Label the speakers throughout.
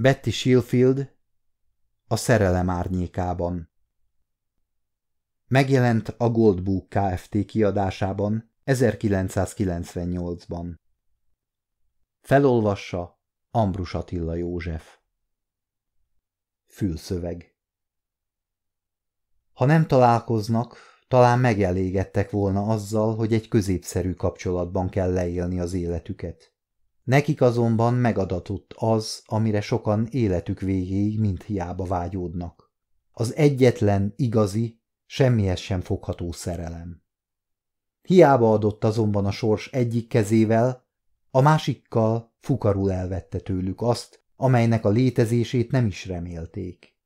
Speaker 1: Betty Shilfield A szerelem árnyékában Megjelent a Goldbook Kft. kiadásában 1998-ban. Felolvassa Ambrus Attila József Fülszöveg Ha nem találkoznak, talán megelégettek volna azzal, hogy egy középszerű kapcsolatban kell leélni az életüket. Nekik azonban megadatott az, amire sokan életük végéig mind hiába vágyódnak. Az egyetlen, igazi, semmihez sem fogható szerelem. Hiába adott azonban a sors egyik kezével, a másikkal fukarul elvette tőlük azt, amelynek a létezését nem is remélték.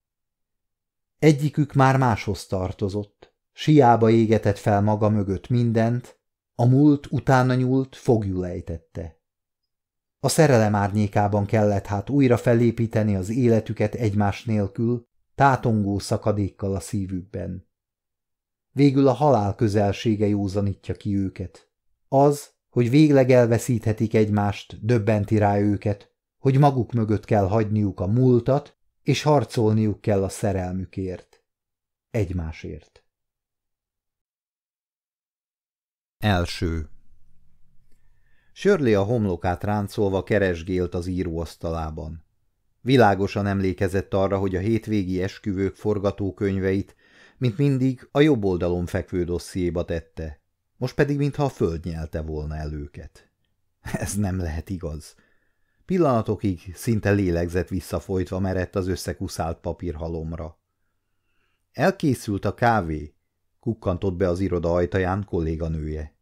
Speaker 1: Egyikük már máshoz tartozott, siába égetett fel maga mögött mindent, a múlt utána nyúlt, fogjul ejtette. A szerelem árnyékában kellett hát újra felépíteni az életüket egymás nélkül, tátongó szakadékkal a szívükben. Végül a halál közelsége józanítja ki őket. Az, hogy végleg elveszíthetik egymást, döbbenti rá őket, hogy maguk mögött kell hagyniuk a múltat, és harcolniuk kell a szerelmükért. Egymásért. Első Sörli a homlokát ráncolva keresgélt az íróasztalában. Világosan emlékezett arra, hogy a hétvégi esküvők forgatókönyveit, mint mindig, a jobb oldalon fekvő dossziéba tette. Most pedig, mintha a föld nyelte volna el őket. Ez nem lehet igaz. Pillanatokig szinte lélegzett visszafolytva merett az összekuszált papírhalomra. Elkészült a kávé, kukkantott be az iroda ajtaján kolléganője.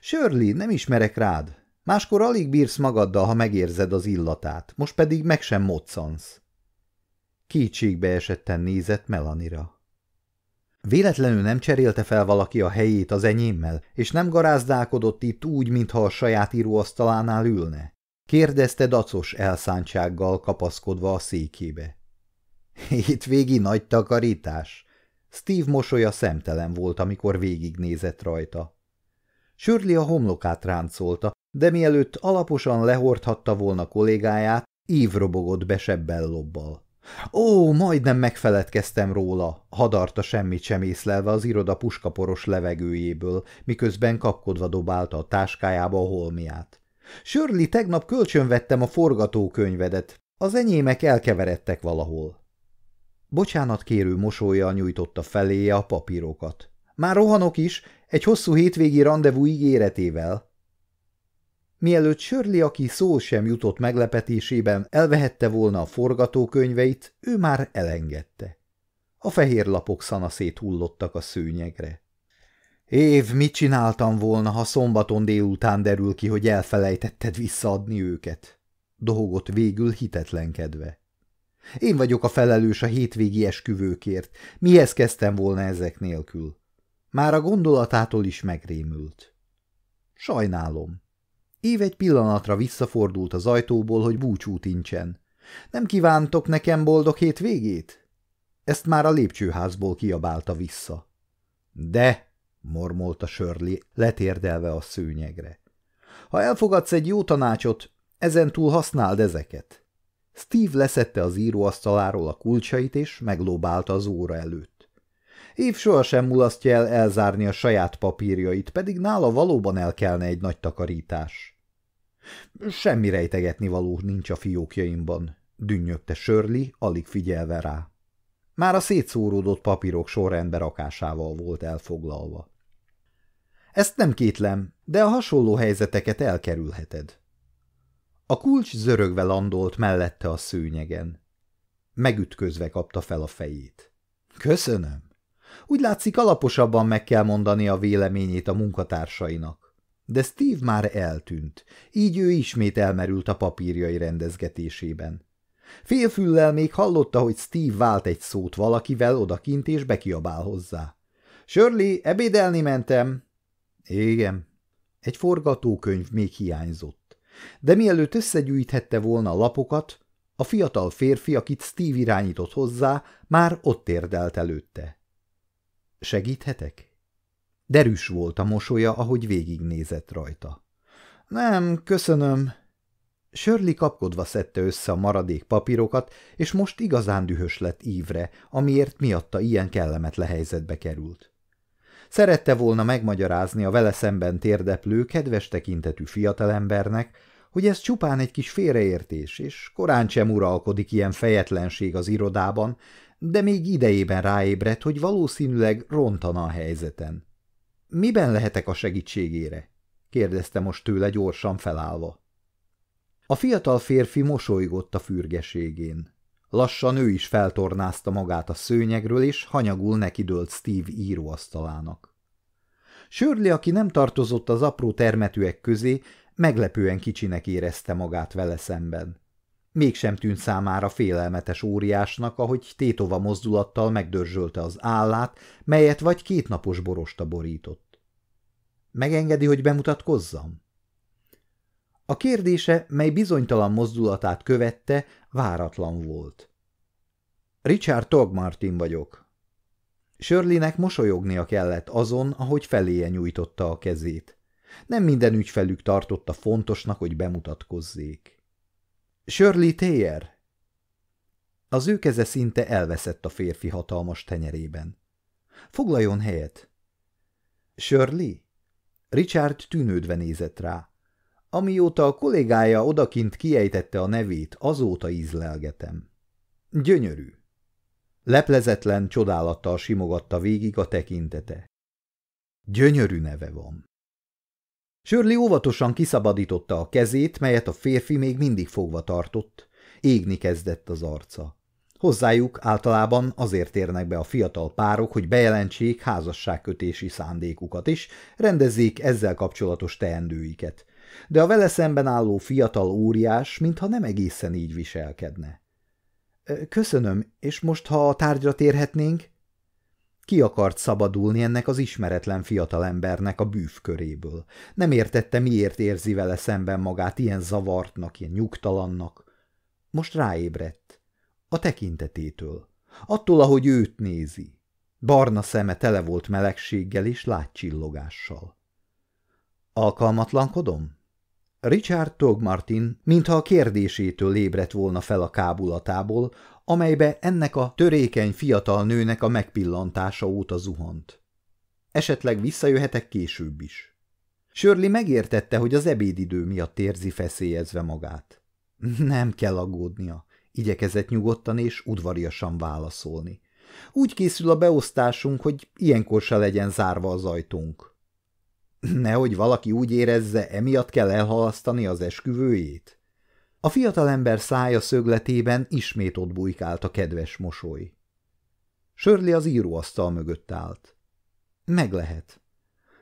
Speaker 1: Shirley, nem ismerek rád, Máskor alig bírsz magaddal, ha megérzed az illatát, most pedig meg sem moccansz. Kétségbe esetten nézett Melanira. Véletlenül nem cserélte fel valaki a helyét az enyémmel, és nem garázdálkodott itt úgy, mintha a saját íróasztalánál ülne? Kérdezte dacos elszántsággal kapaszkodva a székébe. végi nagy takarítás. Steve mosolya szemtelen volt, amikor végignézett rajta. Sörli a homlokát ráncolta, de mielőtt alaposan lehordhatta volna kollégáját, ív robogott be sebbel lobbal. Ó, majdnem megfeledkeztem róla, hadarta semmit sem észlelve az iroda puskaporos levegőjéből, miközben kapkodva dobálta a táskájába a holmiát. Sörli, tegnap kölcsönvettem a forgatókönyvedet, az enyémek elkeveredtek valahol. Bocsánat kérő mosolya nyújtotta feléje a papírokat. Már rohanok is, egy hosszú hétvégi rendezvú ígéretével. Mielőtt Sörli, aki szó sem jutott meglepetésében, elvehette volna a forgatókönyveit, ő már elengedte. A fehér lapok szanaszét hullottak a szőnyegre. Év, mit csináltam volna, ha szombaton délután derül ki, hogy elfelejtetted visszaadni őket? Dohogott végül hitetlenkedve. Én vagyok a felelős a hétvégi esküvőkért. Mihez kezdtem volna ezek nélkül? Már a gondolatától is megrémült. Sajnálom. Év egy pillanatra visszafordult az ajtóból, hogy búcsút incsen. Nem kívántok nekem boldog hétvégét? Ezt már a lépcsőházból kiabálta vissza. De, mormolta Sörli, letérdelve a szőnyegre. Ha elfogadsz egy jó tanácsot, ezentúl használd ezeket. Steve leszette az íróasztaláról a kulcsait, és meglóbálta az óra előtt. Év sohasem mulasztja el elzárni a saját papírjait, pedig nála valóban elkelne egy nagy takarítás. Semmi rejtegetni való nincs a fiókjaimban, dünnyögte Sörli, alig figyelve rá. Már a szétszóródott papírok sorrendbe rakásával volt elfoglalva. Ezt nem kétlem, de a hasonló helyzeteket elkerülheted. A kulcs zörögve landolt mellette a szőnyegen. Megütközve kapta fel a fejét. Köszönöm. Úgy látszik, alaposabban meg kell mondani a véleményét a munkatársainak. De Steve már eltűnt, így ő ismét elmerült a papírjai rendezgetésében. Félfüllel még hallotta, hogy Steve vált egy szót valakivel odakint, és bekiabál hozzá. – Shirley, ebédelni mentem. – Igen. Egy forgatókönyv még hiányzott. De mielőtt összegyűjthette volna a lapokat, a fiatal férfi, akit Steve irányított hozzá, már ott érdelt előtte. – Segíthetek? – Derűs volt a mosolya, ahogy végignézett rajta. Nem, köszönöm. Shirley kapkodva szedte össze a maradék papírokat, és most igazán dühös lett ívre, amiért miatta ilyen kellemetlen helyzetbe került. Szerette volna megmagyarázni a vele szemben térdeplő, kedves tekintetű fiatalembernek, hogy ez csupán egy kis félreértés, és korán sem uralkodik ilyen fejetlenség az irodában, de még idejében ráébredt, hogy valószínűleg rontana a helyzeten. – Miben lehetek a segítségére? – kérdezte most tőle gyorsan felállva. A fiatal férfi mosolygott a fürgeségén. Lassan ő is feltornázta magát a szőnyegről, és hanyagul nekidőlt Steve íróasztalának. Sörli, aki nem tartozott az apró termetűek közé, meglepően kicsinek érezte magát vele szemben. Mégsem tűnt számára félelmetes óriásnak, ahogy tétova mozdulattal megdörzsölte az állát, melyet vagy kétnapos borosta borított. Megengedi, hogy bemutatkozzam? A kérdése, mely bizonytalan mozdulatát követte, váratlan volt. Richard Togmartin vagyok. Sörlinek mosolyognia kellett azon, ahogy feléje nyújtotta a kezét. Nem minden ügyfelük tartotta fontosnak, hogy bemutatkozzék. Shirley Thayer? Az ő keze szinte elveszett a férfi hatalmas tenyerében. Foglaljon helyet. Shirley? Richard tűnődve nézett rá. Amióta a kollégája odakint kiejtette a nevét, azóta ízlelgetem. Gyönyörű. Leplezetlen csodálattal simogatta végig a tekintete. Gyönyörű neve van. Sörli óvatosan kiszabadította a kezét, melyet a férfi még mindig fogva tartott. Égni kezdett az arca. Hozzájuk általában azért érnek be a fiatal párok, hogy bejelentsék házasságkötési szándékukat is, rendezzék ezzel kapcsolatos teendőiket. De a vele szemben álló fiatal óriás, mintha nem egészen így viselkedne. Köszönöm, és most, ha a tárgyra térhetnénk? Ki akart szabadulni ennek az ismeretlen fiatalembernek a bűv köréből. Nem értette, miért érzi vele szemben magát ilyen zavartnak, ilyen nyugtalannak. Most ráébredt. A tekintetétől. Attól, ahogy őt nézi. Barna szeme tele volt melegséggel és látcsillogással. Alkalmatlankodom? Richard Togmartin, mintha a kérdésétől ébredt volna fel a kábulatából, amelybe ennek a törékeny fiatal nőnek a megpillantása óta zuhant. Esetleg visszajöhetek később is. Sörli megértette, hogy az ebédidő miatt érzi feszélyezve magát. Nem kell aggódnia, igyekezett nyugodtan és udvariasan válaszolni. Úgy készül a beosztásunk, hogy ilyenkor se legyen zárva az ajtónk. Nehogy valaki úgy érezze, emiatt kell elhalasztani az esküvőjét? A fiatalember szája szögletében ismét ott bujkált a kedves mosoly. Sörli az íróasztal mögött állt. Meg lehet.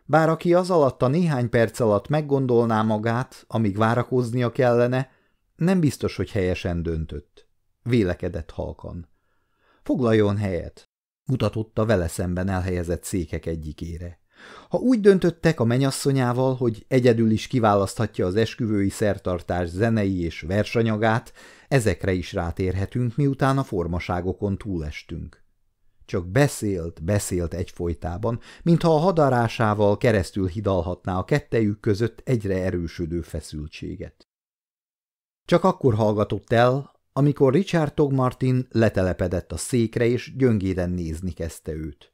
Speaker 1: Bár aki az alatt a néhány perc alatt meggondolná magát, amíg várakoznia kellene, nem biztos, hogy helyesen döntött. Vélekedett halkan. Foglaljon helyet, mutatott a vele szemben elhelyezett székek egyikére. Ha úgy döntöttek a menyasszonyával, hogy egyedül is kiválaszthatja az esküvői szertartás zenei és versanyagát, ezekre is rátérhetünk, miután a formaságokon túlestünk. Csak beszélt, beszélt egyfolytában, mintha a hadarásával keresztül hidalhatná a kettejük között egyre erősödő feszültséget. Csak akkor hallgatott el, amikor Richard Togmartin letelepedett a székre, és gyöngéden nézni kezdte őt.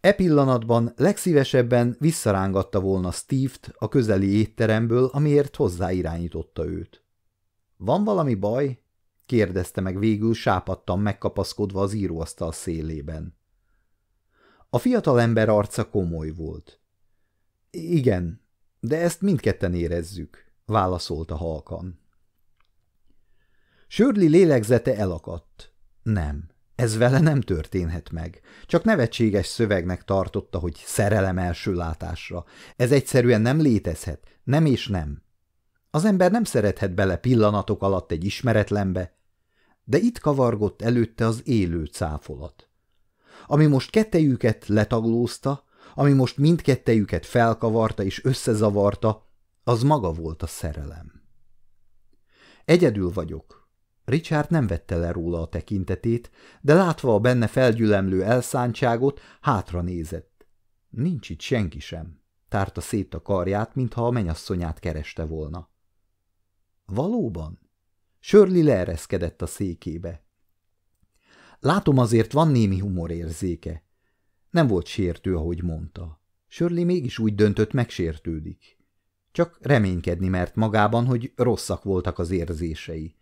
Speaker 1: E pillanatban legszívesebben visszarángatta volna Steve-t a közeli étteremből, amiért hozzáirányította őt. – Van valami baj? – kérdezte meg végül sápadtan megkapaszkodva az íróasztal szélében. A fiatal ember arca komoly volt. – Igen, de ezt mindketten érezzük – válaszolta halkan. Sörli lélegzete elakadt. Nem. Ez vele nem történhet meg. Csak nevetséges szövegnek tartotta, hogy szerelem első látásra. Ez egyszerűen nem létezhet. Nem és nem. Az ember nem szerethet bele pillanatok alatt egy ismeretlenbe, de itt kavargott előtte az élő cáfolat. Ami most kettejüket letaglózta, ami most mindkettejüket felkavarta és összezavarta, az maga volt a szerelem. Egyedül vagyok, Richard nem vette le róla a tekintetét, de látva a benne felgyülemlő elszántságot, hátra nézett. Nincs itt senki sem. Tárta szét a karját, mintha a menyasszonyát kereste volna. Valóban? Sörli leereszkedett a székébe. Látom azért van némi humorérzéke. Nem volt sértő, ahogy mondta. Sörli mégis úgy döntött, megsértődik. Csak reménykedni mert magában, hogy rosszak voltak az érzései.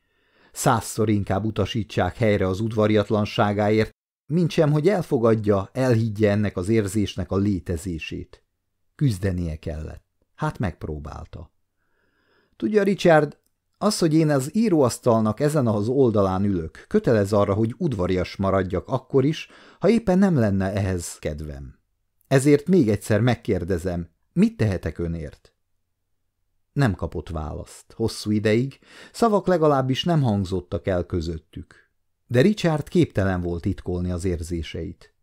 Speaker 1: Százszor inkább utasítsák helyre az udvariatlanságáért, mint sem, hogy elfogadja, elhiggye ennek az érzésnek a létezését. Küzdenie kellett. Hát megpróbálta. Tudja, Richard, az, hogy én az íróasztalnak ezen az oldalán ülök, kötelez arra, hogy udvarias maradjak akkor is, ha éppen nem lenne ehhez kedvem. Ezért még egyszer megkérdezem, mit tehetek önért? Nem kapott választ. Hosszú ideig szavak legalábbis nem hangzottak el közöttük. De Richard képtelen volt titkolni az érzéseit.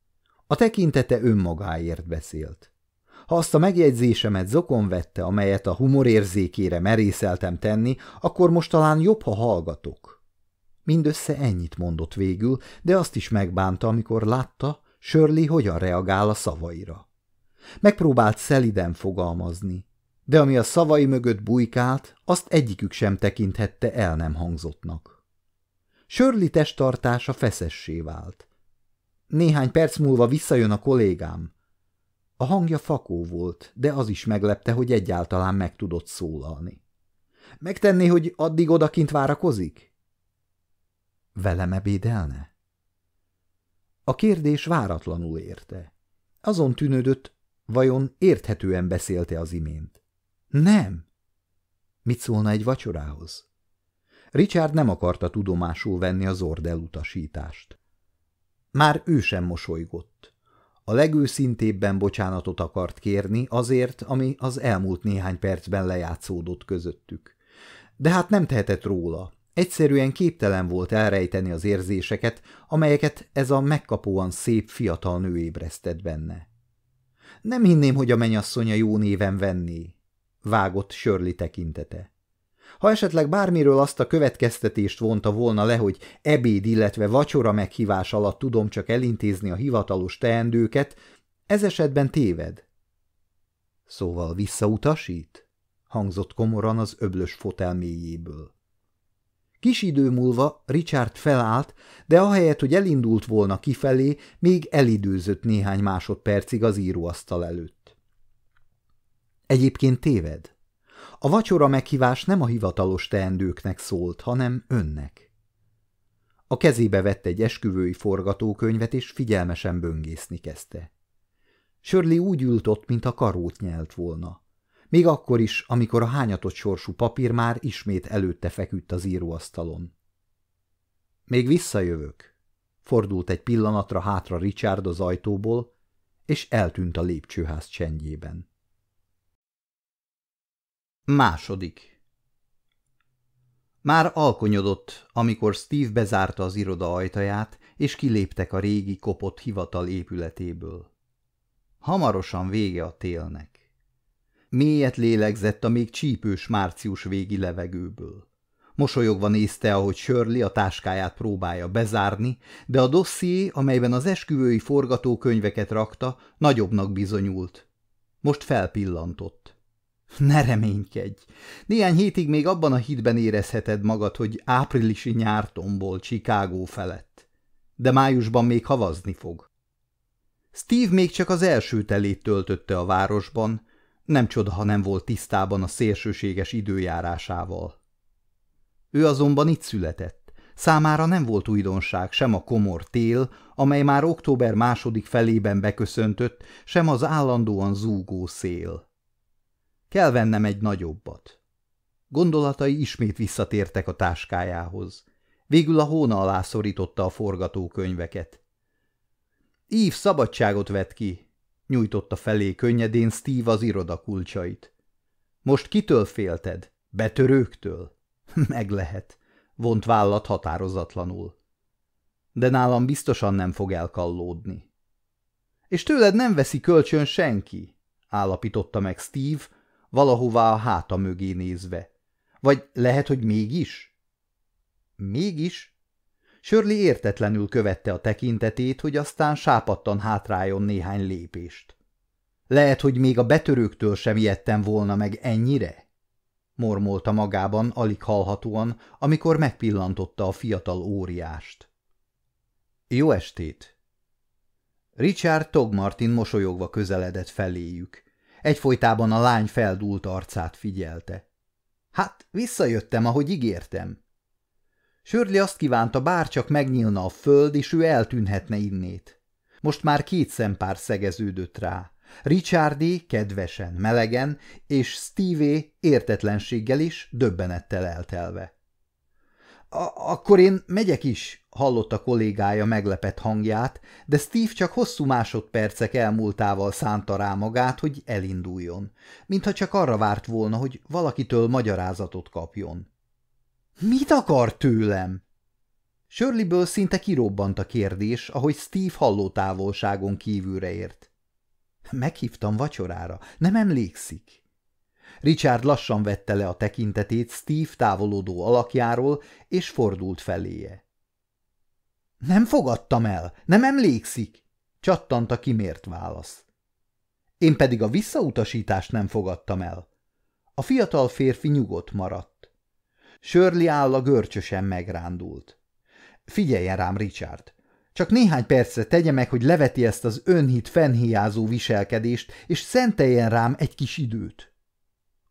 Speaker 1: A tekintete önmagáért beszélt. Ha azt a megjegyzésemet zokon vette, amelyet a humorérzékére merészeltem tenni, akkor most talán jobb, ha hallgatok. Mindössze ennyit mondott végül, de azt is megbánta, amikor látta, Shirley hogyan reagál a szavaira. Megpróbált szeliden fogalmazni, de ami a szavai mögött bujkált, azt egyikük sem tekinthette el nem hangzottnak. Shirley testtartása feszessé vált. Néhány perc múlva visszajön a kollégám, a hangja fakó volt, de az is meglepte, hogy egyáltalán meg tudott szólalni. Megtenné, hogy addig odakint várakozik? Velem ebédelne? A kérdés váratlanul érte. Azon tűnődött, vajon érthetően beszélte az imént. Nem. Mit szólna egy vacsorához? Richard nem akarta tudomásul venni az ordel utasítást. Már ő sem mosolygott. A legőszintébben bocsánatot akart kérni azért, ami az elmúlt néhány percben lejátszódott közöttük. De hát nem tehetett róla. Egyszerűen képtelen volt elrejteni az érzéseket, amelyeket ez a megkapóan szép fiatal nő ébresztett benne. Nem hinném, hogy a menyasszonya jó néven venné, vágott Sörli tekintete. Ha esetleg bármiről azt a következtetést vonta volna le, hogy ebéd, illetve vacsora meghívás alatt tudom csak elintézni a hivatalos teendőket, ez esetben téved. Szóval visszautasít? hangzott komoran az öblös fotel mélyéből. Kis idő múlva Richard felállt, de ahelyett, hogy elindult volna kifelé, még elidőzött néhány másodpercig az íróasztal előtt. Egyébként téved. A vacsora meghívás nem a hivatalos teendőknek szólt, hanem önnek. A kezébe vett egy esküvői forgatókönyvet, és figyelmesen böngészni kezdte. Sörli úgy ült ott, mint a karót nyelt volna. Még akkor is, amikor a hányatott sorsú papír már ismét előtte feküdt az íróasztalon. Még visszajövök. Fordult egy pillanatra hátra Richard az ajtóból, és eltűnt a lépcsőház csendjében. Második Már alkonyodott, amikor Steve bezárta az iroda ajtaját, és kiléptek a régi kopott hivatal épületéből. Hamarosan vége a télnek. Mélyet lélegzett a még csípős március végi levegőből. Mosolyogva nézte, ahogy Shirley a táskáját próbálja bezárni, de a dosszié, amelyben az esküvői forgatókönyveket rakta, nagyobbnak bizonyult. Most felpillantott. Ne reménykedj! Néhány hétig még abban a hitben érezheted magad, hogy áprilisi nyár tombol Chicago felett. De májusban még havazni fog. Steve még csak az első telét töltötte a városban, nem csoda, ha nem volt tisztában a szélsőséges időjárásával. Ő azonban itt született. Számára nem volt újdonság sem a komor tél, amely már október második felében beköszöntött, sem az állandóan zúgó szél. Kell vennem egy nagyobbat. Gondolatai ismét visszatértek a táskájához. Végül a hóna alá szorította a forgatókönyveket. Ív szabadságot vett ki, nyújtotta felé könnyedén Steve az iroda kulcsait. Most kitől félted? Betörőktől? Meg lehet, vont vállat határozatlanul. De nálam biztosan nem fog elkallódni. És tőled nem veszi kölcsön senki, állapította meg Steve, valahová a háta mögé nézve. Vagy lehet, hogy mégis? Mégis? Sörli értetlenül követte a tekintetét, hogy aztán sápattan hátrájon néhány lépést. Lehet, hogy még a betörőktől sem ijedtem volna meg ennyire? mormolta magában alig hallhatóan, amikor megpillantotta a fiatal óriást. Jó estét! Richard Togmartin mosolyogva közeledett feléjük. Egyfolytában a lány feldúlt arcát figyelte. Hát, visszajöttem, ahogy ígértem. Sörli azt kívánta, bárcsak megnyílna a föld, és ő eltűnhetne innét. Most már két szempár szegeződött rá. Richardé kedvesen, melegen, és Steve értetlenséggel is, döbbenettel eltelve. – Akkor én megyek is, hallotta kollégája meglepett hangját, de Steve csak hosszú másodpercek elmúltával szánta rá magát, hogy elinduljon, mintha csak arra várt volna, hogy valakitől magyarázatot kapjon. – Mit akar tőlem? Shirleyből szinte kirobbant a kérdés, ahogy Steve hallótávolságon kívülre ért. Meghívtam vacsorára, nem emlékszik? Richard lassan vette le a tekintetét Steve távolodó alakjáról, és fordult feléje. Nem fogadtam el, nem emlékszik, csattant a kimért válasz. Én pedig a visszautasítást nem fogadtam el. A fiatal férfi nyugodt maradt. Sörli álla görcsösen megrándult. Figyeljen rám, Richard! Csak néhány percre tegye meg, hogy leveti ezt az önhit fennhiázó viselkedést, és szenteljen rám egy kis időt.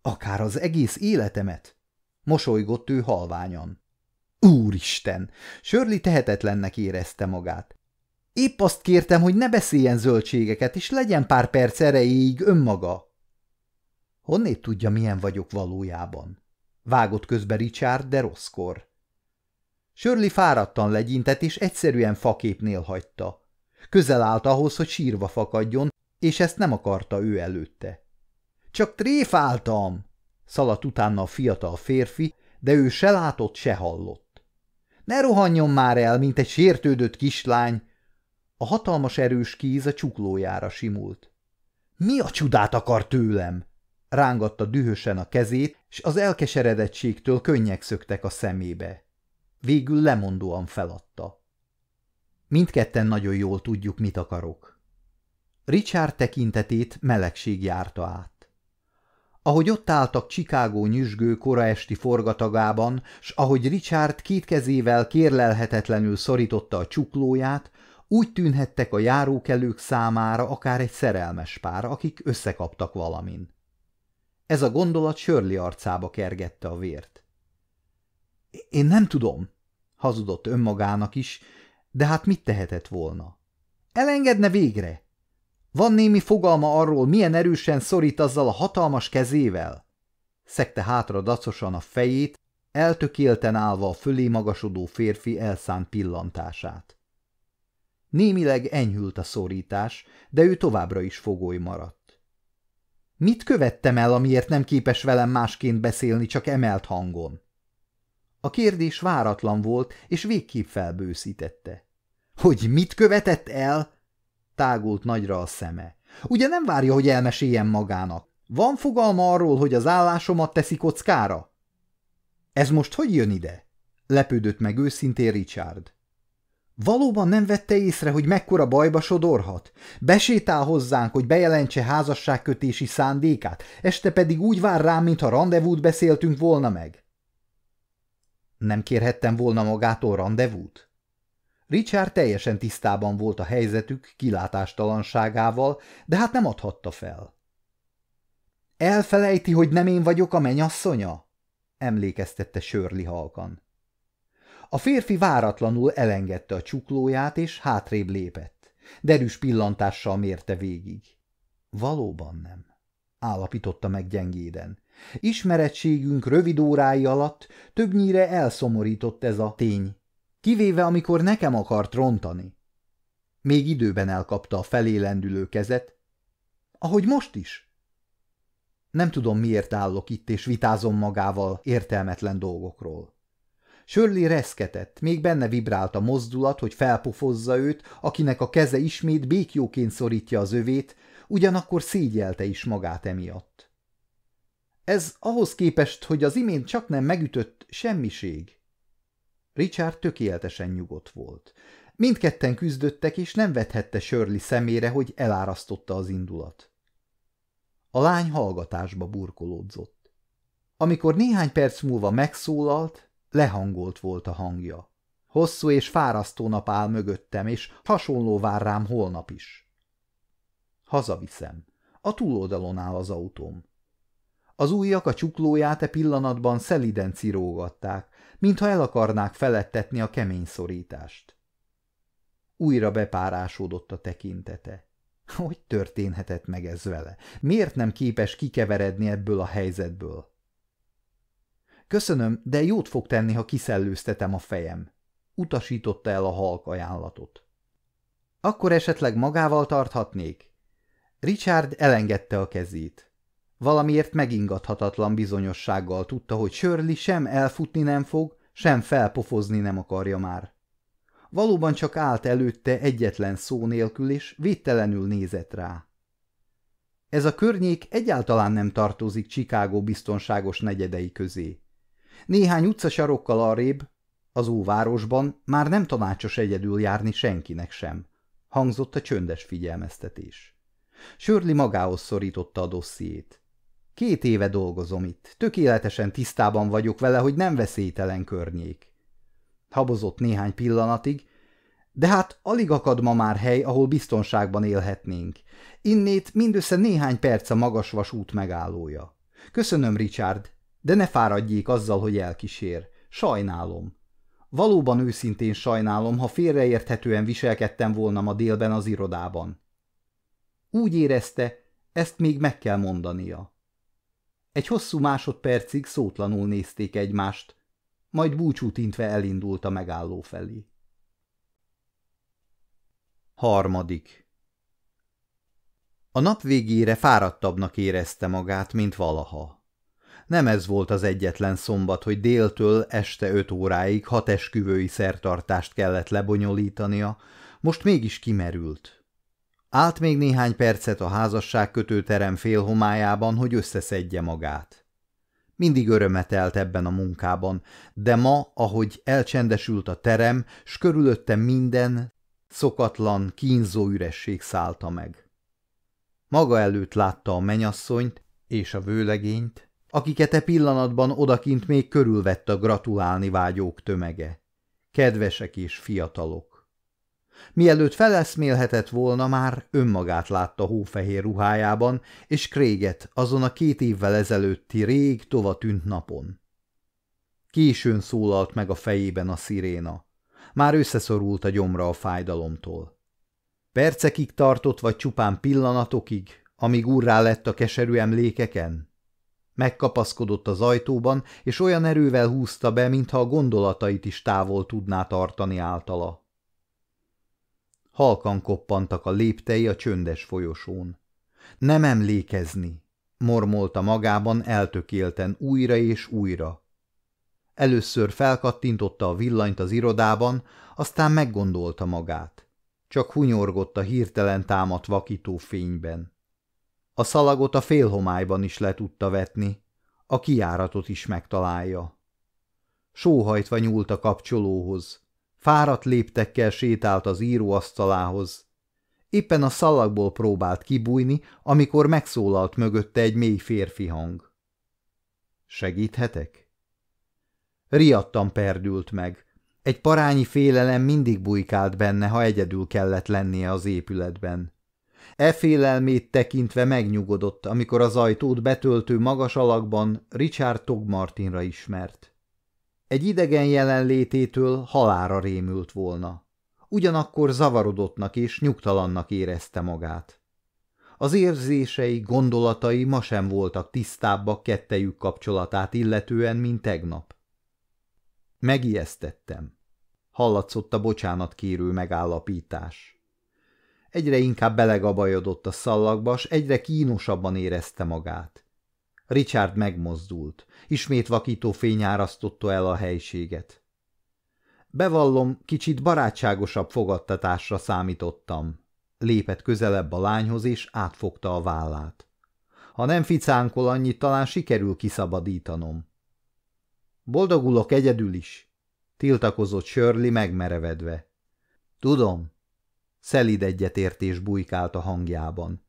Speaker 1: Akár az egész életemet? Mosolygott ő halványan. Úristen! Sörli tehetetlennek érezte magát. Épp azt kértem, hogy ne beszéljen zöldségeket, és legyen pár perc erejéig önmaga. Honnét tudja, milyen vagyok valójában? Vágott közbe Richard, de rosszkor. Sörli fáradtan legyintett, és egyszerűen faképnél hagyta. Közel állt ahhoz, hogy sírva fakadjon, és ezt nem akarta ő előtte. Csak tréfáltam! Szaladt utána a fiatal férfi, de ő se látott, se hallott. Ne rohanjon már el, mint egy sértődött kislány! A hatalmas erős kéz a csuklójára simult. Mi a csodát akar tőlem? Rángatta dühösen a kezét, és az elkeseredettségtől könnyek szöktek a szemébe. Végül lemondóan feladta. Mindketten nagyon jól tudjuk, mit akarok. Richard tekintetét melegség járta át. Ahogy ott álltak Chicago nyüzsgő koraesti forgatagában, s ahogy Richard két kezével kérlelhetetlenül szorította a csuklóját, úgy tűnhettek a járókelők számára akár egy szerelmes pár, akik összekaptak valamin. Ez a gondolat Shirley arcába kergette a vért. – Én nem tudom, hazudott önmagának is, de hát mit tehetett volna? Elengedne végre? Van némi fogalma arról, milyen erősen szorít azzal a hatalmas kezével? Szekte hátra dacosan a fejét, eltökélten állva a fölé magasodó férfi elszánt pillantását. Némileg enyhült a szorítás, de ő továbbra is fogoly maradt. Mit követtem el, amiért nem képes velem másként beszélni, csak emelt hangon? A kérdés váratlan volt, és végképp felbőszítette. Hogy mit követett el? Tágult nagyra a szeme. Ugye nem várja, hogy elmeséljen magának? Van fogalma arról, hogy az állásomat teszi kockára? Ez most hogy jön ide? Lepődött meg őszintén Richard. Valóban nem vette észre, hogy mekkora bajba sodorhat? Besétál hozzánk, hogy bejelentse házasságkötési szándékát, este pedig úgy vár rám, mintha rendezvút beszéltünk volna meg. Nem kérhettem volna magától rendezvút? Richard teljesen tisztában volt a helyzetük kilátástalanságával, de hát nem adhatta fel. Elfelejti, hogy nem én vagyok a menyasszonya? emlékeztette Sörli halkan. A férfi váratlanul elengedte a csuklóját, és hátrébb lépett. Derűs pillantással mérte végig. Valóban nem, állapította meg gyengéden. Ismerettségünk rövid órái alatt többnyire elszomorított ez a tény, kivéve amikor nekem akart rontani. Még időben elkapta a felélendülő kezet, ahogy most is. Nem tudom, miért állok itt, és vitázom magával értelmetlen dolgokról. Sörli reszketett, még benne vibrált a mozdulat, hogy felpofozza őt, akinek a keze ismét békjóként szorítja az övét, ugyanakkor szégyelte is magát emiatt. Ez ahhoz képest, hogy az imént csak nem megütött semmiség. Richard tökéletesen nyugodt volt. Mindketten küzdöttek, és nem vethette Shirley szemére, hogy elárasztotta az indulat. A lány hallgatásba burkolódzott. Amikor néhány perc múlva megszólalt, lehangolt volt a hangja. Hosszú és fárasztó nap áll mögöttem, és hasonló vár rám holnap is. Hazaviszem. A túloldalon áll az autóm. Az ujjak a csuklóját e pillanatban szeliden cirógatták, mintha el akarnák felettetni a kemény szorítást. Újra bepárásodott a tekintete. Hogy történhetett meg ez vele? Miért nem képes kikeveredni ebből a helyzetből? Köszönöm, de jót fog tenni, ha kiszellőztetem a fejem. Utasította el a halk ajánlatot. Akkor esetleg magával tarthatnék? Richard elengedte a kezét. Valamiért megingathatatlan bizonyossággal tudta, hogy Shirley sem elfutni nem fog, sem felpofozni nem akarja már. Valóban csak állt előtte egyetlen szó nélkül, és védtelenül nézett rá. Ez a környék egyáltalán nem tartozik Chicago biztonságos negyedei közé. Néhány utcasarokkal arrébb, az óvárosban már nem tanácsos egyedül járni senkinek sem, hangzott a csöndes figyelmeztetés. Sörli magához szorította a dossziét. Két éve dolgozom itt, tökéletesen tisztában vagyok vele, hogy nem veszélytelen környék. Habozott néhány pillanatig, de hát alig akad ma már hely, ahol biztonságban élhetnénk. Innét mindössze néhány perc a magas vasút megállója. Köszönöm, Richard, de ne fáradjék azzal, hogy elkísér. Sajnálom. Valóban őszintén sajnálom, ha félreérthetően viselkedtem volna ma délben az irodában. Úgy érezte, ezt még meg kell mondania. Egy hosszú másodpercig szótlanul nézték egymást, majd búcsút intve elindult a megálló felé. Harmadik A nap végére fáradtabbnak érezte magát, mint valaha. Nem ez volt az egyetlen szombat, hogy déltől este öt óráig hat esküvői szertartást kellett lebonyolítania, most mégis kimerült. Állt még néhány percet a házasság kötőterem félhomájában, hogy összeszedje magát. Mindig örömetelt ebben a munkában, de ma, ahogy elcsendesült a terem, s körülötte minden, szokatlan, kínzó üresség szállta meg. Maga előtt látta a menyasszonyt és a vőlegényt, akiket e pillanatban odakint még körülvett a gratulálni vágyók tömege. Kedvesek és fiatalok. Mielőtt feleszmélhetett volna, már önmagát látta hófehér ruhájában, és Kréget azon a két évvel ezelőtti rég tova tűnt napon. Későn szólalt meg a fejében a sziréna. Már összeszorult a gyomra a fájdalomtól. Percekig tartott, vagy csupán pillanatokig, amíg úrrá lett a keserű emlékeken? Megkapaszkodott az ajtóban, és olyan erővel húzta be, mintha a gondolatait is távol tudná tartani általa. Halkan koppantak a léptei a csöndes folyosón. Nem emlékezni, mormolta magában eltökélten újra és újra. Először felkattintotta a villanyt az irodában, aztán meggondolta magát. Csak hunyorgott a hirtelen támadt vakító fényben. A szalagot a félhomályban is le tudta vetni, a kiáratot is megtalálja. Sóhajtva nyúlt a kapcsolóhoz, fáradt léptekkel sétált az íróasztalához. Éppen a szalagból próbált kibújni, amikor megszólalt mögötte egy mély férfi hang. Segíthetek? Riadtan perdült meg. Egy parányi félelem mindig bujkált benne, ha egyedül kellett lennie az épületben. E félelmét tekintve megnyugodott, amikor az ajtót betöltő magas alakban Richard Togmartinra ismert. Egy idegen jelenlététől halára rémült volna. Ugyanakkor zavarodottnak és nyugtalannak érezte magát. Az érzései, gondolatai ma sem voltak tisztábbak kettejük kapcsolatát illetően, mint tegnap. Megijesztettem. Hallatszott a bocsánat kérő megállapítás. Egyre inkább belegabajodott a szallagba, s egyre kínosabban érezte magát. Richard megmozdult. Ismét vakító fény árasztotta el a helységet. Bevallom, kicsit barátságosabb fogadtatásra számítottam. Lépett közelebb a lányhoz, és átfogta a vállát. Ha nem ficánkol annyit, talán sikerül kiszabadítanom. Boldogulok egyedül is, tiltakozott Shirley megmerevedve. Tudom, Szelid egyetértés bujkált a hangjában.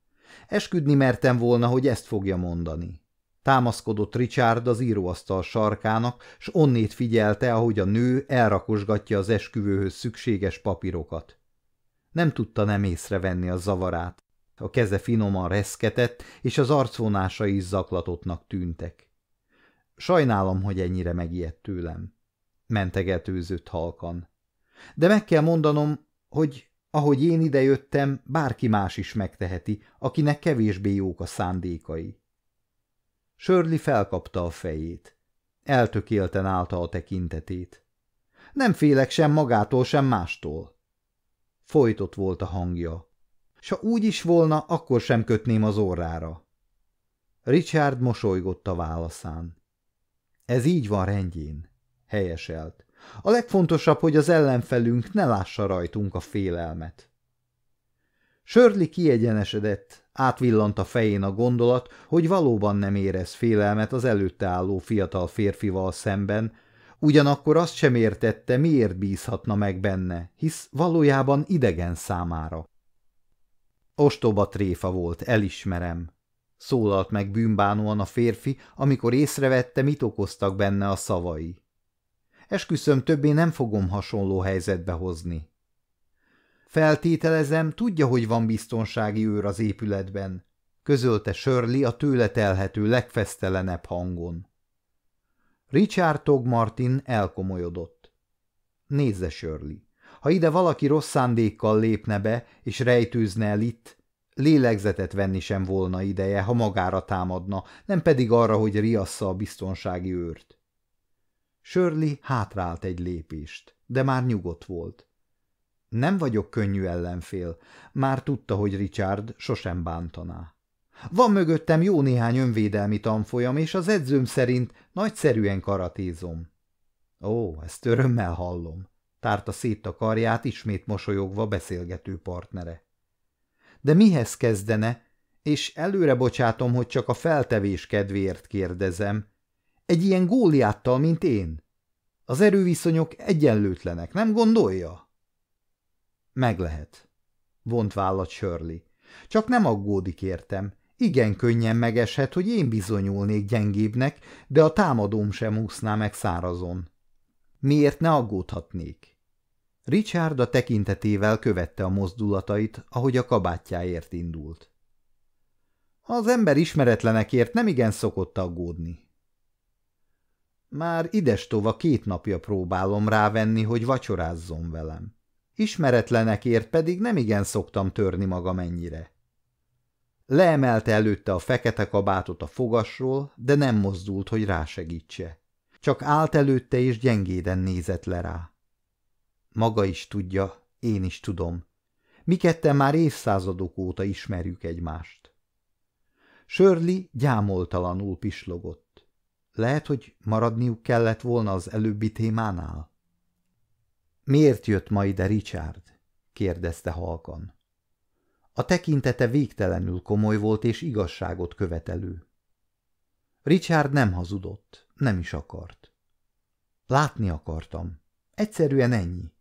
Speaker 1: Esküdni mertem volna, hogy ezt fogja mondani. Támaszkodott Richard az íróasztal sarkának, s onnét figyelte, ahogy a nő elrakosgatja az esküvőhöz szükséges papírokat. Nem tudta nem észrevenni a zavarát. A keze finoman reszketett, és az arcvonása is zaklatottnak tűntek. Sajnálom, hogy ennyire megijedt tőlem. Mentegetőzött halkan. De meg kell mondanom, hogy ahogy én idejöttem, bárki más is megteheti, akinek kevésbé jók a szándékai. Sörli felkapta a fejét. Eltökélten állta a tekintetét. Nem félek sem magától, sem mástól. Folytott volt a hangja. S ha úgy is volna, akkor sem kötném az orrára. Richard mosolygott a válaszán. Ez így van rendjén, helyeselt. A legfontosabb, hogy az ellenfelünk ne lássa rajtunk a félelmet. Sörli kiegyenesedett, átvillant a fején a gondolat, hogy valóban nem érez félelmet az előtte álló fiatal férfival szemben, ugyanakkor azt sem értette, miért bízhatna meg benne, hisz valójában idegen számára. Ostoba tréfa volt, elismerem. Szólalt meg bűnbánóan a férfi, amikor észrevette, mit okoztak benne a szavai. Esküszöm, többé nem fogom hasonló helyzetbe hozni. Feltételezem, tudja, hogy van biztonsági őr az épületben, közölte Shirley a tőle telhető legfesztelenebb hangon. Richard Togmartin elkomolyodott. Nézze, Shirley, ha ide valaki rossz szándékkal lépne be, és rejtőzne el itt, lélegzetet venni sem volna ideje, ha magára támadna, nem pedig arra, hogy riassza a biztonsági őrt. Shirley hátrált egy lépést, de már nyugodt volt. Nem vagyok könnyű ellenfél, már tudta, hogy Richard sosem bántaná. Van mögöttem jó néhány önvédelmi tanfolyam, és az edzőm szerint nagyszerűen karatézom. Ó, ezt örömmel hallom, tárta szét a karját, ismét mosolyogva beszélgető partnere. De mihez kezdene, és előre bocsátom, hogy csak a feltevés kedvéért kérdezem, egy ilyen góliáttal, mint én? Az erőviszonyok egyenlőtlenek, nem gondolja? Meg lehet, vont vállat Shirley. Csak nem aggódik értem. Igen könnyen megeshet, hogy én bizonyulnék gyengébbnek, de a támadóm sem úszná meg szárazon. Miért ne aggódhatnék? Richard a tekintetével követte a mozdulatait, ahogy a kabátjáért indult. Az ember ismeretlenekért nem igen szokott aggódni. Már idestova két napja próbálom rávenni, hogy vacsorázzon velem. Ismeretlenekért pedig nem igen szoktam törni magam ennyire. Leemelte előtte a fekete kabátot a fogasról, de nem mozdult, hogy rásegítse. Csak állt előtte és gyengéden nézett le rá. Maga is tudja, én is tudom. Mi ketten már évszázadok óta ismerjük egymást. Sörli gyámoltalanul pislogott. Lehet, hogy maradniuk kellett volna az előbbi témánál? Miért jött ma ide Richard? kérdezte halkan. A tekintete végtelenül komoly volt és igazságot követelő. Richard nem hazudott, nem is akart. Látni akartam. Egyszerűen ennyi.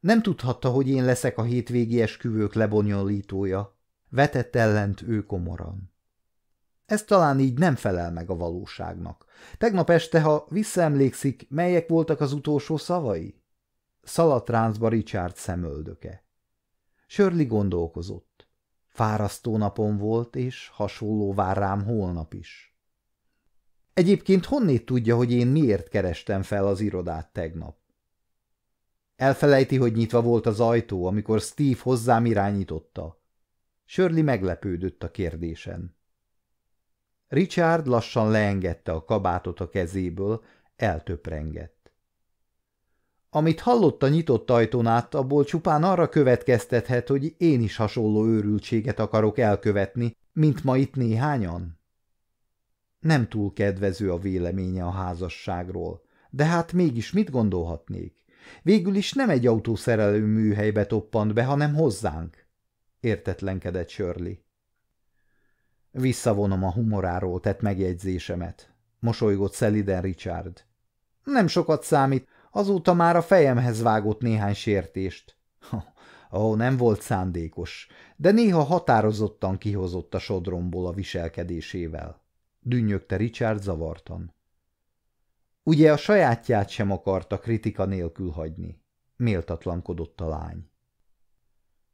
Speaker 1: Nem tudhatta, hogy én leszek a hétvégi esküvők lebonyolítója, vetett ellent ő komoran. Ez talán így nem felel meg a valóságnak. Tegnap este, ha visszaemlékszik, melyek voltak az utolsó szavai? Szalatráncba Richard szemöldöke. Sörli gondolkozott. Fárasztó napon volt, és hasonló vár rám holnap is. Egyébként honnét tudja, hogy én miért kerestem fel az irodát tegnap? Elfelejti, hogy nyitva volt az ajtó, amikor Steve hozzám irányította. Sörli meglepődött a kérdésen. Richard lassan leengedte a kabátot a kezéből, eltöprengett. Amit hallott a nyitott ajtón át, abból csupán arra következtethet, hogy én is hasonló őrültséget akarok elkövetni, mint ma itt néhányan. Nem túl kedvező a véleménye a házasságról, de hát mégis mit gondolhatnék? Végül is nem egy autószerelő műhelybe toppant be, hanem hozzánk, értetlenkedett Shirley. Visszavonom a humoráról tett megjegyzésemet, mosolygott szeliden Richard. Nem sokat számít, Azóta már a fejemhez vágott néhány sértést. Ó, nem volt szándékos, de néha határozottan kihozott a sodromból a viselkedésével. dünnyögte Richard zavartan. Ugye a sajátját sem akarta kritika nélkül hagyni, méltatlankodott a lány.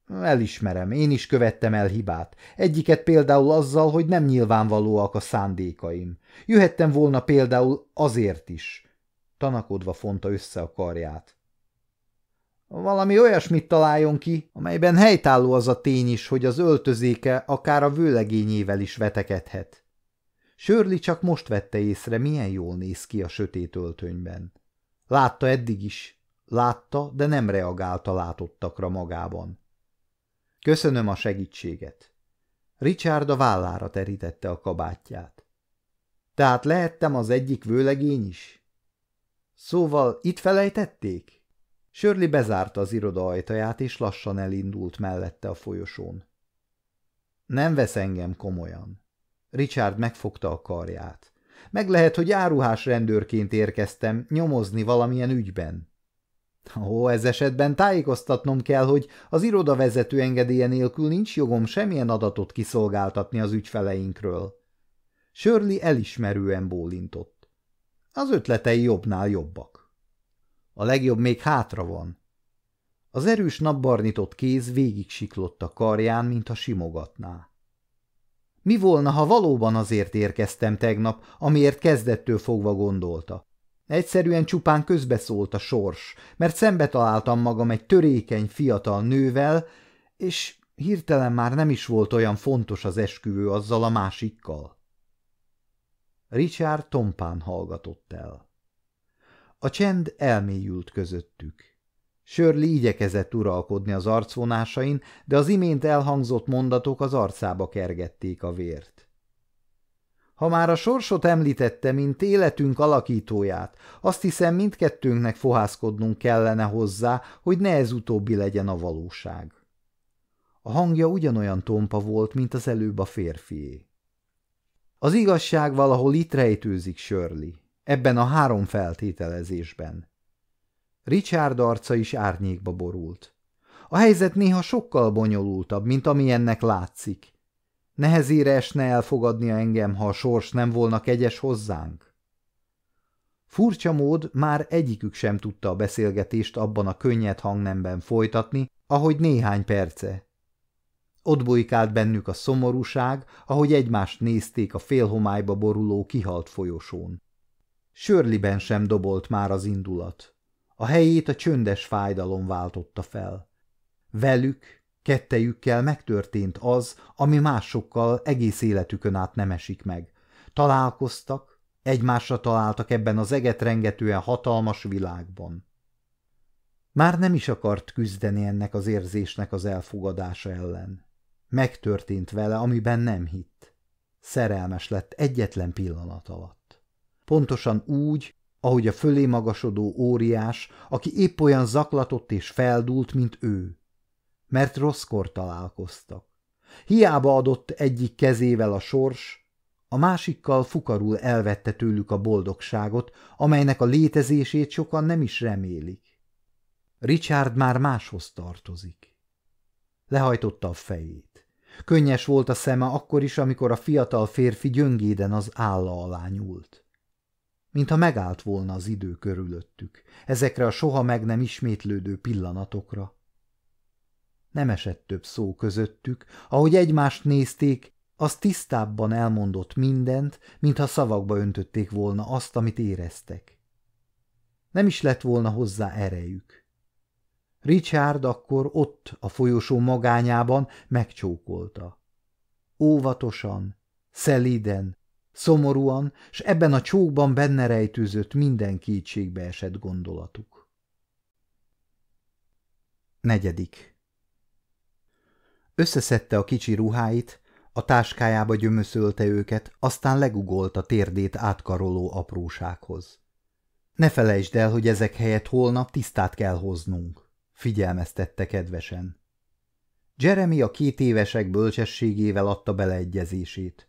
Speaker 1: Elismerem, én is követtem el hibát. Egyiket például azzal, hogy nem nyilvánvalóak a szándékaim. Jöhettem volna például azért is. Tanakodva fonta össze a karját. Valami olyasmit találjon ki, amelyben helytálló az a tény is, hogy az öltözéke akár a vőlegényével is vetekedhet. Sörli csak most vette észre, milyen jól néz ki a sötét öltönyben. Látta eddig is. Látta, de nem reagálta látottakra magában. Köszönöm a segítséget. Richard a vállára terítette a kabátját. Tehát lehettem az egyik vőlegény is? Szóval itt felejtették? Sörli bezárta az iroda ajtaját, és lassan elindult mellette a folyosón. Nem vesz engem komolyan. Richard megfogta a karját. Meg lehet, hogy áruhás rendőrként érkeztem nyomozni valamilyen ügyben. Ó, ez esetben tájékoztatnom kell, hogy az irodavezető engedélye nélkül nincs jogom semmilyen adatot kiszolgáltatni az ügyfeleinkről. Shirley elismerően bólintott. Az ötletei jobbnál jobbak. A legjobb még hátra van. Az erős napbarnitott kéz végig siklott a karján, mint a simogatná. Mi volna, ha valóban azért érkeztem tegnap, amiért kezdettől fogva gondolta? Egyszerűen csupán közbeszólt a sors, mert szembe találtam magam egy törékeny, fiatal nővel, és hirtelen már nem is volt olyan fontos az esküvő azzal a másikkal. Richard tompán hallgatott el. A csend elmélyült közöttük. Sörli igyekezett uralkodni az arcvonásain, de az imént elhangzott mondatok az arcába kergették a vért. Ha már a sorsot említette, mint életünk alakítóját, azt hiszem mindkettőnknek fohászkodnunk kellene hozzá, hogy ne ez utóbbi legyen a valóság. A hangja ugyanolyan tompa volt, mint az előbb a férfié. Az igazság valahol itt rejtőzik, Shirley, ebben a három feltételezésben. Richard arca is árnyékba borult. A helyzet néha sokkal bonyolultabb, mint ami ennek látszik. Nehezére esne elfogadnia engem, ha a sors nem volna kegyes hozzánk. Furcsa mód már egyikük sem tudta a beszélgetést abban a könnyed hangnemben folytatni, ahogy néhány perce. Ott bujkált bennük a szomorúság, ahogy egymást nézték a félhomályba boruló kihalt folyosón. Sörliben sem dobolt már az indulat. A helyét a csöndes fájdalom váltotta fel. Velük, kettejükkel megtörtént az, ami másokkal egész életükön át nem esik meg. Találkoztak, egymásra találtak ebben az eget rengetően hatalmas világban. Már nem is akart küzdeni ennek az érzésnek az elfogadása ellen. Megtörtént vele, amiben nem hitt. Szerelmes lett egyetlen pillanat alatt. Pontosan úgy, ahogy a fölé magasodó óriás, aki épp olyan zaklatott és feldúlt, mint ő. Mert rosszkor találkoztak. Hiába adott egyik kezével a sors, a másikkal fukarul elvette tőlük a boldogságot, amelynek a létezését sokan nem is remélik. Richard már máshoz tartozik. Lehajtotta a fejét. Könnyes volt a szeme akkor is, amikor a fiatal férfi gyöngéden az álla alá nyúlt mintha megállt volna az idő körülöttük, ezekre a soha meg nem ismétlődő pillanatokra. Nem esett több szó közöttük, ahogy egymást nézték, az tisztábban elmondott mindent, mintha szavakba öntötték volna azt, amit éreztek. Nem is lett volna hozzá erejük. Richard akkor ott a folyosó magányában megcsókolta. Óvatosan, szeliden, Szomorúan, s ebben a csókban benne rejtőzött minden kétségbe esett gondolatuk. Negyedik Összeszedte a kicsi ruháit, a táskájába gyömöszölte őket, aztán legugolt a térdét átkaroló aprósághoz. Ne felejtsd el, hogy ezek helyett holnap tisztát kell hoznunk, figyelmeztette kedvesen. Jeremy a két évesek bölcsességével adta beleegyezését.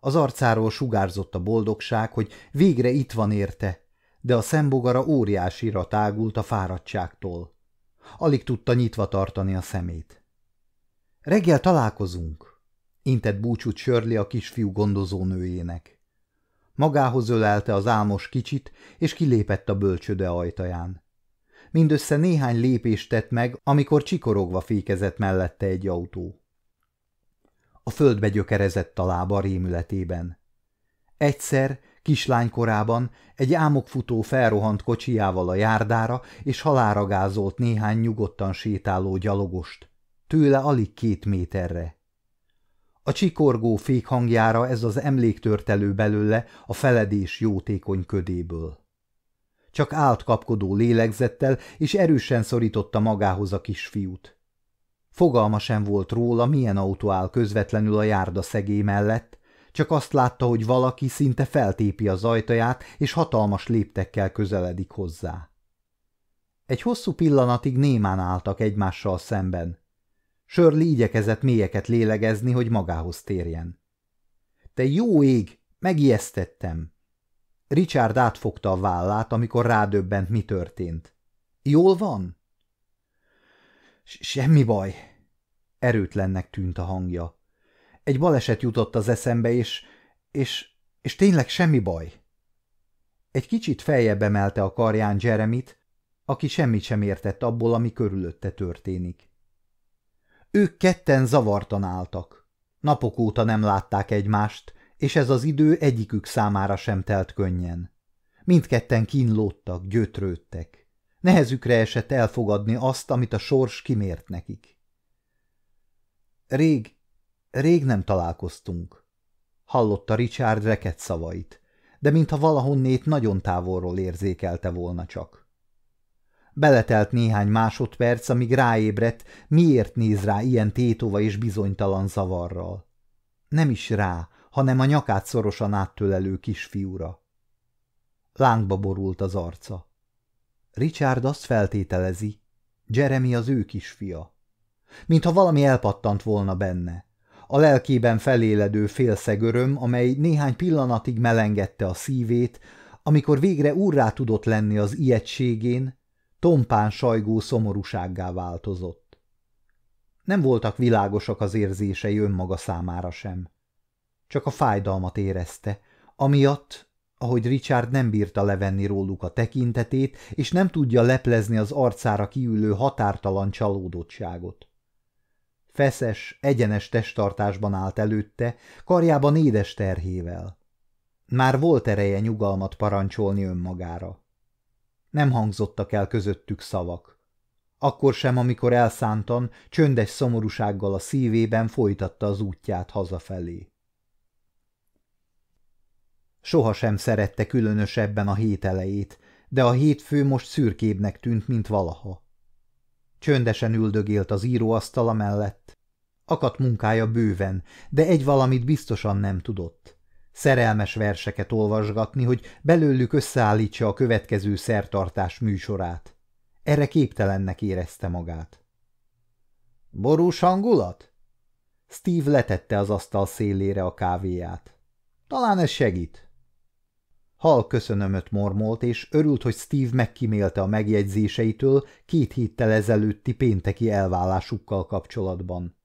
Speaker 1: Az arcáról sugárzott a boldogság, hogy végre itt van érte, de a szembogara óriásira tágult a fáradtságtól. Alig tudta nyitva tartani a szemét. Reggel találkozunk, intett búcsút Sörli a kisfiú gondozónőjének. Magához ölelte az álmos kicsit, és kilépett a bölcsöde ajtaján. Mindössze néhány lépést tett meg, amikor csikorogva fékezett mellette egy autó. A földbe gyökerezett a lába rémületében. Egyszer, kislánykorában egy álmokfutó felrohant kocsijával a járdára, és halára gázolt néhány nyugodtan sétáló gyalogost, tőle alig két méterre. A csikorgó fék hangjára ez az emlék tört elő belőle a feledés jótékony ködéből. Csak állt kapkodó lélegzettel, és erősen szorította magához a kisfiút. Fogalma sem volt róla, milyen autó áll közvetlenül a járda szegély mellett, csak azt látta, hogy valaki szinte feltépi az ajtaját, és hatalmas léptekkel közeledik hozzá. Egy hosszú pillanatig némán álltak egymással szemben. Sörli igyekezett mélyeket lélegezni, hogy magához térjen. – Te jó ég! Megijesztettem! Richard átfogta a vállát, amikor rádöbbent, mi történt. – Jól van? – Semmi baj! Erőtlennek tűnt a hangja. Egy baleset jutott az eszembe, és, és, és tényleg semmi baj. Egy kicsit feljebb emelte a karján Jeremit, aki semmit sem értett abból, ami körülötte történik. Ők ketten zavartan álltak. Napok óta nem látták egymást, és ez az idő egyikük számára sem telt könnyen. Mindketten kínlódtak, gyötrődtek. Nehezükre esett elfogadni azt, amit a sors kimért nekik. Rég, rég nem találkoztunk. Hallotta Richard reket szavait, de mintha valahonnét nagyon távolról érzékelte volna csak. Beletelt néhány másodperc, amíg ráébredt, miért néz rá ilyen tétova és bizonytalan zavarral. Nem is rá, hanem a nyakát szorosan áttölelő kisfiúra. Lángba borult az arca. Richard azt feltételezi, Jeremy az ő kisfia. Mintha valami elpattant volna benne. A lelkében feléledő félszeg amely néhány pillanatig melengette a szívét, amikor végre úrrá tudott lenni az ijegységén, tompán sajgó szomorúsággá változott. Nem voltak világosak az érzései önmaga számára sem. Csak a fájdalmat érezte, amiatt, ahogy Richard nem bírta levenni róluk a tekintetét, és nem tudja leplezni az arcára kiülő határtalan csalódottságot. Feszes, egyenes testtartásban állt előtte, karjában édes terhével. Már volt ereje nyugalmat parancsolni önmagára. Nem hangzottak el közöttük szavak. Akkor sem, amikor elszántan, csöndes szomorúsággal a szívében folytatta az útját hazafelé. Soha sem szerette különösebben a hét elejét, de a hétfő most szürkébbnek tűnt, mint valaha. Csöndesen üldögélt az íróasztala mellett. Akadt munkája bőven, de egy valamit biztosan nem tudott szerelmes verseket olvasgatni, hogy belőlük összeállítsa a következő szertartás műsorát. Erre képtelennek érezte magát. Borús hangulat? Steve letette az asztal szélére a kávéját. Talán ez segít. Hal köszönömöt mormolt, és örült, hogy Steve megkímélte a megjegyzéseitől két héttel ezelőtti pénteki elvállásukkal kapcsolatban.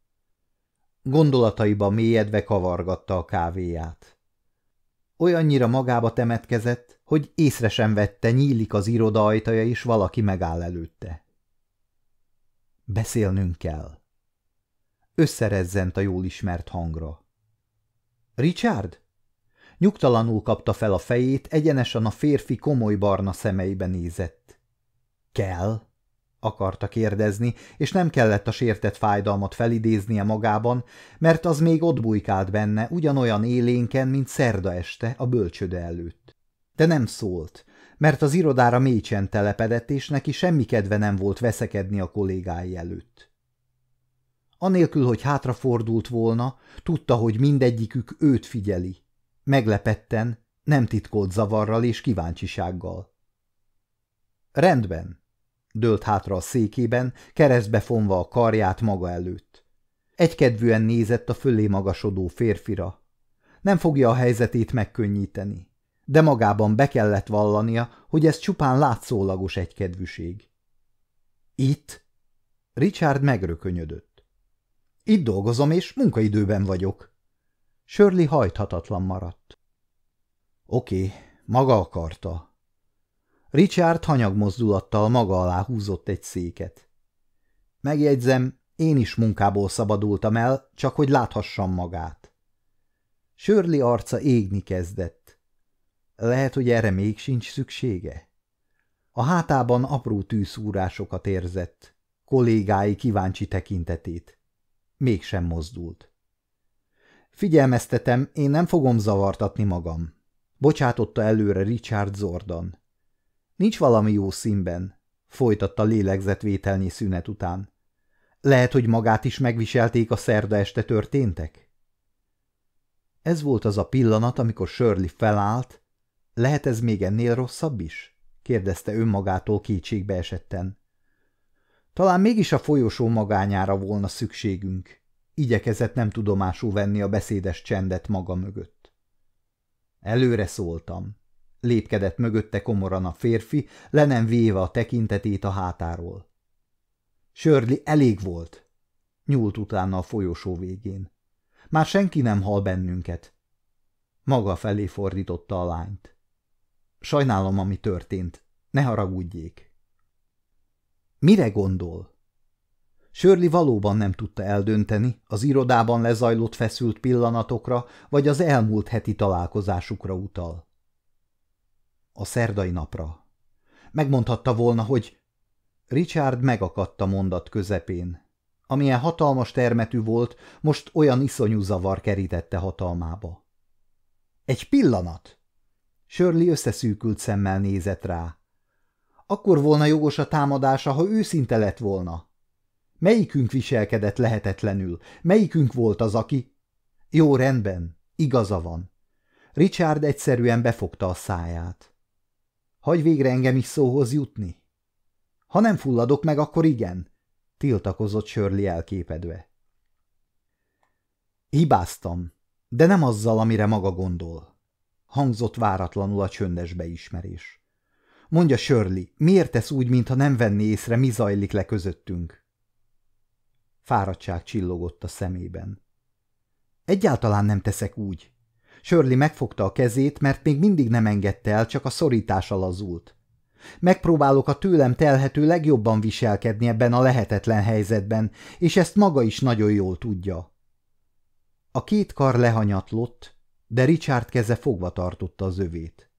Speaker 1: Gondolataiba mélyedve kavargatta a kávéját. Olyannyira magába temetkezett, hogy észre sem vette, nyílik az iroda ajtaja, és valaki megáll előtte. Beszélnünk kell. Összerezzent a jól ismert hangra. Richard? Nyugtalanul kapta fel a fejét, egyenesen a férfi komoly barna szemeibe nézett. Kell? akarta kérdezni, és nem kellett a sértett fájdalmat felidéznie magában, mert az még ott bujkált benne, ugyanolyan élénken, mint szerda este a bölcsöde előtt. De nem szólt, mert az irodára mécsen telepedett, és neki semmi kedve nem volt veszekedni a kollégái előtt. Anélkül, hogy hátrafordult volna, tudta, hogy mindegyikük őt figyeli. Meglepetten, nem titkolt zavarral és kíváncsisággal. Rendben, Dőlt hátra a székében, keresztbe fonva a karját maga előtt. Egykedvűen nézett a fölé magasodó férfira. Nem fogja a helyzetét megkönnyíteni, de magában be kellett vallania, hogy ez csupán látszólagos egykedvűség. Itt? Richard megrökönyödött. Itt dolgozom, és munkaidőben vagyok. Shirley hajthatatlan maradt. Oké, maga akarta. Richard hanyagmozdulattal maga alá húzott egy széket. Megjegyzem, én is munkából szabadultam el, csak hogy láthassam magát. Sörli arca égni kezdett. Lehet, hogy erre még sincs szüksége? A hátában apró tűszúrásokat érzett, kollégái kíváncsi tekintetét. Mégsem mozdult. Figyelmeztetem, én nem fogom zavartatni magam. Bocsátotta előre Richard Zordan. Nincs valami jó színben, folytatta lélegzetvételnyi szünet után. Lehet, hogy magát is megviselték a szerda este történtek? Ez volt az a pillanat, amikor Shirley felállt. Lehet ez még ennél rosszabb is? kérdezte önmagától kétségbe esetten. Talán mégis a folyosó magányára volna szükségünk. Igyekezett nem tudomásul venni a beszédes csendet maga mögött. Előre szóltam. Lépkedett mögötte komoran a férfi, le nem véve a tekintetét a hátáról. Sörli elég volt. Nyúlt utána a folyosó végén. Már senki nem hal bennünket. Maga felé fordította a lányt. Sajnálom, ami történt. Ne haragudjék. Mire gondol? Sörli valóban nem tudta eldönteni, az irodában lezajlott feszült pillanatokra, vagy az elmúlt heti találkozásukra utal. A szerdai napra. Megmondhatta volna, hogy Richard megakadt a mondat közepén. Amilyen hatalmas termetű volt, most olyan iszonyú zavar kerítette hatalmába. Egy pillanat! Shirley összeszűkült szemmel nézett rá. Akkor volna jogos a támadása, ha őszinte lett volna. Melyikünk viselkedett lehetetlenül? Melyikünk volt az, aki... Jó, rendben, igaza van. Richard egyszerűen befogta a száját. Hagy végre engem is szóhoz jutni? Ha nem fulladok meg, akkor igen, tiltakozott Sörli elképedve. Hibáztam, de nem azzal, amire maga gondol. Hangzott váratlanul a csöndes beismerés. Mondja Sörli, miért tesz úgy, mintha nem venné észre, mi zajlik le közöttünk? Fáradtság csillogott a szemében. Egyáltalán nem teszek úgy. Sörli megfogta a kezét, mert még mindig nem engedte el, csak a szorítás lazult. Megpróbálok a tőlem telhető legjobban viselkedni ebben a lehetetlen helyzetben, és ezt maga is nagyon jól tudja. A két kar lehanyatlott, de Richard keze fogva tartotta az övét.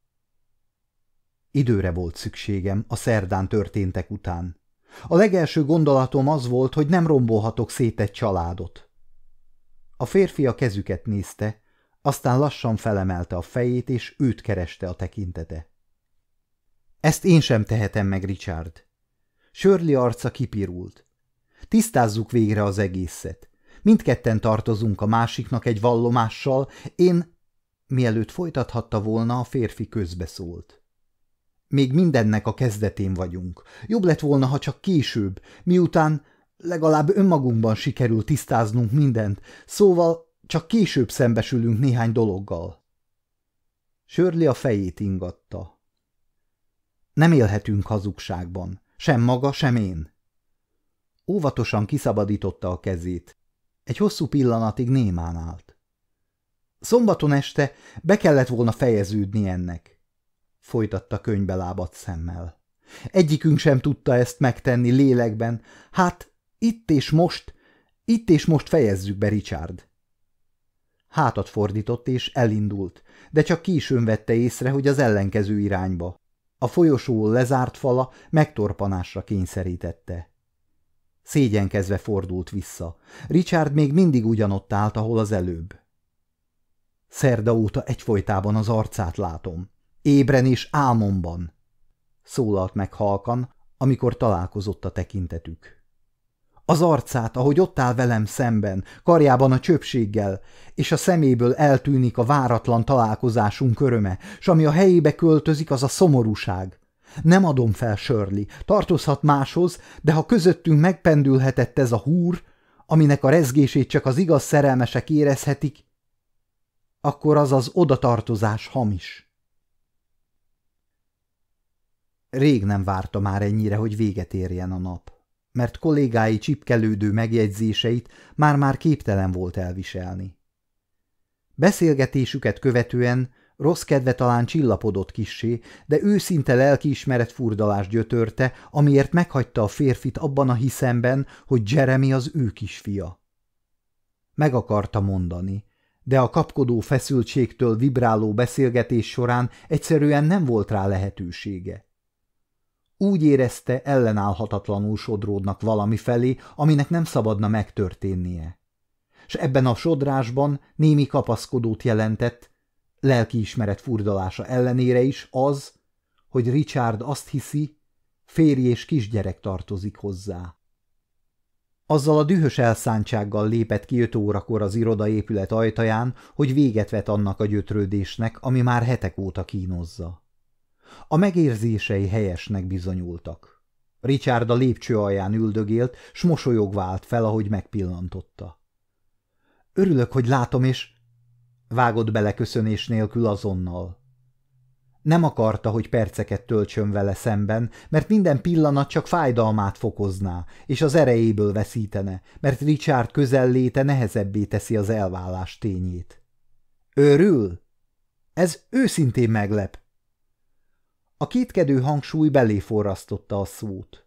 Speaker 1: Időre volt szükségem a szerdán történtek után. A legelső gondolatom az volt, hogy nem rombolhatok szét egy családot. A férfi a kezüket nézte, aztán lassan felemelte a fejét, és őt kereste a tekintete. Ezt én sem tehetem meg, Richard. Sörli arca kipirult. Tisztázzuk végre az egészet. Mindketten tartozunk a másiknak egy vallomással, én... Mielőtt folytathatta volna, a férfi közbeszólt. Még mindennek a kezdetén vagyunk. Jobb lett volna, ha csak később, miután legalább önmagunkban sikerül tisztáznunk mindent, szóval csak később szembesülünk néhány dologgal. Sörli a fejét ingatta. Nem élhetünk hazugságban, sem maga, sem én. Óvatosan kiszabadította a kezét. Egy hosszú pillanatig némán állt. Szombaton este be kellett volna fejeződni ennek, folytatta könybe lábadt szemmel. Egyikünk sem tudta ezt megtenni lélekben, hát itt és most, itt és most fejezzük be, Richard. Hátat fordított és elindult, de csak későn vette észre, hogy az ellenkező irányba. A folyosó lezárt fala megtorpanásra kényszerítette. Szégyenkezve fordult vissza. Richard még mindig ugyanott állt, ahol az előbb. Szerda óta egyfolytában az arcát látom. Ébren és álmomban. Szólalt meg halkan, amikor találkozott a tekintetük. Az arcát, ahogy ott áll velem szemben, karjában a csöpséggel, és a szeméből eltűnik a váratlan találkozásunk öröme, s ami a helyébe költözik, az a szomorúság. Nem adom fel, Shirley, tartozhat máshoz, de ha közöttünk megpendülhetett ez a húr, aminek a rezgését csak az igaz szerelmesek érezhetik, akkor az az odatartozás hamis. Rég nem várta már ennyire, hogy véget érjen a nap mert kollégái csipkelődő megjegyzéseit már-már képtelen volt elviselni. Beszélgetésüket követően Rossz kedve talán csillapodott kissé, de őszinte lelkiismeret furdalás gyötörte, amiért meghagyta a férfit abban a hiszemben, hogy Jeremy az ő kisfia. Meg akarta mondani, de a kapkodó feszültségtől vibráló beszélgetés során egyszerűen nem volt rá lehetősége. Úgy érezte, ellenállhatatlanul sodródnak valami felé, aminek nem szabadna megtörténnie. S ebben a sodrásban némi kapaszkodót jelentett, lelkiismeret furdalása ellenére is az, hogy Richard azt hiszi, férj és kisgyerek tartozik hozzá. Azzal a dühös elszántsággal lépett ki öt órakor az irodaépület ajtaján, hogy véget vet annak a gyötrődésnek, ami már hetek óta kínozza. A megérzései helyesnek bizonyultak. Richard a lépcső alján üldögélt, s mosolyogva állt fel, ahogy megpillantotta. Örülök, hogy látom, és... Vágott bele köszönés nélkül azonnal. Nem akarta, hogy perceket töltsön vele szemben, mert minden pillanat csak fájdalmát fokozná, és az erejéből veszítene, mert Richard közelléte nehezebbé teszi az elvállás tényét. Örül? Ez őszintén meglep. A kétkedő hangsúly belé forrasztotta a szót.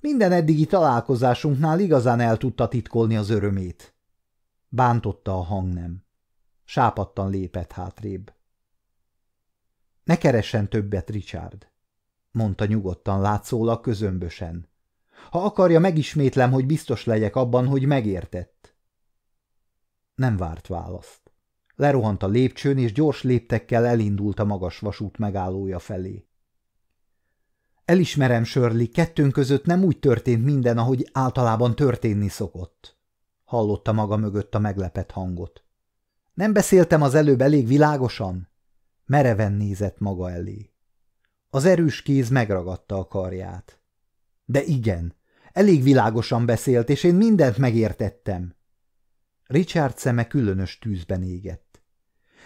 Speaker 1: Minden eddigi találkozásunknál igazán el tudta titkolni az örömét. Bántotta a hangnem. Sápattan lépett hátrébb. Ne keressen többet, Richard, mondta nyugodtan látszólag közömbösen. Ha akarja, megismétlem, hogy biztos legyek abban, hogy megértett. Nem várt választ. Lerohant a lépcsőn, és gyors léptekkel elindult a magas vasút megállója felé. Elismerem, Sörli, kettőnk között nem úgy történt minden, ahogy általában történni szokott. Hallotta maga mögött a meglepett hangot. Nem beszéltem az előbb elég világosan? Mereven nézett maga elé. Az erős kéz megragadta a karját. De igen, elég világosan beszélt, és én mindent megértettem. Richard szeme különös tűzben égett.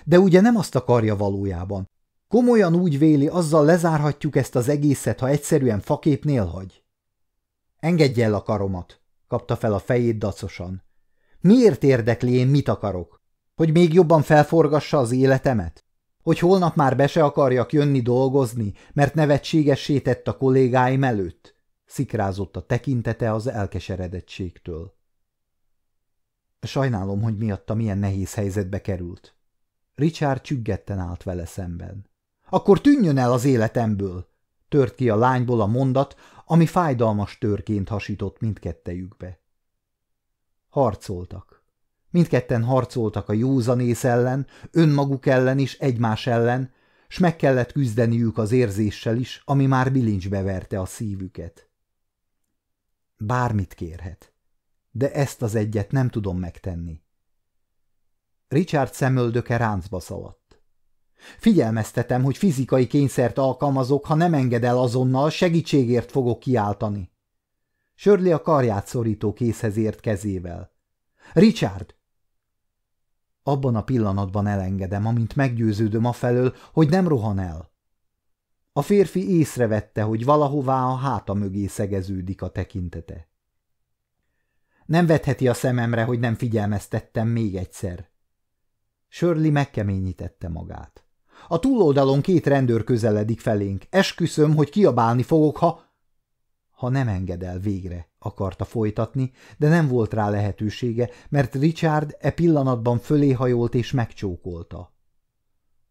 Speaker 1: De ugye nem azt akarja valójában. Komolyan úgy véli, azzal lezárhatjuk ezt az egészet, ha egyszerűen faképnél hagy? Engedj el a karomat, kapta fel a fejét dacosan. Miért érdekli én, mit akarok? Hogy még jobban felforgassa az életemet? Hogy holnap már be se akarjak jönni dolgozni, mert nevetségessé tett a kollégáim előtt? Szikrázott a tekintete az elkeseredettségtől. Sajnálom, hogy miatta milyen nehéz helyzetbe került. Richard csüggetten állt vele szemben. Akkor tűnjön el az életemből! Tört ki a lányból a mondat, ami fájdalmas törként hasított mindkettejükbe. Harcoltak. Mindketten harcoltak a józanész ellen, önmaguk ellen is, egymás ellen, s meg kellett küzdeniük az érzéssel is, ami már bilincsbe verte a szívüket. Bármit kérhet, de ezt az egyet nem tudom megtenni. Richard szemöldöke ráncba szaladt. Figyelmeztetem, hogy fizikai kényszert alkalmazok, ha nem enged el azonnal, segítségért fogok kiáltani. Sörli a karját szorító készhez ért kezével. Richard, abban a pillanatban elengedem, amint meggyőződöm afelől, hogy nem rohan el. A férfi észrevette, hogy valahová a háta mögé szegeződik a tekintete. Nem vetheti a szememre, hogy nem figyelmeztettem még egyszer. Sörli megkeményítette magát. A túloldalon két rendőr közeledik felénk. Esküszöm, hogy kiabálni fogok, ha ha nem enged el végre, akarta folytatni, de nem volt rá lehetősége, mert Richard e pillanatban fölé hajolt és megcsókolta.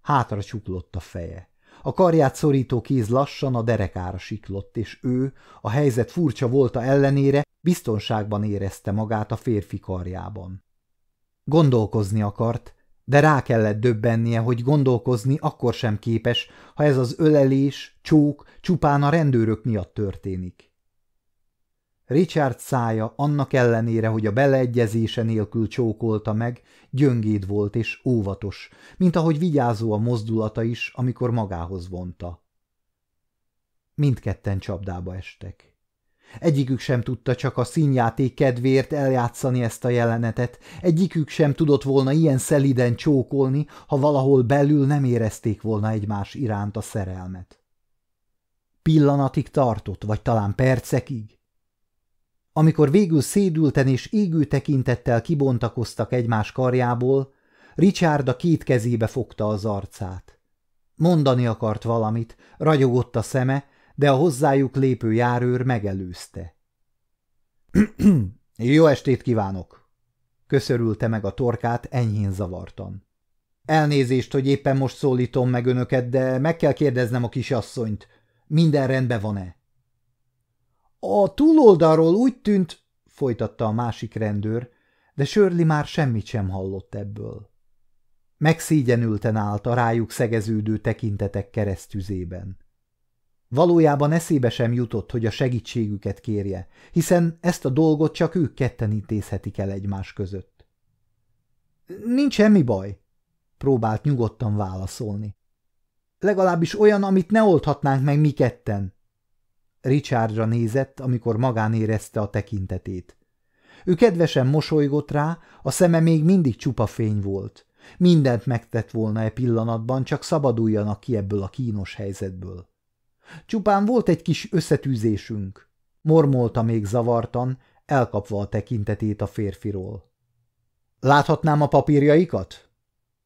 Speaker 1: Hátra csuklott a feje. A karját szorító kéz lassan a derekára siklott, és ő, a helyzet furcsa volta ellenére, biztonságban érezte magát a férfi karjában. Gondolkozni akart, de rá kellett döbbennie, hogy gondolkozni akkor sem képes, ha ez az ölelés, csók csupán a rendőrök miatt történik. Richard szája annak ellenére, hogy a beleegyezése nélkül csókolta meg, gyöngéd volt és óvatos, mint ahogy vigyázó a mozdulata is, amikor magához vonta. Mindketten csapdába estek. Egyikük sem tudta csak a színjáték kedvéért eljátszani ezt a jelenetet, egyikük sem tudott volna ilyen szeliden csókolni, ha valahol belül nem érezték volna egymás iránt a szerelmet. Pillanatig tartott, vagy talán percekig, amikor végül szédülten és égő tekintettel kibontakoztak egymás karjából, Richard a két kezébe fogta az arcát. Mondani akart valamit, ragyogott a szeme, de a hozzájuk lépő járőr megelőzte. Jó estét kívánok! Köszörülte meg a torkát enyhén zavartan. Elnézést, hogy éppen most szólítom meg önöket, de meg kell kérdeznem a kisasszonyt. Minden rendben van-e? A túloldalról úgy tűnt, folytatta a másik rendőr, de Sörli már semmit sem hallott ebből. Megszígyenülten állt a rájuk szegeződő tekintetek keresztüzében. Valójában eszébe sem jutott, hogy a segítségüket kérje, hiszen ezt a dolgot csak ők ketten intézhetik el egymás között. Nincs semmi baj, próbált nyugodtan válaszolni. Legalábbis olyan, amit ne oldhatnánk meg mi ketten. Richardra nézett, amikor magán érezte a tekintetét. Ő kedvesen mosolygott rá, a szeme még mindig csupa fény volt. Mindent megtett volna e pillanatban, csak szabaduljanak ki ebből a kínos helyzetből. Csupán volt egy kis összetűzésünk, mormolta még zavartan, elkapva a tekintetét a férfiról. Láthatnám a papírjaikat?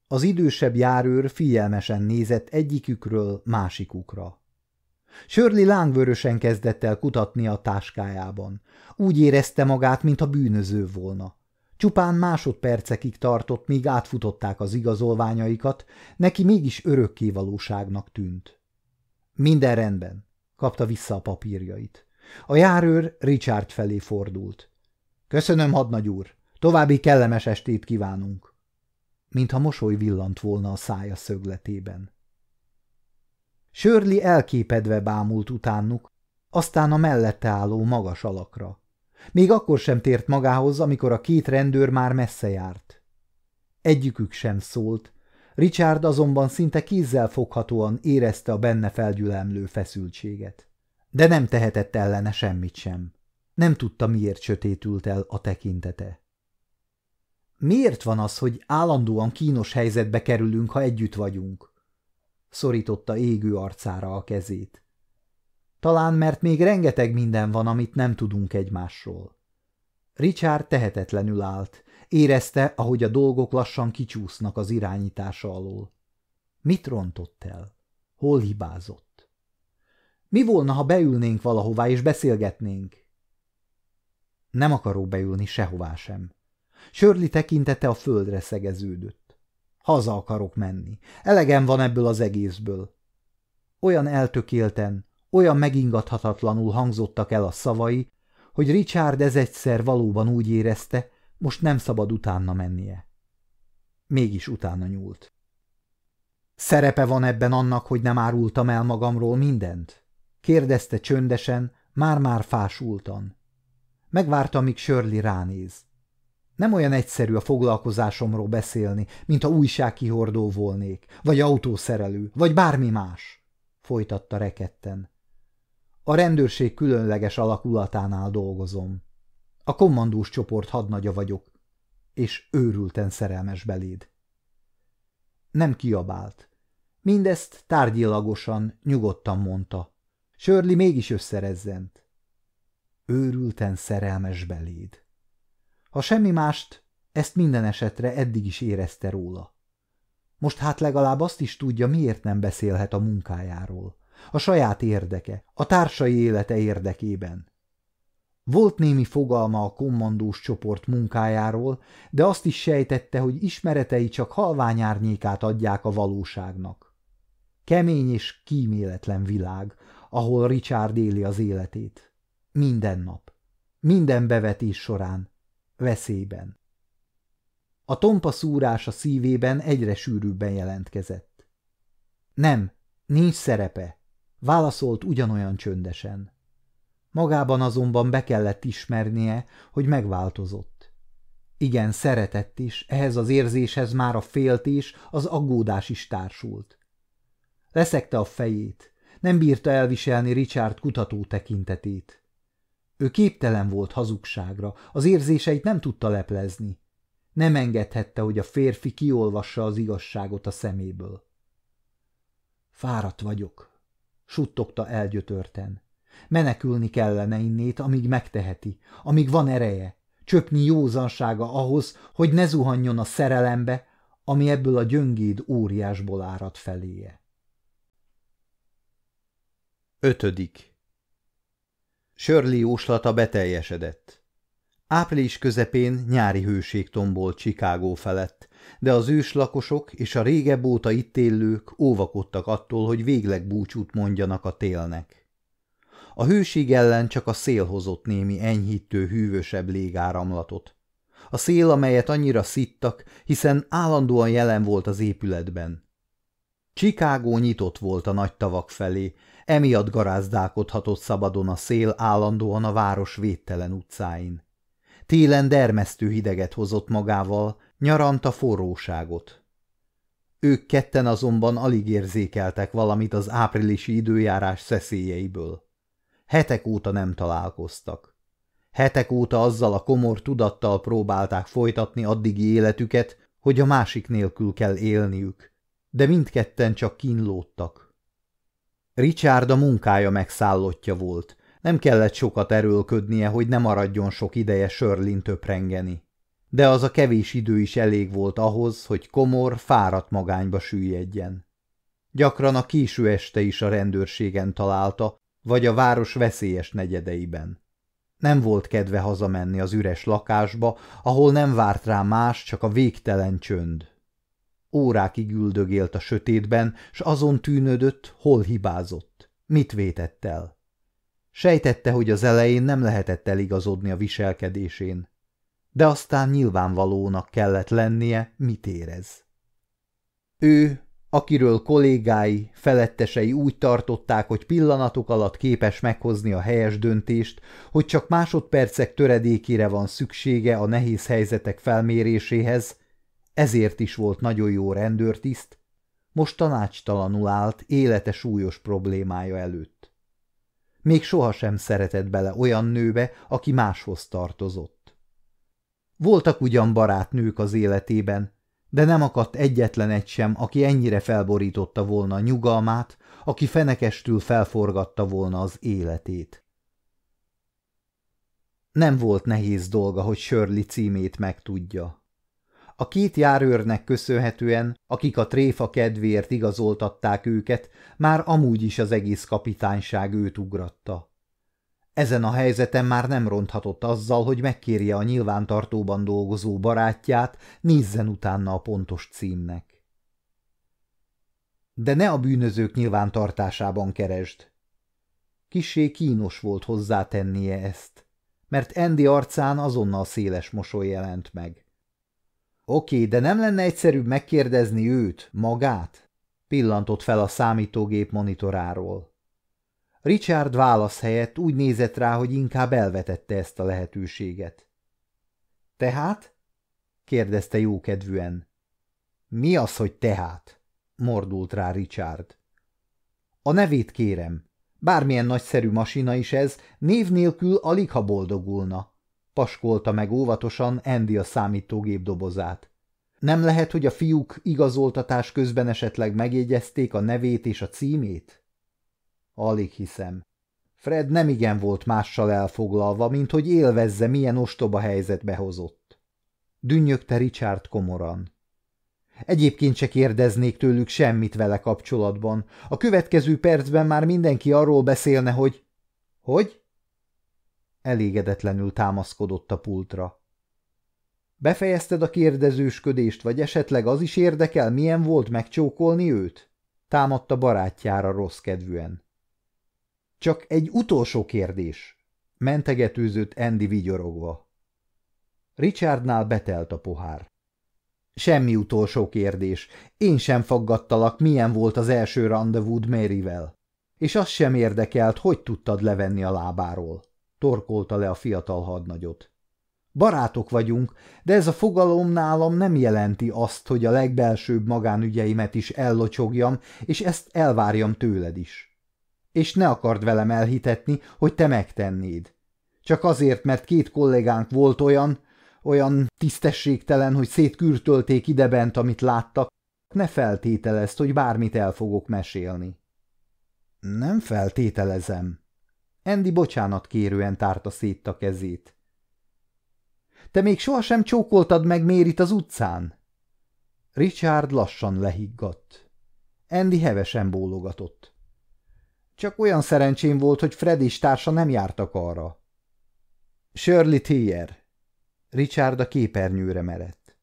Speaker 1: Az idősebb járőr figyelmesen nézett egyikükről másikukra. Sörli lángvörösen kezdett el kutatni a táskájában. Úgy érezte magát, mint a bűnöző volna. Csupán másodpercekig tartott, míg átfutották az igazolványaikat, neki mégis örökké valóságnak tűnt. Minden rendben, kapta vissza a papírjait. A járőr Richard felé fordult. Köszönöm, hadnagy úr, további kellemes estét kívánunk. Mintha mosoly villant volna a szája szögletében. Sörli elképedve bámult utánuk, aztán a mellette álló magas alakra. Még akkor sem tért magához, amikor a két rendőr már messze járt. Egyikük sem szólt, Richard azonban szinte kézzel foghatóan érezte a benne felgyülemlő feszültséget. De nem tehetett ellene semmit sem. Nem tudta, miért sötétült el a tekintete. Miért van az, hogy állandóan kínos helyzetbe kerülünk, ha együtt vagyunk? Szorította égő arcára a kezét. Talán mert még rengeteg minden van, amit nem tudunk egymásról. Richard tehetetlenül állt, érezte, ahogy a dolgok lassan kicsúsznak az irányítása alól. Mit rontott el? Hol hibázott? Mi volna, ha beülnénk valahová és beszélgetnénk? Nem akarok beülni sehová sem. Sörli tekintete a földre szegeződött. Haza akarok menni. Elegem van ebből az egészből. Olyan eltökélten, olyan megingathatatlanul hangzottak el a szavai, hogy Richard ez egyszer valóban úgy érezte, most nem szabad utána mennie. Mégis utána nyúlt. Szerepe van ebben annak, hogy nem árultam el magamról mindent? Kérdezte csöndesen, már-már fásultan. Megvárta, míg Shirley ránéz. Nem olyan egyszerű a foglalkozásomról beszélni, mint a újságkihordó volnék, vagy autószerelő, vagy bármi más, folytatta reketten. A rendőrség különleges alakulatánál dolgozom. A kommandós csoport hadnagya vagyok, és őrülten szerelmes beléd. Nem kiabált. Mindezt tárgyilagosan, nyugodtan mondta. Sörli mégis összerezzent. Őrülten szerelmes beléd. Ha semmi mást, ezt minden esetre eddig is érezte róla. Most hát legalább azt is tudja, miért nem beszélhet a munkájáról. A saját érdeke, a társai élete érdekében. Volt némi fogalma a kommandós csoport munkájáról, de azt is sejtette, hogy ismeretei csak halvány árnyékát adják a valóságnak. Kemény és kíméletlen világ, ahol Richard éli az életét. Minden nap, minden bevetés során, veszélyben. A tompa szúrás a szívében egyre sűrűbben jelentkezett. Nem, nincs szerepe, válaszolt ugyanolyan csöndesen. Magában azonban be kellett ismernie, hogy megváltozott. Igen, szeretett is, ehhez az érzéshez már a féltés, az aggódás is társult. Leszekte a fejét, nem bírta elviselni Richard kutató tekintetét. Ő képtelen volt hazugságra, az érzéseit nem tudta leplezni. Nem engedhette, hogy a férfi kiolvassa az igazságot a szeméből. Fáradt vagyok, suttogta elgyötörten. Menekülni kellene innét, amíg megteheti, amíg van ereje, csöpni józansága ahhoz, hogy ne zuhanjon a szerelembe, ami ebből a gyöngéd óriásból árad feléje. Ötödik Sörli jóslata beteljesedett. Április közepén nyári hőség tombolt Chicago felett, de az őslakosok és a régebb óta itt élők óvakodtak attól, hogy végleg búcsút mondjanak a télnek. A hőség ellen csak a szél hozott némi enyhítő, hűvösebb légáramlatot. A szél, amelyet annyira szittak, hiszen állandóan jelen volt az épületben. Chicago nyitott volt a nagy tavak felé, emiatt garázdálkodhatott szabadon a szél állandóan a város védtelen utcáin. Télen dermesztő hideget hozott magával, nyaranta forróságot. Ők ketten azonban alig érzékeltek valamit az áprilisi időjárás szeszélyeiből. Hetek óta nem találkoztak. Hetek óta azzal a komor tudattal próbálták folytatni addigi életüket, hogy a másik nélkül kell élniük, de mindketten csak kínlódtak. Richard a munkája megszállottja volt, nem kellett sokat erőlködnie, hogy ne maradjon sok ideje Sörlin töprengeni. De az a kevés idő is elég volt ahhoz, hogy komor, fáradt magányba süllyedjen. Gyakran a késő este is a rendőrségen találta, vagy a város veszélyes negyedeiben. Nem volt kedve hazamenni az üres lakásba, ahol nem várt rá más, csak a végtelen csönd. Órákig üldögélt a sötétben, s azon tűnödött, hol hibázott, mit vétett el. Sejtette, hogy az elején nem lehetett eligazodni a viselkedésén, de aztán nyilvánvalónak kellett lennie, mit érez. Ő, akiről kollégái, felettesei úgy tartották, hogy pillanatok alatt képes meghozni a helyes döntést, hogy csak másodpercek töredékére van szüksége a nehéz helyzetek felméréséhez, ezért is volt nagyon jó rendőrtiszt, most tanácstalanul állt élete súlyos problémája előtt. Még sohasem szeretett bele olyan nőbe, aki máshoz tartozott. Voltak ugyan barátnők az életében, de nem akadt egyetlen egy sem, aki ennyire felborította volna a nyugalmát, aki fenekestül felforgatta volna az életét. Nem volt nehéz dolga, hogy Shirley címét megtudja. A két járőrnek köszönhetően, akik a tréfa kedvéért igazoltatták őket, már amúgy is az egész kapitányság őt ugratta. Ezen a helyzeten már nem ronthatott azzal, hogy megkérje a nyilvántartóban dolgozó barátját, nézzen utána a pontos címnek. De ne a bűnözők nyilvántartásában keresd. Kissé kínos volt hozzátennie ezt, mert Andy arcán azonnal széles mosoly jelent meg. Oké, de nem lenne egyszerűbb megkérdezni őt, magát? Pillantott fel a számítógép monitoráról. Richard válasz helyett úgy nézett rá, hogy inkább elvetette ezt a lehetőséget. Tehát? kérdezte jókedvűen. Mi az, hogy tehát? mordult rá Richard. A nevét kérem. Bármilyen nagyszerű masina is ez, név nélkül alig ha boldogulna paskolta meg óvatosan Andy a számítógép dobozát. Nem lehet, hogy a fiúk igazoltatás közben esetleg megjegyezték a nevét és a címét? Alig hiszem. Fred nem igen volt mással elfoglalva, mint hogy élvezze, milyen ostoba helyzetbe hozott. Dünnyögte Richard komoran. Egyébként se kérdeznék tőlük semmit vele kapcsolatban. A következő percben már mindenki arról beszélne, hogy... Hogy? Elégedetlenül támaszkodott a pultra. Befejezted a kérdezősködést, vagy esetleg az is érdekel, milyen volt megcsókolni őt? Támadta barátjára rossz kedvűen. Csak egy utolsó kérdés, mentegetőzött Andy vigyorogva. Richardnál betelt a pohár. Semmi utolsó kérdés. Én sem faggattalak, milyen volt az első rendezvúd Maryvel. És azt sem érdekelt, hogy tudtad levenni a lábáról torkolta le a fiatal hadnagyot. Barátok vagyunk, de ez a fogalom nálam nem jelenti azt, hogy a legbelsőbb magánügyeimet is ellocsogjam, és ezt elvárjam tőled is. És ne akard velem elhitetni, hogy te megtennéd. Csak azért, mert két kollégánk volt olyan, olyan tisztességtelen, hogy szétkürtölték idebent, amit láttak, ne feltételezd, hogy bármit el fogok mesélni. Nem feltételezem, Andy bocsánat kérően tárta szét a kezét. Te még sohasem csókoltad meg Mérit az utcán? Richard lassan lehiggadt. Andy hevesen bólogatott. Csak olyan szerencsém volt, hogy Fred és társa nem jártak arra. Shirley Thier. Richard a képernyőre merett.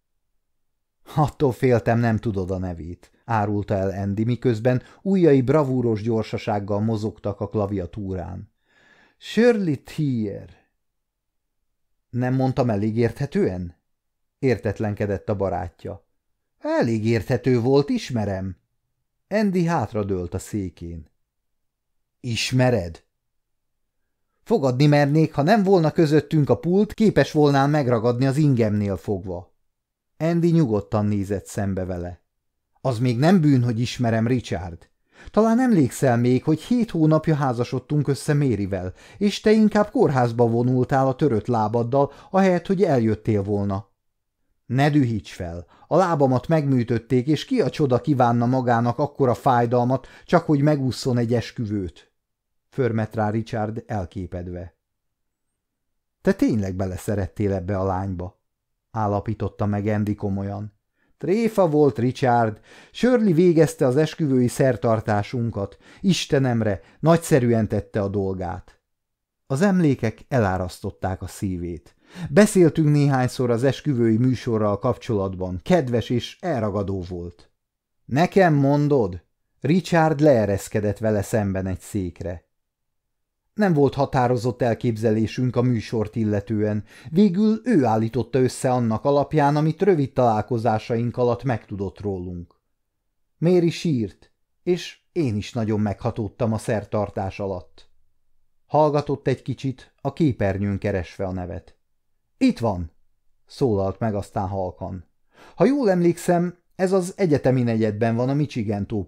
Speaker 1: Attól féltem, nem tudod a nevét, árulta el Andy, miközben ujjai bravúros gyorsasággal mozogtak a klaviatúrán. Shirley Thier. Nem mondtam elég érthetően? Értetlenkedett a barátja. Elég érthető volt, ismerem. Andy hátradőlt a székén. Ismered? Fogadni mernék, ha nem volna közöttünk a pult, képes volnál megragadni az ingemnél fogva. Andy nyugodtan nézett szembe vele. Az még nem bűn, hogy ismerem Richard. Talán emlékszel még, hogy hét hónapja házasodtunk össze Mérivel, és te inkább kórházba vonultál a törött lábaddal, ahelyett, hogy eljöttél volna. Ne dühíts fel, a lábamat megműtötték, és ki a csoda kívánna magának akkora fájdalmat, csak hogy megúszson egy esküvőt? Förmet rá Richard elképedve. Te tényleg beleszerettél ebbe a lányba? állapította meg Andy komolyan. Tréfa volt, Richard. Shirley végezte az esküvői szertartásunkat. Istenemre, nagyszerűen tette a dolgát. Az emlékek elárasztották a szívét. Beszéltünk néhányszor az esküvői műsorral kapcsolatban, kedves és elragadó volt. Nekem mondod? Richard leereszkedett vele szemben egy székre. Nem volt határozott elképzelésünk a műsort illetően, végül ő állította össze annak alapján, amit rövid találkozásaink alatt megtudott rólunk. Méri sírt, és én is nagyon meghatódtam a szertartás alatt. Hallgatott egy kicsit, a képernyőn keresve a nevet. Itt van, szólalt meg aztán halkan. Ha jól emlékszem, ez az egyetemi negyedben van a Michigan tó.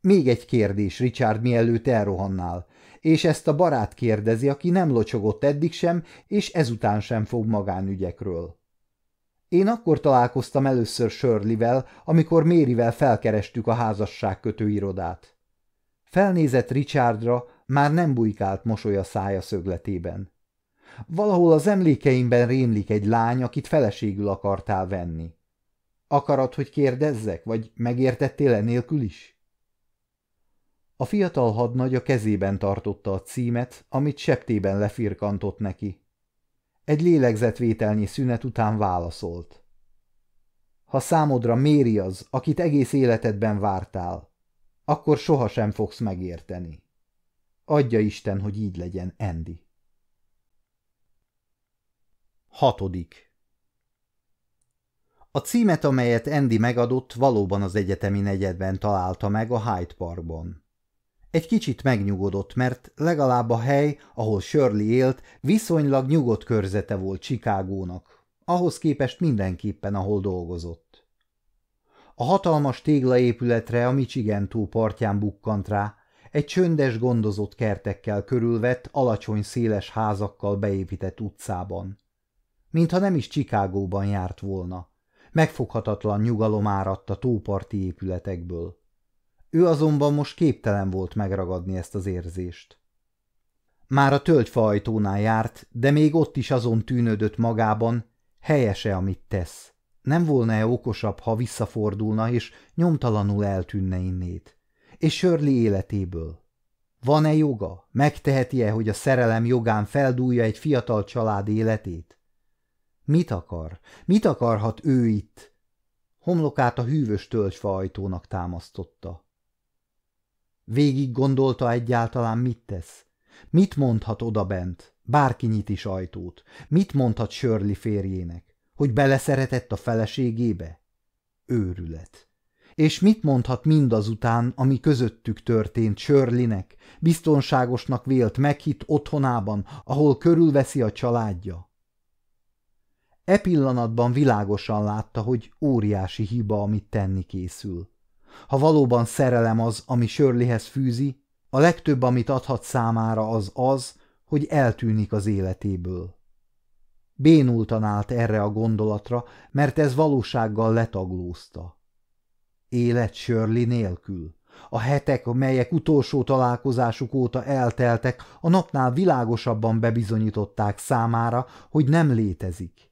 Speaker 1: Még egy kérdés, Richard, mielőtt elrohannál, és ezt a barát kérdezi, aki nem locsogott eddig sem, és ezután sem fog magánügyekről. Én akkor találkoztam először Shirley-vel, amikor Mérivel felkerestük a házasságkötő irodát. Felnézett Richardra, már nem bujkált mosolya szája szögletében. Valahol az emlékeimben rémlik egy lány, akit feleségül akartál venni. Akarad, hogy kérdezzek, vagy megértettél enélkül is? A fiatal hadnagy a kezében tartotta a címet, amit septében lefirkantott neki. Egy lélegzetvételnyi szünet után válaszolt. Ha számodra méri az, akit egész életedben vártál, akkor sohasem fogsz megérteni. Adja Isten, hogy így legyen, Andy. Hatodik A címet, amelyet Andy megadott, valóban az egyetemi negyedben találta meg a Hyde Parkban. Egy kicsit megnyugodott, mert legalább a hely, ahol Shirley élt, viszonylag nyugodt körzete volt Chicagónak, ahhoz képest mindenképpen, ahol dolgozott. A hatalmas téglaépületre a Michigan tó partján bukkant rá, egy csöndes, gondozott kertekkel körülvett, alacsony, széles házakkal beépített utcában mintha nem is Csikágóban járt volna. Megfoghatatlan nyugalom áradt a tóparti épületekből. Ő azonban most képtelen volt megragadni ezt az érzést. Már a tölgyfa ajtónál járt, de még ott is azon tűnődött magában, helyese, amit tesz. Nem volna-e okosabb, ha visszafordulna és nyomtalanul eltűnne innét? És Shirley életéből. Van-e joga? Megteheti-e, hogy a szerelem jogán feldúlja egy fiatal család életét? Mit akar? Mit akarhat ő itt? Homlokát a hűvös tölgyfa ajtónak támasztotta. Végig gondolta egyáltalán, mit tesz? Mit mondhat odabent? Bárki nyit is ajtót. Mit mondhat Shirley férjének? Hogy beleszeretett a feleségébe? Őrület. És mit mondhat mindazután, ami közöttük történt Shirleynek, biztonságosnak vélt meghitt otthonában, ahol körülveszi a családja? E pillanatban világosan látta, hogy óriási hiba, amit tenni készül. Ha valóban szerelem az, ami Sörlihez fűzi, a legtöbb, amit adhat számára az az, hogy eltűnik az életéből. Bénultan állt erre a gondolatra, mert ez valósággal letaglózta. Élet Shirley nélkül. A hetek, melyek utolsó találkozásuk óta elteltek, a napnál világosabban bebizonyították számára, hogy nem létezik.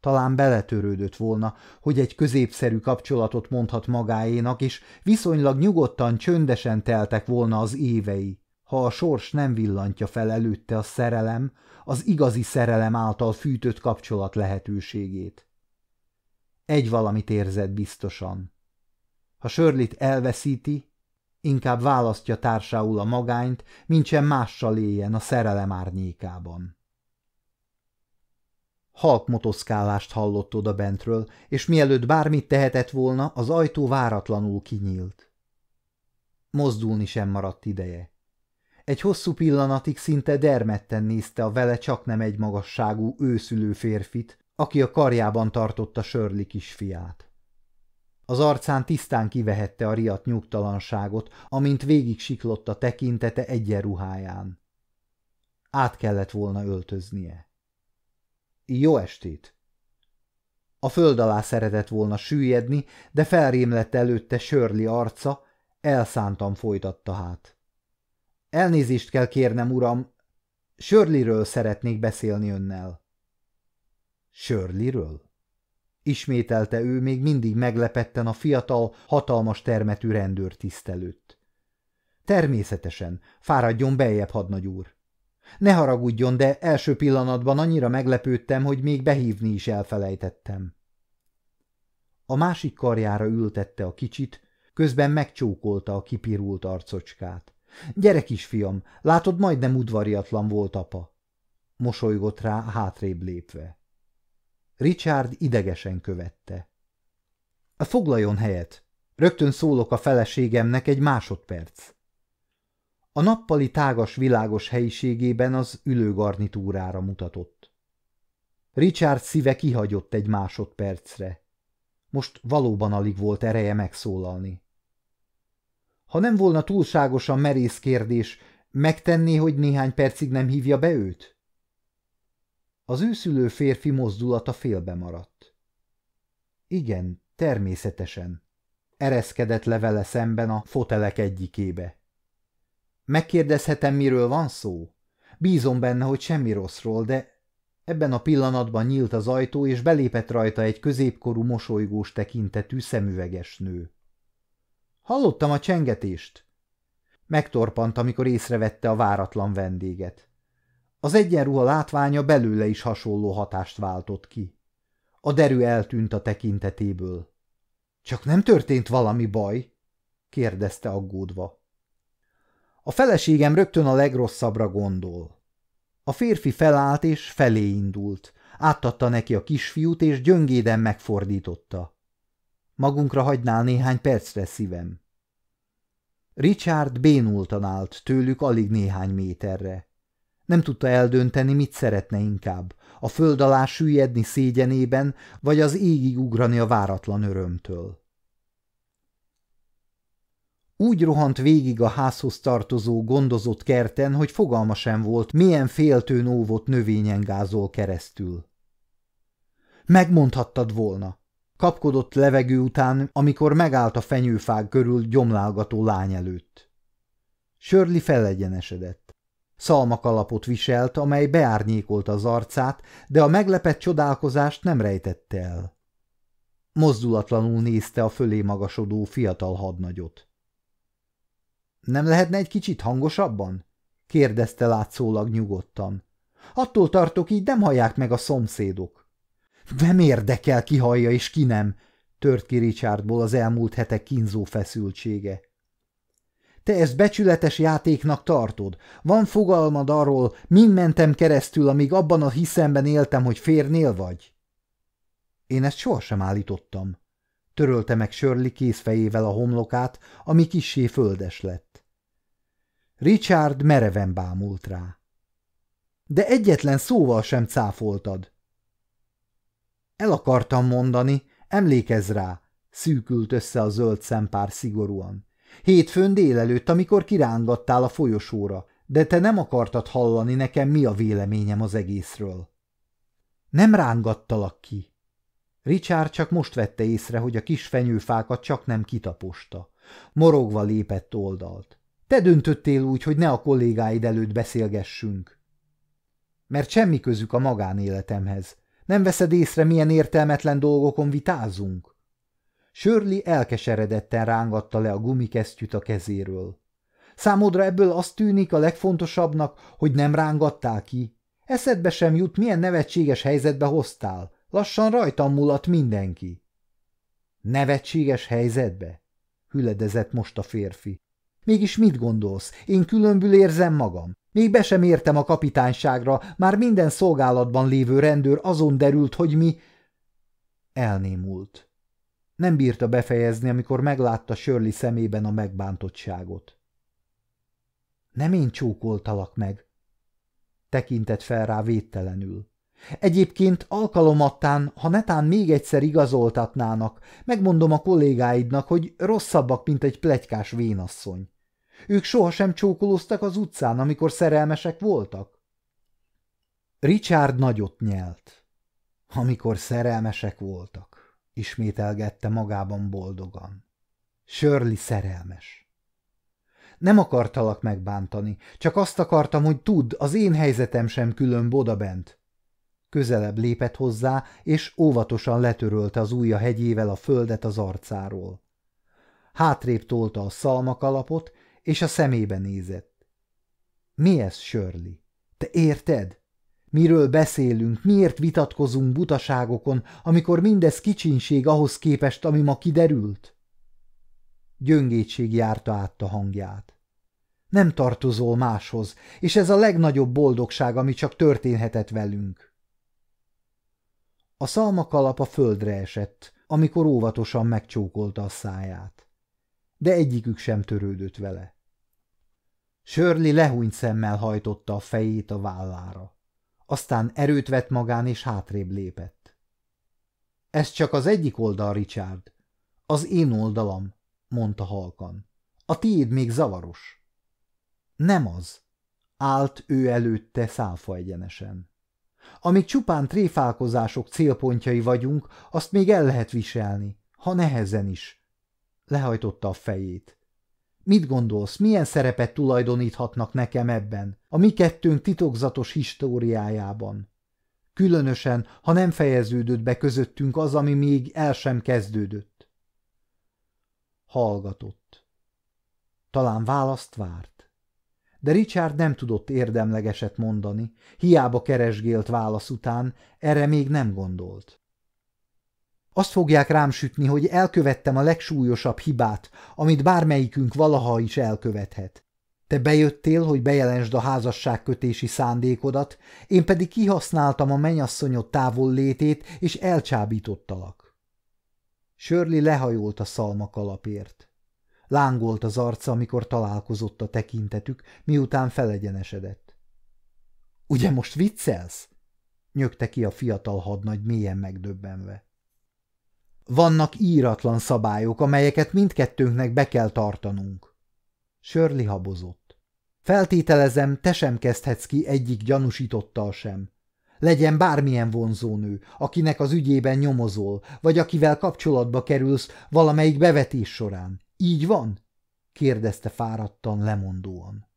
Speaker 1: Talán beletörődött volna, hogy egy középszerű kapcsolatot mondhat magáénak, és viszonylag nyugodtan, csöndesen teltek volna az évei, ha a sors nem villantja fel előtte a szerelem, az igazi szerelem által fűtött kapcsolat lehetőségét. Egy valamit érzett biztosan. Ha Sörlit elveszíti, inkább választja társául a magányt, mintsem mással éljen a szerelem árnyékában. Halk motoszkálást hallott oda bentről, és mielőtt bármit tehetett volna, az ajtó váratlanul kinyílt. Mozdulni sem maradt ideje. Egy hosszú pillanatig szinte dermedten nézte a vele csak nem egy magasságú őszülő férfit, aki a karjában tartotta Sörli kisfiát. Az arcán tisztán kivehette a riadt nyugtalanságot, amint végig siklott a tekintete egyenruháján. Át kellett volna öltöznie. Jó estét! A föld alá szeretett volna süllyedni, de felrémlett előtte Sörli arca, elszántan folytatta hát. Elnézést kell kérnem, uram, Sörliről szeretnék beszélni önnel. Sörliről? Ismételte ő még mindig meglepetten a fiatal, hatalmas termetű rendőrtiszt előtt. Természetesen, fáradjon beljebb, hadnagy úr. Ne haragudjon, de első pillanatban annyira meglepődtem, hogy még behívni is elfelejtettem. A másik karjára ültette a kicsit, közben megcsókolta a kipirult arcocskát. Gyere, kisfiam, látod, majdnem udvariatlan volt apa. Mosolygott rá hátrébb lépve. Richard idegesen követte. Foglaljon helyet. Rögtön szólok a feleségemnek egy másodperc. A nappali tágas világos helyiségében az ülőgarnitúrára mutatott. Richard szíve kihagyott egy másodpercre. Most valóban alig volt ereje megszólalni. Ha nem volna túlságosan merész kérdés, megtenné, hogy néhány percig nem hívja be őt? Az őszülő férfi mozdulata félbe maradt. Igen, természetesen. Ereszkedett le vele szemben a fotelek egyikébe. Megkérdezhetem, miről van szó? Bízom benne, hogy semmi rosszról, de ebben a pillanatban nyílt az ajtó, és belépett rajta egy középkorú mosolygós tekintetű szemüveges nő. Hallottam a csengetést. Megtorpant, amikor észrevette a váratlan vendéget. Az egyenruha látványa belőle is hasonló hatást váltott ki. A derű eltűnt a tekintetéből. Csak nem történt valami baj? kérdezte aggódva. A feleségem rögtön a legrosszabbra gondol. A férfi felállt és felé indult. Áttatta neki a kisfiút, és gyöngéden megfordította. Magunkra hagynál néhány percre szívem. Richard bénultan állt tőlük alig néhány méterre. Nem tudta eldönteni, mit szeretne inkább, a föld alá süllyedni szégyenében, vagy az égig ugrani a váratlan örömtől. Úgy rohant végig a házhoz tartozó gondozott kerten, hogy fogalma sem volt, milyen féltőn óvott növényen gázol keresztül. Megmondhattad volna. Kapkodott levegő után, amikor megállt a fenyőfág körül gyomlálgató lány előtt. Sörli felegyenesedett. Szalmakalapot viselt, amely beárnyékolta az arcát, de a meglepett csodálkozást nem rejtette el. Mozdulatlanul nézte a fölé magasodó fiatal hadnagyot. Nem lehetne egy kicsit hangosabban? kérdezte látszólag nyugodtan. Attól tartok, így nem hallják meg a szomszédok. Nem érdekel, ki hallja és ki nem, tört ki Richardból az elmúlt hetek kínzó feszültsége. Te ezt becsületes játéknak tartod? Van fogalmad arról, min mentem keresztül, amíg abban a hiszemben éltem, hogy férnél vagy? Én ezt sohasem állítottam. Törölte meg Shirley kézfejével a homlokát, ami kissé földes lett. Richard mereven bámult rá. De egyetlen szóval sem cáfoltad. El akartam mondani, emlékezz rá, szűkült össze a zöld szempár szigorúan. Hétfőn délelőtt, amikor kirángattál a folyosóra, de te nem akartad hallani nekem, mi a véleményem az egészről. Nem rángattalak ki. Richard csak most vette észre, hogy a kis fenyőfákat csak nem kitaposta. Morogva lépett oldalt. Te döntöttél úgy, hogy ne a kollégáid előtt beszélgessünk. Mert semmi közük a magánéletemhez. Nem veszed észre, milyen értelmetlen dolgokon vitázunk? Sörli elkeseredetten rángatta le a gumikesztyűt a kezéről. Számodra ebből azt tűnik a legfontosabbnak, hogy nem rángattál ki? Eszedbe sem jut, milyen nevetséges helyzetbe hoztál. Lassan rajtam mulat mindenki. Nevetséges helyzetbe? Hüledezett most a férfi. Mégis mit gondolsz? Én különbül érzem magam. Még be sem értem a kapitányságra, már minden szolgálatban lévő rendőr azon derült, hogy mi... Elnémult. Nem bírta befejezni, amikor meglátta Shirley szemében a megbántottságot. Nem én csókoltalak meg. Tekintett fel rá védtelenül. Egyébként alkalomattán, ha netán még egyszer igazoltatnának, megmondom a kollégáidnak, hogy rosszabbak, mint egy plegykás vénasszony. Ők sohasem csókolóztak az utcán, amikor szerelmesek voltak? Richard nagyot nyelt. Amikor szerelmesek voltak, ismételgette magában boldogan. Shirley szerelmes. Nem akartalak megbántani, csak azt akartam, hogy tudd, az én helyzetem sem külön bodabent. Közelebb lépett hozzá, és óvatosan letörölte az ujja hegyével a földet az arcáról. Hátrébb tolta a szalmakalapot, és a szemébe nézett. Mi ez, Shirley? Te érted? Miről beszélünk, miért vitatkozunk butaságokon, amikor mindez kicsinség ahhoz képest, ami ma kiderült? Gyöngétség járta át a hangját. Nem tartozol máshoz, és ez a legnagyobb boldogság, ami csak történhetett velünk. A szalmakalap a földre esett, amikor óvatosan megcsókolta a száját. De egyikük sem törődött vele. Sörli lehúnyt szemmel hajtotta a fejét a vállára. Aztán erőt vett magán, és hátrébb lépett. Ez csak az egyik oldal, Richard. Az én oldalam, mondta halkan. A tiéd még zavaros. Nem az. Állt ő előtte szálfa egyenesen. Amíg csupán tréfálkozások célpontjai vagyunk, azt még el lehet viselni, ha nehezen is. Lehajtotta a fejét. Mit gondolsz, milyen szerepet tulajdoníthatnak nekem ebben, a mi kettőnk titokzatos históriájában? Különösen, ha nem fejeződött be közöttünk az, ami még el sem kezdődött. Hallgatott. Talán választ várt. De Richard nem tudott érdemlegeset mondani, hiába keresgélt válasz után, erre még nem gondolt. Azt fogják rám sütni, hogy elkövettem a legsúlyosabb hibát, amit bármelyikünk valaha is elkövethet. Te bejöttél, hogy bejelensd a házasságkötési szándékodat, én pedig kihasználtam a menyasszonyod távol létét, és elcsábítottalak. Sörli lehajolt a szalmak alapért. Lángolt az arca, amikor találkozott a tekintetük, miután felegyenesedett. – Ugye most viccelsz? – nyögte ki a fiatal hadnagy mélyen megdöbbenve. Vannak íratlan szabályok, amelyeket mindkettőnknek be kell tartanunk. Sörli habozott. Feltételezem, te sem kezdhetsz ki egyik gyanúsítottal sem. Legyen bármilyen vonzónő, akinek az ügyében nyomozol, vagy akivel kapcsolatba kerülsz valamelyik bevetés során. Így van? kérdezte fáradtan, lemondóan.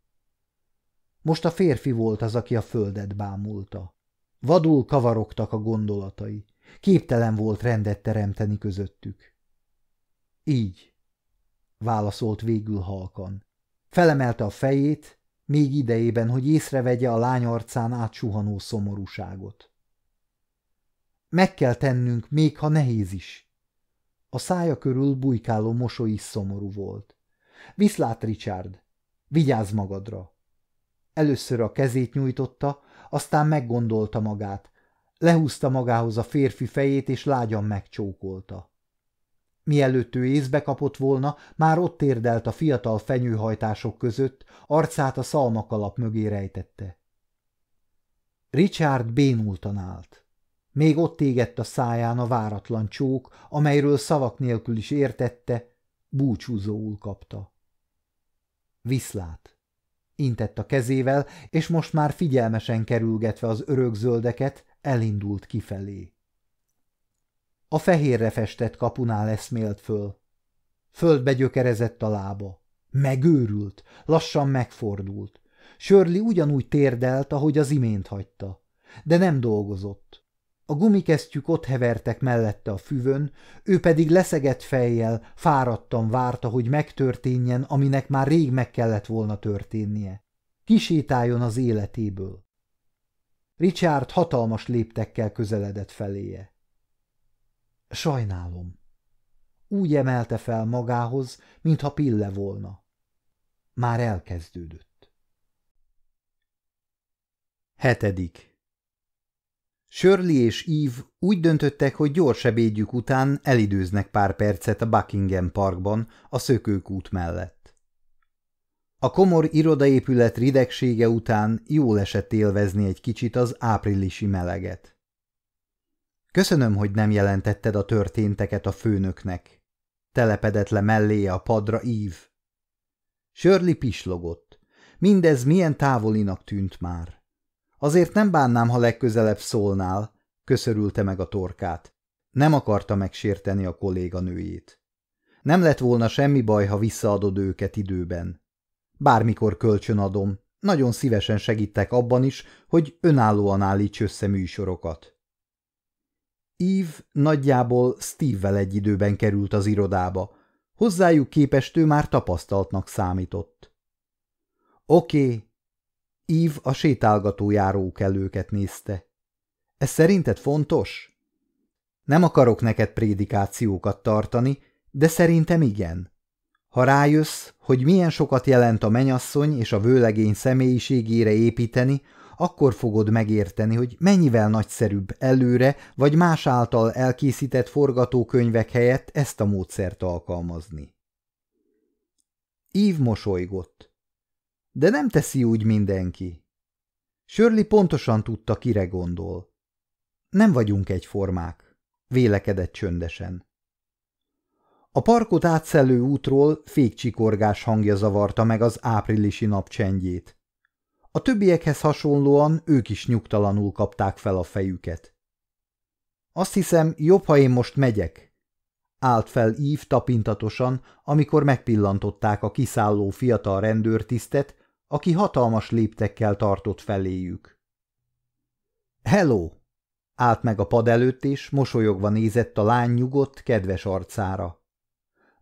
Speaker 1: Most a férfi volt az, aki a földet bámulta. Vadul kavarogtak a gondolatai. Képtelen volt rendet teremteni közöttük. Így, válaszolt végül halkan. Felemelte a fejét, még idejében, hogy észrevegye a lány arcán átsuhanó szomorúságot. Meg kell tennünk, még ha nehéz is. A szája körül bujkáló mosoly is szomorú volt. Viszlát, Richard! Vigyázz magadra! Először a kezét nyújtotta, aztán meggondolta magát, Lehúzta magához a férfi fejét, és lágyan megcsókolta. Mielőtt ő észbe kapott volna, már ott érdelt a fiatal fenyőhajtások között, arcát a szalmakalap mögé rejtette. Richard bénultan állt. Még ott égett a száján a váratlan csók, amelyről szavak nélkül is értette, búcsúzóul kapta. Viszlát! Intett a kezével, és most már figyelmesen kerülgetve az örökzöldeket, elindult kifelé. A fehérre festett kapunál eszmélt föl. Földbe gyökerezett a lába. Megőrült, lassan megfordult. Sörli ugyanúgy térdelt, ahogy az imént hagyta. De nem dolgozott. A gumikesztyűk ott hevertek mellette a füvön, ő pedig leszegett fejjel, fáradtan várta, hogy megtörténjen, aminek már rég meg kellett volna történnie. Kisétáljon az életéből. Richard hatalmas léptekkel közeledett feléje. Sajnálom. Úgy emelte fel magához, mintha pille volna. Már elkezdődött. Hetedik Shirley és Eve úgy döntöttek, hogy gyors ebédjük után elidőznek pár percet a Buckingham Parkban, a szökőkút mellett. A komor irodaépület ridegsége után jól esett élvezni egy kicsit az áprilisi meleget. Köszönöm, hogy nem jelentetted a történteket a főnöknek. Telepedett le melléje a padra Eve. Shirley pislogott. Mindez milyen távolinak tűnt már. Azért nem bánnám, ha legközelebb szólnál, köszörülte meg a torkát. Nem akarta megsérteni a kolléganőjét. Nem lett volna semmi baj, ha visszaadod őket időben. Bármikor kölcsönadom, nagyon szívesen segítek abban is, hogy önállóan állíts össze műsorokat. Eve nagyjából Steve-vel egy időben került az irodába. Hozzájuk képest ő már tapasztaltnak számított. Oké, okay, Ív a sétálgató járókelőket nézte. Ez szerinted fontos? Nem akarok neked prédikációkat tartani, de szerintem igen. Ha rájössz, hogy milyen sokat jelent a menyasszony és a vőlegény személyiségére építeni, akkor fogod megérteni, hogy mennyivel nagyszerűbb előre vagy más által elkészített forgatókönyvek helyett ezt a módszert alkalmazni. Ív mosolygott. De nem teszi úgy mindenki. Sörli pontosan tudta, kire gondol. Nem vagyunk egyformák, vélekedett csöndesen. A parkot átszelő útról fékcsikorgás hangja zavarta meg az áprilisi nap csendjét. A többiekhez hasonlóan ők is nyugtalanul kapták fel a fejüket. Azt hiszem, jobb, ha én most megyek. Állt fel Ív tapintatosan, amikor megpillantották a kiszálló fiatal rendőrtisztet, aki hatalmas léptekkel tartott feléjük. Hello! Állt meg a pad előtt, és mosolyogva nézett a lány nyugodt, kedves arcára.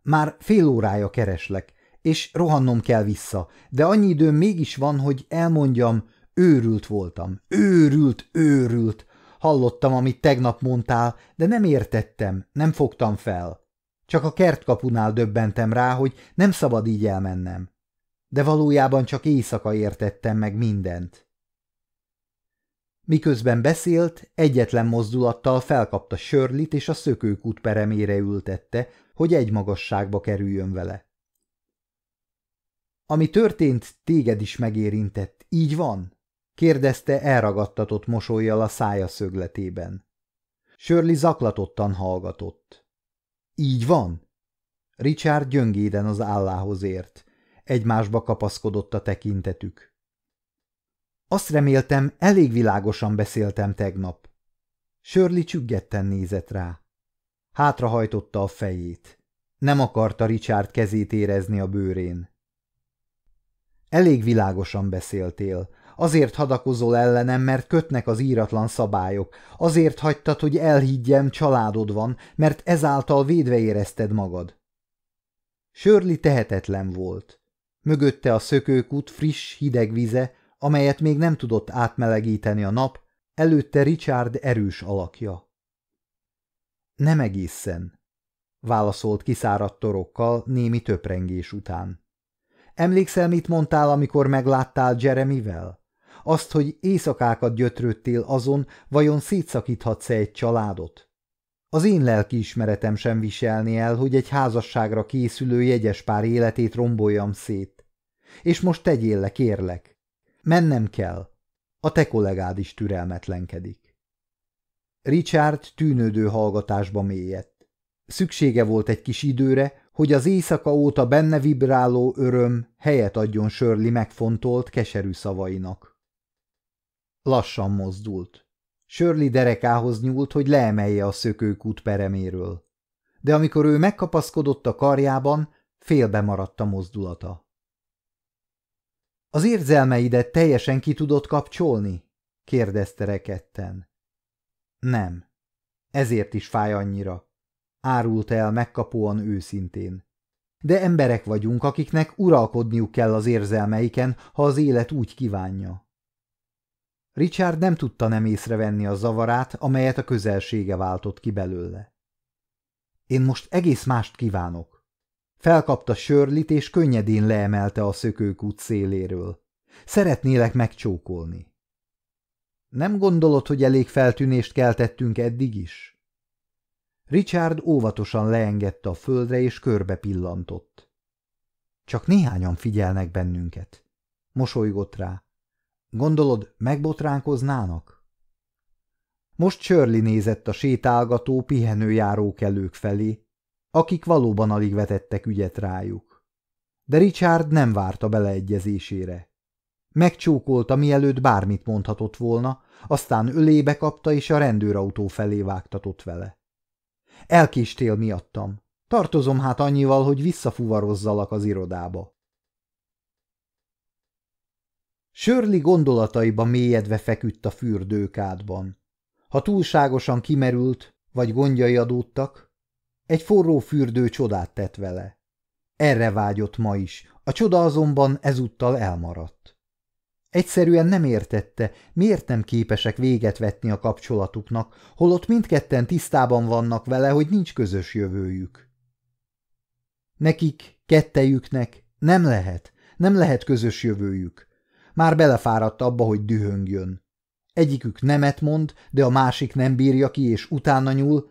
Speaker 1: Már fél órája kereslek, és rohannom kell vissza, de annyi időm mégis van, hogy elmondjam, őrült voltam, őrült, őrült. Hallottam, amit tegnap mondtál, de nem értettem, nem fogtam fel. Csak a kertkapunál döbbentem rá, hogy nem szabad így elmennem de valójában csak éjszaka értettem meg mindent. Miközben beszélt, egyetlen mozdulattal felkapta Sörlit és a szökőkút peremére ültette, hogy egy magasságba kerüljön vele. Ami történt, téged is megérintett, így van? kérdezte elragadtatott mosolyjal a szája szögletében. Sörli zaklatottan hallgatott. Így van? Richard gyöngéden az állához ért. Egymásba kapaszkodott a tekintetük. Azt reméltem, elég világosan beszéltem tegnap. Sörli csüggetten nézett rá. Hátrahajtotta a fejét. Nem akarta Richard kezét érezni a bőrén. Elég világosan beszéltél. Azért hadakozol ellenem, mert kötnek az íratlan szabályok. Azért hagytad, hogy elhiggyem, családod van, mert ezáltal védve érezted magad. Sörli tehetetlen volt. Mögötte a szökőkút friss, hideg vize, amelyet még nem tudott átmelegíteni a nap, előtte Richard erős alakja. Nem egészen, válaszolt kiszáradt torokkal némi töprengés után. Emlékszel, mit mondtál, amikor megláttál Jeremivel? Azt, hogy éjszakákat gyötrődtél azon, vajon szétszakíthatsz-e egy családot? Az én lelkiismeretem sem viselni el, hogy egy házasságra készülő jegyes pár életét romboljam szét. És most tegyél le, kérlek. Mennem kell. A te kollégád is türelmetlenkedik. Richard tűnődő hallgatásba mélyedt. Szüksége volt egy kis időre, hogy az éjszaka óta benne vibráló öröm helyet adjon Sörli megfontolt, keserű szavainak. Lassan mozdult. Sörli derekához nyúlt, hogy leemelje a szökőkút pereméről. De amikor ő megkapaszkodott a karjában, félbe maradt a mozdulata. Az érzelmeidet teljesen ki tudod kapcsolni? kérdezte reketten. Nem. Ezért is fáj annyira. Árult el megkapóan őszintén. De emberek vagyunk, akiknek uralkodniuk kell az érzelmeiken, ha az élet úgy kívánja. Richard nem tudta nem észrevenni a zavarát, amelyet a közelsége váltott ki belőle. Én most egész mást kívánok. Felkapta Sörlit, és könnyedén leemelte a szökőkút széléről. Szeretnélek megcsókolni. Nem gondolod, hogy elég feltűnést keltettünk eddig is? Richard óvatosan leengedte a földre, és körbe pillantott. Csak néhányan figyelnek bennünket. Mosolygott rá. Gondolod, megbotránkoznának? Most Shirley nézett a sétálgató, pihenőjárókelők felé, akik valóban alig vetettek ügyet rájuk. De Richard nem várta beleegyezésére. Megcsókolta, mielőtt bármit mondhatott volna, aztán ölébe kapta, és a rendőrautó felé vágtatott vele. Elkéstél miattam. Tartozom hát annyival, hogy visszafuvarozzalak az irodába. Sörli gondolataiba mélyedve feküdt a fürdőkádban. Ha túlságosan kimerült, vagy gondjai adódtak, egy forró fürdő csodát tett vele. Erre vágyott ma is, a csoda azonban ezúttal elmaradt. Egyszerűen nem értette, miért nem képesek véget vetni a kapcsolatuknak, holott mindketten tisztában vannak vele, hogy nincs közös jövőjük. Nekik, kettejüknek nem lehet, nem lehet közös jövőjük. Már belefáradt abba, hogy dühöngjön. Egyikük nemet mond, de a másik nem bírja ki, és utána nyúl.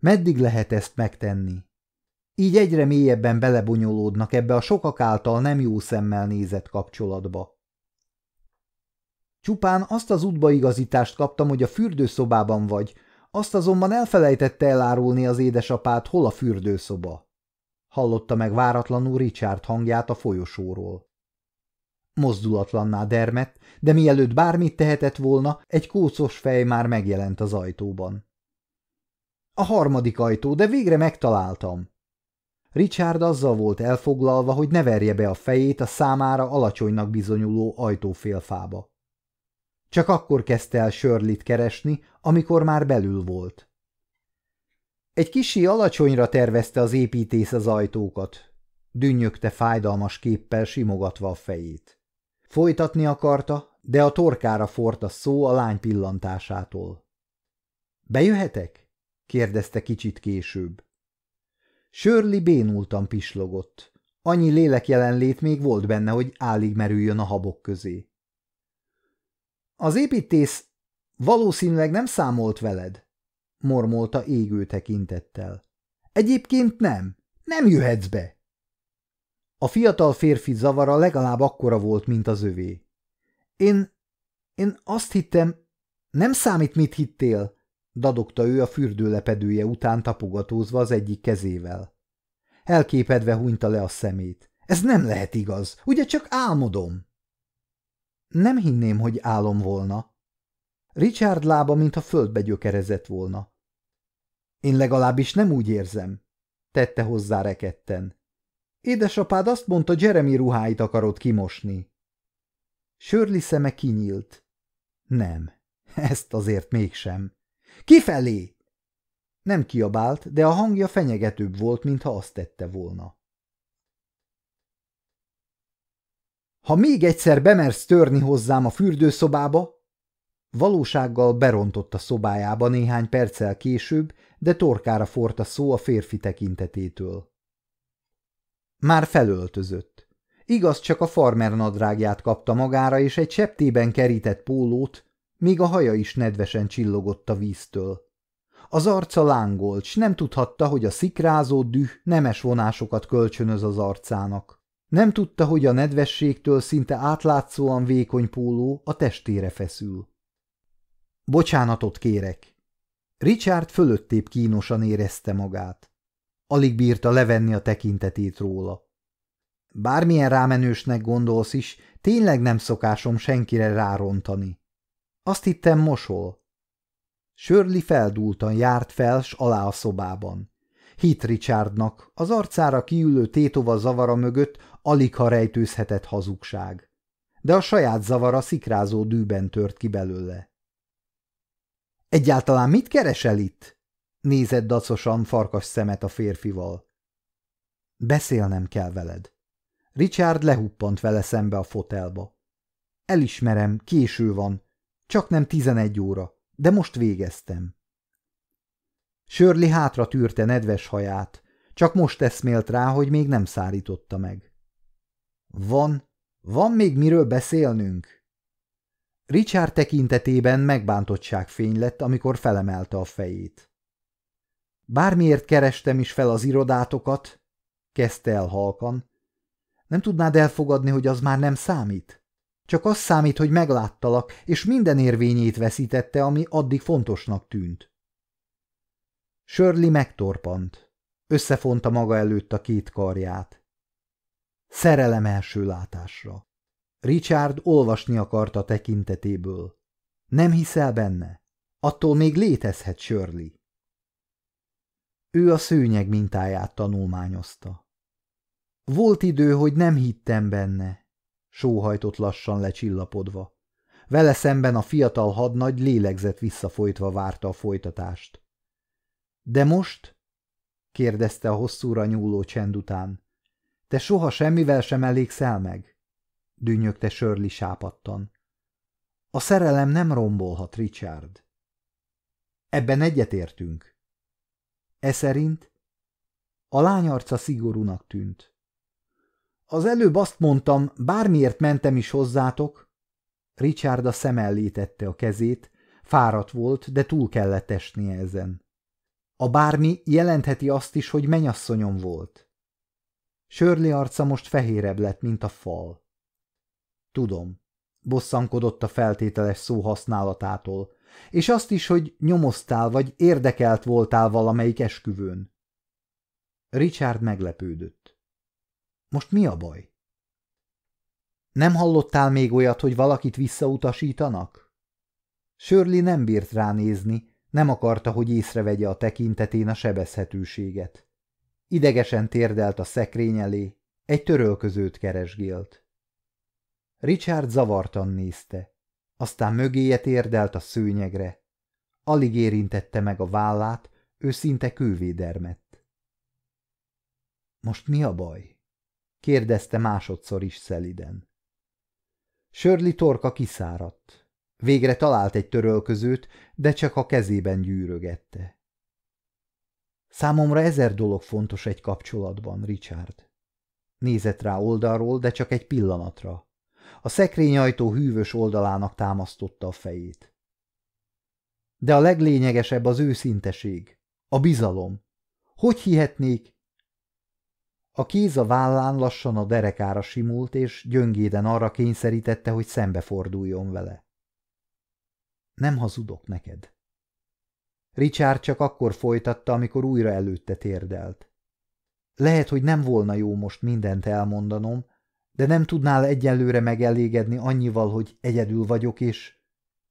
Speaker 1: Meddig lehet ezt megtenni? Így egyre mélyebben belebonyolódnak ebbe a sokak által nem jó szemmel nézett kapcsolatba. Csupán azt az útbaigazítást kaptam, hogy a fürdőszobában vagy, azt azonban elfelejtette elárulni az édesapát, hol a fürdőszoba. Hallotta meg váratlanul Richard hangját a folyosóról. Mozdulatlanná dermett, de mielőtt bármit tehetett volna, egy kócos fej már megjelent az ajtóban. A harmadik ajtó, de végre megtaláltam. Richard azzal volt elfoglalva, hogy ne verje be a fejét a számára alacsonynak bizonyuló ajtófélfába. Csak akkor kezdte el Sörlit keresni, amikor már belül volt. Egy kisi alacsonyra tervezte az építész az ajtókat, dünnyögte fájdalmas képpel simogatva a fejét. Folytatni akarta, de a torkára fort a szó a lány pillantásától. Bejöhetek? kérdezte kicsit később. Sörli bénultan pislogott. Annyi lélek jelenlét még volt benne, hogy állig merüljön a habok közé. Az építész valószínűleg nem számolt veled, mormolta égő tekintettel. Egyébként nem, nem jöhetsz be. A fiatal férfi zavara legalább akkora volt, mint az övé. Én... én azt hittem... Nem számít, mit hittél, dadogta ő a fürdőlepedője után tapogatózva az egyik kezével. Elképedve hunyta le a szemét. Ez nem lehet igaz, ugye csak álmodom? Nem hinném, hogy álom volna. Richard lába, mintha földbe gyökerezett volna. Én legalábbis nem úgy érzem, tette hozzá reketten. Édesapád azt mondta, Jeremy ruháit akarod kimosni. Sörli szeme kinyílt. Nem, ezt azért mégsem. Kifelé! Nem kiabált, de a hangja fenyegetőbb volt, mintha azt tette volna. Ha még egyszer bemersz törni hozzám a fürdőszobába, valósággal berontott a szobájába néhány perccel később, de torkára fort a szó a férfi tekintetétől. Már felöltözött. Igaz, csak a farmer nadrágját kapta magára, és egy septében kerített pólót, míg a haja is nedvesen csillogott a víztől. Az arca lángolt, s nem tudhatta, hogy a szikrázó düh nemes vonásokat kölcsönöz az arcának. Nem tudta, hogy a nedvességtől szinte átlátszóan vékony póló a testére feszül. Bocsánatot kérek. Richard fölöttébb kínosan érezte magát. Alig bírta levenni a tekintetét róla. Bármilyen rámenősnek gondolsz is, tényleg nem szokásom senkire rárontani. Azt hittem mosol. Sörli feldúltan járt fel s alá a szobában. Hit Richardnak, az arcára kiülő tétova zavara mögött alig ha rejtőzhetett hazugság. De a saját zavara szikrázó dűben tört ki belőle. Egyáltalán mit keresel itt? Nézett dacosan farkas szemet a férfival. Beszélnem kell veled. Richard lehuppant vele szembe a fotelba. Elismerem, késő van, csak nem tizenegy óra, de most végeztem. Sörli hátra tűrte nedves haját, csak most eszmélt rá, hogy még nem szárította meg. Van, van még miről beszélnünk? Richard tekintetében megbántottság fény lett, amikor felemelte a fejét. Bármiért kerestem is fel az irodátokat, kezdte el halkan, nem tudnád elfogadni, hogy az már nem számít? Csak az számít, hogy megláttalak, és minden érvényét veszítette, ami addig fontosnak tűnt. Shirley megtorpant. Összefonta maga előtt a két karját. Szerelem első látásra. Richard olvasni akarta tekintetéből. Nem hiszel benne? Attól még létezhet Shirley. Ő a szőnyeg mintáját tanulmányozta. Volt idő, hogy nem hittem benne, sóhajtott lassan lecsillapodva. Vele szemben a fiatal hadnagy lélegzett visszafolytva várta a folytatást. De most? kérdezte a hosszúra nyúló csend után. Te soha semmivel sem elégszel meg? dünnyögte Shirley sápattan. A szerelem nem rombolhat, Richard. Ebben egyetértünk. E szerint? A lány arca szigorúnak tűnt. Az előbb azt mondtam, bármiért mentem is hozzátok. Richard a szem a kezét, fáradt volt, de túl kellett esnie ezen. A bármi jelentheti azt is, hogy menyasszonyom volt. Sörli arca most fehérebb lett, mint a fal. Tudom, bosszankodott a feltételes szó használatától, és azt is, hogy nyomoztál vagy érdekelt voltál valamelyik esküvőn. Richard meglepődött. Most mi a baj? Nem hallottál még olyat, hogy valakit visszautasítanak? Sörli nem bírt ránézni, nem akarta, hogy észrevegye a tekintetén a sebezhetőséget. Idegesen térdelt a szekrény elé, egy törölközőt keresgélt. Richard zavartan nézte, aztán mögéje térdelt a szőnyegre. Alig érintette meg a vállát, ő szinte kővédermett. Most mi a baj? kérdezte másodszor is szeliden. Sörli torka kiszáradt. Végre talált egy törölközőt, de csak a kezében gyűrögette. Számomra ezer dolog fontos egy kapcsolatban, Richard. Nézett rá oldalról, de csak egy pillanatra. A szekrényajtó hűvös oldalának támasztotta a fejét. De a leglényegesebb az őszinteség, a bizalom. Hogy hihetnék, a kéz a vállán lassan a derekára simult, és gyöngéden arra kényszerítette, hogy szembeforduljon vele. Nem hazudok neked. Richard csak akkor folytatta, amikor újra előtte térdelt. Lehet, hogy nem volna jó most mindent elmondanom, de nem tudnál egyelőre megelégedni annyival, hogy egyedül vagyok, és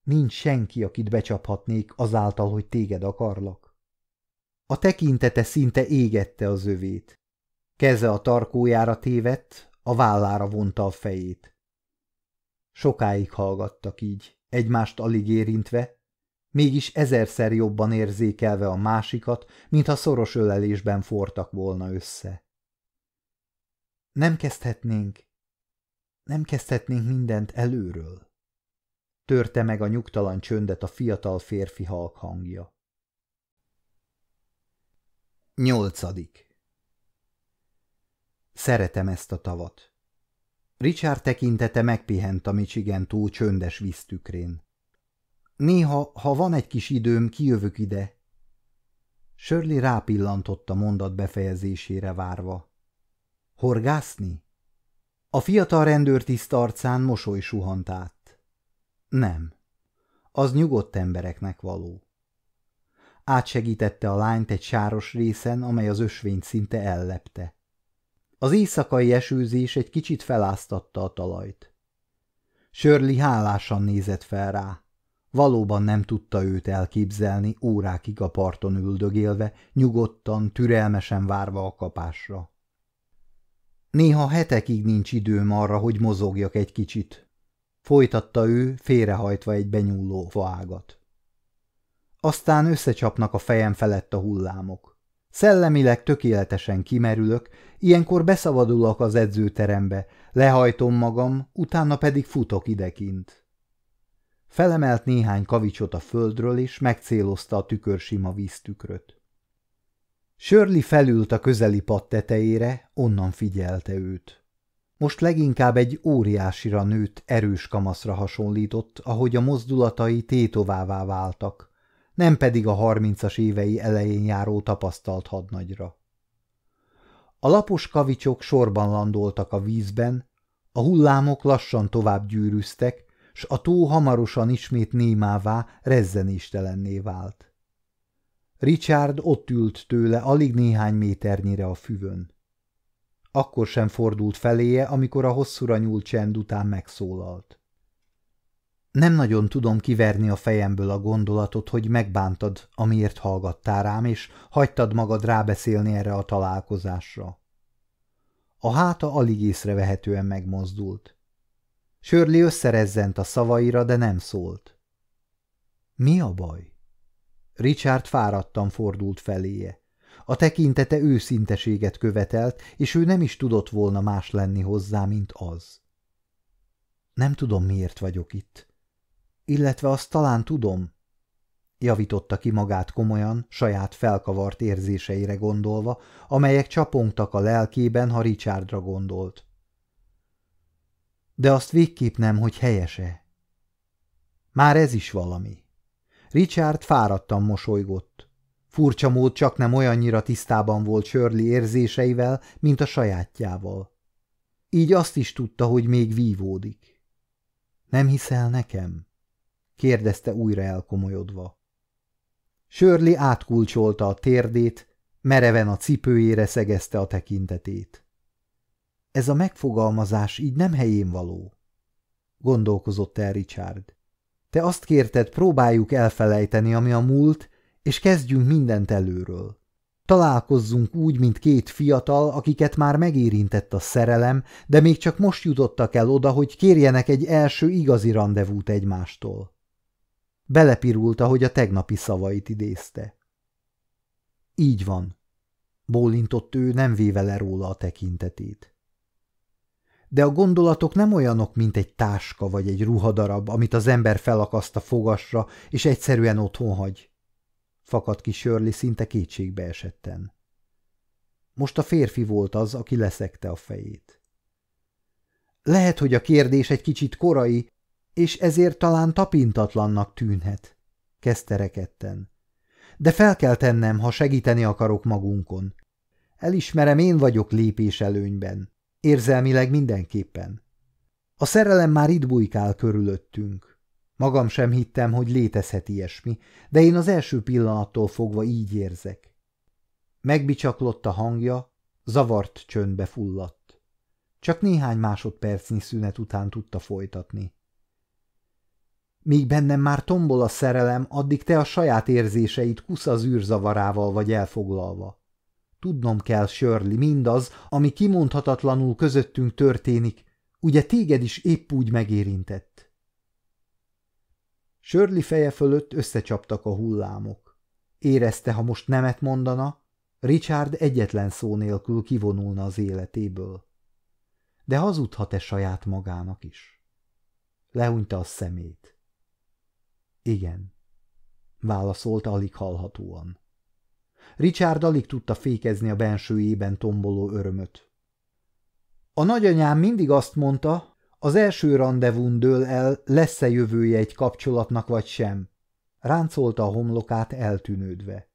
Speaker 1: nincs senki, akit becsaphatnék azáltal, hogy téged akarlak. A tekintete szinte égette az övét. Keze a tarkójára tévedt, a vállára vonta a fejét. Sokáig hallgattak így, egymást alig érintve, mégis ezerszer jobban érzékelve a másikat, mintha szoros ölelésben fortak volna össze. Nem kezdhetnénk, nem kezdhetnénk mindent előről. Törte meg a nyugtalan csöndet a fiatal férfi halk hangja. Nyolcadik Szeretem ezt a tavat. Richard tekintete megpihent a Michigan túl csöndes víztükrén. Néha, ha van egy kis időm, kijövök ide. Shirley rápillantott a mondat befejezésére várva. Horgászni? A fiatal rendőrtiszt arcán mosoly suhant át. Nem. Az nyugodt embereknek való. Átsegítette a lányt egy sáros részen, amely az ösvényt szinte ellepte. Az éjszakai esőzés egy kicsit feláztatta a talajt. Sörli hálásan nézett fel rá. Valóban nem tudta őt elképzelni, órákig a parton üldögélve, nyugodtan, türelmesen várva a kapásra. Néha hetekig nincs időm arra, hogy mozogjak egy kicsit. Folytatta ő, félrehajtva egy benyúló faágat. Aztán összecsapnak a fejem felett a hullámok. Szellemileg tökéletesen kimerülök, ilyenkor beszabadulok az edzőterembe, lehajtom magam, utána pedig futok idekint. Felemelt néhány kavicsot a földről, és megcélozta a tükörsima víztükröt. Sörli felült a közeli pad tetejére, onnan figyelte őt. Most leginkább egy óriásira nőtt, erős kamaszra hasonlított, ahogy a mozdulatai tétovává váltak, nem pedig a harmincas évei elején járó tapasztalt hadnagyra. A lapos kavicsok sorban landoltak a vízben, a hullámok lassan tovább gyűrűztek, s a tó hamarosan ismét némává, rezzenéstelenné vált. Richard ott ült tőle alig néhány méternyire a füvön. Akkor sem fordult feléje, amikor a hosszúra nyúlt csend után megszólalt. Nem nagyon tudom kiverni a fejemből a gondolatot, hogy megbántad, amiért hallgattál rám, és hagytad magad rábeszélni erre a találkozásra. A háta alig észrevehetően megmozdult. Sörli összerezzent a szavaira, de nem szólt. Mi a baj? Richard fáradtan fordult feléje. A tekintete őszinteséget követelt, és ő nem is tudott volna más lenni hozzá, mint az. Nem tudom, miért vagyok itt. Illetve azt talán tudom, javította ki magát komolyan, saját felkavart érzéseire gondolva, amelyek csapongtak a lelkében, ha Richardra gondolt. De azt végképp nem, hogy helyese. Már ez is valami. Richard fáradtan mosolygott. Furcsa mód csak nem olyannyira tisztában volt Shirley érzéseivel, mint a sajátjával. Így azt is tudta, hogy még vívódik. Nem hiszel nekem? Kérdezte újra elkomolyodva. Shirley átkulcsolta a térdét, mereven a cipőjére szegezte a tekintetét. Ez a megfogalmazás így nem helyén való, gondolkozott el Richard. Te azt kérted, próbáljuk elfelejteni, ami a múlt, és kezdjünk mindent előről. Találkozzunk úgy, mint két fiatal, akiket már megérintett a szerelem, de még csak most jutottak el oda, hogy kérjenek egy első igazi rendezvút egymástól. Belepirult, ahogy a tegnapi szavait idézte. Így van, bólintott ő, nem véve le róla a tekintetét de a gondolatok nem olyanok, mint egy táska vagy egy ruhadarab, amit az ember felakaszt a fogasra, és egyszerűen otthon hagy. Fakadt ki Shirley szinte kétségbe esetten. Most a férfi volt az, aki leszekte a fejét. Lehet, hogy a kérdés egy kicsit korai, és ezért talán tapintatlannak tűnhet, kezdte rekedten. De fel kell tennem, ha segíteni akarok magunkon. Elismerem, én vagyok lépés előnyben. Érzelmileg mindenképpen. A szerelem már itt bujkál körülöttünk. Magam sem hittem, hogy létezhet ilyesmi, de én az első pillanattól fogva így érzek. Megbicsaklott a hangja, zavart csöndbe fulladt. Csak néhány másodpercnyi szünet után tudta folytatni. Míg bennem már tombol a szerelem, addig te a saját érzéseid kusza zűrzavarával vagy elfoglalva. Tudnom kell, Shirley, mindaz, ami kimondhatatlanul közöttünk történik, ugye téged is épp úgy megérintett. Shirley feje fölött összecsaptak a hullámok. Érezte, ha most nemet mondana, Richard egyetlen szó nélkül kivonulna az életéből. De hazudhat-e saját magának is? Lehúnyta a szemét. Igen, válaszolta alig hallhatóan. Richard alig tudta fékezni a bensőjében tomboló örömöt. A nagyanyám mindig azt mondta, az első rendezvún dől el, lesz-e jövője egy kapcsolatnak vagy sem. Ráncolta a homlokát eltűnődve.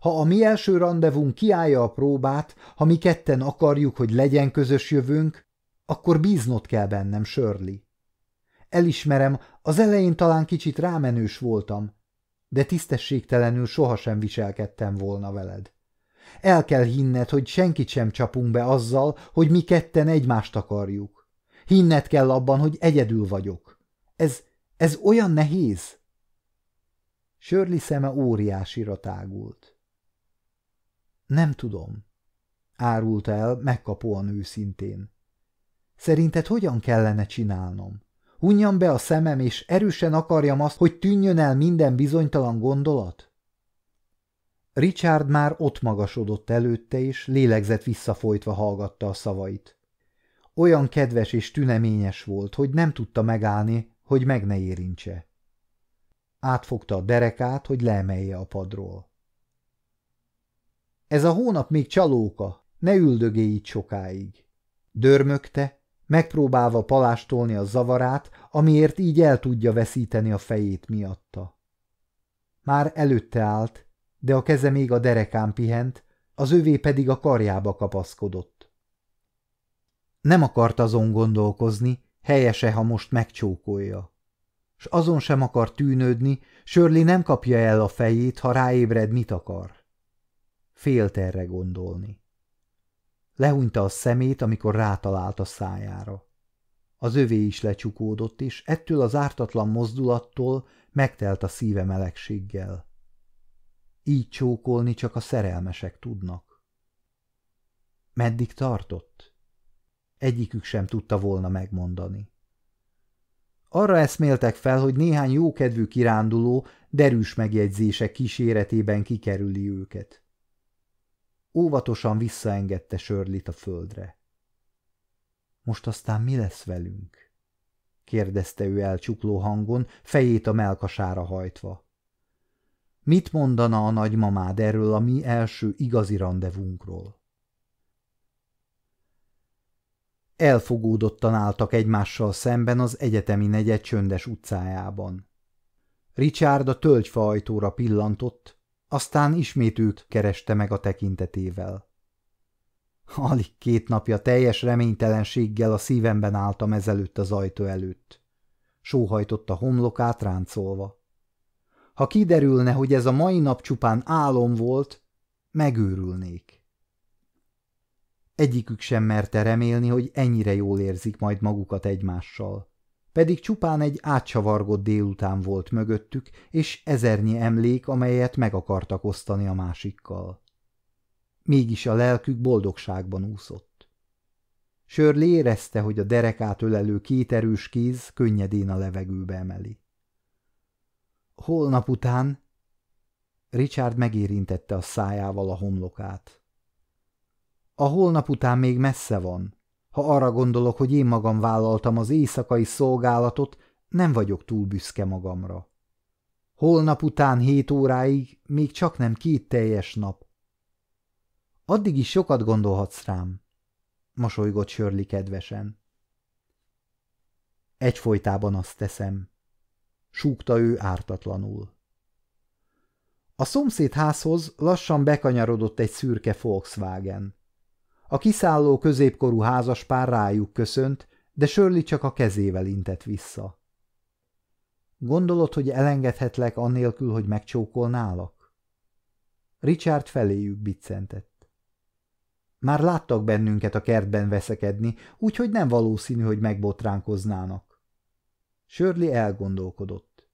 Speaker 1: Ha a mi első rendezvún kiállja a próbát, ha mi ketten akarjuk, hogy legyen közös jövőnk, akkor bíznod kell bennem, Shirley. Elismerem, az elején talán kicsit rámenős voltam, de tisztességtelenül sohasem viselkedtem volna veled. El kell hinned, hogy senkit sem csapunk be azzal, hogy mi ketten egymást akarjuk. Hinned kell abban, hogy egyedül vagyok. Ez, ez olyan nehéz? Sörli szeme óriásira tágult. Nem tudom, árulta el megkapóan őszintén. Szerinted hogyan kellene csinálnom? Hunjam be a szemem, és erősen akarjam azt, hogy tűnjön el minden bizonytalan gondolat? Richard már ott magasodott előtte, és lélegzett visszafolytva hallgatta a szavait. Olyan kedves és tüneményes volt, hogy nem tudta megállni, hogy meg ne érintse. Átfogta a derekát, hogy leemelje a padról. Ez a hónap még csalóka, ne üldögé itt sokáig. Dörmögte, megpróbálva palástolni a zavarát, amiért így el tudja veszíteni a fejét miatta. Már előtte állt, de a keze még a derekán pihent, az övé pedig a karjába kapaszkodott. Nem akart azon gondolkozni, helyese, ha most megcsókolja. S azon sem akar tűnődni, Sörli nem kapja el a fejét, ha ráébred, mit akar. Félt erre gondolni. Lehúnyta a szemét, amikor rátalált a szájára. Az övé is lecsukódott, és ettől az ártatlan mozdulattól megtelt a szíve melegséggel. Így csókolni csak a szerelmesek tudnak. Meddig tartott? Egyikük sem tudta volna megmondani. Arra eszméltek fel, hogy néhány jókedvű kiránduló derűs megjegyzések kíséretében kikerüli őket. Óvatosan visszaengedte Sörlit a földre. Most aztán mi lesz velünk? kérdezte ő elcsukló hangon, fejét a melkasára hajtva. Mit mondana a nagymamád erről a mi első igazi randevunkról? Elfogódottan álltak egymással szemben az egyetemi negyed csöndes utcájában. Richard a tölgyfa ajtóra pillantott, aztán ismét őt kereste meg a tekintetével. Alig két napja teljes reménytelenséggel a szívemben álltam ezelőtt az ajtó előtt. Sóhajtott a homlokát ráncolva. Ha kiderülne, hogy ez a mai nap csupán álom volt, megőrülnék. Egyikük sem merte remélni, hogy ennyire jól érzik majd magukat egymással. Pedig csupán egy átsavargott délután volt mögöttük, és ezernyi emlék, amelyet meg akartak osztani a másikkal. Mégis a lelkük boldogságban úszott. Sörli érezte, hogy a derekát ölelő két erős kéz könnyedén a levegőbe emeli. Holnap után Richard megérintette a szájával a homlokát. A holnap után még messze van. Ha arra gondolok, hogy én magam vállaltam az éjszakai szolgálatot, nem vagyok túl büszke magamra. Holnap után hét óráig még csak nem két teljes nap. Addig is sokat gondolhatsz rám, mosolygott Sörli kedvesen. Egyfolytában azt teszem, súgta ő ártatlanul. A szomszéd házhoz lassan bekanyarodott egy szürke Volkswagen. A kiszálló középkorú házas pár rájuk köszönt, de Sörli csak a kezével intett vissza. Gondolod, hogy elengedhetlek annélkül, hogy megcsókolnálak? Richard feléjük biccentett. Már láttak bennünket a kertben veszekedni, úgyhogy nem valószínű, hogy megbotránkoznának. Sörli elgondolkodott.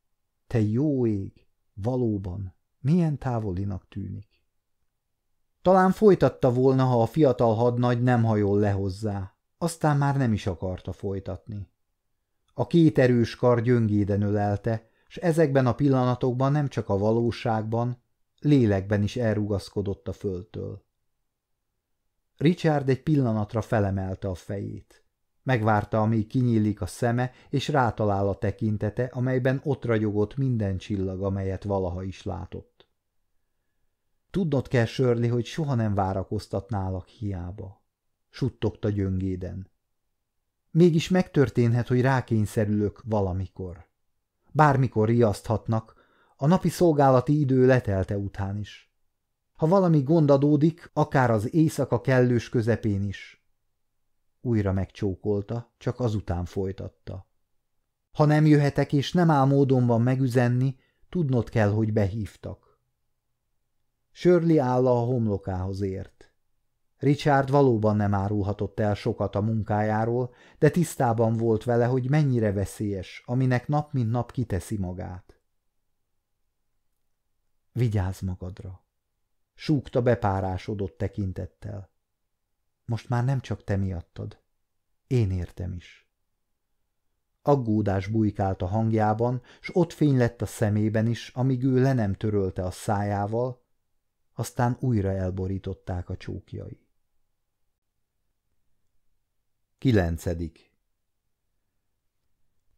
Speaker 1: Te jó ég, valóban, milyen távolinak tűnik. Talán folytatta volna, ha a fiatal hadnagy nem hajol le hozzá, aztán már nem is akarta folytatni. A két erős kar gyöngéden ölelte, s ezekben a pillanatokban nem csak a valóságban, lélekben is elrugaszkodott a földtől. Richard egy pillanatra felemelte a fejét. Megvárta, amíg kinyílik a szeme, és rátalál a tekintete, amelyben ott ragyogott minden csillag, amelyet valaha is látott. Tudnod kell, Sörli, hogy soha nem várakoztatnálak hiába. Suttogta gyöngéden. Mégis megtörténhet, hogy rákényszerülök valamikor. Bármikor riaszthatnak, a napi szolgálati idő letelte után is. Ha valami gond adódik, akár az éjszaka kellős közepén is. Újra megcsókolta, csak azután folytatta. Ha nem jöhetek és nem áll módon van megüzenni, tudnod kell, hogy behívtak. Sörli álla a homlokához ért. Richard valóban nem árulhatott el sokat a munkájáról, de tisztában volt vele, hogy mennyire veszélyes, aminek nap mint nap kiteszi magát. Vigyázz magadra! Súgta bepárásodott tekintettel. Most már nem csak te miattad. Én értem is. Aggódás bujkált a hangjában, s ott fény lett a szemében is, amíg ő le nem törölte a szájával, aztán újra elborították a csókjai. Kilencedik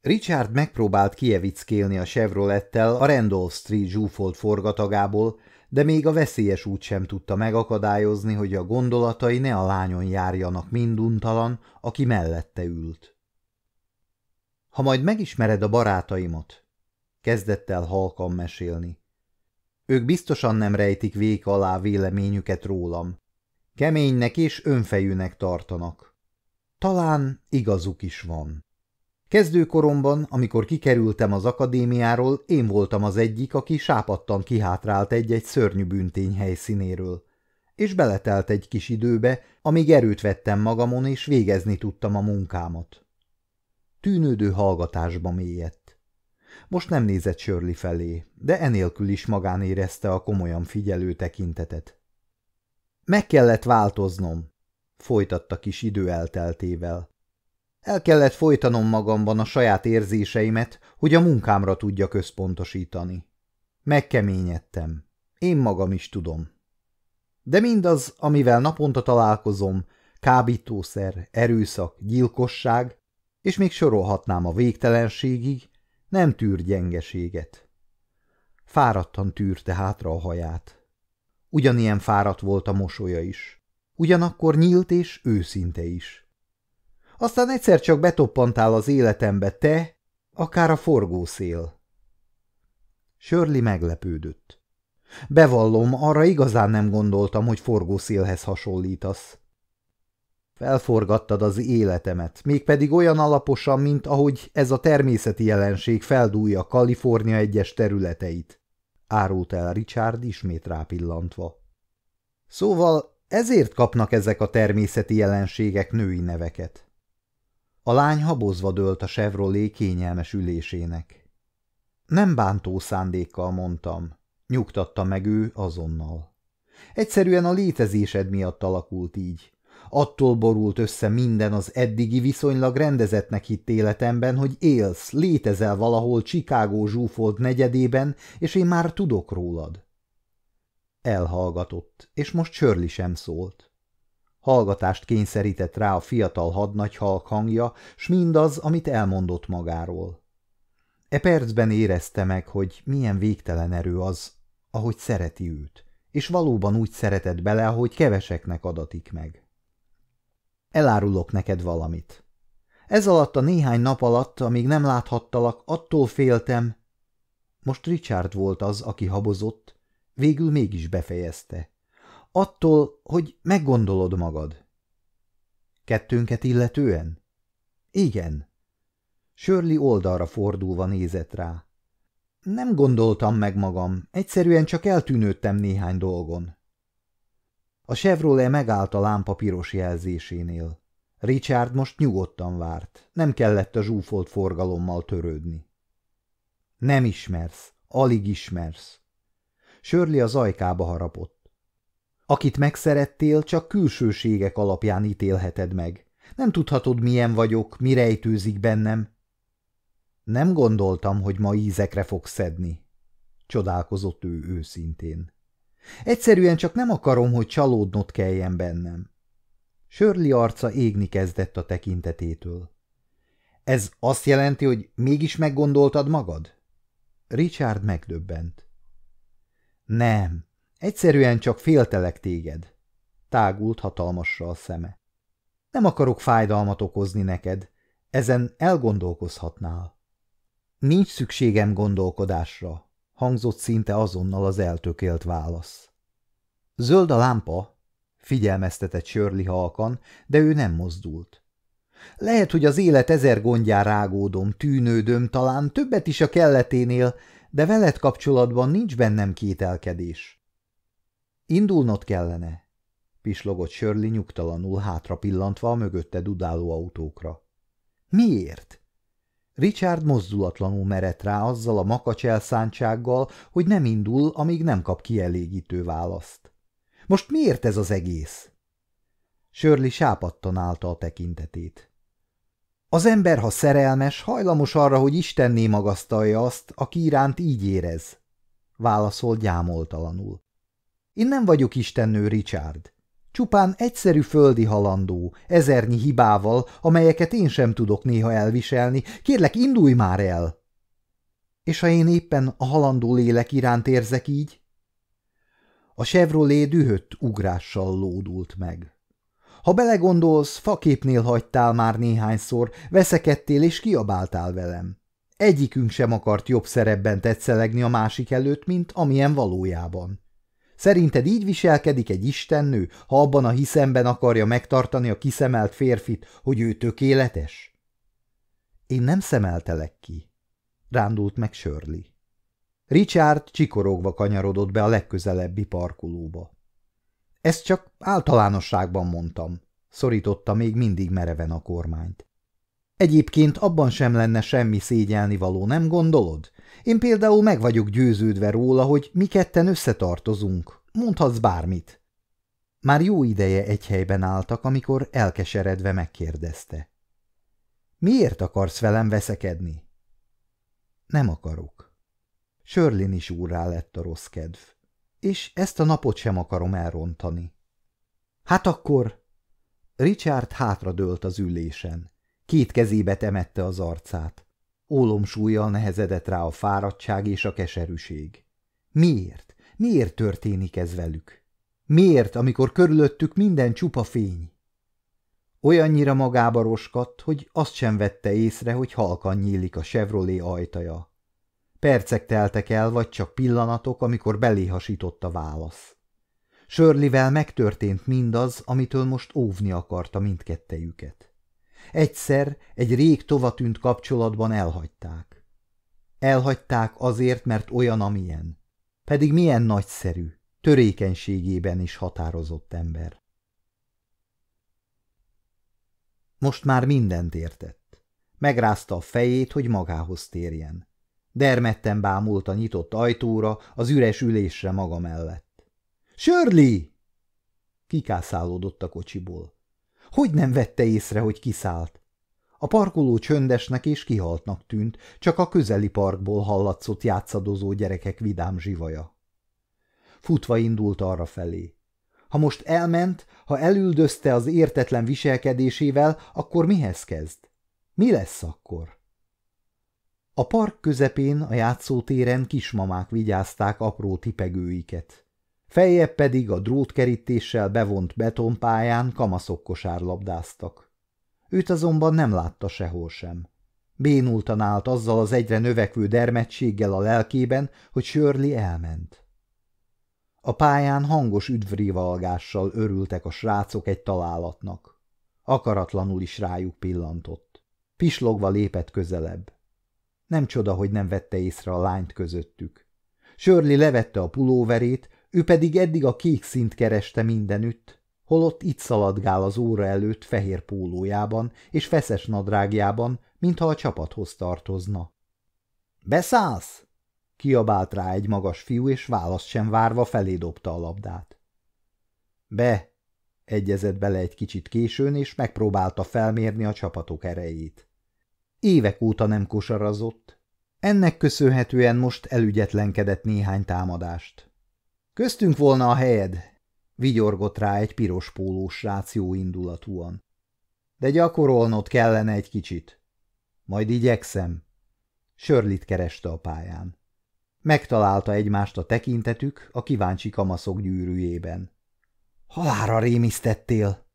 Speaker 1: Richard megpróbált kievickélni a Chevrolettel a Randolph Street zsúfolt forgatagából, de még a veszélyes út sem tudta megakadályozni, hogy a gondolatai ne a lányon járjanak minduntalan, aki mellette ült. Ha majd megismered a barátaimat, kezdett el halkan mesélni. Ők biztosan nem rejtik vék alá véleményüket rólam. Keménynek és önfejűnek tartanak. Talán igazuk is van. Kezdőkoromban, amikor kikerültem az akadémiáról, én voltam az egyik, aki sápadtan kihátrált egy-egy szörnyű büntény helyszínéről. És beletelt egy kis időbe, amíg erőt vettem magamon, és végezni tudtam a munkámat. Tűnődő hallgatásba mélyedt. Most nem nézett Shirley felé, de enélkül is magán érezte a komolyan figyelő tekintetet. Meg kellett változnom, folytatta kis idő elteltével. El kellett folytanom magamban a saját érzéseimet, hogy a munkámra tudja központosítani. Megkeményedtem. Én magam is tudom. De mindaz, amivel naponta találkozom, kábítószer, erőszak, gyilkosság, és még sorolhatnám a végtelenségig, nem tűr gyengeséget. Fáradtan tűrte hátra a haját. Ugyanilyen fáradt volt a mosolya is. Ugyanakkor nyílt és őszinte is. Aztán egyszer csak betoppantál az életembe te, akár a forgószél. Sörli meglepődött. Bevallom, arra igazán nem gondoltam, hogy forgószélhez hasonlítasz. Felforgattad az életemet, mégpedig olyan alaposan, mint ahogy ez a természeti jelenség feldúlja Kalifornia egyes területeit, árult el Richard ismét rápillantva. Szóval ezért kapnak ezek a természeti jelenségek női neveket. A lány habozva dőlt a Chevrolet kényelmes ülésének. Nem bántó szándékkal mondtam, nyugtatta meg ő azonnal. Egyszerűen a létezésed miatt alakult így. Attól borult össze minden az eddigi viszonylag rendezettnek hitt életemben, hogy élsz, létezel valahol Chicago zsúfolt negyedében, és én már tudok rólad. Elhallgatott, és most Sörli sem szólt. Hallgatást kényszerített rá a fiatal hadnagy halk hangja, s mindaz, amit elmondott magáról. E percben érezte meg, hogy milyen végtelen erő az, ahogy szereti őt, és valóban úgy szeretett bele, ahogy keveseknek adatik meg. Elárulok neked valamit. Ez alatt a néhány nap alatt, amíg nem láthattalak, attól féltem. Most Richard volt az, aki habozott, végül mégis befejezte. Attól, hogy meggondolod magad. Kettőnket illetően? Igen. Sörli oldalra fordulva nézett rá. Nem gondoltam meg magam, egyszerűen csak eltűnődtem néhány dolgon. A Chevrolet megállt a lámpa piros jelzésénél. Richard most nyugodtan várt, nem kellett a zsúfolt forgalommal törődni. Nem ismersz, alig ismersz. Sörli az ajkába harapott. Akit megszerettél, csak külsőségek alapján ítélheted meg. Nem tudhatod, milyen vagyok, mi rejtőzik bennem. Nem gondoltam, hogy ma ízekre fogsz szedni, csodálkozott ő őszintén. Egyszerűen csak nem akarom, hogy csalódnod kelljen bennem. Sörli arca égni kezdett a tekintetétől. Ez azt jelenti, hogy mégis meggondoltad magad? Richard megdöbbent. Nem, Egyszerűen csak féltelek téged. Tágult hatalmasra a szeme. Nem akarok fájdalmat okozni neked, ezen elgondolkozhatnál. Nincs szükségem gondolkodásra, hangzott szinte azonnal az eltökélt válasz. Zöld a lámpa, figyelmeztetett Sörli halkan, de ő nem mozdult. Lehet, hogy az élet ezer gondján rágódom, tűnődöm, talán többet is a kelleténél, de veled kapcsolatban nincs bennem kételkedés. Indulnod kellene, pislogott Shirley nyugtalanul hátra pillantva a mögötte dudáló autókra. Miért? Richard mozdulatlanul merett rá azzal a makacs elszántsággal, hogy nem indul, amíg nem kap kielégítő választ. Most miért ez az egész? Shirley sápattan állta a tekintetét. Az ember, ha szerelmes, hajlamos arra, hogy Istenné magasztalja azt, aki iránt így érez, válaszol gyámoltalanul. Én nem vagyok istennő, Richard. Csupán egyszerű földi halandó, ezernyi hibával, amelyeket én sem tudok néha elviselni. Kérlek, indulj már el! És ha én éppen a halandó lélek iránt érzek így? A Chevrolet dühött ugrással lódult meg. Ha belegondolsz, faképnél hagytál már néhányszor, veszekedtél és kiabáltál velem. Egyikünk sem akart jobb szerepben tetszelegni a másik előtt, mint amilyen valójában. Szerinted így viselkedik egy istennő, ha abban a hiszemben akarja megtartani a kiszemelt férfit, hogy ő tökéletes? Én nem szemeltelek ki, rándult meg Shirley. Richard csikorogva kanyarodott be a legközelebbi parkolóba. Ezt csak általánosságban mondtam, szorította még mindig mereven a kormányt. Egyébként abban sem lenne semmi szégyelni való, nem gondolod? Én például meg vagyok győződve róla, hogy mi ketten összetartozunk. Mondhatsz bármit. Már jó ideje egy helyben álltak, amikor elkeseredve megkérdezte. Miért akarsz velem veszekedni? Nem akarok. Sörlin is úrrá lett a rossz kedv, és ezt a napot sem akarom elrontani. Hát akkor... Richard hátradőlt az ülésen. Két kezébe temette az arcát. Ólomsúlyjal nehezedett rá a fáradtság és a keserűség. Miért? Miért történik ez velük? Miért, amikor körülöttük minden csupa fény? Olyannyira magába roskadt, hogy azt sem vette észre, hogy halkan nyílik a Chevrolet ajtaja. Percek teltek el, vagy csak pillanatok, amikor beléhasított a válasz. Sörlivel megtörtént mindaz, amitől most óvni akarta mindkettejüket. Egyszer egy rég tovatűnt kapcsolatban elhagyták. Elhagyták azért, mert olyan, amilyen. Pedig milyen nagyszerű, törékenységében is határozott ember. Most már mindent értett. Megrázta a fejét, hogy magához térjen. Dermedten bámult a nyitott ajtóra, az üres ülésre maga mellett. – Shirley! Kikászálódott a kocsiból. Hogy nem vette észre, hogy kiszállt? A parkoló csöndesnek és kihaltnak tűnt, csak a közeli parkból hallatszott játszadozó gyerekek vidám zsivaja. Futva indult arra felé. Ha most elment, ha elüldözte az értetlen viselkedésével, akkor mihez kezd? Mi lesz akkor? A park közepén, a játszótéren kismamák vigyázták apró tipegőiket. Feljebb pedig a drótkerítéssel bevont betonpályán kamaszok kosárlabdáztak. Őt azonban nem látta sehol sem. Bénultan állt azzal az egyre növekvő dermedtséggel a lelkében, hogy Shirley elment. A pályán hangos üdvrivalgással örültek a srácok egy találatnak. Akaratlanul is rájuk pillantott. Pislogva lépett közelebb. Nem csoda, hogy nem vette észre a lányt közöttük. Sörli levette a pulóverét, ő pedig eddig a kék szint kereste mindenütt, holott itt szaladgál az óra előtt fehér pólójában és feszes nadrágjában, mintha a csapathoz tartozna. – Beszállsz? – kiabált rá egy magas fiú, és választ sem várva felé dobta a labdát. – Be! – egyezett bele egy kicsit későn, és megpróbálta felmérni a csapatok erejét. Évek óta nem kosarazott. Ennek köszönhetően most elügyetlenkedett néhány támadást. Köztünk volna a helyed, vigyorgott rá egy piros pólós srác indulatúan. De gyakorolnod kellene egy kicsit. Majd igyekszem. Sörlit kereste a pályán. Megtalálta egymást a tekintetük a kíváncsi kamaszok gyűrűjében. Halára rémisztettél!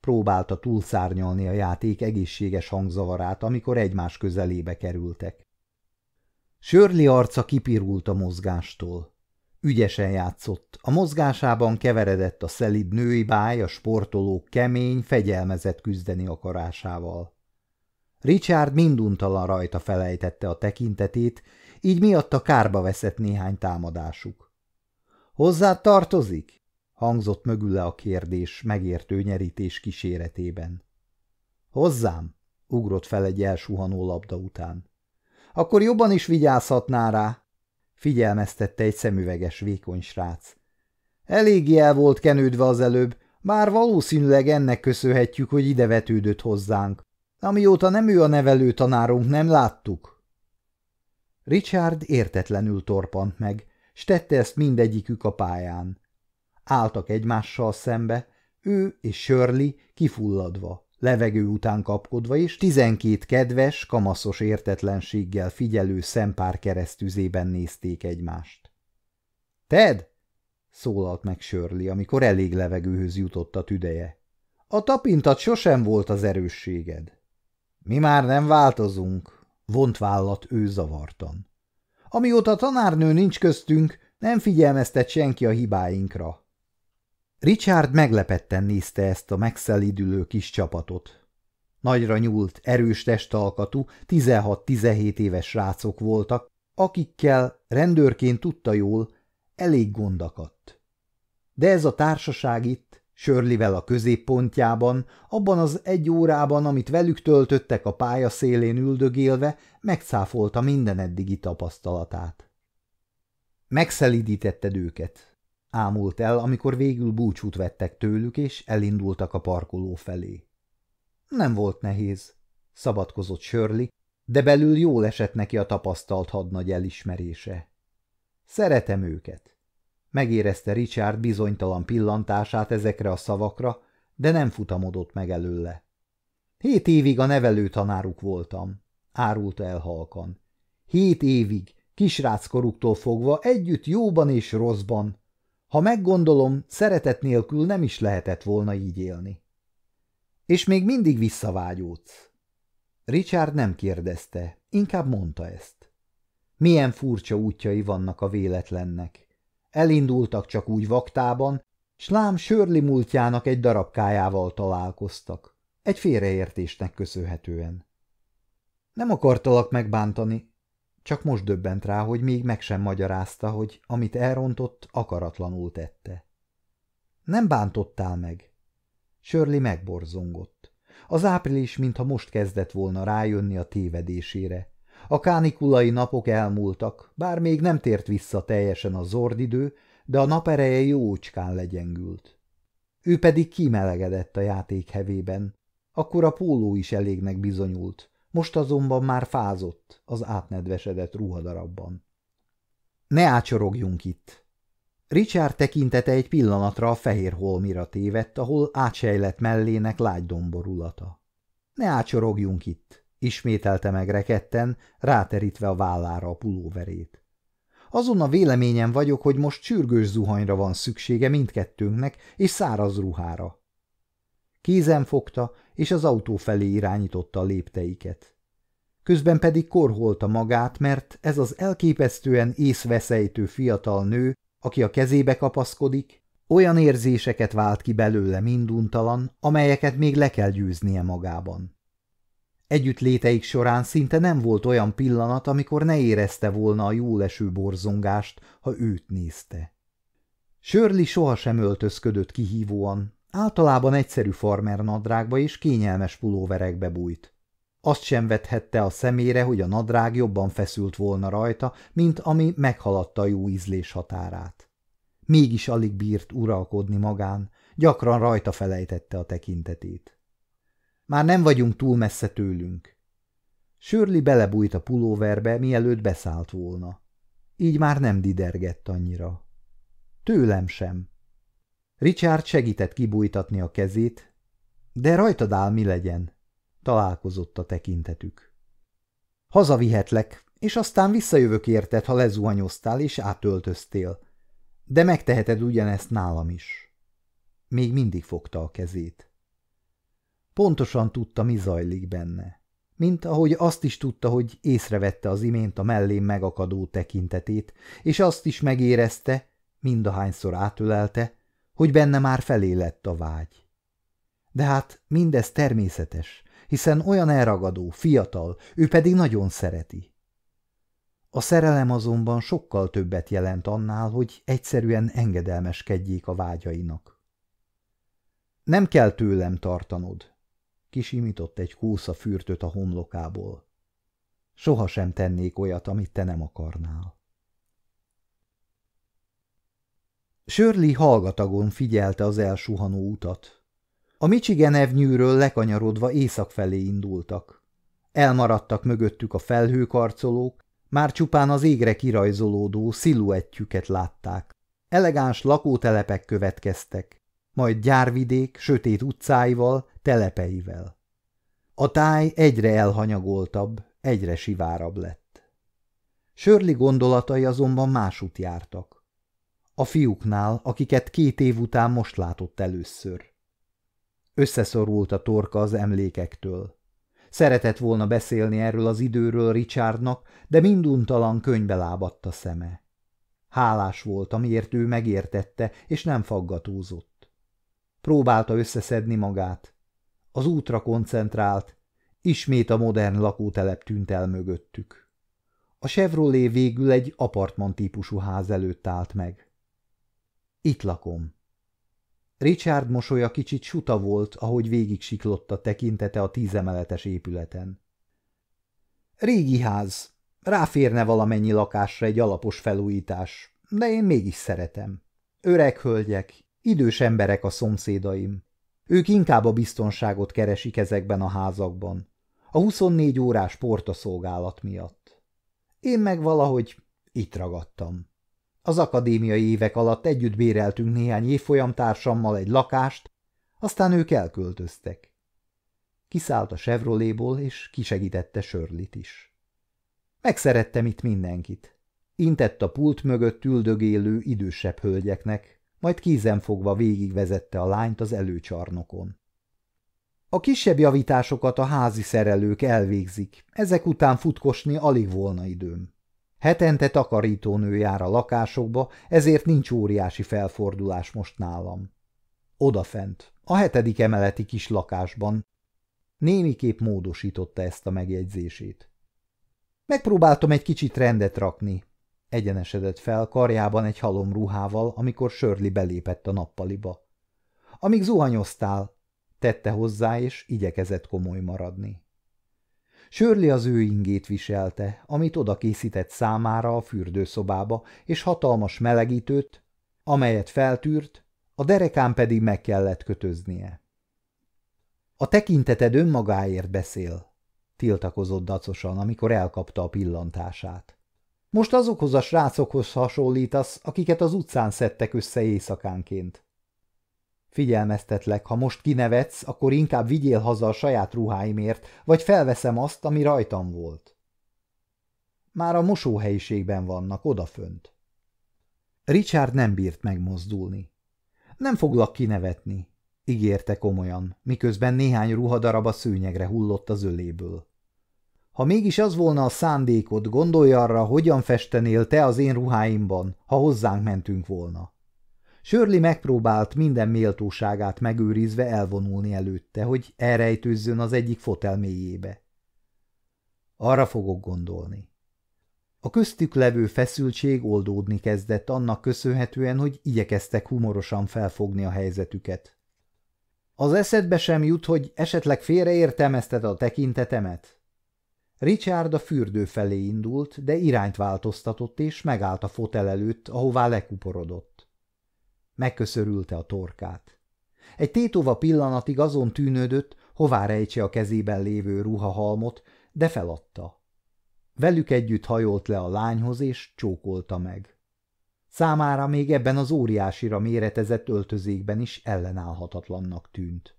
Speaker 1: Próbálta túlszárnyalni a játék egészséges hangzavarát, amikor egymás közelébe kerültek. Sörli arca kipirult a mozgástól. Ügyesen játszott, a mozgásában keveredett a szelid női báj, a sportolók kemény, fegyelmezett küzdeni akarásával. Richard minduntalan rajta felejtette a tekintetét, így miatta kárba veszett néhány támadásuk. – Hozzá tartozik? – hangzott mögüle a kérdés megértő nyerítés kíséretében. – Hozzám? – ugrott fel egy elsuhanó labda után. – Akkor jobban is vigyázhatná rá, figyelmeztette egy szemüveges vékony srác. Eléggé el volt kenődve az előbb, bár valószínűleg ennek köszönhetjük, hogy ide vetődött hozzánk. Amióta nem ő a nevelő tanárunk, nem láttuk. Richard értetlenül torpant meg, s tette ezt mindegyikük a pályán. Álltak egymással szembe, ő és Shirley kifulladva, levegő után kapkodva, és tizenkét kedves, kamaszos értetlenséggel figyelő szempár keresztüzében nézték egymást. – Ted! – szólalt meg Shirley, amikor elég levegőhöz jutott a tüdeje. – A tapintat sosem volt az erősséged. – Mi már nem változunk – vont vállat ő zavartan. – Amióta tanárnő nincs köztünk, nem figyelmeztet senki a hibáinkra. Richard meglepetten nézte ezt a megszelidülő kis csapatot. Nagyra nyúlt, erős testalkatú, 16-17 éves srácok voltak, akikkel rendőrként tudta jól, elég gondakat. De ez a társaság itt, Sörlivel a középpontjában, abban az egy órában, amit velük töltöttek a pálya szélén üldögélve, megcáfolta minden eddigi tapasztalatát. Megszelidítetted őket, Ámult el, amikor végül búcsút vettek tőlük, és elindultak a parkoló felé. Nem volt nehéz, szabadkozott Shirley, de belül jól esett neki a tapasztalt hadnagy elismerése. Szeretem őket. Megérezte Richard bizonytalan pillantását ezekre a szavakra, de nem futamodott meg előle. Hét évig a nevelő tanáruk voltam, árulta el halkan. Hét évig, kisráckoruktól fogva, együtt jóban és rosszban, ha meggondolom, szeretet nélkül nem is lehetett volna így élni. És még mindig visszavágyódsz. Richard nem kérdezte, inkább mondta ezt. Milyen furcsa útjai vannak a véletlennek. Elindultak csak úgy vaktában, s lám sörli múltjának egy darabkájával találkoztak, egy félreértésnek köszönhetően. Nem akartalak megbántani, csak most döbbent rá, hogy még meg sem magyarázta, hogy amit elrontott, akaratlanul tette. Nem bántottál meg. Sörli megborzongott. Az április, mintha most kezdett volna rájönni a tévedésére. A kánikulai napok elmúltak, bár még nem tért vissza teljesen a zordidő, de a napereje jócskán legyengült. Ő pedig kimelegedett a játék hevében, akkor a póló is elégnek bizonyult, most azonban már fázott az átnedvesedett ruhadarabban. Ne ácsorogjunk itt! Richard tekintete egy pillanatra a fehér holmira tévedt, ahol átsejlett mellének lágy domborulata. Ne ácsorogjunk itt! ismételte meg reketten, ráterítve a vállára a pulóverét. Azon a véleményen vagyok, hogy most sürgős zuhanyra van szüksége mindkettőnknek, és száraz ruhára. Kézen fogta, és az autó felé irányította a lépteiket. Közben pedig korholta magát, mert ez az elképesztően észveszejtő fiatal nő, aki a kezébe kapaszkodik, olyan érzéseket vált ki belőle minduntalan, amelyeket még le kell győznie magában. Együtt léteik során szinte nem volt olyan pillanat, amikor ne érezte volna a jól eső borzongást, ha őt nézte. Sörli sohasem öltözködött kihívóan, Általában egyszerű farmer nadrágba és kényelmes pulóverekbe bújt. Azt sem vethette a szemére, hogy a nadrág jobban feszült volna rajta, mint ami meghaladta a jó ízlés határát. Mégis alig bírt uralkodni magán, gyakran rajta felejtette a tekintetét. Már nem vagyunk túl messze tőlünk. Sörli belebújt a pulóverbe, mielőtt beszállt volna. Így már nem didergett annyira. Tőlem sem, Richard segített kibújtatni a kezét, de rajtad áll mi legyen, találkozott a tekintetük. Hazavihetlek, és aztán visszajövök érted, ha lezuhanyoztál és átöltöztél, de megteheted ugyanezt nálam is. Még mindig fogta a kezét. Pontosan tudta, mi zajlik benne. Mint ahogy azt is tudta, hogy észrevette az imént a mellén megakadó tekintetét, és azt is megérezte, mindahányszor átölelte, hogy benne már felé lett a vágy. De hát mindez természetes, hiszen olyan elragadó, fiatal, ő pedig nagyon szereti. A szerelem azonban sokkal többet jelent annál, hogy egyszerűen engedelmeskedjék a vágyainak. Nem kell tőlem tartanod, kisimított egy kósza fürtöt a homlokából. Soha sem tennék olyat, amit te nem akarnál. Sörli hallgatagon figyelte az elsuhanó utat. A Michigan Avenue-ről lekanyarodva észak felé indultak. Elmaradtak mögöttük a felhőkarcolók, már csupán az égre kirajzolódó sziluettjüket látták. Elegáns lakótelepek következtek, majd gyárvidék sötét utcáival, telepeivel. A táj egyre elhanyagoltabb, egyre sivárabb lett. Sörli gondolatai azonban másút jártak. A fiúknál, akiket két év után most látott először. Összeszorult a torka az emlékektől. Szeretett volna beszélni erről az időről Richardnak, de minduntalan könybe lábadt a szeme. Hálás volt, amiért ő megértette, és nem faggatózott. Próbálta összeszedni magát. Az útra koncentrált, ismét a modern lakótelep tűnt el mögöttük. A Chevrolet végül egy apartman típusú ház előtt állt meg. Itt lakom. Richard mosolya kicsit suta volt, ahogy végig siklott a tekintete a tízemeletes épületen. Régi ház. Ráférne valamennyi lakásra egy alapos felújítás, de én mégis szeretem. Öreg hölgyek, idős emberek a szomszédaim. Ők inkább a biztonságot keresik ezekben a házakban. A 24 órás portaszolgálat miatt. Én meg valahogy itt ragadtam. Az akadémiai évek alatt együtt béreltünk néhány évfolyamtársammal egy lakást, aztán ők elköltöztek. Kiszállt a Chevroléból, és kisegítette Sörlit is. Megszerettem itt mindenkit. Intett a pult mögött üldögélő idősebb hölgyeknek, majd kézenfogva végigvezette a lányt az előcsarnokon. A kisebb javításokat a házi szerelők elvégzik, ezek után futkosni alig volna időm. Hetente takarítónő jár a lakásokba, ezért nincs óriási felfordulás most nálam. Odafent, a hetedik emeleti kis lakásban. Némiképp módosította ezt a megjegyzését. Megpróbáltam egy kicsit rendet rakni. Egyenesedett fel karjában egy halom ruhával, amikor Sörli belépett a nappaliba. Amíg zuhanyoztál, tette hozzá, és igyekezett komoly maradni. Sörli az ő ingét viselte, amit oda készített számára a fürdőszobába, és hatalmas melegítőt, amelyet feltűrt, a derekán pedig meg kellett kötöznie. A tekinteted önmagáért beszél, tiltakozott dacosan, amikor elkapta a pillantását. Most azokhoz a srácokhoz hasonlítasz, akiket az utcán szedtek össze éjszakánként. Figyelmeztetlek, ha most kinevetsz, akkor inkább vigyél haza a saját ruháimért, vagy felveszem azt, ami rajtam volt. Már a mosóhelyiségben vannak, odafönt. Richard nem bírt megmozdulni. Nem foglak kinevetni, ígérte komolyan, miközben néhány ruhadarab a szőnyegre hullott az öléből. Ha mégis az volna a szándékod, gondolj arra, hogyan festenél te az én ruháimban, ha hozzánk mentünk volna. Sörli megpróbált minden méltóságát megőrizve elvonulni előtte, hogy elrejtőzzön az egyik fotel mélyébe. Arra fogok gondolni. A köztük levő feszültség oldódni kezdett annak köszönhetően, hogy igyekeztek humorosan felfogni a helyzetüket. Az eszedbe sem jut, hogy esetleg félreértelmezted a tekintetemet? Richard a fürdő felé indult, de irányt változtatott, és megállt a fotel előtt, ahová lekuporodott. Megköszörülte a torkát. Egy tétova pillanatig azon tűnődött, hová rejtse a kezében lévő ruhahalmot, de feladta. Velük együtt hajolt le a lányhoz, és csókolta meg. Számára még ebben az óriásira méretezett öltözékben is ellenállhatatlannak tűnt.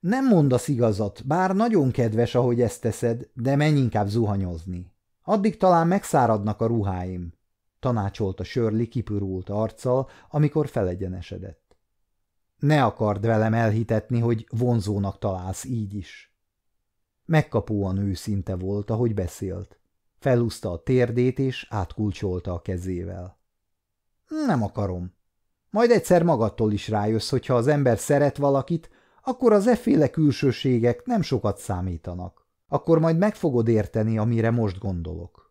Speaker 1: Nem mondasz igazat, bár nagyon kedves, ahogy ezt teszed, de menj inkább zuhanyozni. Addig talán megszáradnak a ruháim tanácsolta Sörli kipürult arccal, amikor felegyenesedett. Ne akard velem elhitetni, hogy vonzónak találsz így is. Megkapóan őszinte volt, ahogy beszélt. Felúzta a térdét, és átkulcsolta a kezével. Nem akarom. Majd egyszer magadtól is rájössz, hogyha az ember szeret valakit, akkor az efféle külsőségek nem sokat számítanak. Akkor majd meg fogod érteni, amire most gondolok.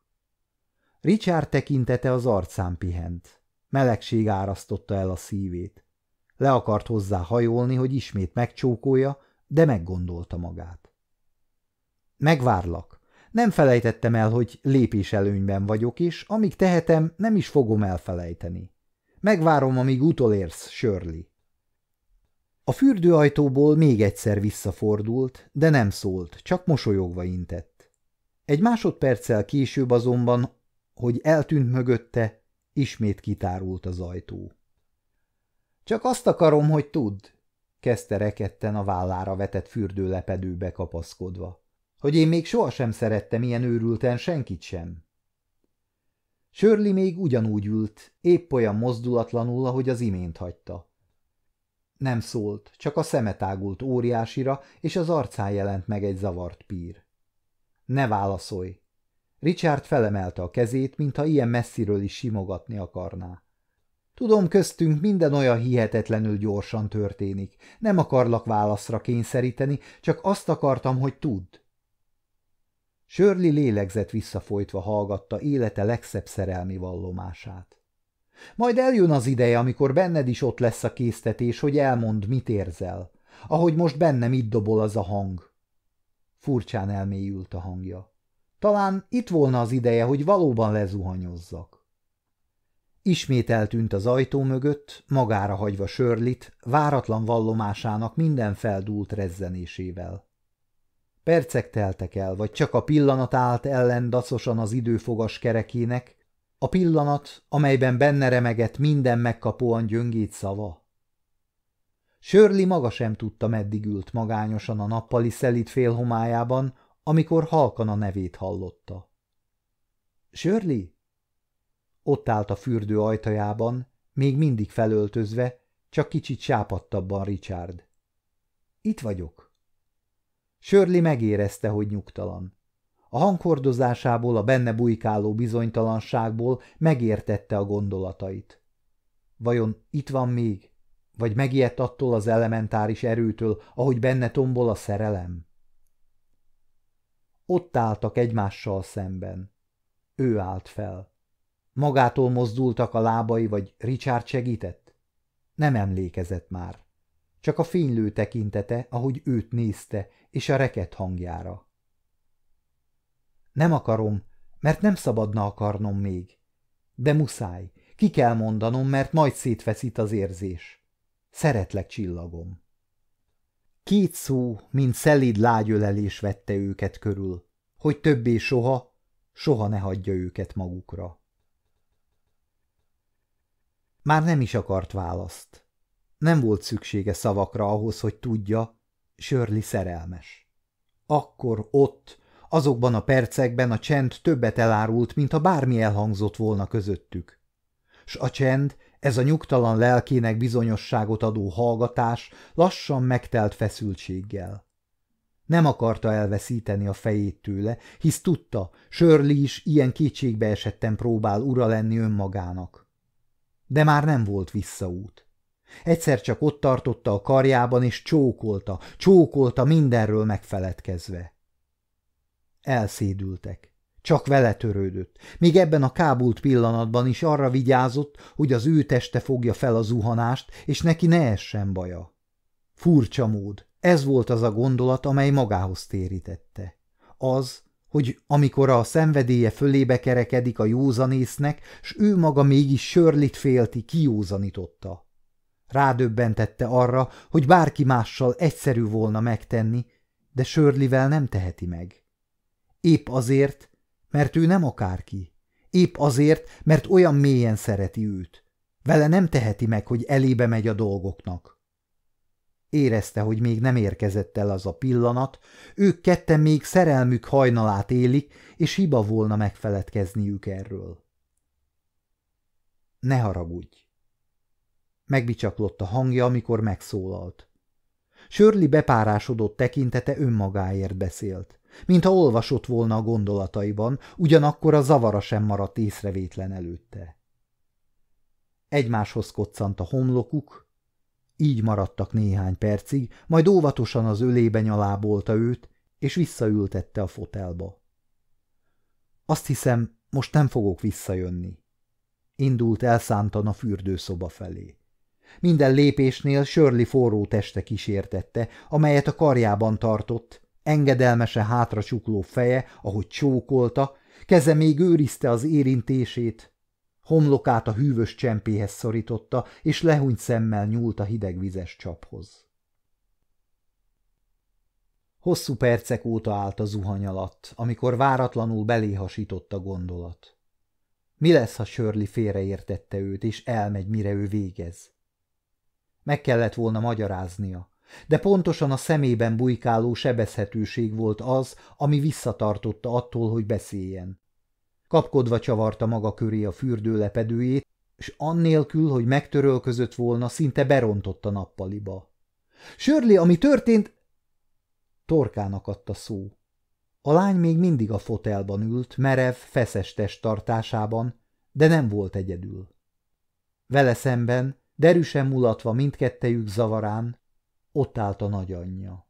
Speaker 1: Richard tekintete az arcán pihent. Melegség árasztotta el a szívét. Le akart hozzá hajolni, hogy ismét megcsókolja, de meggondolta magát. Megvárlak. Nem felejtettem el, hogy lépés előnyben vagyok, és amíg tehetem, nem is fogom elfelejteni. Megvárom, amíg utolérsz, Shirley. A fürdőajtóból még egyszer visszafordult, de nem szólt, csak mosolyogva intett. Egy másodperccel később azonban, hogy eltűnt mögötte, ismét kitárult az ajtó. Csak azt akarom, hogy tudd, kezdte reketten a vállára vetett fürdőlepedőbe kapaszkodva, hogy én még sohasem szerettem ilyen őrülten senkit sem. Sörli még ugyanúgy ült, épp olyan mozdulatlanul, ahogy az imént hagyta. Nem szólt, csak a szeme tágult óriásira, és az arcán jelent meg egy zavart pír. Ne válaszolj! Richard felemelte a kezét, mintha ilyen messziről is simogatni akarná. Tudom, köztünk minden olyan hihetetlenül gyorsan történik. Nem akarlak válaszra kényszeríteni, csak azt akartam, hogy tudd. Sörli lélegzett visszafolytva hallgatta élete legszebb szerelmi vallomását. Majd eljön az ideje, amikor benned is ott lesz a késztetés, hogy elmond, mit érzel. Ahogy most bennem itt dobol az a hang. Furcsán elmélyült a hangja. Talán itt volna az ideje, hogy valóban lezuhanyozzak. Ismét eltűnt az ajtó mögött, magára hagyva Sörlit, váratlan vallomásának minden feldúlt rezzenésével. Percek teltek el, vagy csak a pillanat állt ellen dacosan az időfogas kerekének, a pillanat, amelyben benne remegett minden megkapóan gyöngét szava. Sörli maga sem tudta, meddig ült magányosan a nappali szelít félhomájában, amikor halkan a nevét hallotta. Sörli? Ott állt a fürdő ajtajában, még mindig felöltözve, csak kicsit sápadtabban Richard. Itt vagyok. Sörli megérezte, hogy nyugtalan. A hanghordozásából, a benne bujkáló bizonytalanságból megértette a gondolatait. Vajon itt van még? Vagy megijedt attól az elementáris erőtől, ahogy benne tombol a szerelem? Ott álltak egymással szemben. Ő állt fel. Magától mozdultak a lábai, vagy Richard segített? Nem emlékezett már. Csak a fénylő tekintete, ahogy őt nézte, és a reket hangjára. Nem akarom, mert nem szabadna akarnom még. De muszáj, ki kell mondanom, mert majd szétfeszít az érzés. Szeretlek, csillagom. Két szó, mint szelíd lágyölelés vette őket körül, hogy többé soha, soha ne hagyja őket magukra. Már nem is akart választ. Nem volt szüksége szavakra ahhoz, hogy tudja, Sörli szerelmes. Akkor ott, azokban a percekben a csend többet elárult, mint ha bármi elhangzott volna közöttük. S a csend, ez a nyugtalan lelkének bizonyosságot adó hallgatás lassan megtelt feszültséggel. Nem akarta elveszíteni a fejét tőle, hisz tudta, Sörli is ilyen kétségbe esetten próbál ura lenni önmagának. De már nem volt visszaút. Egyszer csak ott tartotta a karjában, és csókolta, csókolta mindenről megfeledkezve. Elszédültek. Csak vele törődött. Még ebben a kábult pillanatban is arra vigyázott, hogy az ő teste fogja fel a zuhanást, és neki ne essen baja. Furcsa mód. Ez volt az a gondolat, amely magához térítette. Az, hogy amikor a szenvedélye fölébe kerekedik a józanésznek, s ő maga mégis sörlit félti, kijózanította. Rádöbbentette arra, hogy bárki mással egyszerű volna megtenni, de Sörlivel nem teheti meg. Épp azért, mert ő nem akárki. Épp azért, mert olyan mélyen szereti őt. Vele nem teheti meg, hogy elébe megy a dolgoknak. Érezte, hogy még nem érkezett el az a pillanat, ők ketten még szerelmük hajnalát élik, és hiba volna megfeledkezniük erről. Ne haragudj! Megbicsaklott a hangja, amikor megszólalt. Sörli bepárásodott tekintete önmagáért beszélt, mintha olvasott volna a gondolataiban, ugyanakkor a zavara sem maradt észrevétlen előtte. Egymáshoz koccant a homlokuk, így maradtak néhány percig, majd óvatosan az ölébe nyalábolta őt, és visszaültette a fotelba. Azt hiszem, most nem fogok visszajönni. Indult elszántan a fürdőszoba felé. Minden lépésnél Sörli forró teste kísértette, amelyet a karjában tartott, engedelmese hátra csukló feje, ahogy csókolta, keze még őrizte az érintését, homlokát a hűvös csempéhez szorította, és lehúnyt szemmel nyúlt a hidegvizes csaphoz. Hosszú percek óta állt a zuhany alatt, amikor váratlanul beléhasított a gondolat. Mi lesz, ha Shirley félreértette őt, és elmegy, mire ő végez? Meg kellett volna magyaráznia, de pontosan a szemében bujkáló sebezhetőség volt az, ami visszatartotta attól, hogy beszéljen. Kapkodva csavarta maga köré a fürdőlepedőjét, és annélkül, hogy megtörölközött volna, szinte berontott a nappaliba. – Sörli, ami történt... Torkának adta szó. A lány még mindig a fotelban ült, merev, feszes testtartásában, de nem volt egyedül. Vele szemben, derűsen mulatva mindkettejük zavarán, ott állt a nagyanyja.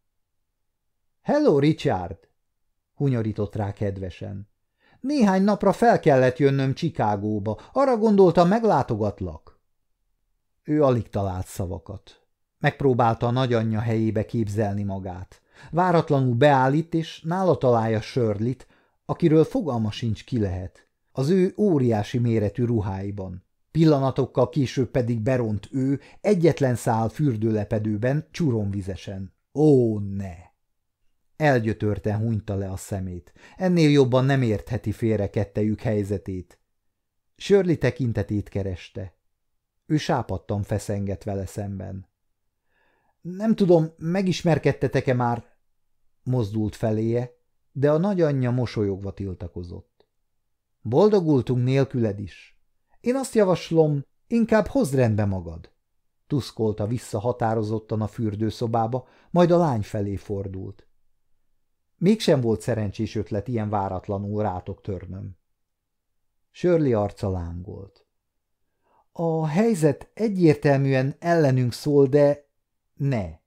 Speaker 1: – Hello, Richard! – hunyorított rá kedvesen. – Néhány napra fel kellett jönnöm Csikágóba, arra gondoltam, meglátogatlak. Ő alig talált szavakat. Megpróbálta a nagyanyja helyébe képzelni magát. Váratlanul beállít, és nála találja Sörlit, akiről fogalma sincs ki lehet. Az ő óriási méretű ruháiban. Pillanatokkal később pedig beront ő egyetlen szál fürdőlepedőben, csuromvizesen. Ó, ne! Elgyötörten hunyta le a szemét. Ennél jobban nem értheti félre kettejük helyzetét. Sörli tekintetét kereste. Ő sápadtan feszengett vele szemben. Nem tudom, megismerkedtetek-e már? Mozdult feléje, de a nagyanyja mosolyogva tiltakozott. Boldogultunk nélküled is. Én azt javaslom, inkább hozd rendbe magad. Tuszkolta vissza határozottan a fürdőszobába, majd a lány felé fordult. Mégsem volt szerencsés ötlet ilyen váratlanul rátok törnöm. Sörli arca lángolt. A helyzet egyértelműen ellenünk szól, de ne,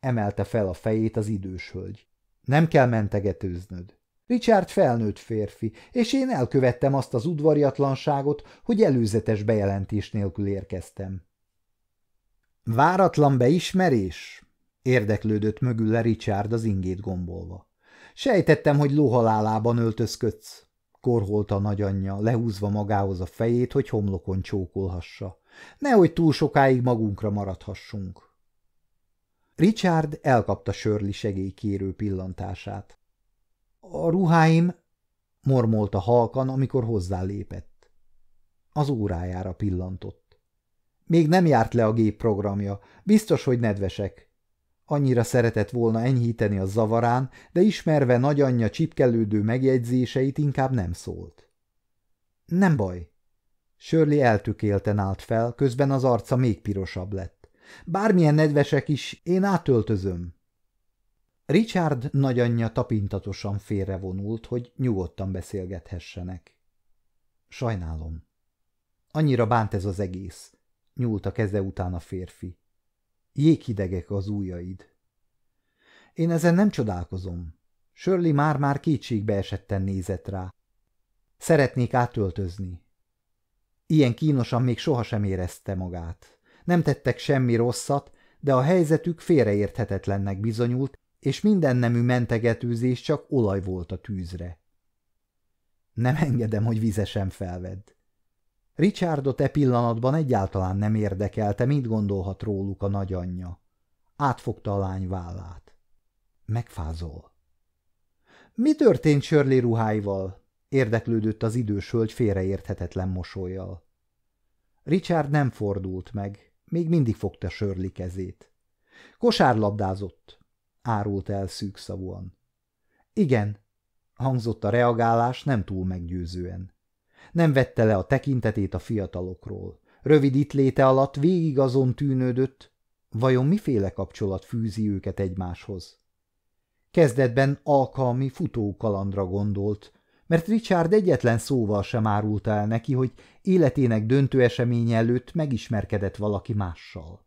Speaker 1: emelte fel a fejét az idős hölgy. Nem kell mentegetőznöd. Richard felnőtt férfi, és én elkövettem azt az udvariatlanságot, hogy előzetes bejelentés nélkül érkeztem. Váratlan beismerés? Érdeklődött mögül le Richard az ingét gombolva. Sejtettem, hogy lóhalálában öltözködsz. Korholta a nagyanyja, lehúzva magához a fejét, hogy homlokon csókolhassa. Nehogy túl sokáig magunkra maradhassunk. Richard elkapta Shirley segélykérő pillantását. A ruháim, mormolta halkan, amikor hozzálépett. Az órájára pillantott. Még nem járt le a gép programja, biztos, hogy nedvesek. Annyira szeretett volna enyhíteni a zavarán, de ismerve nagyanyja csipkelődő megjegyzéseit inkább nem szólt. Nem baj. Shirley eltökélten állt fel, közben az arca még pirosabb lett. Bármilyen nedvesek is, én átöltözöm. Richard nagyanyja tapintatosan félrevonult, hogy nyugodtan beszélgethessenek. Sajnálom. Annyira bánt ez az egész, nyúlt a keze után a férfi. Jéghidegek az ujjaid. Én ezen nem csodálkozom. Shirley már-már kétségbe esetten nézett rá. Szeretnék átöltözni. Ilyen kínosan még sohasem érezte magát. Nem tettek semmi rosszat, de a helyzetük félreérthetetlennek bizonyult, és minden nemű mentegetőzés csak olaj volt a tűzre. Nem engedem, hogy vizesen felvedd. Richardot e pillanatban egyáltalán nem érdekelte, mit gondolhat róluk a nagyanyja. Átfogta a lány vállát. Megfázol. Mi történt Shirley ruháival? Érdeklődött az idős hölgy félreérthetetlen mosolyjal. Richard nem fordult meg, még mindig fogta Shirley kezét. Kosárlabdázott, árult el szűkszavúan. Igen, hangzott a reagálás nem túl meggyőzően. Nem vette le a tekintetét a fiatalokról. Rövid itt léte alatt végig azon tűnődött, vajon miféle kapcsolat fűzi őket egymáshoz. Kezdetben alkalmi futókalandra gondolt, mert Richard egyetlen szóval sem árulta el neki, hogy életének döntő eseménye előtt megismerkedett valaki mással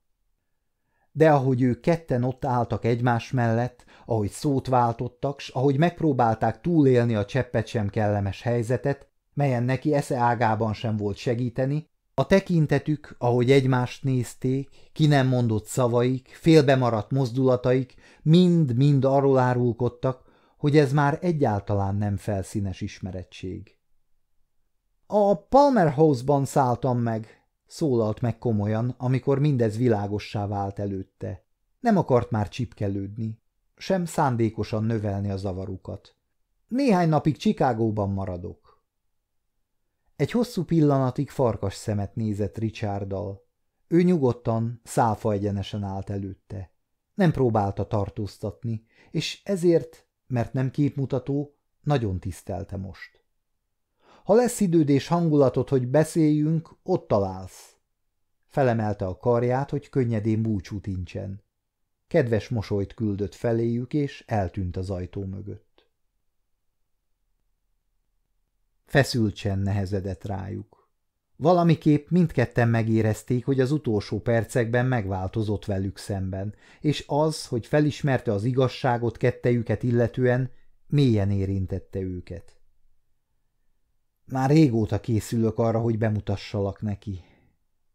Speaker 1: de ahogy ők ketten ott álltak egymás mellett, ahogy szót váltottak, s ahogy megpróbálták túlélni a cseppet sem kellemes helyzetet, melyen neki esze ágában sem volt segíteni, a tekintetük, ahogy egymást nézték, ki nem mondott szavaik, félbemaradt mozdulataik, mind-mind arról árulkodtak, hogy ez már egyáltalán nem felszínes ismerettség. A Palmer House-ban szálltam meg, Szólalt meg komolyan, amikor mindez világossá vált előtte. Nem akart már csipkelődni. sem szándékosan növelni a zavarukat. Néhány napig Csikágóban maradok. Egy hosszú pillanatig farkas szemet nézett Richarddal. Ő nyugodtan, szálfa egyenesen állt előtte. Nem próbálta tartóztatni, és ezért, mert nem képmutató, nagyon tisztelte most. Ha lesz időd és hangulatod, hogy beszéljünk, ott találsz. Felemelte a karját, hogy könnyedén búcsút incsen. Kedves mosolyt küldött feléjük, és eltűnt az ajtó mögött. Feszült csend nehezedett rájuk. Valamiképp mindketten megérezték, hogy az utolsó percekben megváltozott velük szemben, és az, hogy felismerte az igazságot kettejüket illetően, mélyen érintette őket. Már régóta készülök arra, hogy bemutassalak neki.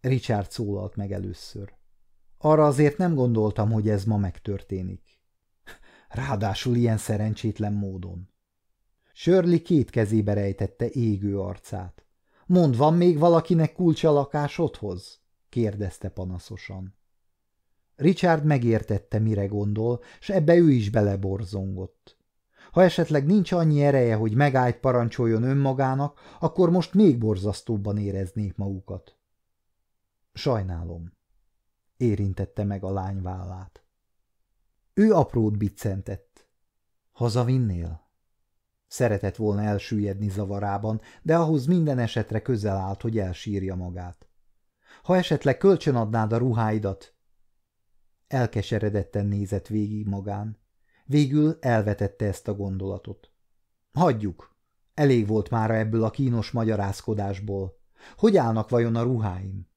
Speaker 1: Richard szólalt meg először. Arra azért nem gondoltam, hogy ez ma megtörténik. Ráadásul ilyen szerencsétlen módon. Sörli két kezébe rejtette égő arcát. Mond, van még valakinek kulcsa lakásodhoz? kérdezte panaszosan. Richard megértette, mire gondol, s ebbe ő is beleborzongott. Ha esetleg nincs annyi ereje, hogy megállt parancsoljon önmagának, akkor most még borzasztóbban éreznék magukat. Sajnálom. Érintette meg a lány vállát. Ő aprót biccentett. Hazavinnél? Szeretett volna elsüllyedni zavarában, de ahhoz minden esetre közel állt, hogy elsírja magát. Ha esetleg kölcsön adnád a ruháidat? Elkeseredetten nézett végig magán. Végül elvetette ezt a gondolatot. Hagyjuk. Elég volt már ebből a kínos magyarázkodásból. Hogy állnak vajon a ruháim?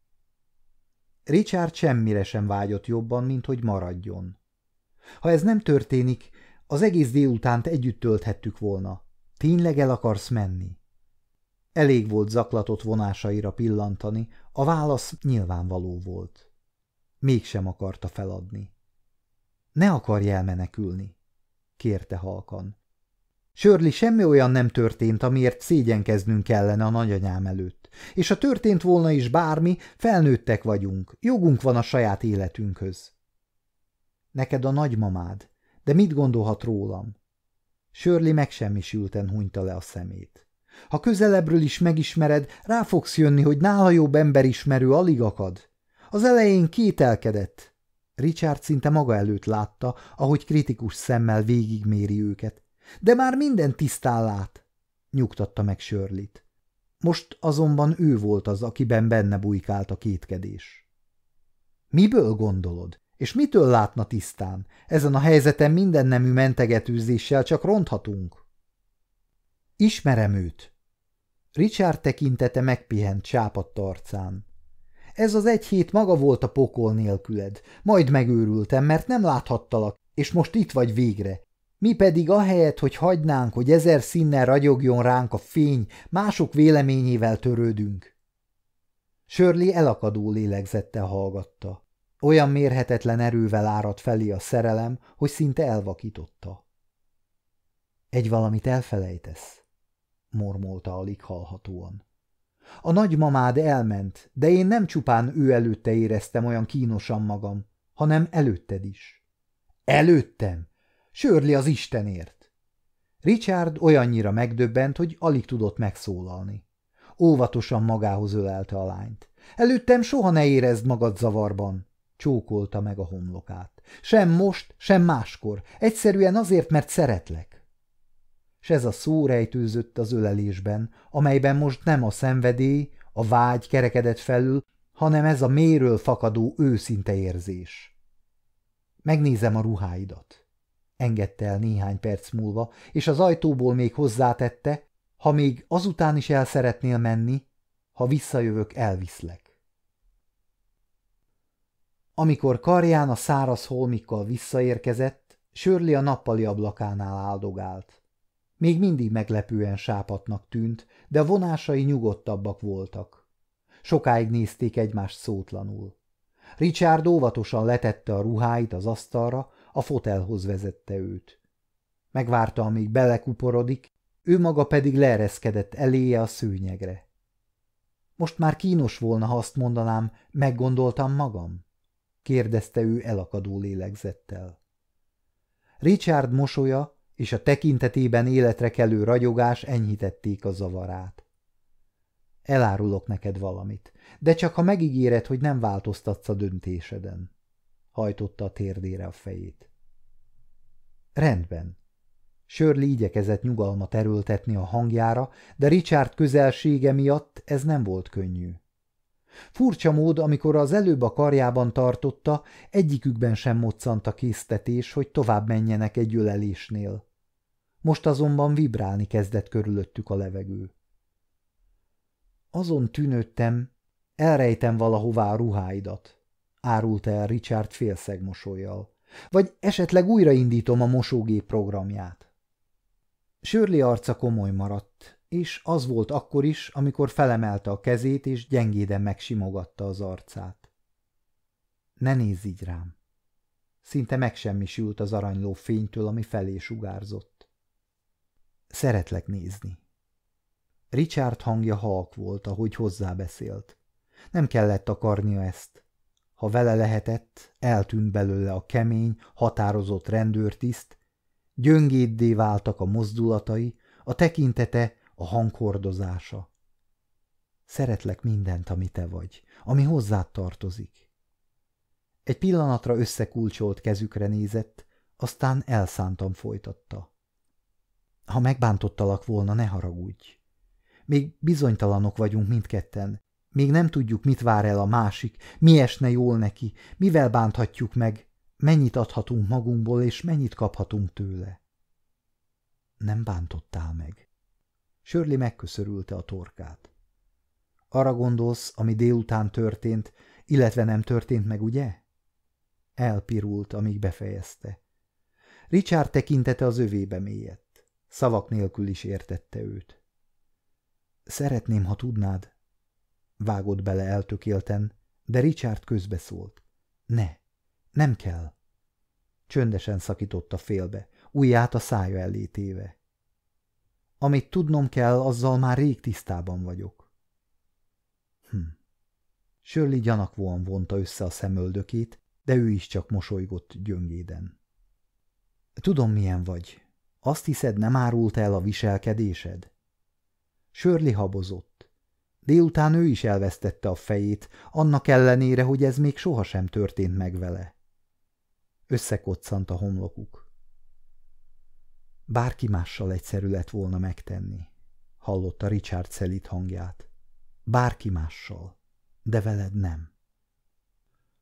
Speaker 1: Richard semmire sem vágyott jobban, mint hogy maradjon. Ha ez nem történik, az egész délutánt együtt tölthettük volna. Tényleg el akarsz menni? Elég volt zaklatott vonásaira pillantani, a válasz nyilvánvaló volt. Mégsem akarta feladni. Ne akarj elmenekülni kérte halkan. Sörli, semmi olyan nem történt, amiért szégyenkeznünk kellene a nagyanyám előtt. És ha történt volna is bármi, felnőttek vagyunk, jogunk van a saját életünkhöz. Neked a nagymamád, de mit gondolhat rólam? Sörli megsemmisülten hunyta le a szemét. Ha közelebbről is megismered, rá fogsz jönni, hogy nála jobb emberismerő alig akad. Az elején kételkedett, Richard szinte maga előtt látta, ahogy kritikus szemmel végigméri őket. De már minden tisztán lát, nyugtatta meg Sörlit. Most azonban ő volt az, akiben benne bujkált a kétkedés. Miből gondolod? És mitől látna tisztán? Ezen a helyzeten minden nemű mentegetőzéssel csak ronthatunk. Ismerem őt. Richard tekintete megpihent csápadt arcán. Ez az egy hét maga volt a pokol nélküled. Majd megőrültem, mert nem láthattalak, és most itt vagy végre. Mi pedig ahelyett, hogy hagynánk, hogy ezer színnel ragyogjon ránk a fény, mások véleményével törődünk. Sörli elakadó lélegzettel hallgatta. Olyan mérhetetlen erővel áradt felé a szerelem, hogy szinte elvakította. Egy valamit elfelejtesz, mormolta alig hallhatóan. A nagymamád elment, de én nem csupán ő előtte éreztem olyan kínosan magam, hanem előtted is. Előttem? Sörli az Istenért! Richard olyannyira megdöbbent, hogy alig tudott megszólalni. Óvatosan magához ölelte a lányt. Előttem soha ne érezd magad zavarban, csókolta meg a homlokát. Sem most, sem máskor, egyszerűen azért, mert szeretlek s ez a szó rejtőzött az ölelésben, amelyben most nem a szenvedély, a vágy kerekedett felül, hanem ez a méről fakadó őszinte érzés. Megnézem a ruháidat. Engedte el néhány perc múlva, és az ajtóból még hozzátette, ha még azután is el szeretnél menni, ha visszajövök, elviszlek. Amikor karján a száraz holmikkal visszaérkezett, Sörli a nappali ablakánál áldogált. Még mindig meglepően sápatnak tűnt, de vonásai nyugodtabbak voltak. Sokáig nézték egymást szótlanul. Richard óvatosan letette a ruháit az asztalra, a fotelhoz vezette őt. Megvárta, amíg belekuporodik, ő maga pedig leereszkedett eléje a szőnyegre. Most már kínos volna, ha azt mondanám, meggondoltam magam? kérdezte ő elakadó lélegzettel. Richard mosolya és a tekintetében életre kelő ragyogás enyhítették a zavarát. Elárulok neked valamit, de csak ha megígéred, hogy nem változtatsz a döntéseden. Hajtotta a térdére a fejét. Rendben. Shirley igyekezett nyugalmat erőltetni a hangjára, de Richard közelsége miatt ez nem volt könnyű. Furcsa mód, amikor az előbb a karjában tartotta, egyikükben sem moccant a késztetés, hogy tovább menjenek egy ölelésnél. Most azonban vibrálni kezdett körülöttük a levegő. Azon tűnődtem, elrejtem valahová a ruháidat, árulta el Richard félszeg mosolyjal. Vagy esetleg újraindítom a mosógép programját. Sörli arca komoly maradt, és az volt akkor is, amikor felemelte a kezét, és gyengéden megsimogatta az arcát. Ne nézz így rám! Szinte megsemmisült az aranyló fénytől, ami felé sugárzott. Szeretlek nézni. Richard hangja halk volt, ahogy hozzábeszélt. Nem kellett akarnia ezt. Ha vele lehetett, eltűnt belőle a kemény, határozott rendőrtiszt, gyöngéddé váltak a mozdulatai, a tekintete, a hanghordozása. Szeretlek mindent, ami te vagy, ami hozzád tartozik. Egy pillanatra összekulcsolt kezükre nézett, aztán elszántan folytatta. Ha megbántottalak volna, ne haragudj. Még bizonytalanok vagyunk mindketten. Még nem tudjuk, mit vár el a másik, mi esne jól neki, mivel bánthatjuk meg, mennyit adhatunk magunkból, és mennyit kaphatunk tőle. Nem bántottál meg. Sörli megköszörülte a torkát. Arra gondolsz, ami délután történt, illetve nem történt meg, ugye? Elpirult, amíg befejezte. Richard tekintete az övébe mélyett. Szavak nélkül is értette őt. Szeretném, ha tudnád. Vágott bele eltökélten, de Richard közbeszólt. Ne, nem kell. Csöndesen szakította félbe, ujját a szája elé. Amit tudnom kell, azzal már rég tisztában vagyok. Hm. Shirley gyanakvóan vonta össze a szemöldökét, de ő is csak mosolygott gyöngéden. Tudom, milyen vagy. Azt hiszed, nem árult el a viselkedésed? Sörli habozott. Délután ő is elvesztette a fejét, annak ellenére, hogy ez még sohasem történt meg vele. Összekoccant a homlokuk. Bárki mással egyszerű lett volna megtenni, hallotta Richard szelit hangját. Bárki mással, de veled nem.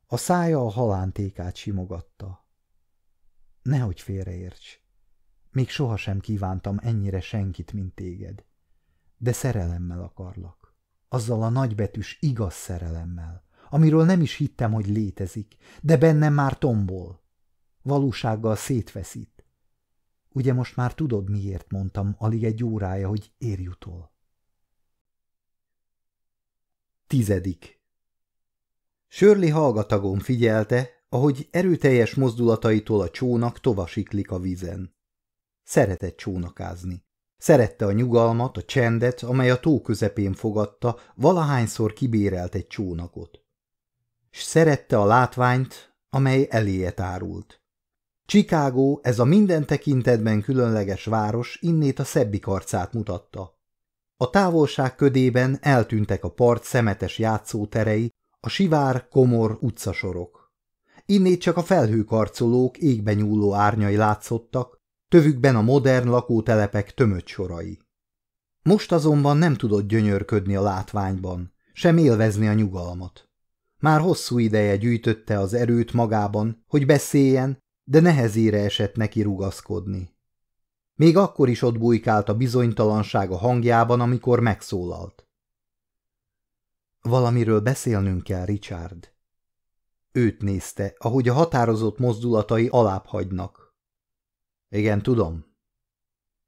Speaker 1: A szája a halántékát simogatta. Nehogy félreérts. Még sohasem kívántam ennyire senkit, mint téged de szerelemmel akarlak. Azzal a nagybetűs igaz szerelemmel, amiről nem is hittem, hogy létezik, de bennem már tombol. Valósággal szétveszít. Ugye most már tudod, miért mondtam alig egy órája, hogy érj utol. Tizedik Sörli hallgatagon figyelte, ahogy erőteljes mozdulataitól a csónak tovasiklik a vízen. Szeretett csónakázni. Szerette a nyugalmat, a csendet, amely a tó közepén fogadta, valahányszor kibérelt egy csónakot. S szerette a látványt, amely eléje tárult. Chicago, ez a minden tekintetben különleges város, innét a szebbik arcát mutatta. A távolság ködében eltűntek a part szemetes játszóterei, a sivár, komor utcasorok. Innét csak a felhőkarcolók égbe nyúló árnyai látszottak, tövükben a modern lakótelepek tömött sorai. Most azonban nem tudott gyönyörködni a látványban, sem élvezni a nyugalmat. Már hosszú ideje gyűjtötte az erőt magában, hogy beszéljen, de nehezére esett neki rugaszkodni. Még akkor is ott bujkált a bizonytalanság a hangjában, amikor megszólalt. Valamiről beszélnünk kell, Richard. Őt nézte, ahogy a határozott mozdulatai alább hagynak, igen, tudom.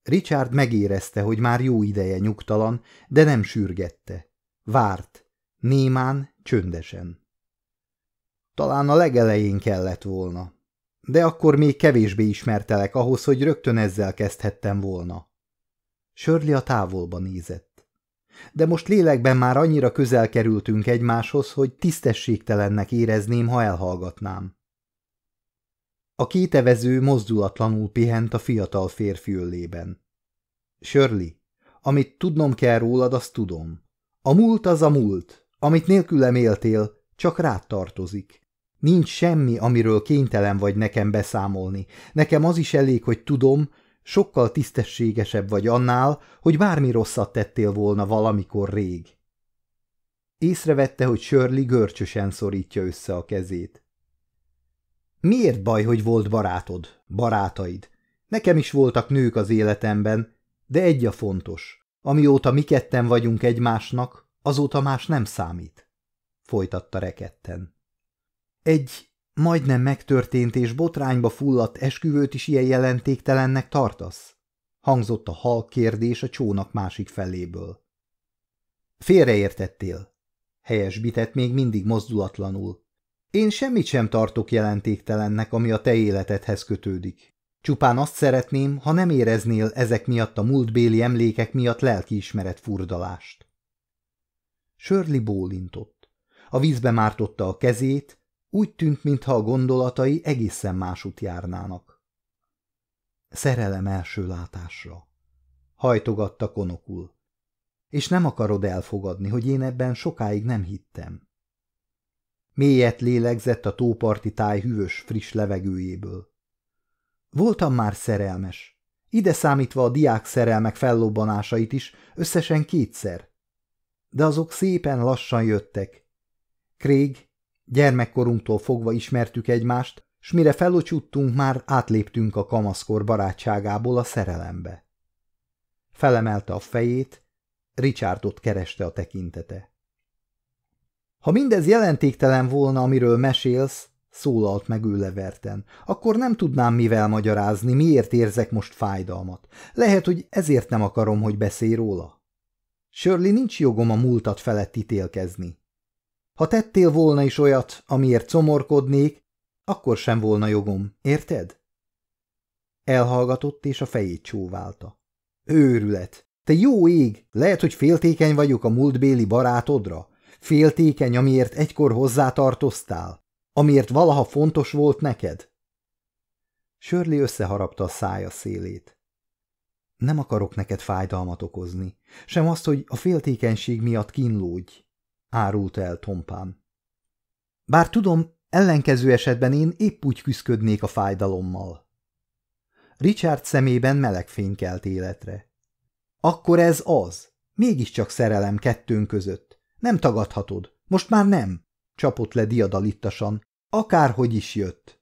Speaker 1: Richard megérezte, hogy már jó ideje nyugtalan, de nem sürgette. Várt. Némán, csöndesen. Talán a legelején kellett volna. De akkor még kevésbé ismertelek ahhoz, hogy rögtön ezzel kezdhettem volna. Sörli a távolba nézett. De most lélekben már annyira közel kerültünk egymáshoz, hogy tisztességtelennek érezném, ha elhallgatnám. A kétevező mozdulatlanul pihent a fiatal férfi öllében. Shirley, amit tudnom kell rólad, azt tudom. A múlt az a múlt, amit nélkülem éltél, csak rád tartozik. Nincs semmi, amiről kénytelen vagy nekem beszámolni. Nekem az is elég, hogy tudom, sokkal tisztességesebb vagy annál, hogy bármi rosszat tettél volna valamikor rég. Észrevette, hogy Shirley görcsösen szorítja össze a kezét. Miért baj, hogy volt barátod, barátaid? Nekem is voltak nők az életemben, de egy a fontos. Amióta mi ketten vagyunk egymásnak, azóta más nem számít. Folytatta reketten. Egy majdnem megtörtént és botrányba fulladt esküvőt is ilyen jelentéktelennek tartasz? Hangzott a halk kérdés a csónak másik feléből. Félreértettél. Helyesbitett még mindig mozdulatlanul. Én semmit sem tartok jelentéktelennek, ami a te életedhez kötődik. Csupán azt szeretném, ha nem éreznél ezek miatt a múltbéli emlékek miatt lelkiismeret furdalást. Sörli bólintott. A vízbe mártotta a kezét, úgy tűnt, mintha a gondolatai egészen másút járnának. Szerelem első látásra. Hajtogatta konokul. És nem akarod elfogadni, hogy én ebben sokáig nem hittem. Mélyet lélegzett a tóparti táj hűvös, friss levegőjéből. Voltam már szerelmes. Ide számítva a diák szerelmek fellobbanásait is, összesen kétszer. De azok szépen lassan jöttek. Craig, gyermekkorunktól fogva ismertük egymást, s mire felocsuttunk, már átléptünk a kamaszkor barátságából a szerelembe. Felemelte a fejét, Richardot kereste a tekintete. Ha mindez jelentéktelen volna, amiről mesélsz, szólalt meg ő leverten, akkor nem tudnám mivel magyarázni, miért érzek most fájdalmat. Lehet, hogy ezért nem akarom, hogy beszélj róla. Shirley nincs jogom a múltat felett ítélkezni. Ha tettél volna is olyat, amiért szomorkodnék, akkor sem volna jogom, érted? Elhallgatott, és a fejét csóválta. Őrület! Te jó ég! Lehet, hogy féltékeny vagyok a múltbéli barátodra? Féltékeny, amiért egykor hozzátartoztál? Amiért valaha fontos volt neked? Sörli összeharapta a szája szélét. Nem akarok neked fájdalmat okozni, sem azt, hogy a féltékenység miatt kínlódj, árult el Tompán. Bár tudom, ellenkező esetben én épp úgy küszködnék a fájdalommal. Richard szemében meleg fény életre. Akkor ez az. Mégiscsak szerelem kettőnk között. Nem tagadhatod. Most már nem. Csapott le diadalittasan. Akárhogy is jött.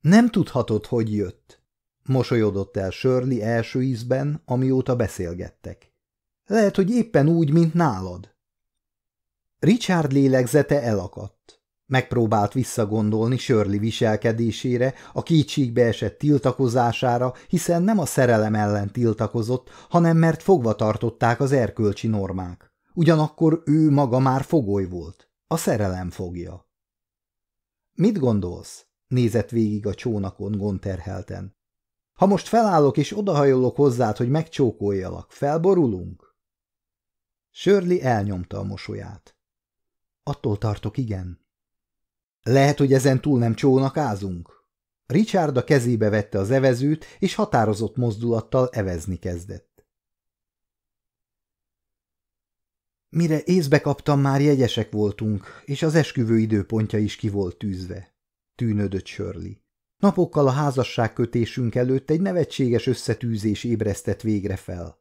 Speaker 1: Nem tudhatod, hogy jött. Mosolyodott el Shirley első ízben, amióta beszélgettek. Lehet, hogy éppen úgy, mint nálad. Richard lélegzete elakadt. Megpróbált visszagondolni Shirley viselkedésére, a kétségbe esett tiltakozására, hiszen nem a szerelem ellen tiltakozott, hanem mert fogva tartották az erkölcsi normák. Ugyanakkor ő maga már fogoly volt. A szerelem fogja. Mit gondolsz? Nézett végig a csónakon gonterhelten. Ha most felállok és odahajolok hozzád, hogy megcsókoljalak, felborulunk? Sörli elnyomta a mosolyát. Attól tartok, igen. Lehet, hogy ezen túl nem csónakázunk? Richard a kezébe vette az evezőt, és határozott mozdulattal evezni kezdett. Mire észbe kaptam, már jegyesek voltunk, és az esküvő időpontja is ki volt tűzve. Tűnödött Shirley. Napokkal a házasságkötésünk előtt egy nevetséges összetűzés ébresztett végre fel.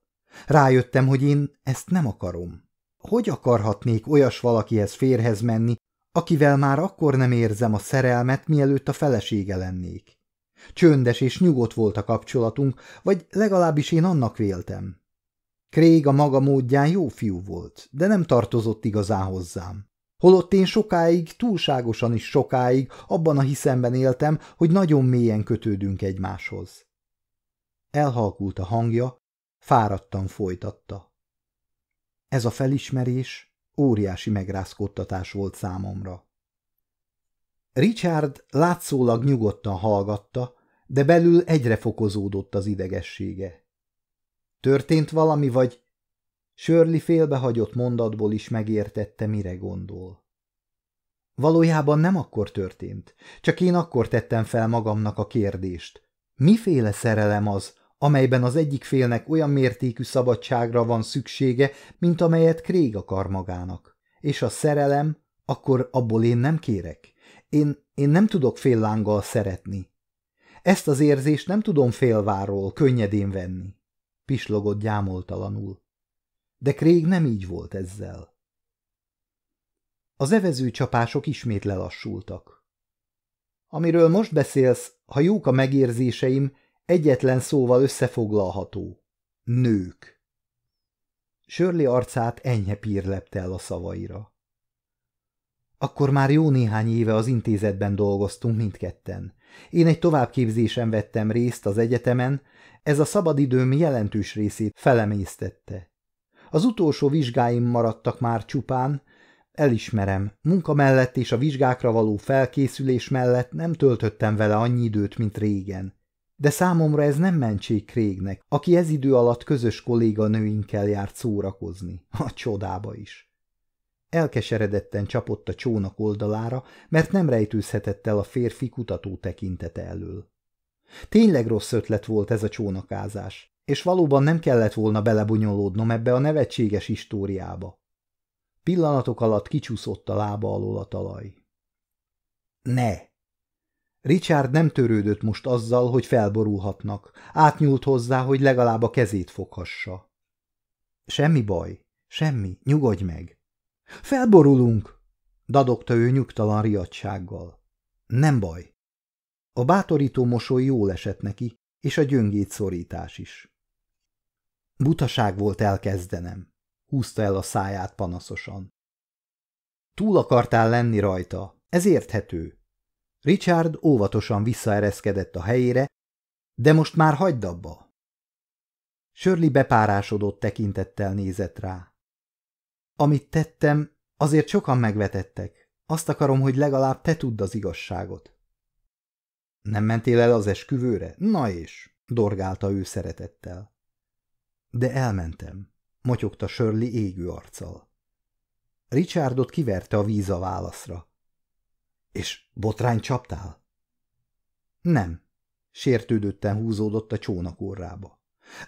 Speaker 1: Rájöttem, hogy én ezt nem akarom. Hogy akarhatnék olyas valakihez férhez menni, akivel már akkor nem érzem a szerelmet, mielőtt a felesége lennék? Csöndes és nyugodt volt a kapcsolatunk, vagy legalábbis én annak véltem. Craig a maga módján jó fiú volt, de nem tartozott igazán hozzám. Holott én sokáig, túlságosan is sokáig abban a hiszemben éltem, hogy nagyon mélyen kötődünk egymáshoz. Elhalkult a hangja, fáradtan folytatta. Ez a felismerés óriási megrázkodtatás volt számomra. Richard látszólag nyugodtan hallgatta, de belül egyre fokozódott az idegessége. Történt valami, vagy Sörli félbehagyott mondatból is megértette, mire gondol. Valójában nem akkor történt, csak én akkor tettem fel magamnak a kérdést. Miféle szerelem az, amelyben az egyik félnek olyan mértékű szabadságra van szüksége, mint amelyet Krég akar magának. És a szerelem, akkor abból én nem kérek. Én, én nem tudok féllánggal szeretni. Ezt az érzést nem tudom félváról könnyedén venni. Pislogott gyámoltalanul. De Krég nem így volt ezzel. Az evező csapások ismét lelassultak. Amiről most beszélsz, ha jók a megérzéseim, egyetlen szóval összefoglalható. Nők. Sörli arcát enyhe pír lepte el a szavaira. Akkor már jó néhány éve az intézetben dolgoztunk mindketten. Én egy továbbképzésen vettem részt az egyetemen, ez a szabadidőm jelentős részét felemésztette. Az utolsó vizsgáim maradtak már csupán, elismerem, munka mellett és a vizsgákra való felkészülés mellett nem töltöttem vele annyi időt, mint régen. De számomra ez nem mentség Krégnek, aki ez idő alatt közös kolléganőinkkel járt szórakozni, a csodába is. Elkeseredetten csapott a csónak oldalára, mert nem rejtőzhetett el a férfi kutató tekintete elől. Tényleg rossz ötlet volt ez a csónakázás, és valóban nem kellett volna belebonyolódnom ebbe a nevetséges históriába. Pillanatok alatt kicsúszott a lába alól a talaj. Ne! Richard nem törődött most azzal, hogy felborulhatnak. Átnyúlt hozzá, hogy legalább a kezét foghassa. Semmi baj, semmi, nyugodj meg. Felborulunk! dadogta ő nyugtalan riadsággal. Nem baj. A bátorító mosoly jól esett neki, és a gyöngét szorítás is. Butaság volt elkezdenem, húzta el a száját panaszosan. Túl akartál lenni rajta, ez érthető. Richard óvatosan visszaereszkedett a helyére, de most már hagyd abba. Sörli bepárásodott tekintettel nézett rá. Amit tettem, azért sokan megvetettek. Azt akarom, hogy legalább te tudd az igazságot. Nem mentél el az esküvőre? Na és, dorgálta ő szeretettel. De elmentem, motyogta Shirley égő arccal. Richardot kiverte a víz a válaszra. És botrány csaptál? Nem, sértődötten húzódott a csónak orrába.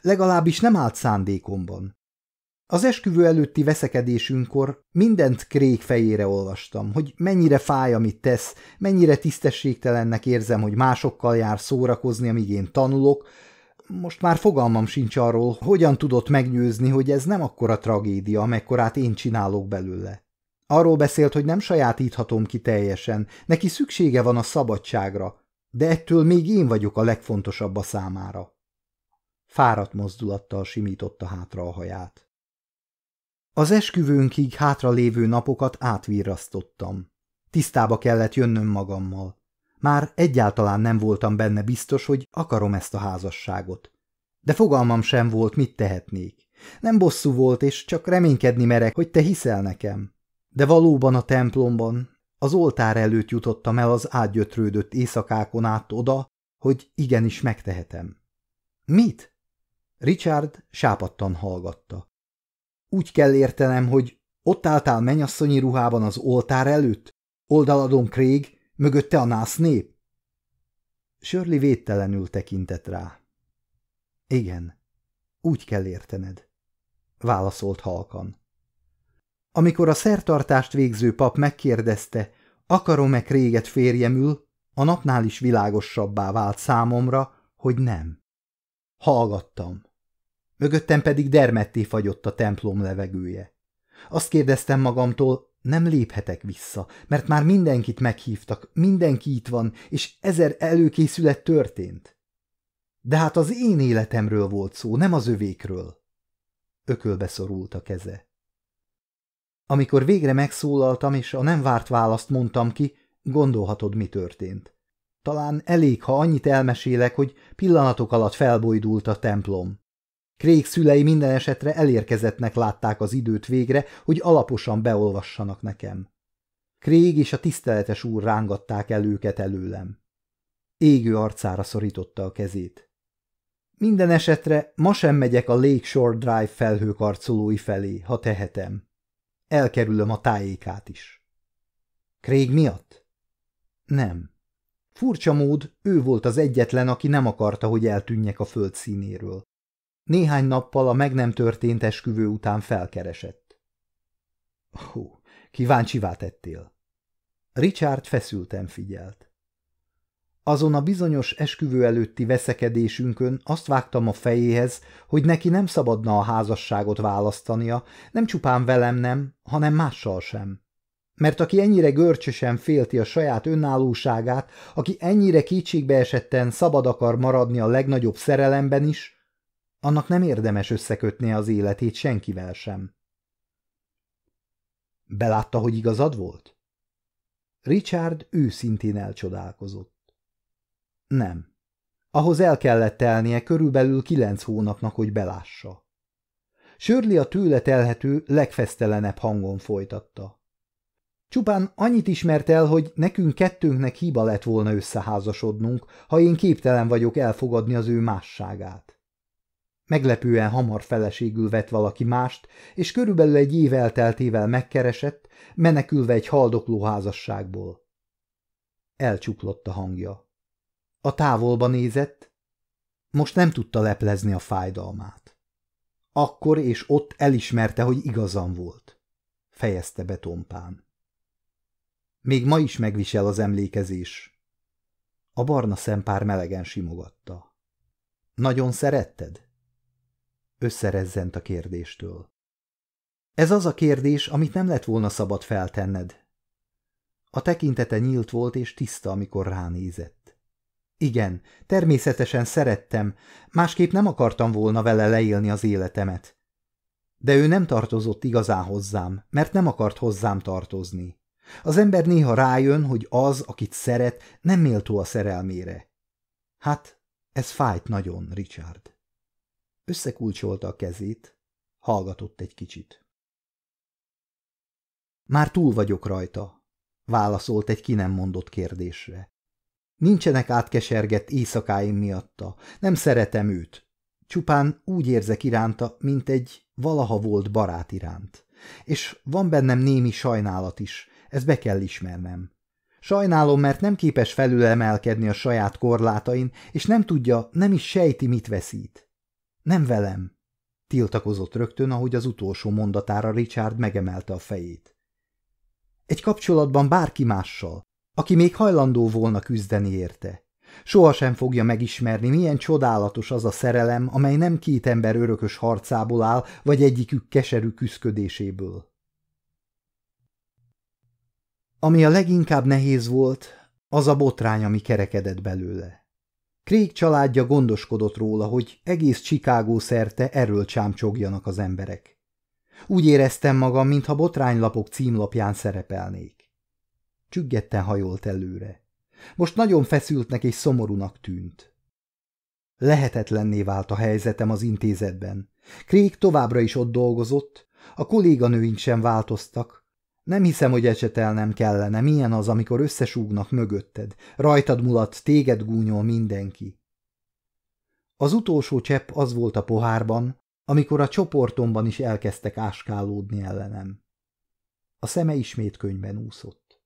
Speaker 1: Legalábbis nem állt szándékomban. Az esküvő előtti veszekedésünkkor mindent Krék fejére olvastam, hogy mennyire fáj, amit tesz, mennyire tisztességtelennek érzem, hogy másokkal jár szórakozni, amíg én tanulok. Most már fogalmam sincs arról, hogyan tudott meggyőzni, hogy ez nem akkora tragédia, amekkorát én csinálok belőle. Arról beszélt, hogy nem sajátíthatom ki teljesen, neki szüksége van a szabadságra, de ettől még én vagyok a legfontosabb a számára. Fáradt mozdulattal simította hátra a haját. Az esküvőnkig hátra lévő napokat átvirrasztottam. Tisztába kellett jönnöm magammal. Már egyáltalán nem voltam benne biztos, hogy akarom ezt a házasságot. De fogalmam sem volt, mit tehetnék. Nem bosszú volt, és csak reménykedni merek, hogy te hiszel nekem. De valóban a templomban, az oltár előtt jutottam el az átgyötrődött éjszakákon át oda, hogy igenis megtehetem. Mit? Richard sápadtan hallgatta. Úgy kell értenem, hogy ott álltál menyasszonyi ruhában az oltár előtt? Oldaladon Craig, mögötte a nász nép? Sörli védtelenül tekintett rá. Igen, úgy kell értened, válaszolt halkan. Amikor a szertartást végző pap megkérdezte, akarom-e Kréget férjemül, a napnál is világosabbá vált számomra, hogy nem. Hallgattam mögöttem pedig dermetté fagyott a templom levegője. Azt kérdeztem magamtól, nem léphetek vissza, mert már mindenkit meghívtak, mindenki itt van, és ezer előkészület történt. De hát az én életemről volt szó, nem az övékről. Ökölbe szorult a keze. Amikor végre megszólaltam, és a nem várt választ mondtam ki, gondolhatod, mi történt. Talán elég, ha annyit elmesélek, hogy pillanatok alatt felbojdult a templom. Krék szülei minden esetre elérkezettnek látták az időt végre, hogy alaposan beolvassanak nekem. Krég és a tiszteletes úr rángatták el őket előlem. Égő arcára szorította a kezét. Minden esetre ma sem megyek a Lakeshore Drive felhőkarcolói felé, ha tehetem. Elkerülöm a tájékát is. Craig miatt? Nem. Furcsa mód, ő volt az egyetlen, aki nem akarta, hogy eltűnjek a föld színéről. Néhány nappal a meg nem történt esküvő után felkeresett. Hú, kíváncsivá tettél. Richard feszülten figyelt. Azon a bizonyos esküvő előtti veszekedésünkön azt vágtam a fejéhez, hogy neki nem szabadna a házasságot választania, nem csupán velem nem, hanem mással sem. Mert aki ennyire görcsösen félti a saját önállóságát, aki ennyire kétségbe esetten szabad akar maradni a legnagyobb szerelemben is, annak nem érdemes összekötni az életét senkivel sem. Belátta, hogy igazad volt? Richard őszintén elcsodálkozott. Nem. Ahhoz el kellett telnie körülbelül kilenc hónapnak, hogy belássa. Sörli a tőle telhető, legfesztelenebb hangon folytatta. Csupán annyit ismert el, hogy nekünk kettőnknek hiba lett volna összeházasodnunk, ha én képtelen vagyok elfogadni az ő másságát. Meglepően hamar feleségül vett valaki mást, és körülbelül egy év elteltével megkeresett, menekülve egy haldokló házasságból. Elcsuklott a hangja. A távolba nézett, most nem tudta leplezni a fájdalmát. Akkor és ott elismerte, hogy igazam volt. Fejezte be Tompán. Még ma is megvisel az emlékezés. A barna szempár melegen simogatta. Nagyon szeretted? Összerezzent a kérdéstől. Ez az a kérdés, amit nem lett volna szabad feltenned. A tekintete nyílt volt és tiszta, amikor ránézett. Igen, természetesen szerettem, másképp nem akartam volna vele leélni az életemet. De ő nem tartozott igazán hozzám, mert nem akart hozzám tartozni. Az ember néha rájön, hogy az, akit szeret, nem méltó a szerelmére. Hát, ez fájt nagyon, Richard. Összekulcsolta a kezét, hallgatott egy kicsit. Már túl vagyok rajta, válaszolt egy ki nem mondott kérdésre. Nincsenek átkesergett éjszakáim miatta, nem szeretem őt. Csupán úgy érzek iránta, mint egy valaha volt barát iránt. És van bennem némi sajnálat is, ezt be kell ismernem. Sajnálom, mert nem képes felülemelkedni a saját korlátain, és nem tudja, nem is sejti, mit veszít. Nem velem, tiltakozott rögtön, ahogy az utolsó mondatára Richard megemelte a fejét. Egy kapcsolatban bárki mással, aki még hajlandó volna küzdeni érte. Sohasem fogja megismerni, milyen csodálatos az a szerelem, amely nem két ember örökös harcából áll, vagy egyikük keserű küszködéséből. Ami a leginkább nehéz volt, az a botrány, ami kerekedett belőle. Craig családja gondoskodott róla, hogy egész Chicago szerte erről csámcsogjanak az emberek. Úgy éreztem magam, mintha botránylapok címlapján szerepelnék. Csüggetten hajolt előre. Most nagyon feszültnek és szomorúnak tűnt. Lehetetlenné vált a helyzetem az intézetben. Craig továbbra is ott dolgozott, a kolléganőink sem változtak, nem hiszem, hogy ecsetelnem kellene, milyen az, amikor összesúgnak mögötted, rajtad mulat, téged gúnyol mindenki. Az utolsó csepp az volt a pohárban, amikor a csoportomban is elkezdtek áskálódni ellenem. A szeme ismét könyvben úszott.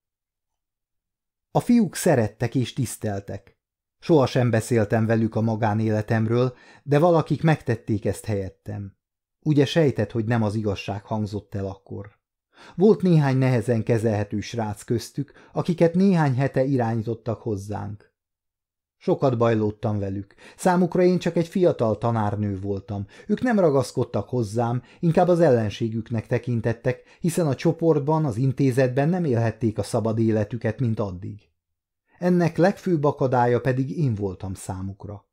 Speaker 1: A fiúk szerettek és tiszteltek. Sohasem beszéltem velük a magánéletemről, de valakik megtették ezt helyettem. Ugye sejtett, hogy nem az igazság hangzott el akkor. Volt néhány nehezen kezelhető srác köztük, akiket néhány hete irányítottak hozzánk. Sokat bajlódtam velük. Számukra én csak egy fiatal tanárnő voltam. Ők nem ragaszkodtak hozzám, inkább az ellenségüknek tekintettek, hiszen a csoportban, az intézetben nem élhették a szabad életüket, mint addig. Ennek legfőbb akadálya pedig én voltam számukra.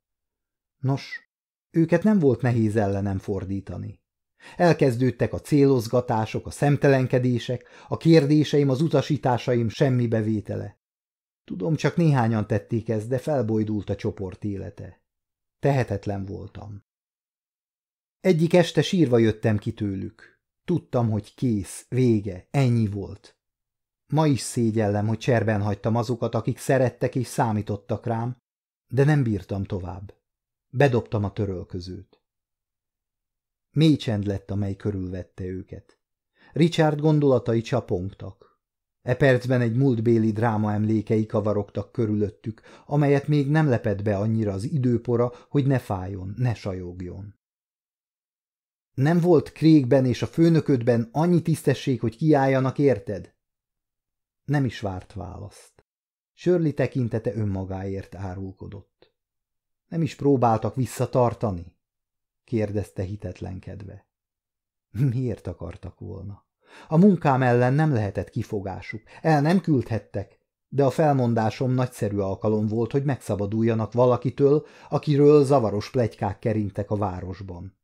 Speaker 1: Nos, őket nem volt nehéz ellenem fordítani. Elkezdődtek a célozgatások, a szemtelenkedések, a kérdéseim, az utasításaim semmi bevétele. Tudom, csak néhányan tették ezt, de felbojdult a csoport élete. Tehetetlen voltam. Egyik este sírva jöttem ki tőlük. Tudtam, hogy kész, vége, ennyi volt. Ma is szégyellem, hogy cserben hagytam azokat, akik szerettek és számítottak rám, de nem bírtam tovább. Bedobtam a törölközőt. Mély csend lett, amely körülvette őket. Richard gondolatai csapongtak. E percben egy múltbéli dráma emlékei kavarogtak körülöttük, amelyet még nem lepett be annyira az időpora, hogy ne fájjon, ne sajogjon. Nem volt Krégben és a főnöködben annyi tisztesség, hogy kiálljanak, érted? Nem is várt választ. Sörli tekintete önmagáért árulkodott. Nem is próbáltak visszatartani? Kérdezte hitetlenkedve. Miért akartak volna? A munkám ellen nem lehetett kifogásuk, el nem küldhettek, de a felmondásom nagyszerű alkalom volt, hogy megszabaduljanak valakitől, akiről zavaros plegykák kerintek a városban.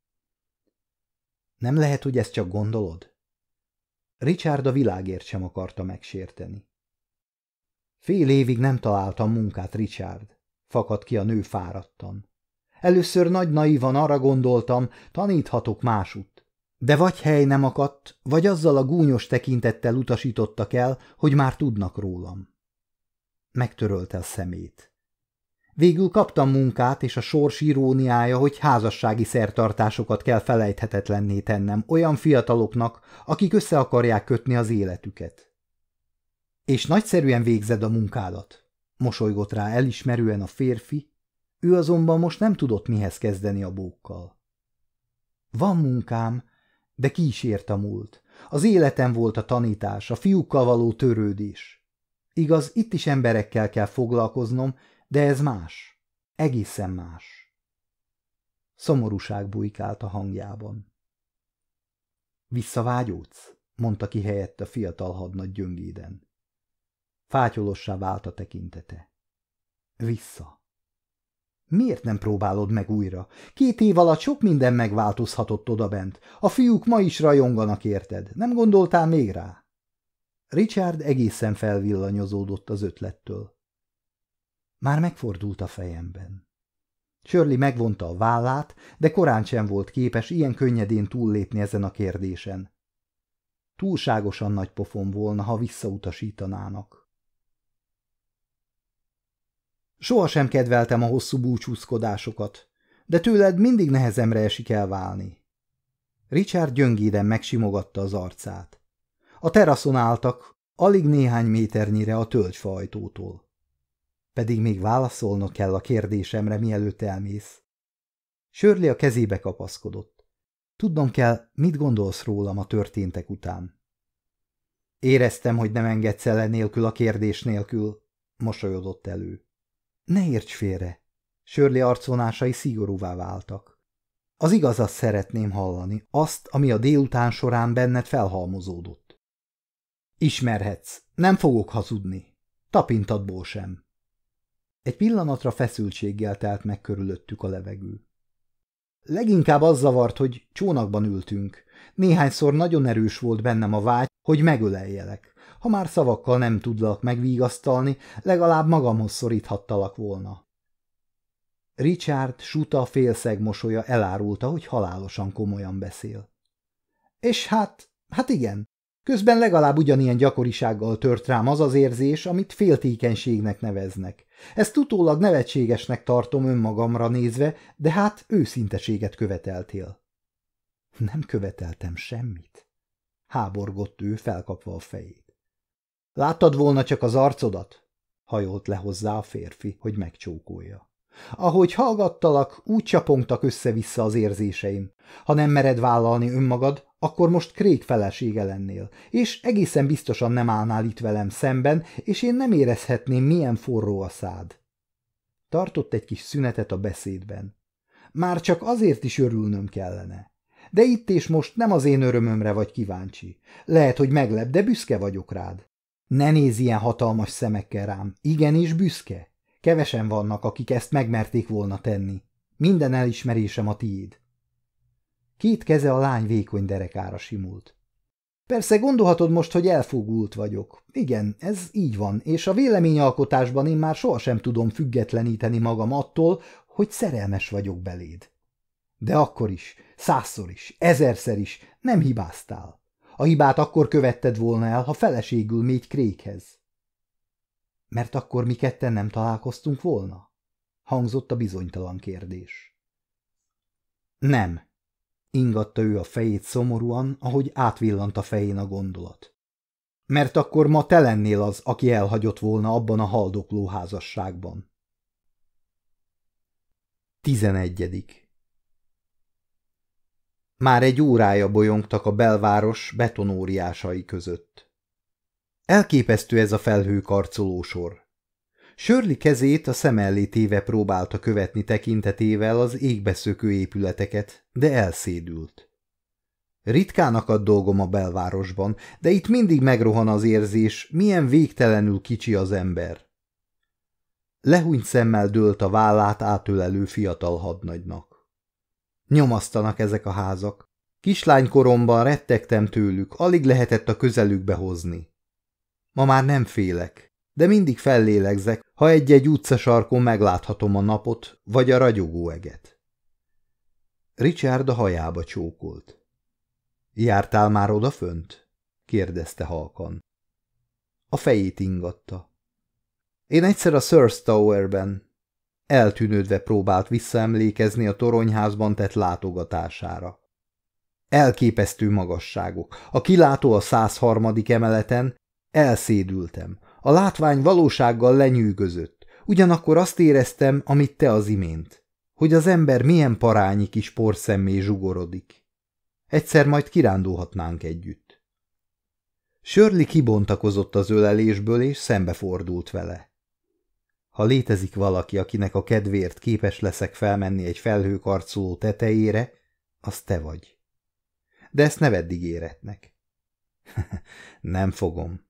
Speaker 1: Nem lehet, hogy ezt csak gondolod? Richard a világért sem akarta megsérteni. Fél évig nem találtam munkát, Richard, fakadt ki a nő fáradtan. Először nagy naivan arra gondoltam, taníthatok másút. De vagy hely nem akadt, vagy azzal a gúnyos tekintettel utasítottak el, hogy már tudnak rólam. Megtörölte a szemét. Végül kaptam munkát, és a sors iróniája, hogy házassági szertartásokat kell felejthetetlenné tennem olyan fiataloknak, akik össze akarják kötni az életüket. És nagyszerűen végzed a munkádat, mosolygott rá elismerően a férfi, ő azonban most nem tudott mihez kezdeni a bókkal. Van munkám, de ki is ért a múlt. Az életem volt a tanítás, a fiúkkal való törődés. Igaz, itt is emberekkel kell foglalkoznom, de ez más. Egészen más. Szomorúság bujkált a hangjában. Visszavágyódsz? mondta ki helyett a fiatal hadnagy gyöngéden. Fátyolossá vált a tekintete. Vissza. Miért nem próbálod meg újra? Két év alatt sok minden megváltozhatott odabent. A fiúk ma is rajonganak érted. Nem gondoltál még rá? Richard egészen felvillanyozódott az ötlettől. Már megfordult a fejemben. Shirley megvonta a vállát, de korán sem volt képes ilyen könnyedén túllépni ezen a kérdésen. Túlságosan nagy pofon volna, ha visszautasítanának. Sohasem kedveltem a hosszú búcsúzkodásokat, de tőled mindig nehezemre esik elválni. Richard gyöngéden megsimogatta az arcát. A teraszon álltak, alig néhány méternyire a tölgyfajtótól. Pedig még válaszolnod kell a kérdésemre, mielőtt elmész. Sörli a kezébe kapaszkodott. Tudnom kell, mit gondolsz rólam a történtek után. Éreztem, hogy nem engedsz el nélkül a kérdés nélkül, mosolyodott elő. Ne érts félre! Sörli arcvonásai szigorúvá váltak. Az igazat szeretném hallani, azt, ami a délután során benned felhalmozódott. Ismerhetsz, nem fogok hazudni. Tapintatból sem. Egy pillanatra feszültséggel telt meg körülöttük a levegő. Leginkább az zavart, hogy csónakban ültünk. Néhányszor nagyon erős volt bennem a vágy, hogy megöleljelek. Ha már szavakkal nem tudlak megvigasztalni, legalább magamhoz szoríthattalak volna. Richard suta félszeg mosolya elárulta, hogy halálosan komolyan beszél. És hát, hát igen, közben legalább ugyanilyen gyakorisággal tört rám az az érzés, amit féltékenységnek neveznek. Ezt utólag nevetségesnek tartom önmagamra nézve, de hát őszinteséget követeltél. Nem követeltem semmit. Háborgott ő, felkapva a fejét. Láttad volna csak az arcodat? Hajolt le hozzá a férfi, hogy megcsókolja. Ahogy hallgattalak, úgy csapongtak össze-vissza az érzéseim. Ha nem mered vállalni önmagad, akkor most Krék felesége lennél, és egészen biztosan nem állnál itt velem szemben, és én nem érezhetném, milyen forró a szád. Tartott egy kis szünetet a beszédben. Már csak azért is örülnöm kellene. De itt és most nem az én örömömre vagy kíváncsi. Lehet, hogy meglep, de büszke vagyok rád. Ne néz ilyen hatalmas szemekkel rám. Igenis büszke. Kevesen vannak, akik ezt megmerték volna tenni. Minden elismerésem a tiéd. Két keze a lány vékony derekára simult. Persze gondolhatod most, hogy elfogult vagyok. Igen, ez így van, és a véleményalkotásban én már sohasem tudom függetleníteni magam attól, hogy szerelmes vagyok beléd. De akkor is, százszor is, ezerszer is nem hibáztál. A hibát akkor követted volna el, ha feleségül mégy Krékhez. Mert akkor mi ketten nem találkoztunk volna? Hangzott a bizonytalan kérdés. Nem, ingatta ő a fejét szomorúan, ahogy átvillant a fején a gondolat. mert akkor ma te lennél az, aki elhagyott volna abban a haldokló házasságban. Tizenegyedik Már egy órája bolyongtak a belváros betonóriásai között. Elképesztő ez a felhőkarcoló sor. Sörli kezét a szem elé téve próbálta követni tekintetével az égbeszökő épületeket, de elszédült. Ritkán akad dolgom a belvárosban, de itt mindig megrohan az érzés, milyen végtelenül kicsi az ember. Lehúnyt szemmel dőlt a vállát átölelő fiatal hadnagynak. Nyomasztanak ezek a házak. Kislánykoromban rettegtem tőlük, alig lehetett a közelükbe hozni. Ma már nem félek, de mindig fellélegzek, ha egy-egy utcasarkon megláthatom a napot, vagy a ragyogó eget. Richard a hajába csókolt. Jártál már odafönt? kérdezte halkan. A fejét ingatta. Én egyszer a Thirst Towerben. Eltűnődve próbált visszaemlékezni a toronyházban tett látogatására. Elképesztő magasságok. A kilátó a 103. emeleten. Elszédültem. A látvány valósággal lenyűgözött. Ugyanakkor azt éreztem, amit te az imént. Hogy az ember milyen parányi kis porszemmé zsugorodik. Egyszer majd kirándulhatnánk együtt. Sörli kibontakozott az ölelésből, és szembefordult vele. Ha létezik valaki, akinek a kedvéért képes leszek felmenni egy felhőkarcoló tetejére, az te vagy. De ezt ne ígéretnek. Nem fogom.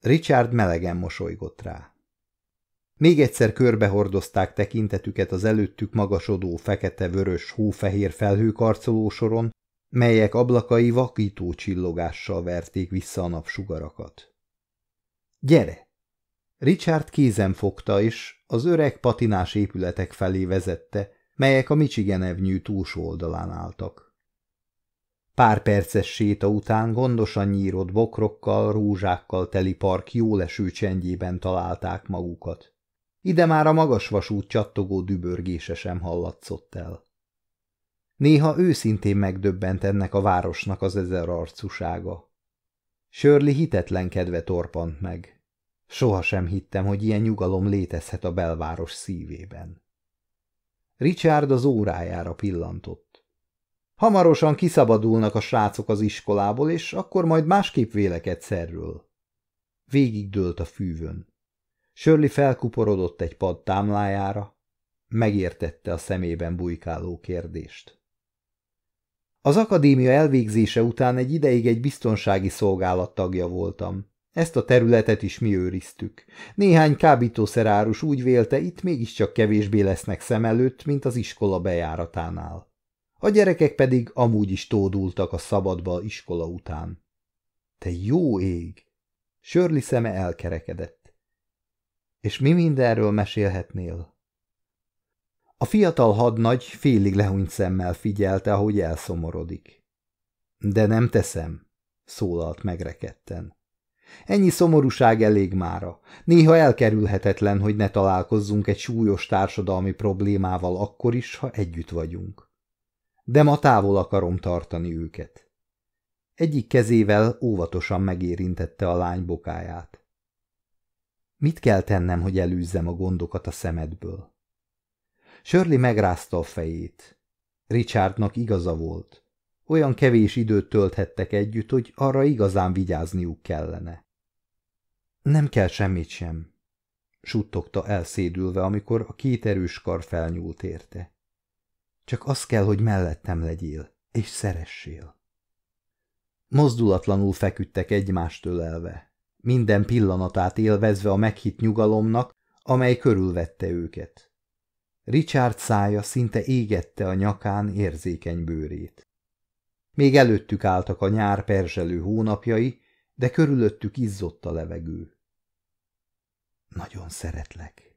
Speaker 1: Richard melegen mosolygott rá. Még egyszer körbehordozták tekintetüket az előttük magasodó fekete-vörös hófehér felhőkarcoló soron, melyek ablakai vakító csillogással verték vissza a napsugarakat. Gyere! Richard kézen fogta, és az öreg patinás épületek felé vezette, melyek a Michigan Avenue túlsó oldalán álltak. Pár perces séta után gondosan nyírott bokrokkal, rúzsákkal teli park jó leső csendjében találták magukat. Ide már a magas vasút csattogó dübörgése sem hallatszott el. Néha őszintén megdöbbent ennek a városnak az ezer arcusága. Sörli hitetlen kedve torpant meg. Soha sem hittem, hogy ilyen nyugalom létezhet a belváros szívében. Richard az órájára pillantott. Hamarosan kiszabadulnak a srácok az iskolából, és akkor majd másképp vélekedsz erről. Végig dőlt a fűvön. Sörli felkuporodott egy pad támlájára, megértette a szemében bujkáló kérdést. Az akadémia elvégzése után egy ideig egy biztonsági szolgálat tagja voltam. Ezt a területet is mi őriztük. Néhány kábítószerárus úgy vélte, itt mégiscsak kevésbé lesznek szem előtt, mint az iskola bejáratánál. A gyerekek pedig amúgy is tódultak a szabadba iskola után. Te jó ég! Sörli szeme elkerekedett. És mi mindenről mesélhetnél? A fiatal hadnagy félig lehúnyt szemmel figyelte, ahogy elszomorodik. De nem teszem, szólalt megrekedten. Ennyi szomorúság elég mára. Néha elkerülhetetlen, hogy ne találkozzunk egy súlyos társadalmi problémával akkor is, ha együtt vagyunk. De ma távol akarom tartani őket. Egyik kezével óvatosan megérintette a lány bokáját. Mit kell tennem, hogy elűzzem a gondokat a szemedből? Shirley megrázta a fejét. Richardnak igaza volt. Olyan kevés időt tölthettek együtt, hogy arra igazán vigyázniuk kellene. Nem kell semmit sem, suttogta elszédülve, amikor a két erős kar felnyúlt érte. Csak az kell, hogy mellettem legyél, és szeressél. Mozdulatlanul feküdtek egymást ölelve, minden pillanatát élvezve a meghitt nyugalomnak, amely körülvette őket. Richard szája szinte égette a nyakán érzékeny bőrét. Még előttük álltak a nyár perzselő hónapjai, de körülöttük izzott a levegő. Nagyon szeretlek.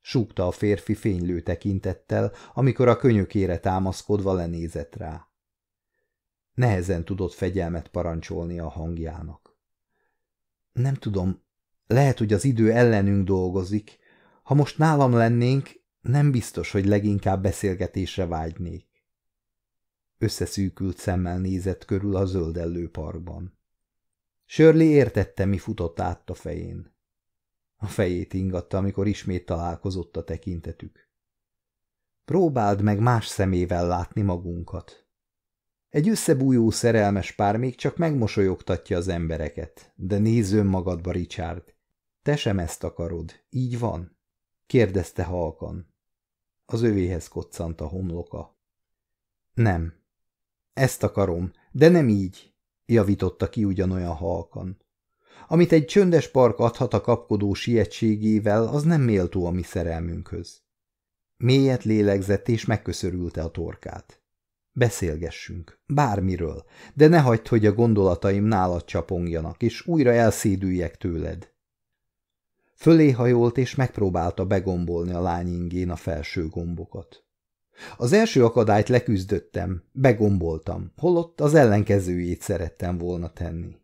Speaker 1: Súgta a férfi fénylő tekintettel, amikor a könyökére támaszkodva lenézett rá. Nehezen tudott fegyelmet parancsolni a hangjának. Nem tudom, lehet, hogy az idő ellenünk dolgozik. Ha most nálam lennénk, nem biztos, hogy leginkább beszélgetésre vágynék. Összeszűkült szemmel nézett körül a zöldellő parkban. Shirley értette, mi futott át a fején. A fejét ingatta, amikor ismét találkozott a tekintetük. Próbáld meg más szemével látni magunkat. Egy összebújó szerelmes pár még csak megmosolyogtatja az embereket, de nézz önmagadba, Richard. Te sem ezt akarod, így van? kérdezte halkan. Az övéhez koccant a homloka. Nem. Ezt akarom, de nem így, javította ki ugyanolyan halkan. Amit egy csöndes park adhat a kapkodó sietségével, az nem méltó a mi szerelmünkhöz. Mélyet lélegzett és megköszörülte a torkát. Beszélgessünk, bármiről, de ne hagyd, hogy a gondolataim nálad csapongjanak, és újra elszédüljek tőled. Fölé hajolt, és megpróbálta begombolni a lány ingén a felső gombokat. Az első akadályt leküzdöttem, begomboltam, holott az ellenkezőjét szerettem volna tenni.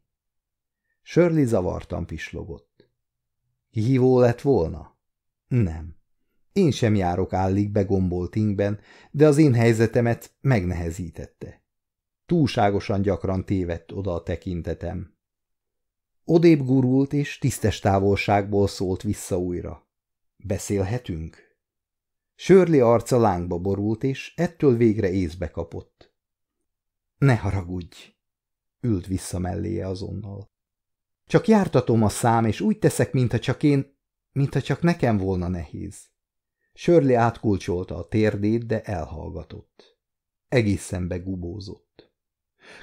Speaker 1: Shirley zavartan pislogott. Hívó lett volna? Nem. Én sem járok állig begombolt ingben, de az én helyzetemet megnehezítette. Túlságosan gyakran tévedt oda a tekintetem. Odébb gurult, és tisztes távolságból szólt vissza újra. Beszélhetünk? Sörli arca lángba borult, és ettől végre észbe kapott. Ne haragudj! Ült vissza melléje azonnal. Csak jártatom a szám, és úgy teszek, mintha csak én, mintha csak nekem volna nehéz. Sörli átkulcsolta a térdét, de elhallgatott. Egészen begubózott.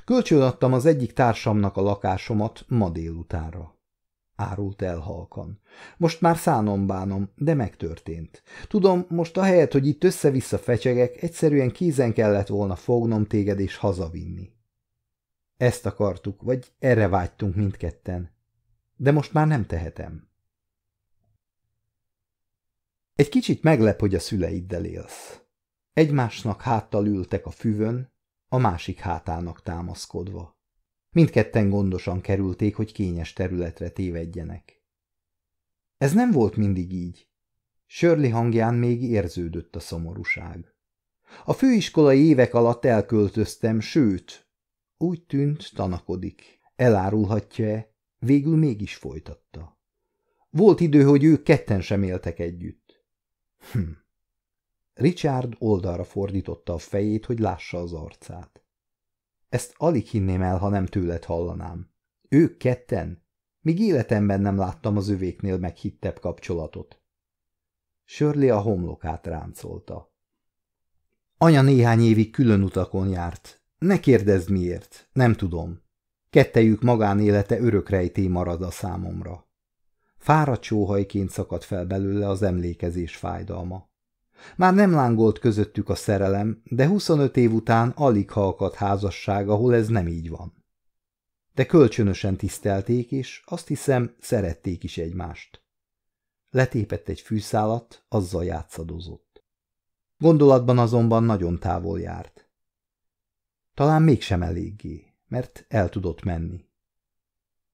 Speaker 1: Kölcsönadtam az egyik társamnak a lakásomat ma délutánra. Árult el halkan. Most már szánom bánom, de megtörtént. Tudom, most a helyet, hogy itt össze-vissza fecsegek, egyszerűen kézen kellett volna fognom téged és hazavinni. Ezt akartuk, vagy erre vágytunk mindketten. De most már nem tehetem. Egy kicsit meglep, hogy a szüleiddel élsz. Egymásnak háttal ültek a füvön, a másik hátának támaszkodva. Mindketten gondosan kerülték, hogy kényes területre tévedjenek. Ez nem volt mindig így. Sörli hangján még érződött a szomorúság. A főiskolai évek alatt elköltöztem, sőt, úgy tűnt, tanakodik. Elárulhatja-e? Végül mégis folytatta. Volt idő, hogy ők ketten sem éltek együtt. Hm. Richard oldalra fordította a fejét, hogy lássa az arcát. Ezt alig hinném el, ha nem tőled hallanám. Ők ketten? Míg életemben nem láttam az övéknél meghittebb kapcsolatot. Shirley a homlokát ráncolta. Anya néhány évig külön utakon járt. Ne kérdezd miért, nem tudom. Kettejük magánélete örökrejté marad a számomra. Fáradt sóhajként szakadt fel belőle az emlékezés fájdalma. Már nem lángolt közöttük a szerelem, de 25 év után alig halkat házasság, ahol ez nem így van. De kölcsönösen tisztelték, és azt hiszem, szerették is egymást. Letépett egy fűszálat, azzal játszadozott. Gondolatban azonban nagyon távol járt. Talán mégsem eléggé, mert el tudott menni.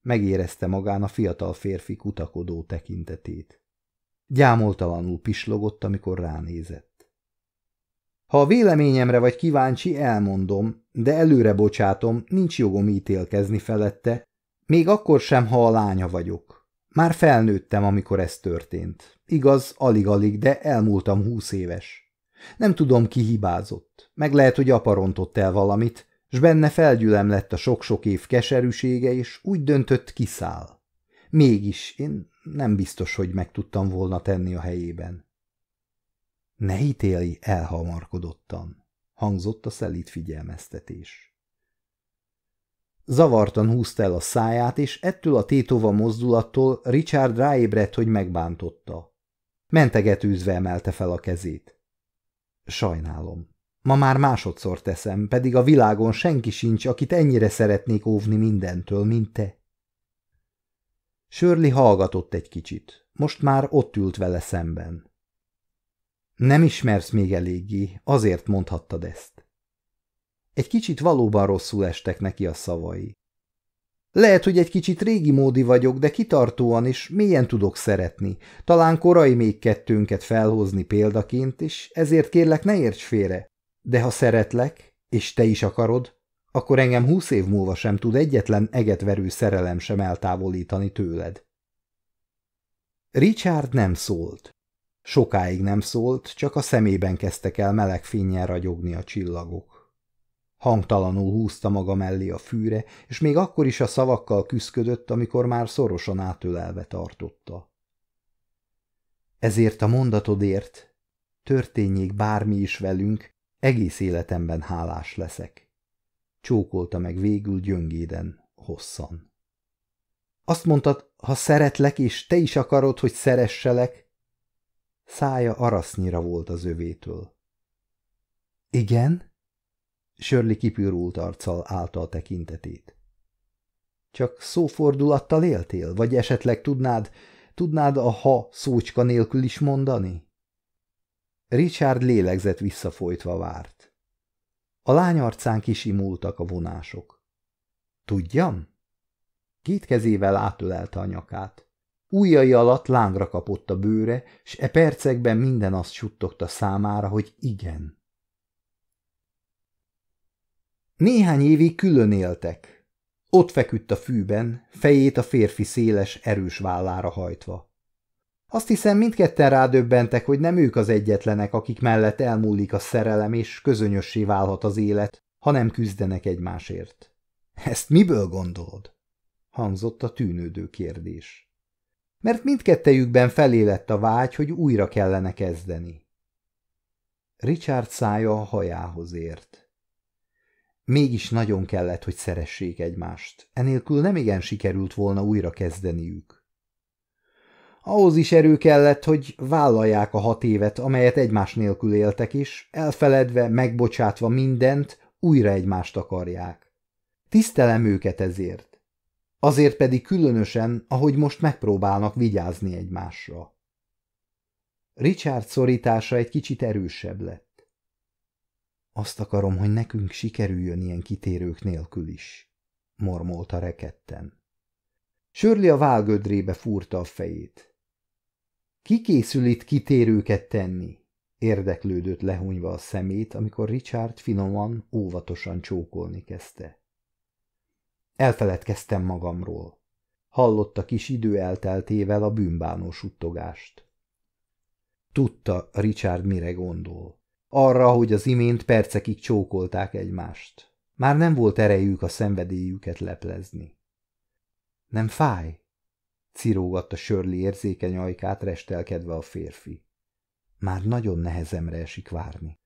Speaker 1: Megérezte magán a fiatal férfi kutakodó tekintetét. Gyámoltalanul pislogott, amikor ránézett. Ha a véleményemre vagy kíváncsi, elmondom, de előre bocsátom, nincs jogom ítélkezni felette, még akkor sem, ha a lánya vagyok. Már felnőttem, amikor ez történt. Igaz, alig-alig, de elmúltam húsz éves. Nem tudom, ki hibázott. Meg lehet, hogy aparontott el valamit, s benne felgyülem lett a sok-sok év keserűsége, és úgy döntött, kiszáll. Mégis én nem biztos, hogy meg tudtam volna tenni a helyében. Ne ítéli elhamarkodottan, hangzott a szelít figyelmeztetés. Zavartan húzta el a száját, és ettől a tétova mozdulattól Richard ráébredt, hogy megbántotta. Mentegetőzve emelte fel a kezét. Sajnálom. Ma már másodszor teszem, pedig a világon senki sincs, akit ennyire szeretnék óvni mindentől, mint te. Sörli hallgatott egy kicsit. Most már ott ült vele szemben. Nem ismersz még eléggé, azért mondhattad ezt. Egy kicsit valóban rosszul estek neki a szavai. Lehet, hogy egy kicsit régi módi vagyok, de kitartóan és mélyen tudok szeretni. Talán korai még kettőnket felhozni példaként, és ezért kérlek ne érts félre. De ha szeretlek, és te is akarod, akkor engem húsz év múlva sem tud egyetlen egetverő szerelem sem eltávolítani tőled. Richard nem szólt. Sokáig nem szólt, csak a szemében kezdtek el meleg fényen ragyogni a csillagok. Hangtalanul húzta maga mellé a fűre, és még akkor is a szavakkal küszködött, amikor már szorosan átölelve tartotta. Ezért a mondatodért, történjék bármi is velünk, egész életemben hálás leszek. Csókolta meg végül gyöngéden, hosszan. Azt mondtad, ha szeretlek, és te is akarod, hogy szeresselek? Szája arasznyira volt az övétől. Igen? Sörli kipürult arccal állta a tekintetét. Csak szófordulattal éltél, vagy esetleg tudnád, tudnád a ha szócska nélkül is mondani? Richard lélegzett visszafolytva várt. A lány arcán kisimultak a vonások. Tudjam? Két kezével átölelte a nyakát. Újjai alatt lángra kapott a bőre, s e percekben minden azt suttogta számára, hogy igen. Néhány évig külön éltek. Ott feküdt a fűben, fejét a férfi széles, erős vállára hajtva. Azt hiszem, mindketten rádöbbentek, hogy nem ők az egyetlenek, akik mellett elmúlik a szerelem, és közönössé válhat az élet, ha nem küzdenek egymásért. Ezt miből gondolod? hangzott a tűnődő kérdés. Mert mindkettejükben felé lett a vágy, hogy újra kellene kezdeni. Richard szája a hajához ért. Mégis nagyon kellett, hogy szeressék egymást, enélkül nem igen sikerült volna újra kezdeniük. Ahhoz is erő kellett, hogy vállalják a hat évet, amelyet egymás nélkül éltek is, elfeledve, megbocsátva mindent, újra egymást akarják. Tisztelem őket ezért. Azért pedig különösen, ahogy most megpróbálnak vigyázni egymásra. Richard szorítása egy kicsit erősebb lett. Azt akarom, hogy nekünk sikerüljön ilyen kitérők nélkül is, mormolta reketten. Sörli a válgödrébe fúrta a fejét. Ki készül itt kitérőket tenni? Érdeklődött lehunyva a szemét, amikor Richard finoman, óvatosan csókolni kezdte. Elfeledkeztem magamról. Hallotta kis idő elteltével a bűnbánó suttogást. Tudta Richard mire gondol. Arra, hogy az imént percekig csókolták egymást. Már nem volt erejük a szenvedélyüket leplezni. Nem fáj? Cirógatta Sörli érzékeny ajkát restelkedve a férfi. Már nagyon nehezemre esik várni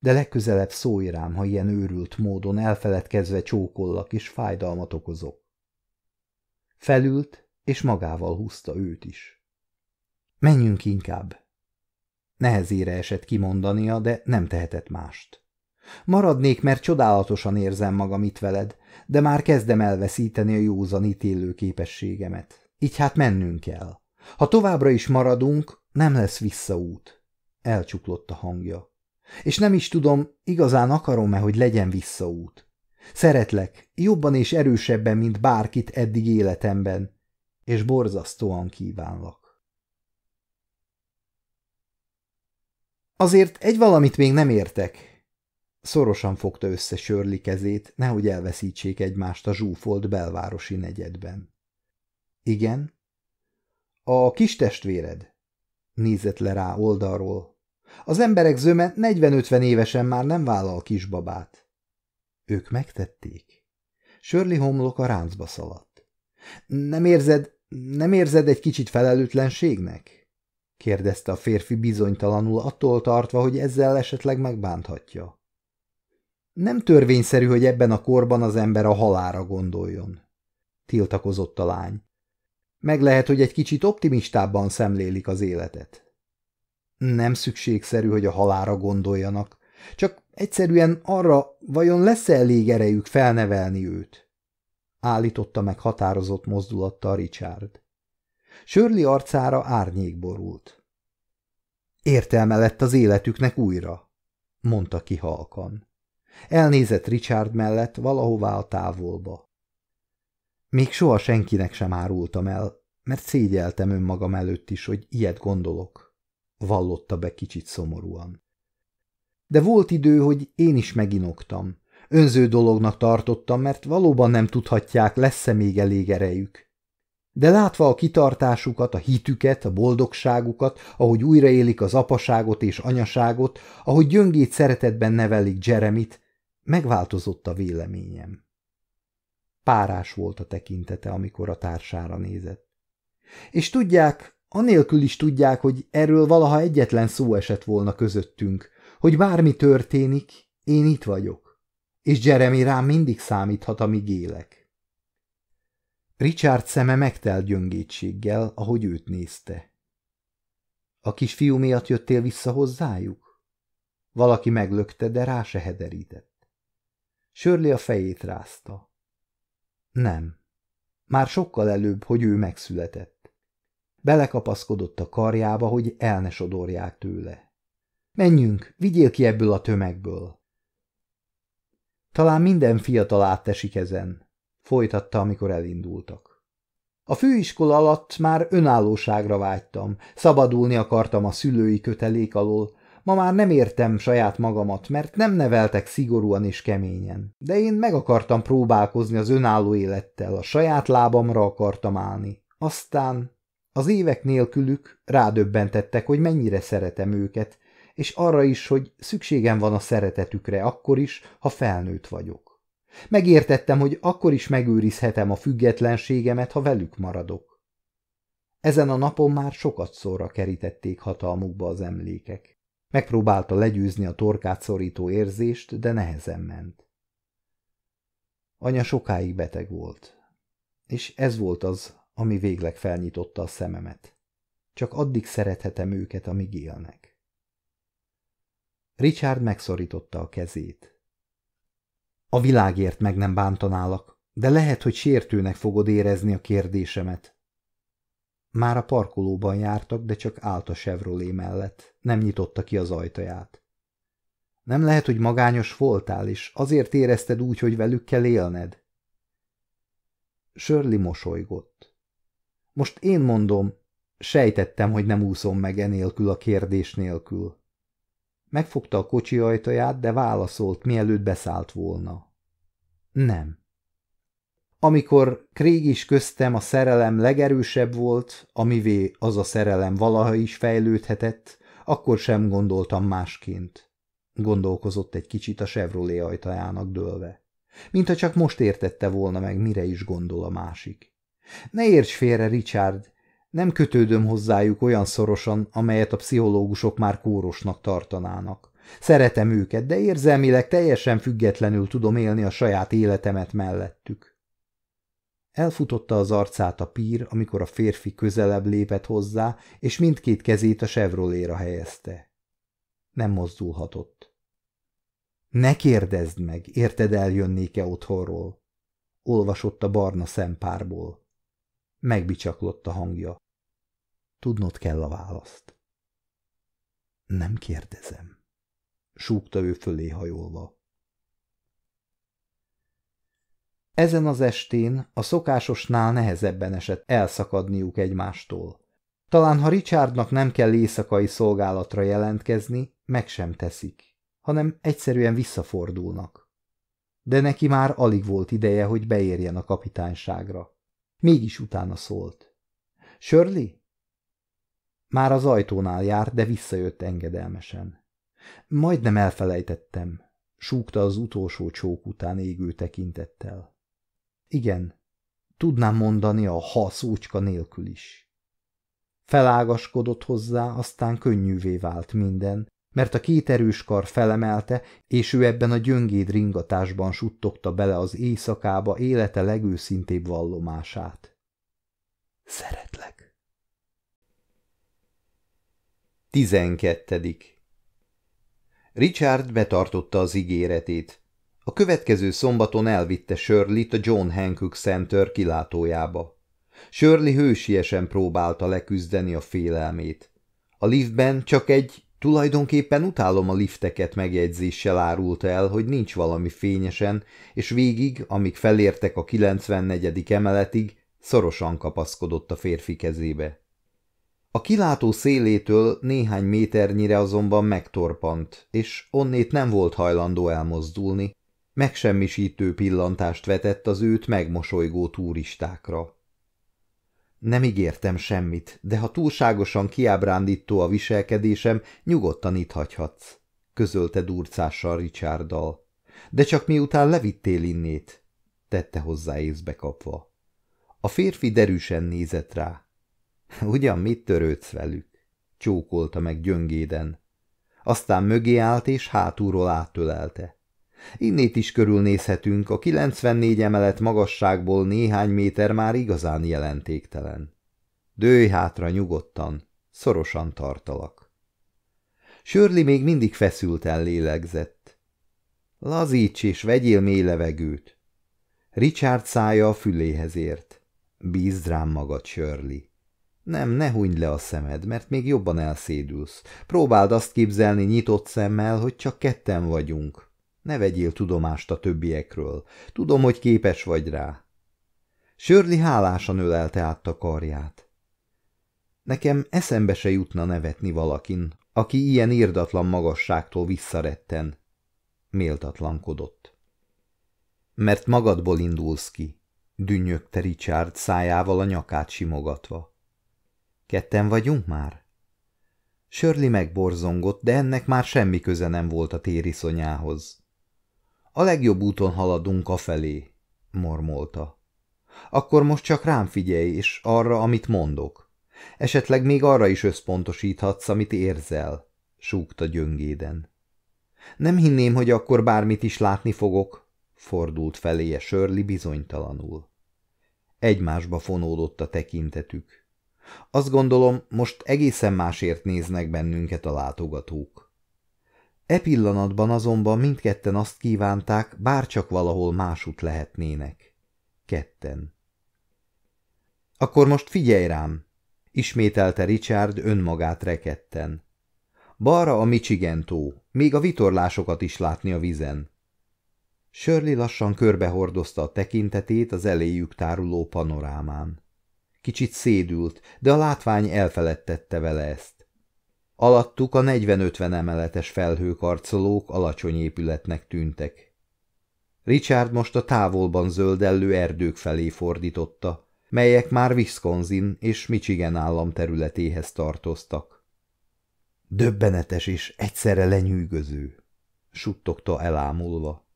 Speaker 1: de legközelebb szólj rám, ha ilyen őrült módon elfeledkezve csókollak és fájdalmat okozok. Felült, és magával húzta őt is. Menjünk inkább. Nehezére esett kimondania, de nem tehetett mást. Maradnék, mert csodálatosan érzem magam itt veled, de már kezdem elveszíteni a józan ítélő képességemet. Így hát mennünk kell. Ha továbbra is maradunk, nem lesz visszaút. Elcsuklott a hangja. És nem is tudom, igazán akarom-e, hogy legyen visszaút. Szeretlek, jobban és erősebben, mint bárkit eddig életemben, és borzasztóan kívánlak. Azért egy valamit még nem értek. Szorosan fogta össze Sörli kezét, nehogy elveszítsék egymást a zsúfolt belvárosi negyedben. Igen? A kis testvéred? Nézett le rá oldalról, az emberek zöme 40-50 évesen már nem vállal kisbabát. Ők megtették. Sörli homlok a ráncba szaladt. Nem érzed, nem érzed egy kicsit felelőtlenségnek? kérdezte a férfi bizonytalanul attól tartva, hogy ezzel esetleg megbánthatja. Nem törvényszerű, hogy ebben a korban az ember a halára gondoljon, tiltakozott a lány. Meg lehet, hogy egy kicsit optimistábban szemlélik az életet. Nem szükségszerű, hogy a halára gondoljanak, csak egyszerűen arra, vajon lesz-e elég erejük felnevelni őt? Állította meg határozott mozdulattal Richard. Sörli arcára árnyék borult. Értelme lett az életüknek újra, mondta ki halkan. Elnézett Richard mellett valahová a távolba. Még soha senkinek sem árultam el, mert szégyeltem önmagam előtt is, hogy ilyet gondolok vallotta be kicsit szomorúan. De volt idő, hogy én is meginoktam. Önző dolognak tartottam, mert valóban nem tudhatják, lesz-e még elég erejük. De látva a kitartásukat, a hitüket, a boldogságukat, ahogy újraélik az apaságot és anyaságot, ahogy gyöngét szeretetben nevelik Jeremit, megváltozott a véleményem. Párás volt a tekintete, amikor a társára nézett. És tudják, anélkül is tudják, hogy erről valaha egyetlen szó esett volna közöttünk, hogy bármi történik, én itt vagyok, és Jeremy rám mindig számíthat, amíg élek. Richard szeme megtelt gyöngétséggel, ahogy őt nézte. A kisfiú miatt jöttél vissza hozzájuk? Valaki meglökte, de rá se hederített. Sörli a fejét rázta. Nem. Már sokkal előbb, hogy ő megszületett. Belekapaszkodott a karjába, hogy el ne sodorják tőle. Menjünk, vigyél ki ebből a tömegből. Talán minden fiatal áttesik ezen, folytatta, amikor elindultak. A főiskola alatt már önállóságra vágytam, szabadulni akartam a szülői kötelék alól, ma már nem értem saját magamat, mert nem neveltek szigorúan és keményen, de én meg akartam próbálkozni az önálló élettel, a saját lábamra akartam állni. Aztán az évek nélkülük rádöbbentettek, hogy mennyire szeretem őket, és arra is, hogy szükségem van a szeretetükre, akkor is, ha felnőtt vagyok. Megértettem, hogy akkor is megőrizhetem a függetlenségemet, ha velük maradok. Ezen a napon már sokat szóra kerítették hatalmukba az emlékek. Megpróbálta legyőzni a torkát szorító érzést, de nehezen ment. Anya sokáig beteg volt, és ez volt az, ami végleg felnyitotta a szememet. Csak addig szerethetem őket, amíg élnek. Richard megszorította a kezét. A világért meg nem bántanálak, de lehet, hogy sértőnek fogod érezni a kérdésemet. Már a parkolóban jártak, de csak állt a Chevrolet mellett, nem nyitotta ki az ajtaját. Nem lehet, hogy magányos voltál, és azért érezted úgy, hogy velük kell élned? Sörli mosolygott. Most én mondom, sejtettem, hogy nem úszom meg enélkül a kérdés nélkül. Megfogta a kocsi ajtaját, de válaszolt, mielőtt beszállt volna. Nem. Amikor Craig is köztem a szerelem legerősebb volt, amivé az a szerelem valaha is fejlődhetett, akkor sem gondoltam másként. Gondolkozott egy kicsit a Chevrolet ajtajának dőlve. Mintha csak most értette volna meg, mire is gondol a másik. Ne érts félre, Richard, nem kötődöm hozzájuk olyan szorosan, amelyet a pszichológusok már kórosnak tartanának. Szeretem őket, de érzelmileg teljesen függetlenül tudom élni a saját életemet mellettük. Elfutotta az arcát a pír, amikor a férfi közelebb lépett hozzá, és mindkét kezét a Chevroléra helyezte. Nem mozdulhatott. Ne kérdezd meg, érted eljönnék-e otthonról? Olvasott a barna szempárból. Megbicsaklott a hangja. Tudnod kell a választ. Nem kérdezem, súgta ő fölé hajolva. Ezen az estén a szokásosnál nehezebben esett elszakadniuk egymástól. Talán ha Richardnak nem kell éjszakai szolgálatra jelentkezni, meg sem teszik, hanem egyszerűen visszafordulnak. De neki már alig volt ideje, hogy beérjen a kapitányságra. Mégis utána szólt. Shirley? Már az ajtónál járt, de visszajött engedelmesen. Majdnem elfelejtettem, súgta az utolsó csók után égő tekintettel. Igen, tudnám mondani a ha szócska nélkül is. Felágaskodott hozzá, aztán könnyűvé vált minden, mert a két erős kar felemelte, és ő ebben a gyöngéd ringatásban suttogta bele az éjszakába élete legőszintébb vallomását. Szeretlek. Tizenkettedik Richard betartotta az ígéretét. A következő szombaton elvitte shirley a John Hancock Center kilátójába. Shirley hősiesen próbálta leküzdeni a félelmét. A liftben csak egy Tulajdonképpen utálom a lifteket megjegyzéssel árulta el, hogy nincs valami fényesen, és végig, amíg felértek a 94. emeletig, szorosan kapaszkodott a férfi kezébe. A kilátó szélétől néhány méternyire azonban megtorpant, és onnét nem volt hajlandó elmozdulni, Megsemmisítő pillantást vetett az őt megmosolygó turistákra. Nem ígértem semmit, de ha túlságosan kiábrándító a viselkedésem, nyugodtan itt hagyhatsz, közölte durcással Richarddal. De csak miután levittél innét, tette hozzá észbe kapva. A férfi derűsen nézett rá. Ugyan mit törődsz velük? csókolta meg gyöngéden. Aztán mögé állt és hátulról átölelte. Innét is körülnézhetünk, a 94 emelet magasságból néhány méter már igazán jelentéktelen. Dőj hátra nyugodtan, szorosan tartalak. Sörli még mindig feszülten lélegzett. Lazíts és vegyél mély levegőt. Richard szája a füléhez ért. Bízd rám magad, Sörli. Nem, ne hunyd le a szemed, mert még jobban elszédülsz. Próbáld azt képzelni nyitott szemmel, hogy csak ketten vagyunk. Ne vegyél tudomást a többiekről. Tudom, hogy képes vagy rá. Sörli hálásan ölelte át a karját. Nekem eszembe se jutna nevetni valakin, aki ilyen írdatlan magasságtól visszaretten. Méltatlankodott. Mert magadból indulsz ki, dünnyögte Richard szájával a nyakát simogatva. Ketten vagyunk már? Sörli megborzongott, de ennek már semmi köze nem volt a tériszonyához. A legjobb úton haladunk afelé, mormolta. Akkor most csak rám figyelj, és arra, amit mondok. Esetleg még arra is összpontosíthatsz, amit érzel, súgta gyöngéden. Nem hinném, hogy akkor bármit is látni fogok, fordult feléje Sörli bizonytalanul. Egymásba fonódott a tekintetük. Azt gondolom, most egészen másért néznek bennünket a látogatók. E pillanatban azonban mindketten azt kívánták, bárcsak valahol másút lehetnének. Ketten. Akkor most figyelj rám, ismételte Richard önmagát reketten. Balra a Michigan tó, még a vitorlásokat is látni a vizen. Shirley lassan körbehordozta a tekintetét az eléjük táruló panorámán. Kicsit szédült, de a látvány elfeledtette vele ezt. Alattuk a 40-50 emeletes felhőkarcolók alacsony épületnek tűntek. Richard most a távolban zöldellő erdők felé fordította, melyek már Wisconsin és Michigan állam területéhez tartoztak. Döbbenetes és egyszerre lenyűgöző, suttogta elámulva.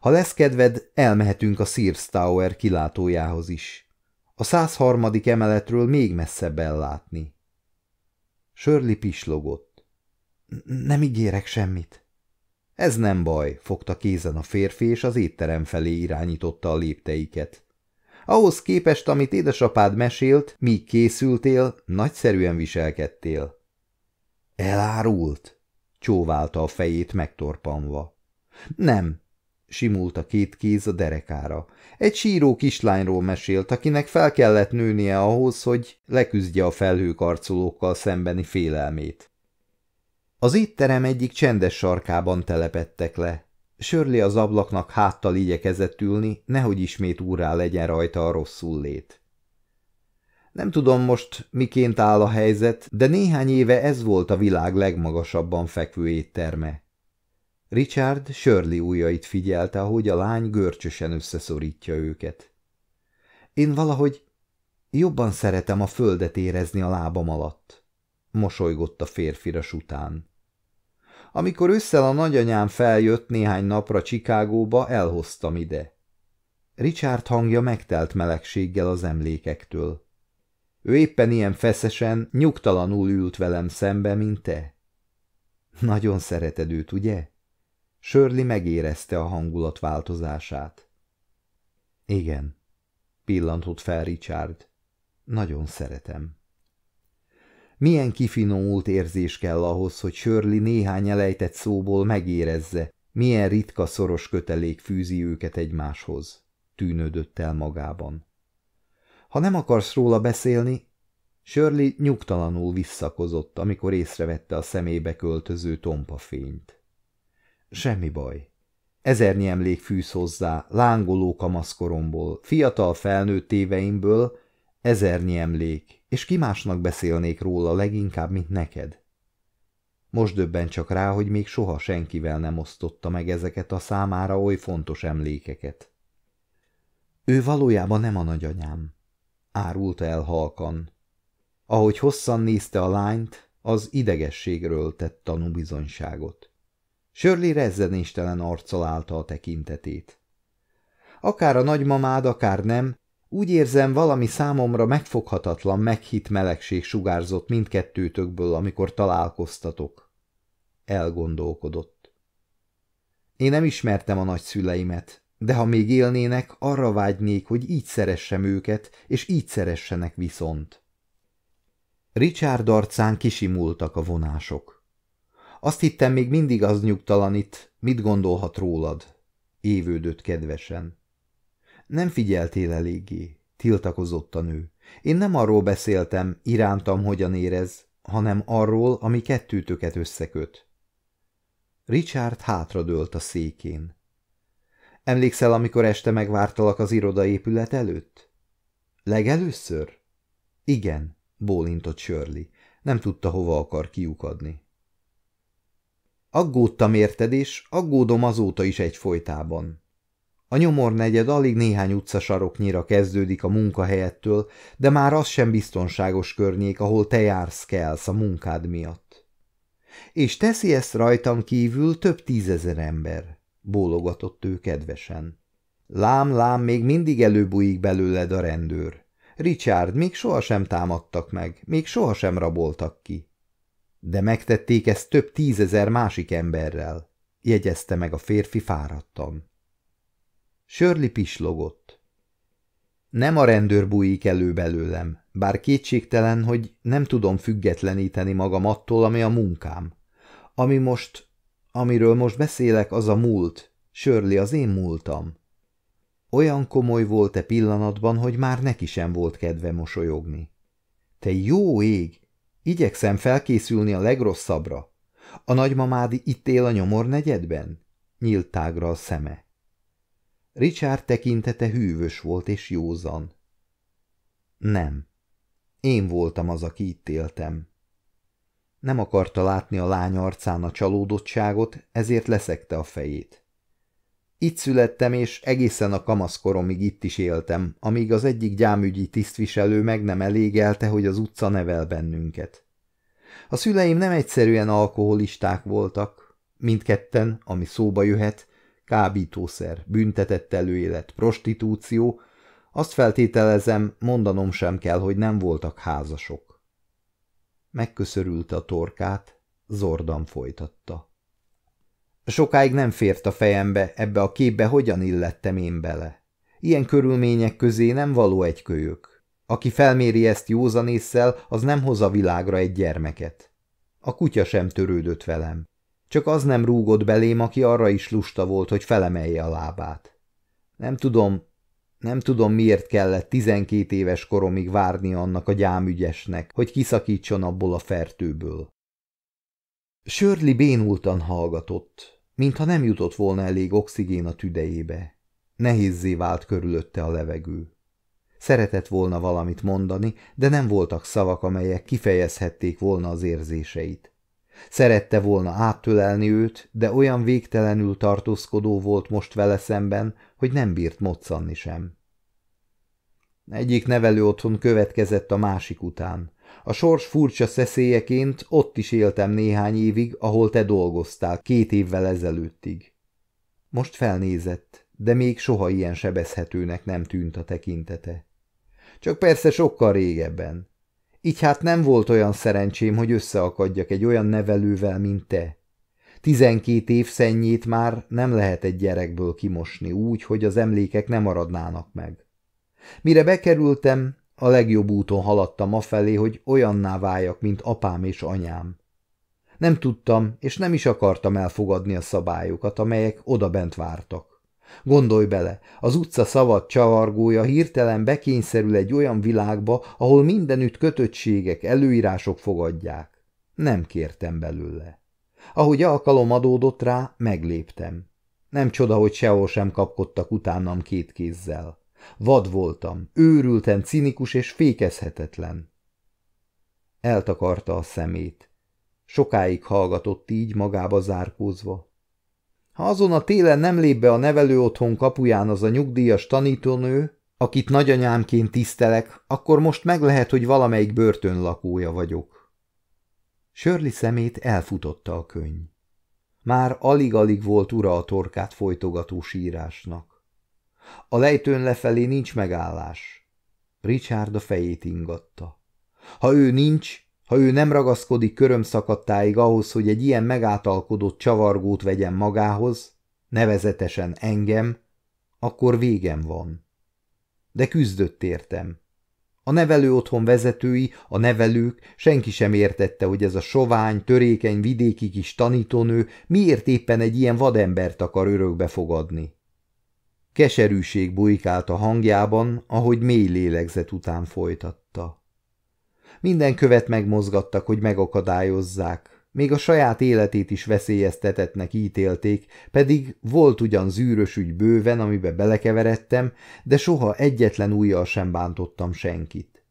Speaker 1: Ha lesz kedved, elmehetünk a Sears Tower kilátójához is. A 103. emeletről még messzebb ellátni. Sörli pislogott. Nem ígérek semmit. Ez nem baj, fogta kézen a férfi, és az étterem felé irányította a lépteiket. Ahhoz képest, amit édesapád mesélt, míg készültél, nagyszerűen viselkedtél. Elárult? csóválta a fejét megtorpanva. Nem, simult a két kéz a derekára. Egy síró kislányról mesélt, akinek fel kellett nőnie ahhoz, hogy leküzdje a felhőkarcolókkal szembeni félelmét. Az étterem egyik csendes sarkában telepettek le. Sörli az ablaknak háttal igyekezett ülni, nehogy ismét úrá legyen rajta a rosszul lét. Nem tudom most, miként áll a helyzet, de néhány éve ez volt a világ legmagasabban fekvő étterme. Richard Shirley ujjait figyelte, ahogy a lány görcsösen összeszorítja őket. Én valahogy jobban szeretem a földet érezni a lábam alatt, mosolygott a férfira után. Amikor ősszel a nagyanyám feljött néhány napra Csikágóba, elhoztam ide. Richard hangja megtelt melegséggel az emlékektől. Ő éppen ilyen feszesen, nyugtalanul ült velem szembe, mint te. Nagyon szereted őt, ugye? Sörli megérezte a hangulat változását. Igen, pillantott fel Richard. Nagyon szeretem. Milyen kifinomult érzés kell ahhoz, hogy Sörli néhány elejtett szóból megérezze, milyen ritka szoros kötelék fűzi őket egymáshoz, tűnődött el magában. Ha nem akarsz róla beszélni, Shirley nyugtalanul visszakozott, amikor észrevette a szemébe költöző tompa fényt. Semmi baj. Ezernyi emlék fűz hozzá, lángoló kamaszkoromból, fiatal felnőtt éveimből, ezernyi emlék, és ki másnak beszélnék róla leginkább, mint neked? Most döbben csak rá, hogy még soha senkivel nem osztotta meg ezeket a számára oly fontos emlékeket. Ő valójában nem a nagyanyám, árulta el halkan. Ahogy hosszan nézte a lányt, az idegességről tett tanúbizonyságot. Sörli rezzenéstelen arccal állta a tekintetét. Akár a nagymamád, akár nem, úgy érzem, valami számomra megfoghatatlan, meghitt melegség sugárzott mindkettőtökből, amikor találkoztatok. Elgondolkodott. Én nem ismertem a nagyszüleimet, de ha még élnének, arra vágynék, hogy így szeressem őket, és így szeressenek viszont. Richard arcán kisimultak a vonások. Azt hittem, még mindig az nyugtalanít, mit gondolhat rólad, évődött kedvesen. Nem figyeltél eléggé, tiltakozott a nő. Én nem arról beszéltem, irántam hogyan érez, hanem arról, ami kettőtöket összeköt. Richard hátradőlt a székén. Emlékszel, amikor este megvártalak az irodaépület előtt? Legelőször? Igen, bólintott Shirley. Nem tudta, hova akar kiukadni. Aggódtam érted, és aggódom azóta is egyfolytában. A nyomornegyed alig néhány utcasaroknyira kezdődik a munkahelyettől, de már az sem biztonságos környék, ahol te jársz kelsz a munkád miatt. És teszi ezt rajtam kívül több tízezer ember, bólogatott ő kedvesen. Lám, lám, még mindig előbújik belőled a rendőr. Richard, még sohasem támadtak meg, még sohasem raboltak ki. De megtették ezt több tízezer másik emberrel, jegyezte meg a férfi fáradtan. Sörli pislogott. Nem a rendőr bújik elő belőlem, bár kétségtelen, hogy nem tudom függetleníteni magam attól, ami a munkám. Ami most, amiről most beszélek, az a múlt. Sörli, az én múltam. Olyan komoly volt-e pillanatban, hogy már neki sem volt kedve mosolyogni. Te jó ég! Igyekszem felkészülni a legrosszabbra. A nagymamádi itt él a nyomornegyedben? Nyílt tágra a szeme. Richard tekintete hűvös volt és józan. Nem. Én voltam az, aki itt éltem. Nem akarta látni a lány arcán a csalódottságot, ezért leszekte a fejét. Itt születtem, és egészen a kamaszkoromig itt is éltem, amíg az egyik gyámügyi tisztviselő meg nem elégelte, hogy az utca nevel bennünket. A szüleim nem egyszerűen alkoholisták voltak, mindketten, ami szóba jöhet, kábítószer, büntetett előélet, prostitúció, azt feltételezem, mondanom sem kell, hogy nem voltak házasok. Megköszörülte a torkát, zordan folytatta. Sokáig nem fért a fejembe, ebbe a képbe hogyan illettem én bele. Ilyen körülmények közé nem való egy kölyök. Aki felméri ezt józanésszel, az nem hoz a világra egy gyermeket. A kutya sem törődött velem. Csak az nem rúgott belém, aki arra is lusta volt, hogy felemelje a lábát. Nem tudom, nem tudom, miért kellett tizenkét éves koromig várni annak a gyámügyesnek, hogy kiszakítson abból a fertőből. Sörli bénultan hallgatott mintha nem jutott volna elég oxigén a tüdejébe. Nehézzé vált körülötte a levegő. Szeretett volna valamit mondani, de nem voltak szavak, amelyek kifejezhették volna az érzéseit. Szerette volna áttölelni őt, de olyan végtelenül tartózkodó volt most vele szemben, hogy nem bírt moccanni sem. Egyik nevelő otthon következett a másik után. A sors furcsa szeszélyeként ott is éltem néhány évig, ahol te dolgoztál, két évvel ezelőttig. Most felnézett, de még soha ilyen sebezhetőnek nem tűnt a tekintete. Csak persze sokkal régebben. Így hát nem volt olyan szerencsém, hogy összeakadjak egy olyan nevelővel, mint te. Tizenkét év szennyét már nem lehet egy gyerekből kimosni úgy, hogy az emlékek nem maradnának meg. Mire bekerültem, a legjobb úton haladtam afelé, hogy olyanná váljak, mint apám és anyám. Nem tudtam, és nem is akartam elfogadni a szabályokat, amelyek odabent vártak. Gondolj bele, az utca szabad csavargója hirtelen bekényszerül egy olyan világba, ahol mindenütt kötöttségek, előírások fogadják. Nem kértem belőle. Ahogy alkalom adódott rá, megléptem. Nem csoda, hogy sehol sem kapkodtak utánam két kézzel. Vad voltam, őrülten cinikus és fékezhetetlen. Eltakarta a szemét. Sokáig hallgatott így, magába zárkózva. Ha azon a télen nem lép be a nevelő otthon kapuján az a nyugdíjas tanítónő, akit nagyanyámként tisztelek, akkor most meg lehet, hogy valamelyik börtön lakója vagyok. Sörli szemét elfutotta a könyv. Már alig-alig volt ura a torkát folytogató sírásnak. A lejtőn lefelé nincs megállás. Richard a fejét ingatta. Ha ő nincs, ha ő nem ragaszkodik körömszakadtáig ahhoz, hogy egy ilyen megátalkodott csavargót vegyen magához, nevezetesen engem, akkor végem van. De küzdött értem. A nevelő otthon vezetői, a nevelők, senki sem értette, hogy ez a sovány, törékeny vidéki kis tanítónő miért éppen egy ilyen vadembert akar örökbe fogadni. Keserűség bujkált a hangjában, ahogy mély lélegzet után folytatta. Minden követ megmozgattak, hogy megakadályozzák. Még a saját életét is veszélyeztetetnek ítélték, pedig volt ugyan zűrös ügy bőven, amibe belekeveredtem, de soha egyetlen ujjal sem bántottam senkit.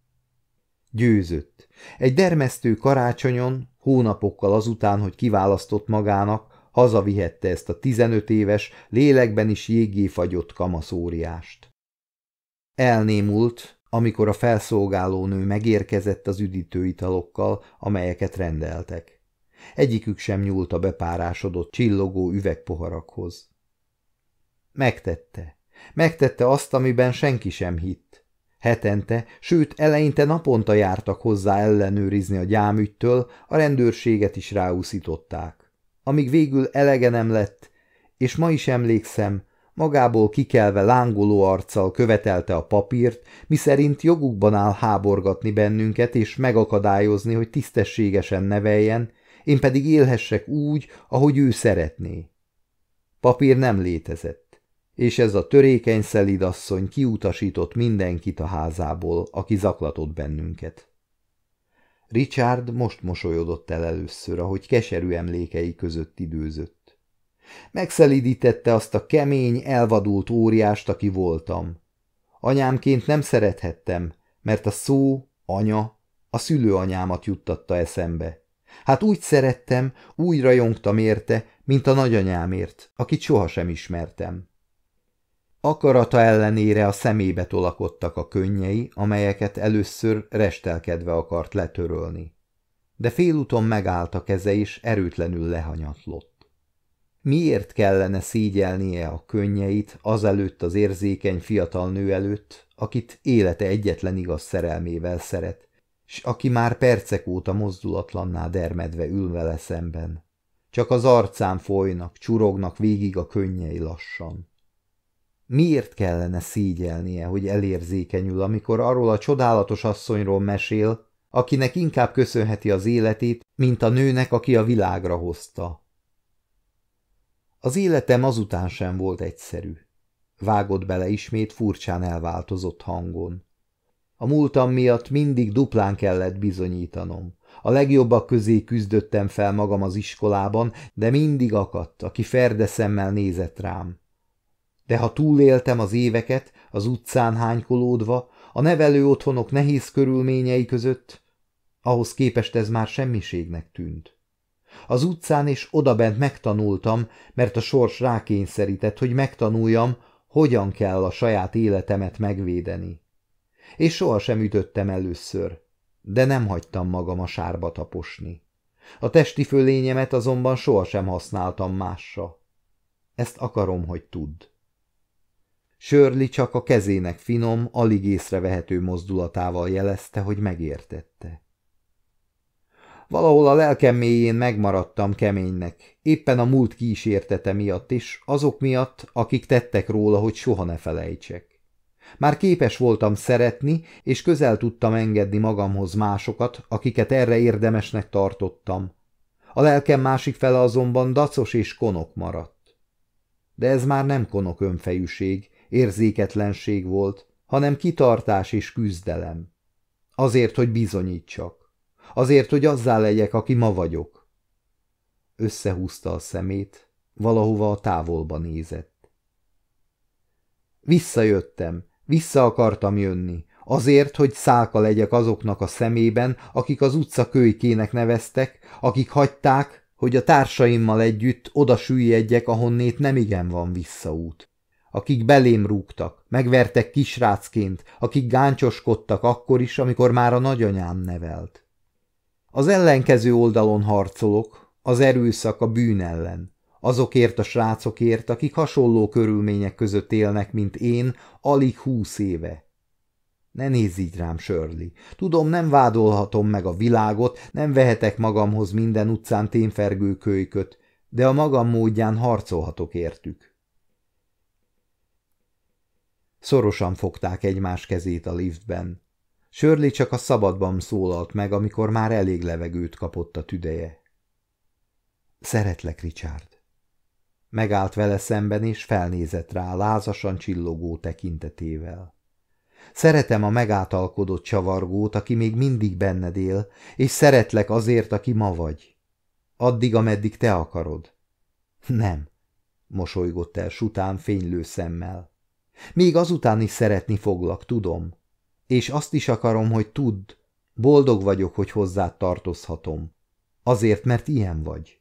Speaker 1: Győzött. Egy dermesztő karácsonyon, hónapokkal azután, hogy kiválasztott magának, hazavihette ezt a tizenöt éves, lélekben is jégé fagyott kamaszóriást. Elnémult, amikor a felszolgálónő megérkezett az üdítőitalokkal, amelyeket rendeltek. Egyikük sem nyúlt a bepárásodott, csillogó üvegpoharakhoz. Megtette. Megtette azt, amiben senki sem hitt. Hetente, sőt eleinte naponta jártak hozzá ellenőrizni a gyámügytől, a rendőrséget is ráúszították. Amíg végül elege nem lett, és ma is emlékszem, Magából kikelve lángoló arccal követelte a papírt, miszerint jogukban áll háborgatni bennünket és megakadályozni, hogy tisztességesen neveljen, én pedig élhessek úgy, ahogy ő szeretné. Papír nem létezett, és ez a törékeny szelidasszony kiutasított mindenkit a házából, aki zaklatott bennünket. Richard most mosolyodott el először, ahogy keserű emlékei között időzött. Megszelidítette azt a kemény, elvadult óriást, aki voltam. Anyámként nem szerethettem, mert a szó, anya, a szülőanyámat juttatta eszembe. Hát úgy szerettem, úgy rajongtam érte, mint a nagyanyámért, akit sohasem ismertem. Akarata ellenére a szemébe tolakodtak a könnyei, amelyeket először restelkedve akart letörölni. De félúton megállt a keze, és erőtlenül lehanyatlott. Miért kellene szígyelnie a könnyeit azelőtt az érzékeny fiatal nő előtt, akit élete egyetlen igaz szerelmével szeret, s aki már percek óta mozdulatlanná dermedve ül vele szemben. Csak az arcán folynak, csurognak végig a könnyei lassan. Miért kellene szígyelnie, hogy elérzékenyül, amikor arról a csodálatos asszonyról mesél, akinek inkább köszönheti az életét, mint a nőnek, aki a világra hozta, az életem azután sem volt egyszerű. Vágott bele ismét furcsán elváltozott hangon. A múltam miatt mindig duplán kellett bizonyítanom. A legjobbak közé küzdöttem fel magam az iskolában, de mindig akadt, aki ferde szemmel nézett rám. De ha túléltem az éveket, az utcán hánykolódva, a nevelő otthonok nehéz körülményei között, ahhoz képest ez már semmiségnek tűnt. Az utcán és odabent megtanultam, mert a sors rákényszerített, hogy megtanuljam, hogyan kell a saját életemet megvédeni. És sohasem ütöttem először, de nem hagytam magam a sárba taposni. A testi fölényemet azonban sohasem használtam másra. Ezt akarom, hogy tudd. Sörli csak a kezének finom, alig észrevehető mozdulatával jelezte, hogy megértette. Valahol a lelkem mélyén megmaradtam keménynek, éppen a múlt kísértete miatt is, azok miatt, akik tettek róla, hogy soha ne felejtsek. Már képes voltam szeretni, és közel tudtam engedni magamhoz másokat, akiket erre érdemesnek tartottam. A lelkem másik fele azonban dacos és konok maradt. De ez már nem konok önfejűség, érzéketlenség volt, hanem kitartás és küzdelem. Azért, hogy bizonyítsak. Azért, hogy azzá legyek, aki ma vagyok. Összehúzta a szemét, valahova a távolba nézett. Visszajöttem, vissza akartam jönni, Azért, hogy szálka legyek azoknak a szemében, akik az utca kölykének neveztek, akik hagyták, hogy a társaimmal együtt oda süllyedjek, ahonnét nemigen van visszaút. Akik belém rúgtak, megvertek kisrácként, akik gáncsoskodtak akkor is, amikor már a nagyanyám nevelt. Az ellenkező oldalon harcolok, az erőszak a bűn ellen. Azokért a srácokért, akik hasonló körülmények között élnek, mint én, alig húsz éve. Ne nézz így rám, Shirley. Tudom, nem vádolhatom meg a világot, nem vehetek magamhoz minden utcán témfergő kölyköt, de a magam módján harcolhatok értük. Szorosan fogták egymás kezét a liftben. Shirley csak a szabadban szólalt meg, amikor már elég levegőt kapott a tüdeje. Szeretlek, Richard. Megállt vele szemben, és felnézett rá lázasan csillogó tekintetével. Szeretem a megátalkodott csavargót, aki még mindig benned él, és szeretlek azért, aki ma vagy. Addig, ameddig te akarod. Nem, mosolygott el sután fénylő szemmel. Még azután is szeretni foglak, tudom. És azt is akarom, hogy tudd, boldog vagyok, hogy hozzád tartozhatom. Azért, mert ilyen vagy.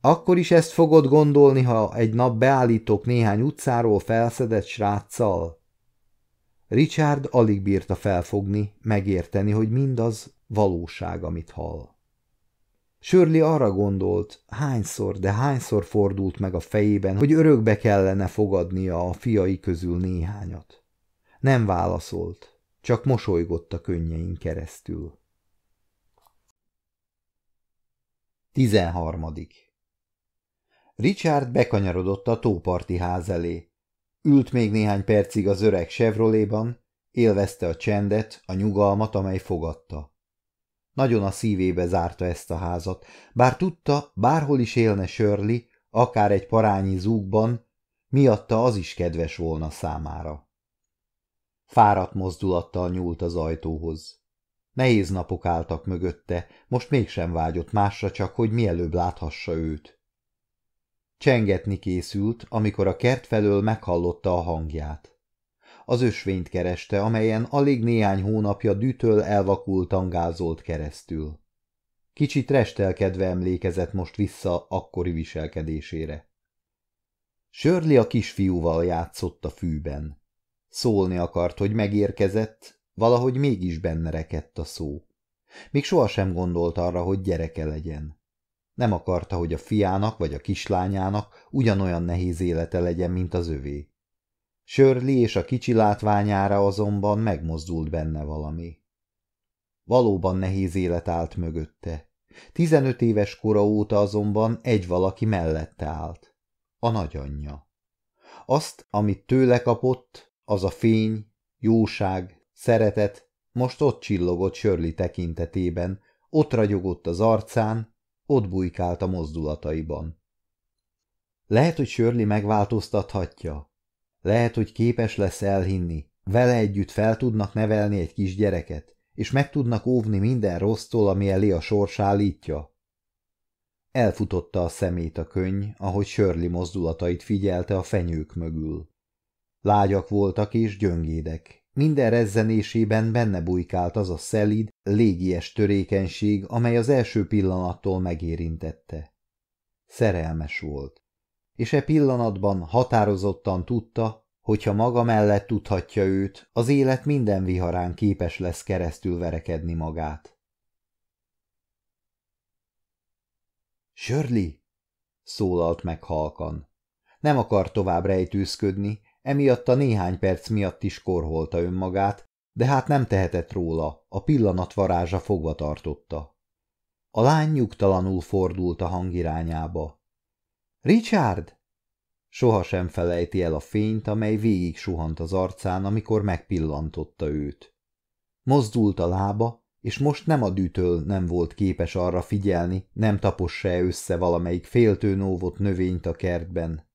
Speaker 1: Akkor is ezt fogod gondolni, ha egy nap beállítok néhány utcáról felszedett sráccal? Richard alig bírta felfogni, megérteni, hogy mindaz valóság, amit hall. Sörli arra gondolt, hányszor, de hányszor fordult meg a fejében, hogy örökbe kellene fogadnia a fiai közül néhányat. Nem válaszolt, csak mosolygott a könnyein keresztül. 13. Richard bekanyarodott a tóparti ház elé. Ült még néhány percig az öreg Chevroléban, élvezte a csendet, a nyugalmat, amely fogadta. Nagyon a szívébe zárta ezt a házat, bár tudta, bárhol is élne Shirley, akár egy parányi zúgban, miatta az is kedves volna számára. Fáradt mozdulattal nyúlt az ajtóhoz. Nehéz napok álltak mögötte, most mégsem vágyott másra csak, hogy mielőbb láthassa őt. Csengetni készült, amikor a kert felől meghallotta a hangját. Az ösvényt kereste, amelyen alig néhány hónapja dűtől elvakult angázolt keresztül. Kicsit restelkedve emlékezett most vissza akkori viselkedésére. Sörli a kisfiúval játszott a fűben. Szólni akart, hogy megérkezett, valahogy mégis benne rekedt a szó. Még sohasem gondolt arra, hogy gyereke legyen. Nem akarta, hogy a fiának vagy a kislányának ugyanolyan nehéz élete legyen, mint az övé. Sörli és a kicsi látványára azonban megmozdult benne valami. Valóban nehéz élet állt mögötte. Tizenöt éves kora óta azonban egy valaki mellette állt. A nagyanyja. Azt, amit tőle kapott, az a fény, jóság, szeretet, most ott csillogott Sörli tekintetében, ott ragyogott az arcán, ott bujkált a mozdulataiban. Lehet, hogy Sörli megváltoztathatja. Lehet, hogy képes lesz elhinni. Vele együtt fel tudnak nevelni egy kisgyereket, és meg tudnak óvni minden rossztól, ami elé a sors állítja. Elfutotta a szemét a könny, ahogy Sörli mozdulatait figyelte a fenyők mögül. Lágyak voltak és gyöngédek, minden rezzenésében benne bujkált az a szelid, légies törékenység, amely az első pillanattól megérintette. Szerelmes volt, és e pillanatban határozottan tudta, hogyha maga mellett tudhatja őt, az élet minden viharán képes lesz keresztül verekedni magát. Shirley! szólalt meg halkan. Nem akar tovább rejtőzködni, Emiatt a néhány perc miatt is korholta önmagát, de hát nem tehetett róla, a pillanat varázsa fogva tartotta. A lány nyugtalanul fordult a hangirányába. Richard! Soha sem felejti el a fényt, amely végig suhant az arcán, amikor megpillantotta őt. Mozdult a lába, és most nem a dűtől nem volt képes arra figyelni, nem tapossa-e össze valamelyik féltőnóvott növényt a kertben,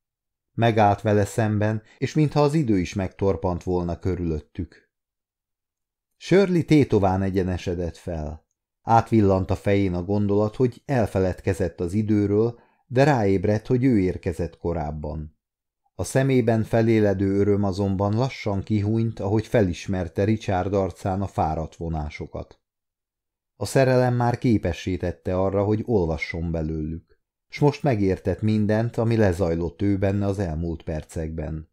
Speaker 1: Megállt vele szemben, és mintha az idő is megtorpant volna körülöttük. Sörli tétován egyenesedett fel. Átvillant a fején a gondolat, hogy elfeledkezett az időről, de ráébredt, hogy ő érkezett korábban. A szemében feléledő öröm azonban lassan kihúnyt, ahogy felismerte Richard arcán a fáradt vonásokat. A szerelem már képesítette arra, hogy olvasson belőlük, s most megértett mindent, ami lezajlott ő benne az elmúlt percekben.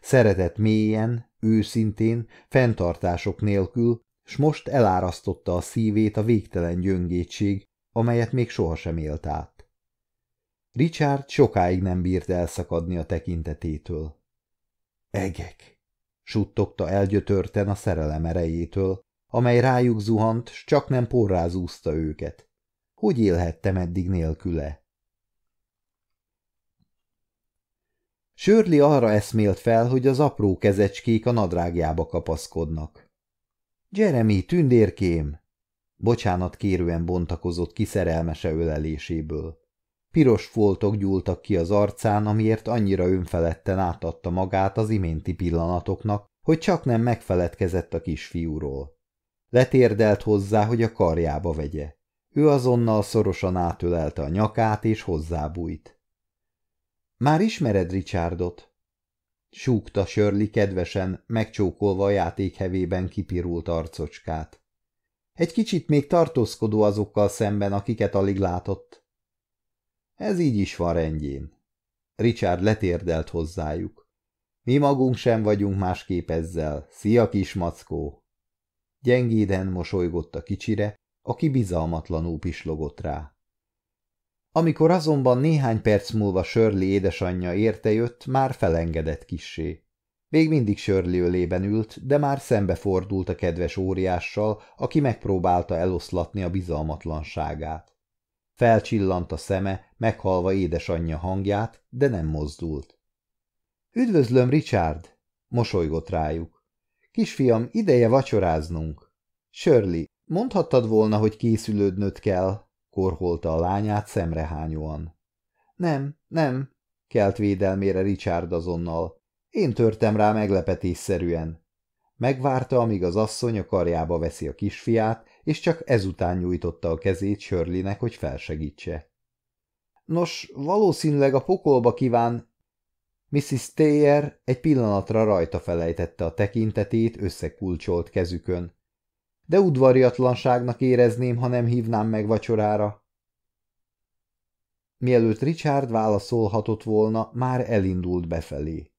Speaker 1: Szeretett mélyen, őszintén, fenntartások nélkül, s most elárasztotta a szívét a végtelen gyöngétség, amelyet még sohasem élt át. Richard sokáig nem bírt elszakadni a tekintetétől. Egek! suttogta elgyötörten a szerelem erejétől, amely rájuk zuhant, s csak nem porrázúzta őket. Hogy élhettem eddig nélküle? Sörli arra eszmélt fel, hogy az apró kezecskék a nadrágjába kapaszkodnak. Jeremy, tündérkém! Bocsánat kérően bontakozott ki szerelmese öleléséből. Piros foltok gyúltak ki az arcán, amiért annyira önfeledten átadta magát az iménti pillanatoknak, hogy csak nem megfeledkezett a kisfiúról. Letérdelt hozzá, hogy a karjába vegye. Ő azonnal szorosan átölelte a nyakát, és hozzábújt. Már ismered Richardot? Súgta Sörli kedvesen, megcsókolva a játékhevében kipirult arcocskát. Egy kicsit még tartózkodó azokkal szemben, akiket alig látott. Ez így is van rendjén. Richard letérdelt hozzájuk. Mi magunk sem vagyunk másképp ezzel. Szia, kismackó! Gyengéden mosolygott a kicsire, aki bizalmatlanul pislogott rá. Amikor azonban néhány perc múlva Sörli édesanyja értejött, már felengedett kissé. Még mindig Sörli ölében ült, de már szembefordult a kedves óriással, aki megpróbálta eloszlatni a bizalmatlanságát. Felcsillant a szeme, meghalva édesanyja hangját, de nem mozdult. – Üdvözlöm, Richard! – mosolygott rájuk. – Kisfiam, ideje vacsoráznunk. – Sörli, mondhattad volna, hogy készülődnöd kell – korholta a lányát szemrehányóan. – Nem, nem – kelt védelmére Richard azonnal. Én törtem rá meglepetésszerűen. Megvárta, amíg az asszony a karjába veszi a kisfiát, és csak ezután nyújtotta a kezét Sörlinek, hogy felsegítse. Nos, valószínűleg a pokolba kíván... Mrs. Taylor egy pillanatra rajta felejtette a tekintetét összekulcsolt kezükön. De udvariatlanságnak érezném, ha nem hívnám meg vacsorára. Mielőtt Richard válaszolhatott volna, már elindult befelé.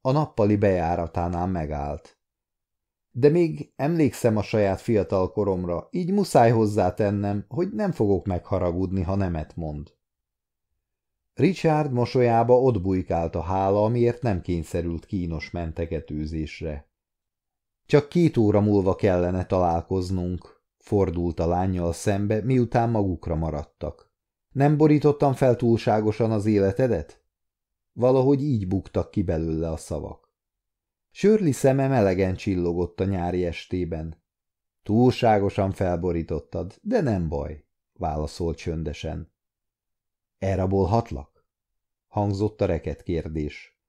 Speaker 1: A nappali bejáratánál megállt. De még emlékszem a saját fiatal koromra, így muszáj hozzátennem, hogy nem fogok megharagudni, ha nemet mond. Richard mosolyába ott bujkált a hála, amiért nem kényszerült kínos mentegetőzésre. Csak két óra múlva kellene találkoznunk, fordult a lányjal szembe, miután magukra maradtak. Nem borítottam fel túlságosan az életedet? Valahogy így buktak ki belőle a szavak. Sörli szeme melegen csillogott a nyári estében. Túlságosan felborítottad, de nem baj, válaszolt csöndesen. Elrabolhatlak? hangzott a reket kérdés.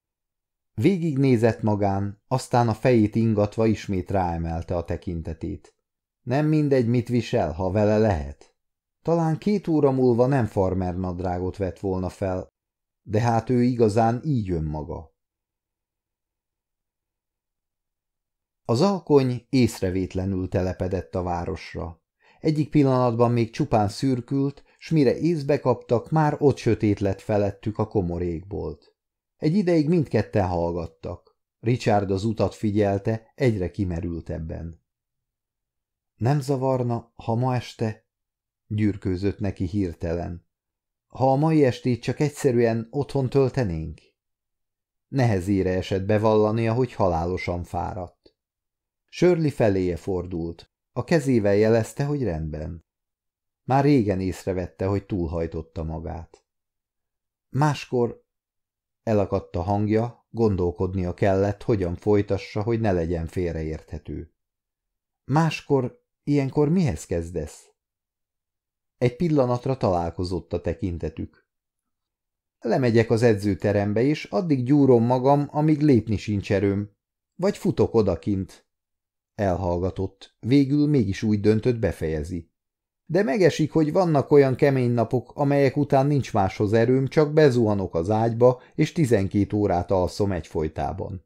Speaker 1: Végignézett magán, aztán a fejét ingatva ismét ráemelte a tekintetét. Nem mindegy, mit visel, ha vele lehet. Talán két óra múlva nem farmer nadrágot vett volna fel, de hát ő igazán így önmaga. Az alkony észrevétlenül telepedett a városra. Egyik pillanatban még csupán szürkült, s mire észbe kaptak, már ott sötét lett felettük a komorékbolt. Egy ideig mindketten hallgattak. Richard az utat figyelte, egyre kimerült ebben. Nem zavarna, ha ma este? Gyürkőzött neki hirtelen. Ha a mai estét csak egyszerűen otthon töltenénk? Nehezére esett bevallania, hogy halálosan fáradt. Sörli feléje fordult. A kezével jelezte, hogy rendben. Már régen észrevette, hogy túlhajtotta magát. Máskor elakadt a hangja, gondolkodnia kellett, hogyan folytassa, hogy ne legyen félreérthető. Máskor, ilyenkor mihez kezdesz? Egy pillanatra találkozott a tekintetük. Lemegyek az edzőterembe, és addig gyúrom magam, amíg lépni sincs erőm. Vagy futok odakint. Elhallgatott, végül mégis úgy döntött befejezi. de megesik, hogy vannak olyan kemény napok, amelyek után nincs máshoz erőm, csak bezuhanok az ágyba, és tizenkét órát alszom egyfolytában.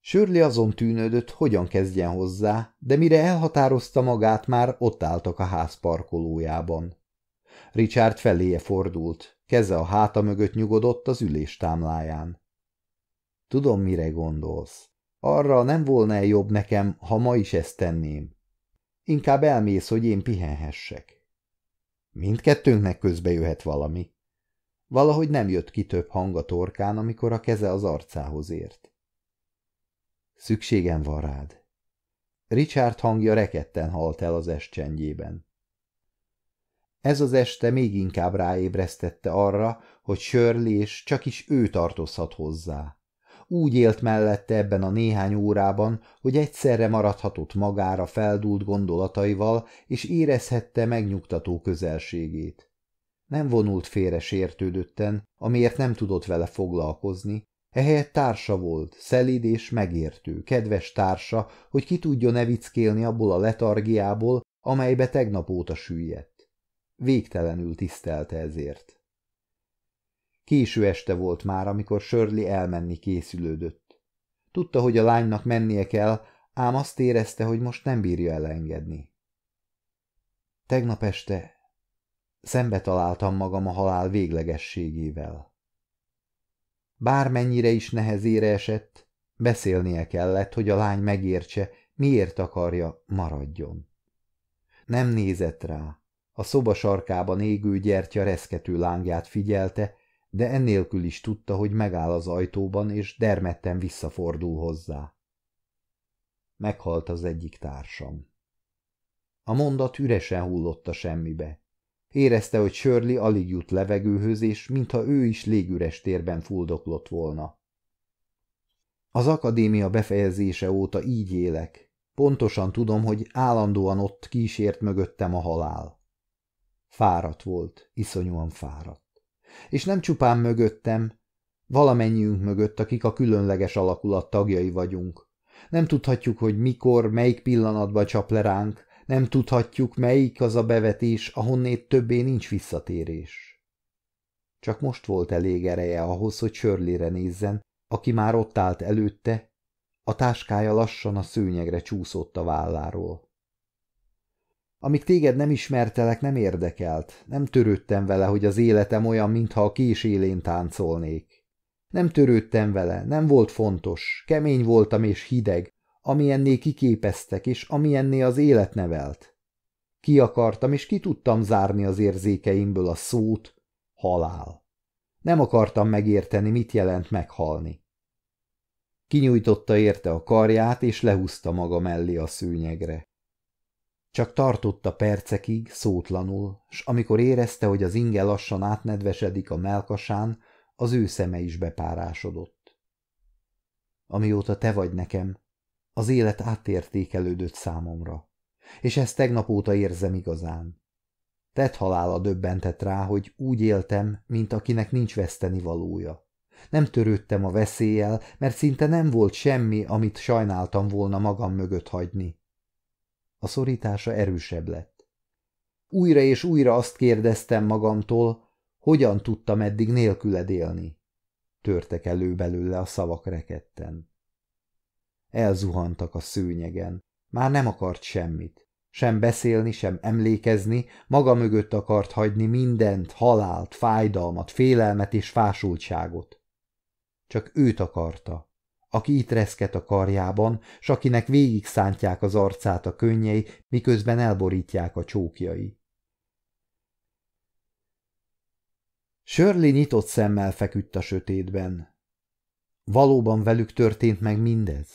Speaker 1: Sörli azon tűnődött, hogyan kezdjen hozzá, de mire elhatározta magát, már ott álltak a ház parkolójában. Richard feléje fordult, keze a háta mögött nyugodott az ülés támláján. Tudom, mire gondolsz. Arra nem volna -e jobb nekem, ha ma is ezt tenném. Inkább elmész, hogy én pihenhessek. Mindkettőnknek közbe jöhet valami. Valahogy nem jött ki több hang a torkán, amikor a keze az arcához ért. Szükségem van rád. Richard hangja reketten halt el az est. Ez az este még inkább ráébresztette arra, hogy Shirley és csak is ő tartozhat hozzá. Úgy élt mellette ebben a néhány órában, hogy egyszerre maradhatott magára feldúlt gondolataival, és érezhette megnyugtató közelségét. Nem vonult félre sértődötten, amiért nem tudott vele foglalkozni, ehelyett társa volt, szelíd és megértő, kedves társa, hogy ki tudjon nevickélni abból a letargiából, amelybe tegnap óta süllyedt. Végtelenül tisztelte ezért. Késő este volt már, amikor Shirley elmenni készülődött. Tudta, hogy a lánynak mennie kell, ám azt érezte, hogy most nem bírja elengedni. Tegnap este szembe találtam magam a halál véglegességével. Bármennyire is nehezére esett, beszélnie kellett, hogy a lány megértse, miért akarja, maradjon. Nem nézett rá. A szoba sarkában égő gyertya reszkető lángját figyelte, de ennélkül is tudta, hogy megáll az ajtóban, és dermedten visszafordul hozzá. Meghalt az egyik társam. A mondat üresen hullott a semmibe. Érezte, hogy Shirley alig jut levegőhöz, és mintha ő is légüres térben fuldoklott volna. Az akadémia befejezése óta így élek. Pontosan tudom, hogy állandóan ott kísért mögöttem a halál. Fáradt volt, iszonyúan fáradt és nem csupán mögöttem, valamennyiünk mögött, akik a különleges alakulat tagjai vagyunk. Nem tudhatjuk, hogy mikor, melyik pillanatban csap le ránk, nem tudhatjuk, melyik az a bevetés, ahonnét többé nincs visszatérés. Csak most volt elég ereje ahhoz, hogy Sörlére nézzen, aki már ott állt előtte, a táskája lassan a szőnyegre csúszott a válláról. Amíg téged nem ismertelek, nem érdekelt. Nem törődtem vele, hogy az életem olyan, mintha a kés élén táncolnék. Nem törődtem vele, nem volt fontos, kemény voltam és hideg, amilyenné kiképeztek, és amilyenné az élet nevelt. Ki akartam, és ki tudtam zárni az érzékeimből a szót, halál. Nem akartam megérteni, mit jelent meghalni. Kinyújtotta érte a karját, és lehúzta maga mellé a szőnyegre. Csak tartotta percekig, szótlanul, s amikor érezte, hogy az inge lassan átnedvesedik a melkasán, az ő szeme is bepárásodott. Amióta te vagy nekem, az élet átértékelődött számomra, és ezt tegnap óta érzem igazán. Tett halála döbbentett rá, hogy úgy éltem, mint akinek nincs veszteni valója. Nem törődtem a veszéllyel, mert szinte nem volt semmi, amit sajnáltam volna magam mögött hagyni. A szorítása erősebb lett. Újra és újra azt kérdeztem magamtól, hogyan tudtam eddig nélküled élni. Törtek elő belőle a szavak reketten. Elzuhantak a szőnyegen. Már nem akart semmit. Sem beszélni, sem emlékezni, maga mögött akart hagyni mindent, halált, fájdalmat, félelmet és fásultságot. Csak őt akarta, aki itt reszket a karjában, s akinek végig szántják az arcát a könnyei, miközben elborítják a csókjai. Sörli nyitott szemmel feküdt a sötétben. Valóban velük történt meg mindez?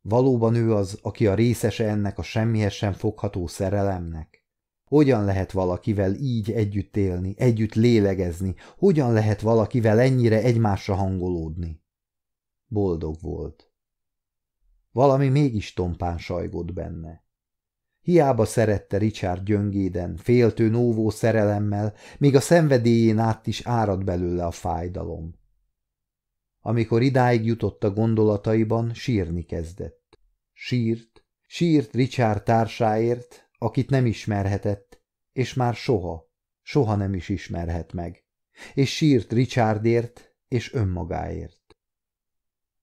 Speaker 1: Valóban ő az, aki a részese ennek a semmihez sem fogható szerelemnek? Hogyan lehet valakivel így együtt élni, együtt lélegezni? Hogyan lehet valakivel ennyire egymásra hangolódni? Boldog volt. Valami mégis tompán sajgott benne. Hiába szerette Richard gyöngéden, féltő nóvó szerelemmel, még a szenvedélyén át is árad belőle a fájdalom. Amikor idáig jutott a gondolataiban, sírni kezdett. Sírt, sírt Richard társáért, akit nem ismerhetett, és már soha, soha nem is ismerhet meg, és sírt Richardért és önmagáért.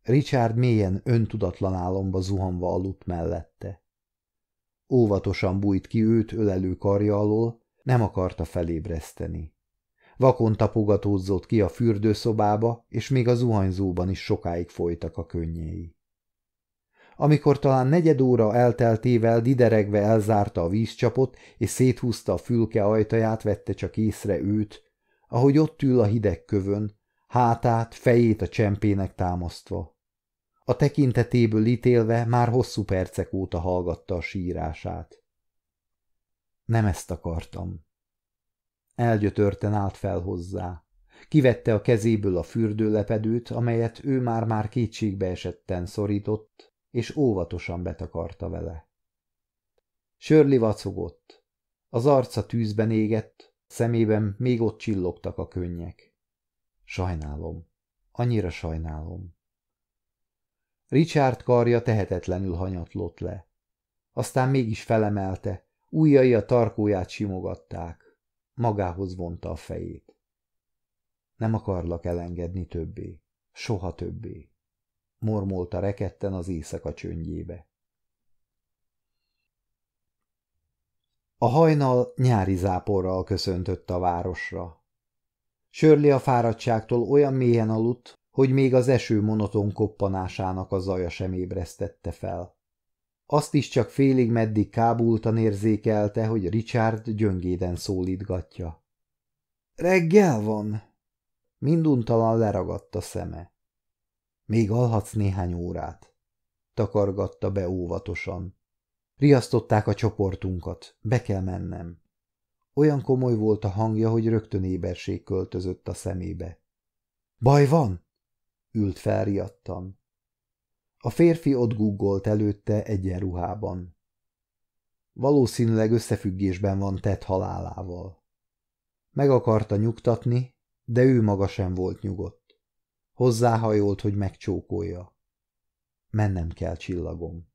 Speaker 1: Richard mélyen öntudatlan álomba zuhanva aludt mellette. Óvatosan bújt ki őt ölelő karja alól, nem akarta felébreszteni. Vakon tapogatózott ki a fürdőszobába, és még a zuhanyzóban is sokáig folytak a könnyei. Amikor talán negyed óra elteltével dideregve elzárta a vízcsapot, és széthúzta a fülke ajtaját, vette csak észre őt, ahogy ott ül a hideg kövön, hátát, fejét a csempének támasztva. A tekintetéből ítélve már hosszú percek óta hallgatta a sírását. Nem ezt akartam. Elgyötörten állt fel hozzá. Kivette a kezéből a fürdőlepedőt, amelyet ő már-már kétségbe esetten szorított, és óvatosan betakarta vele. Sörli vacogott. Az arca tűzben égett, szemében még ott csillogtak a könnyek. Sajnálom, annyira sajnálom. Richard karja tehetetlenül hanyatlott le. Aztán mégis felemelte, ujjai a tarkóját simogatták. Magához vonta a fejét. Nem akarlak elengedni többé, soha többé, mormolta reketten az éjszaka csöndjébe. A hajnal nyári záporral köszöntött a városra. Sörli a fáradtságtól olyan mélyen aludt, hogy még az eső monoton koppanásának a zaja sem ébresztette fel. Azt is csak félig meddig kábultan érzékelte, hogy Richard gyöngéden szólítgatja. Reggel van! Minduntalan leragadt a szeme. Még alhatsz néhány órát, takargatta be óvatosan. Riasztották a csoportunkat, be kell mennem. Olyan komoly volt a hangja, hogy rögtön éberség költözött a szemébe. Baj van? Ült felriadtan. A férfi ott guggolt előtte egyenruhában. Valószínűleg összefüggésben van tett halálával. Meg akarta nyugtatni, de ő maga sem volt nyugodt. Hozzáhajolt, hogy megcsókolja. Mennem kell, csillagom.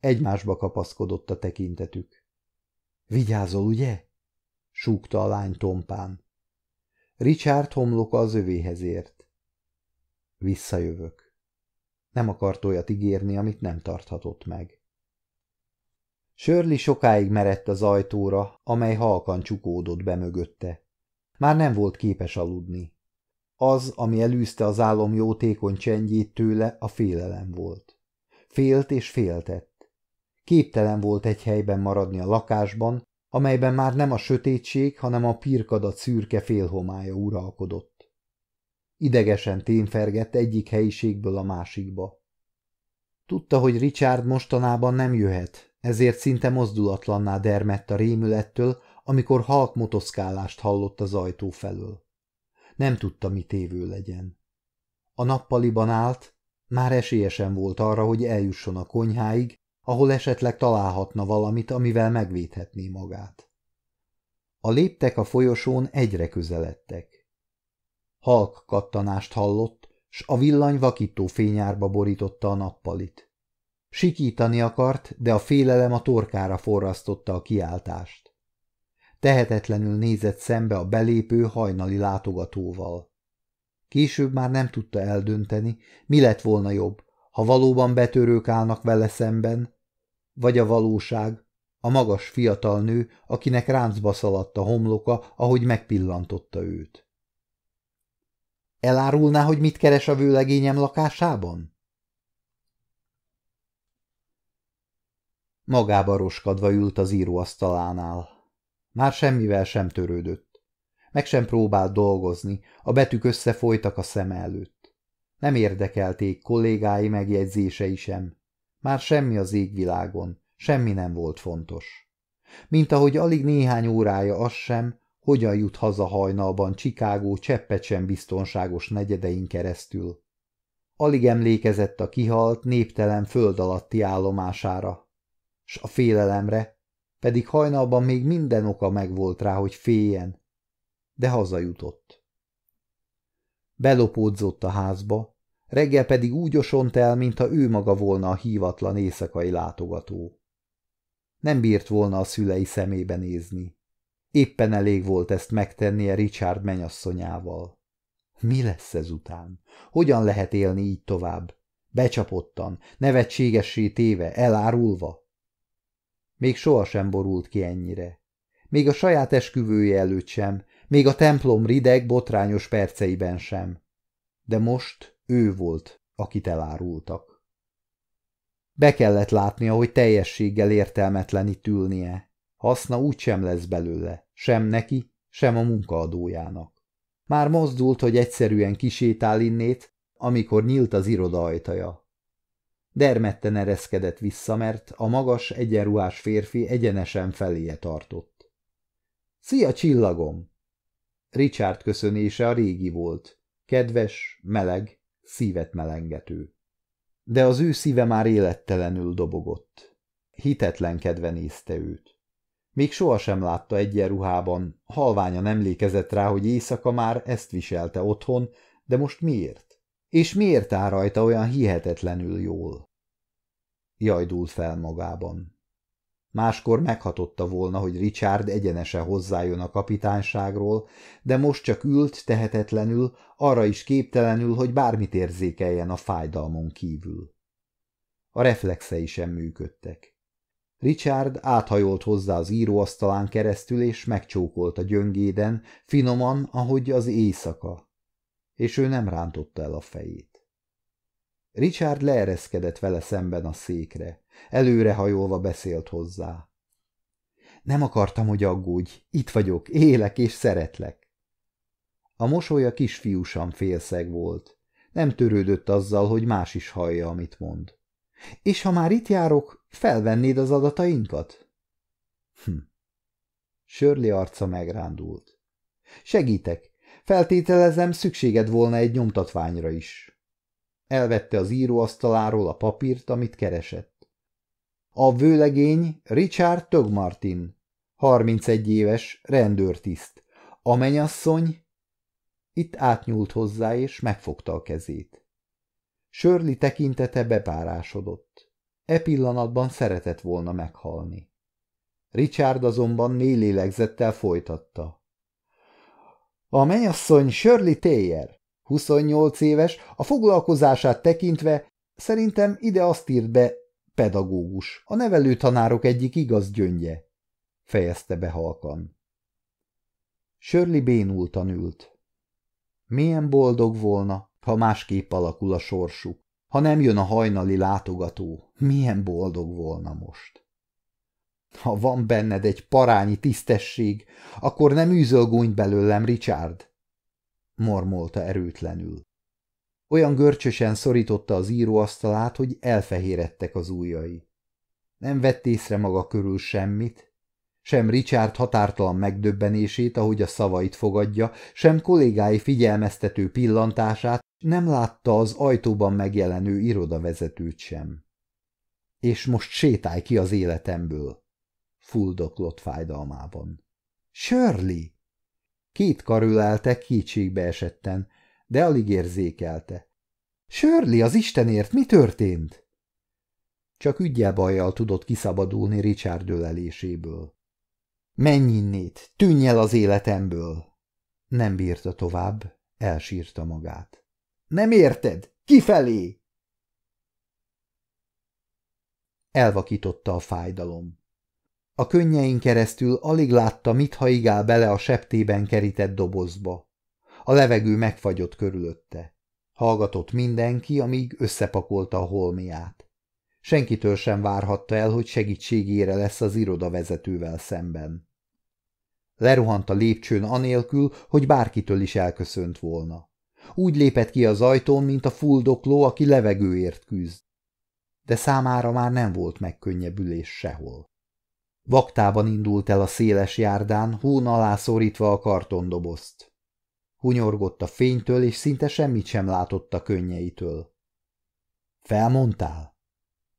Speaker 1: Egymásba kapaszkodott a tekintetük. Vigyázol, ugye? súgta a lány tompán. Richard homloka az övéhez ért. Visszajövök. Nem akart olyat ígérni, amit nem tarthatott meg. Sörli sokáig merett az ajtóra, amely halkan csukódott be mögötte. Már nem volt képes aludni. Az, ami elűzte az álom jótékony csendjét tőle, a félelem volt. Félt és féltett. Képtelen volt egy helyben maradni a lakásban, amelyben már nem a sötétség, hanem a pirkadat szürke félhomája uralkodott. Idegesen témfergett egyik helyiségből a másikba. Tudta, hogy Richard mostanában nem jöhet, ezért szinte mozdulatlanná dermett a rémülettől, amikor halk motoszkálást hallott az ajtó felől. Nem tudta, mi tévő legyen. A nappaliban állt, már esélyesen volt arra, hogy eljusson a konyháig, ahol esetleg találhatna valamit, amivel megvédhetné magát. A léptek a folyosón egyre közeledtek. Halk kattanást hallott, s a villany vakító fényárba borította a nappalit. Sikítani akart, de a félelem a torkára forrasztotta a kiáltást. Tehetetlenül nézett szembe a belépő hajnali látogatóval. Később már nem tudta eldönteni, mi lett volna jobb, ha valóban betörők állnak vele szemben, vagy a valóság, a magas fiatal nő, akinek ráncba szaladt a homloka, ahogy megpillantotta őt. Elárulná, hogy mit keres a vőlegényem lakásában? Magába roskadva ült az íróasztalánál. Már semmivel sem törődött. Meg sem próbált dolgozni, a betűk összefolytak a szem előtt. Nem érdekelték kollégái megjegyzései sem. Már semmi az égvilágon, semmi nem volt fontos. Mint ahogy alig néhány órája az sem, hogyan jut haza hajnalban Chicago cseppet biztonságos negyedein keresztül. Alig emlékezett a kihalt, néptelen föld alatti állomására, s a félelemre, pedig hajnalban még minden oka megvolt rá, hogy féljen, de hazajutott. Belopódzott a házba, reggel pedig úgy osont el, mintha ő maga volna a hívatlan éjszakai látogató. Nem bírt volna a szülei szemébe nézni. Éppen elég volt ezt megtennie Richard menyasszonyával. Mi lesz ezután? Hogyan lehet élni így tovább? Becsapottan, nevetségessé téve, elárulva? Még sohasem borult ki ennyire. Még a saját esküvője előtt sem, még a templom rideg, botrányos perceiben sem. De most ő volt, akit elárultak. Be kellett látnia, hogy teljességgel értelmetlenít ülnie. Haszna úgy sem lesz belőle, sem neki, sem a munkaadójának. Már mozdult, hogy egyszerűen kisétál innét, amikor nyílt az iroda ajtaja. Dermette ereszkedett vissza, mert a magas, egyenruhás férfi egyenesen feléje tartott. – Szia, csillagom! Richard köszönése a régi volt. Kedves, meleg, szívet melengető. De az ő szíve már élettelenül dobogott. Hitetlen kedve nézte őt. Még sohasem látta egyenruhában, halványan emlékezett rá, hogy éjszaka már ezt viselte otthon, de most miért? És miért áll rajta olyan hihetetlenül jól? Jajdult fel magában. Máskor meghatotta volna, hogy Richard egyenesen hozzájön a kapitányságról, de most csak ült tehetetlenül, arra is képtelenül, hogy bármit érzékeljen a fájdalmon kívül. A reflexei sem működtek. Richard áthajolt hozzá az íróasztalán keresztül, és megcsókolta gyöngéden, finoman, ahogy az éjszaka, és ő nem rántotta el a fejét. Richard leereszkedett vele szemben a székre, előrehajolva beszélt hozzá. Nem akartam, hogy aggódj, itt vagyok, élek és szeretlek. A mosolya kisfiúsan félszeg volt. Nem törődött azzal, hogy más is hallja, amit mond. És ha már itt járok, felvennéd az adatainkat? Hm. Sörli arca megrándult. Segítek. Feltételezem, szükséged volna egy nyomtatványra is. Elvette az íróasztaláról a papírt, amit keresett. A vőlegény Richard Togmartin, 31 éves, rendőrtiszt. A menyasszony... Itt átnyúlt hozzá, és megfogta a kezét. Sörli tekintete bepárásodott. E pillanatban szeretett volna meghalni. Richard azonban mély lélegzettel folytatta. A menyasszony Shirley Taylor, 28 éves, a foglalkozását tekintve szerintem ide azt írt be pedagógus, a nevelőtanárok egyik igaz gyöngye, fejezte be halkan. Shirley bénultan ült. Milyen boldog volna, ha másképp alakul a sorsuk, ha nem jön a hajnali látogató, milyen boldog volna most. Ha van benned egy parányi tisztesség, akkor nem űzölgúny belőlem, Richard? mormolta erőtlenül. Olyan görcsösen szorította az íróasztalát, hogy elfehérettek az ujjai. Nem vett észre maga körül semmit, sem Richard határtalan megdöbbenését, ahogy a szavait fogadja, sem kollégái figyelmeztető pillantását, nem látta az ajtóban megjelenő irodavezetőt sem. És most sétálj ki az életemből, fuldoklott fájdalmában. Shirley! Két karölelte kétségbe esetten, de alig érzékelte. Shirley, az Istenért, mi történt? Csak ügyel bajjal tudott kiszabadulni Richard öleléséből. Menj innét, tűnj el az életemből! Nem bírta tovább, elsírta magát. Nem érted? Kifelé! Elvakította a fájdalom. A könnyein keresztül alig látta, mit haigál bele a septében kerített dobozba. A levegő megfagyott körülötte. Hallgatott mindenki, amíg összepakolta a holmiát. Senkitől sem várhatta el, hogy segítségére lesz az irodavezetővel szemben. Leruhant a lépcsőn anélkül, hogy bárkitől is elköszönt volna. Úgy lépett ki az ajtón, mint a fuldokló, aki levegőért küzd. De számára már nem volt megkönnyebbülés sehol. Vaktában indult el a széles járdán, hón alá szorítva a kartondobozt. Hunyorgott a fénytől, és szinte semmit sem látott a könnyeitől. Felmondtál?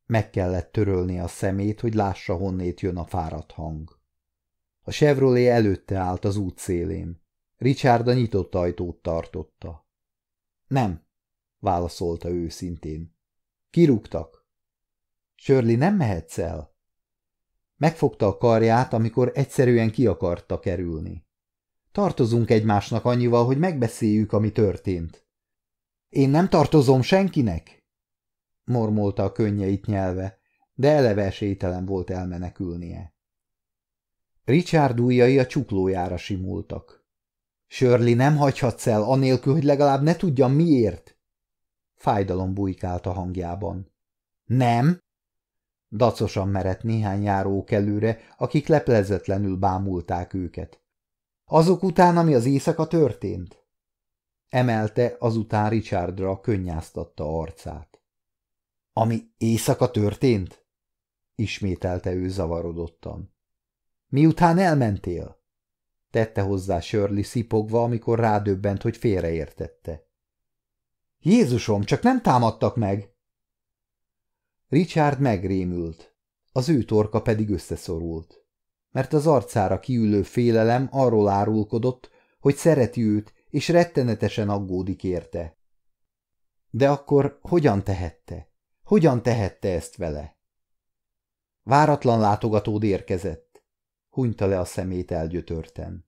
Speaker 1: Meg kellett törölni a szemét, hogy lássa, honnét jön a fáradt hang. A Chevrolet előtte állt az út szélén. Richard a nyitott ajtót tartotta. Nem, válaszolta őszintén. Kirúgtak. Shirley, nem mehetsz el? Megfogta a karját, amikor egyszerűen ki akarta kerülni. Tartozunk egymásnak annyival, hogy megbeszéljük, ami történt. Én nem tartozom senkinek? mormolta a könnyeit nyelve, de eleve esélytelen volt elmenekülnie. Richard ujjai a csuklójára simultak. Shirley, nem hagyhatsz el, anélkül, hogy legalább ne tudjam miért. Fájdalom bujkált a hangjában. Nem? Dacosan merett néhány járókelőre, akik leplezetlenül bámulták őket. Azok után, ami az éjszaka történt? Emelte azután Richardra könnyáztatta arcát. Ami éjszaka történt? Ismételte ő zavarodottan. Miután elmentél? Tette hozzá Shirley szipogva, amikor rádöbbent, hogy félreértette. Jézusom, csak nem támadtak meg! Richard megrémült, az ő torka pedig összeszorult, mert az arcára kiülő félelem arról árulkodott, hogy szereti őt, és rettenetesen aggódik érte. De akkor hogyan tehette? Hogyan tehette ezt vele? Váratlan látogatód érkezett, hunyta le a szemét elgyötörten.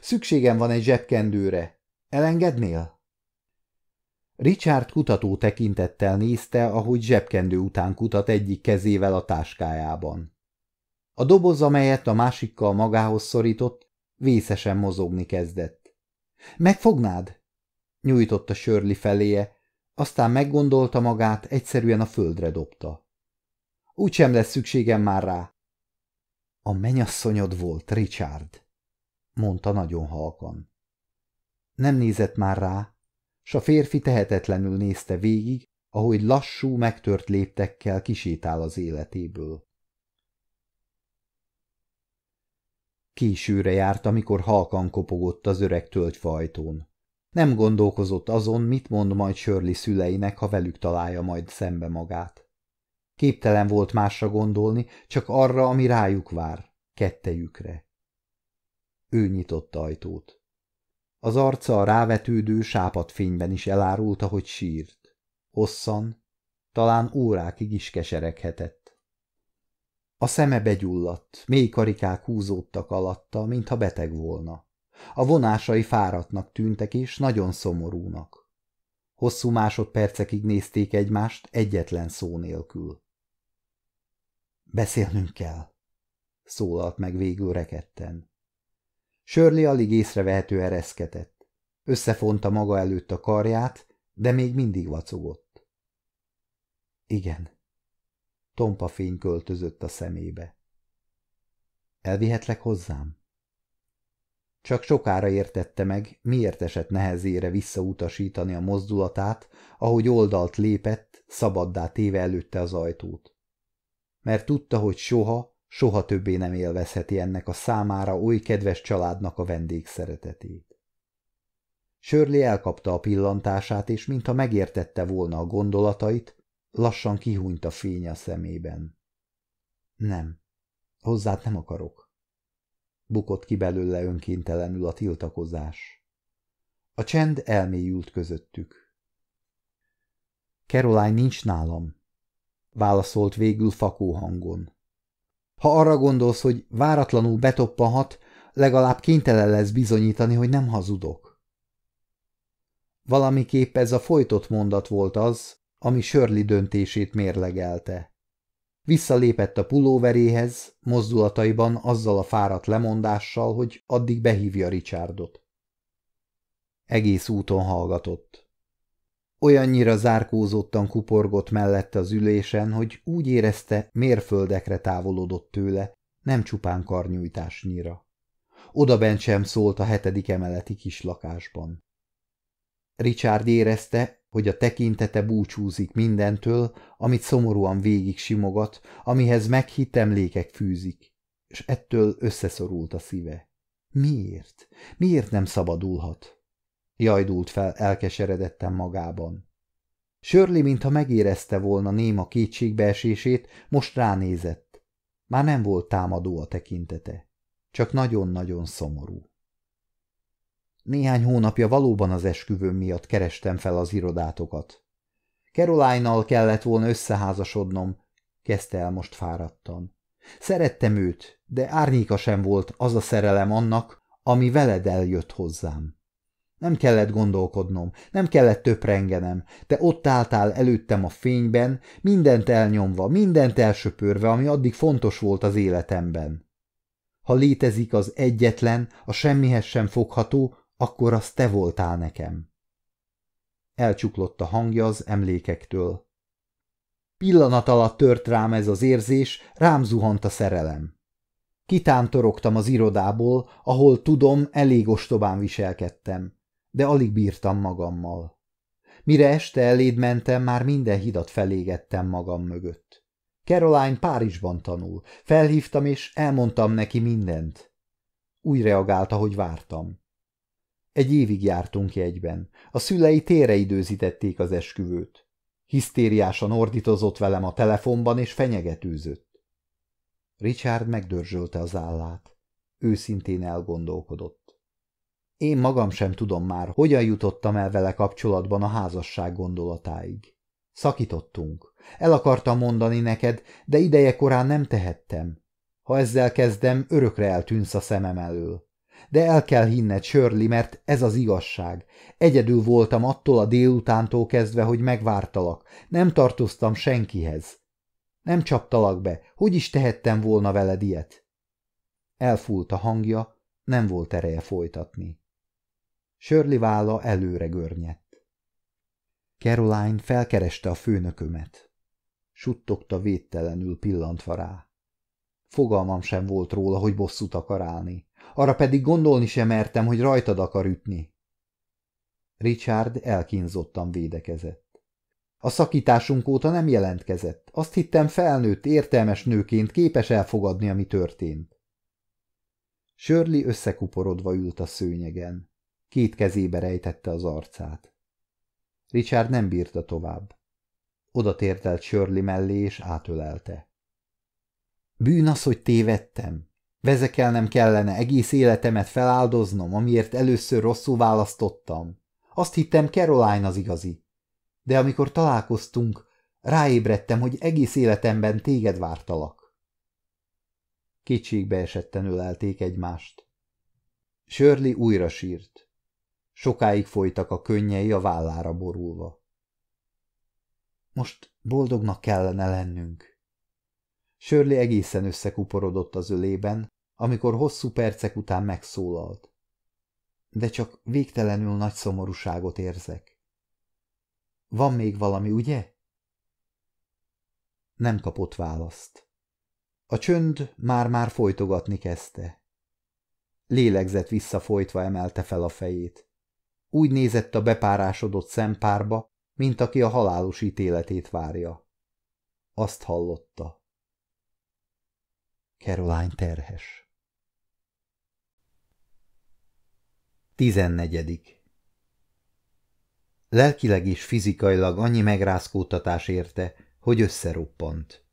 Speaker 1: Szükségem van egy zsebkendőre. Elengednél? Richard kutató tekintettel nézte, ahogy zsebkendő után kutat egyik kezével a táskájában. A doboz, amelyet a másikkal magához szorított, vészesen mozogni kezdett. – Megfognád? – nyújtotta Sörli feléje, aztán meggondolta magát, egyszerűen a földre dobta. – Úgy sem lesz szükségem már rá. – A menyasszonyod volt, Richard – mondta nagyon halkan. Nem nézett már rá, s a férfi tehetetlenül nézte végig, ahogy lassú, megtört léptekkel kisétál az életéből. Későre járt, amikor halkan kopogott az öreg tölgyfajtón. Nem gondolkozott azon, mit mond majd Shirley szüleinek, ha velük találja majd szembe magát. Képtelen volt másra gondolni, csak arra, ami rájuk vár, kettejükre. Ő nyitott ajtót. Az arca a rávetődő fényben is elárulta, hogy sírt. Hosszan, talán órákig is kesereghetett. A szeme begyulladt, mély karikák húzódtak alatta, mintha beteg volna. A vonásai fáradtnak tűntek és nagyon szomorúnak. Hosszú másodpercekig nézték egymást egyetlen szó nélkül. Beszélnünk kell, szólalt meg végül reketten. Sörli alig észrevehető ereszketett. Összefonta maga előtt a karját, de még mindig vacogott. Igen. Tompa fény költözött a szemébe. Elvihetlek hozzám? Csak sokára értette meg, miért esett nehezére visszautasítani a mozdulatát, ahogy oldalt lépett, szabaddá téve előtte az ajtót. Mert tudta, hogy soha, soha többé nem élvezheti ennek a számára oly kedves családnak a vendégszeretetét. Sörli elkapta a pillantását, és mintha megértette volna a gondolatait, lassan kihúnyt a fény a szemében. Nem, hozzád nem akarok. Bukott ki belőle önkéntelenül a tiltakozás. A csend elmélyült közöttük. Caroline nincs nálam, válaszolt végül fakó hangon. Ha arra gondolsz, hogy váratlanul betoppanhat, legalább kénytelen lesz bizonyítani, hogy nem hazudok. Valamiképp ez a folytott mondat volt az, ami Shirley döntését mérlegelte. Visszalépett a pulóveréhez, mozdulataiban azzal a fáradt lemondással, hogy addig behívja Richardot. Egész úton hallgatott. Olyannyira zárkózottan kuporgott mellette az ülésen, hogy úgy érezte, mérföldekre távolodott tőle, nem csupán karnyújtásnyira. Odabent sem szólt a hetedik emeleti kis lakásban. Richard érezte, hogy a tekintete búcsúzik mindentől, amit szomorúan végig simogat, amihez meghitt emlékek fűzik, és ettől összeszorult a szíve. Miért? Miért nem szabadulhat? Jajdult fel elkeseredetten magában. Sörli, mintha megérezte volna néma kétségbeesését, most ránézett. Már nem volt támadó a tekintete, csak nagyon-nagyon szomorú. Néhány hónapja valóban az esküvőm miatt kerestem fel az irodátokat. Caroline-nal kellett volna összeházasodnom, kezdte el most fáradtan. Szerettem őt, de árnyéka sem volt az a szerelem annak, ami veled eljött hozzám. Nem kellett gondolkodnom, nem kellett töprengenem, te ott álltál előttem a fényben, mindent elnyomva, mindent elsöpörve, ami addig fontos volt az életemben. Ha létezik az egyetlen, a semmihez sem fogható, akkor az te voltál nekem. Elcsuklott a hangja az emlékektől. Pillanat alatt tört rám ez az érzés, rám zuhant a szerelem. Kitántorogtam az irodából, ahol tudom, elég ostobán viselkedtem, de alig bírtam magammal. Mire este eléd mentem, már minden hidat felégettem magam mögött. Caroline Párizsban tanul. Felhívtam, és elmondtam neki mindent. Úgy reagált, ahogy vártam. Egy évig jártunk egyben. A szülei tére időzítették az esküvőt. Hisztériásan ordítozott velem a telefonban, és fenyegetőzött. Richard megdörzsölte az állát. Őszintén elgondolkodott. Én magam sem tudom már, hogyan jutottam el vele kapcsolatban a házasság gondolatáig. Szakítottunk. El akartam mondani neked, de ideje korán nem tehettem. Ha ezzel kezdem, örökre eltűnsz a szemem elől. De el kell hinned, Shirley, mert ez az igazság. Egyedül voltam attól a délutántól kezdve, hogy megvártalak. Nem tartoztam senkihez. Nem csaptalak be. Hogy is tehettem volna veled ilyet? Elfúlt a hangja, nem volt ereje folytatni. Shirley válla előre görnyett. Caroline felkereste a főnökömet. Suttogta védtelenül pillantva rá. Fogalmam sem volt róla, hogy bosszút akar állni. Arra pedig gondolni sem mertem, hogy rajtad akar ütni. Richard elkínzottan védekezett. A szakításunk óta nem jelentkezett. Azt hittem felnőtt, értelmes nőként képes elfogadni, ami történt. Shirley összekuporodva ült a szőnyegen. Két kezébe rejtette az arcát. Richard nem bírta tovább. Oda tértelt Shirley mellé, és átölelte. Bűn az, hogy tévedtem. Vezekelnem kellene egész életemet feláldoznom, amiért először rosszul választottam. Azt hittem Caroline az igazi. De amikor találkoztunk, ráébredtem, hogy egész életemben téged vártalak. Kétségbe esetten ölelték egymást. Shirley újra sírt. Sokáig folytak a könnyei a vállára borulva. Most boldognak kellene lennünk. Shirley egészen összekuporodott az ölében, amikor hosszú percek után megszólalt. De csak végtelenül nagy szomorúságot érzek. Van még valami, ugye? Nem kapott választ. A csönd már-már folytogatni kezdte. Lélegzett visszafolytva emelte fel a fejét. Úgy nézett a bepárásodott szempárba, mint aki a halálos ítéletét várja. Azt hallotta. Caroline terhes. Tizennegyedik. Lelkileg és fizikailag annyi megrázkódtatás érte, hogy összeroppant.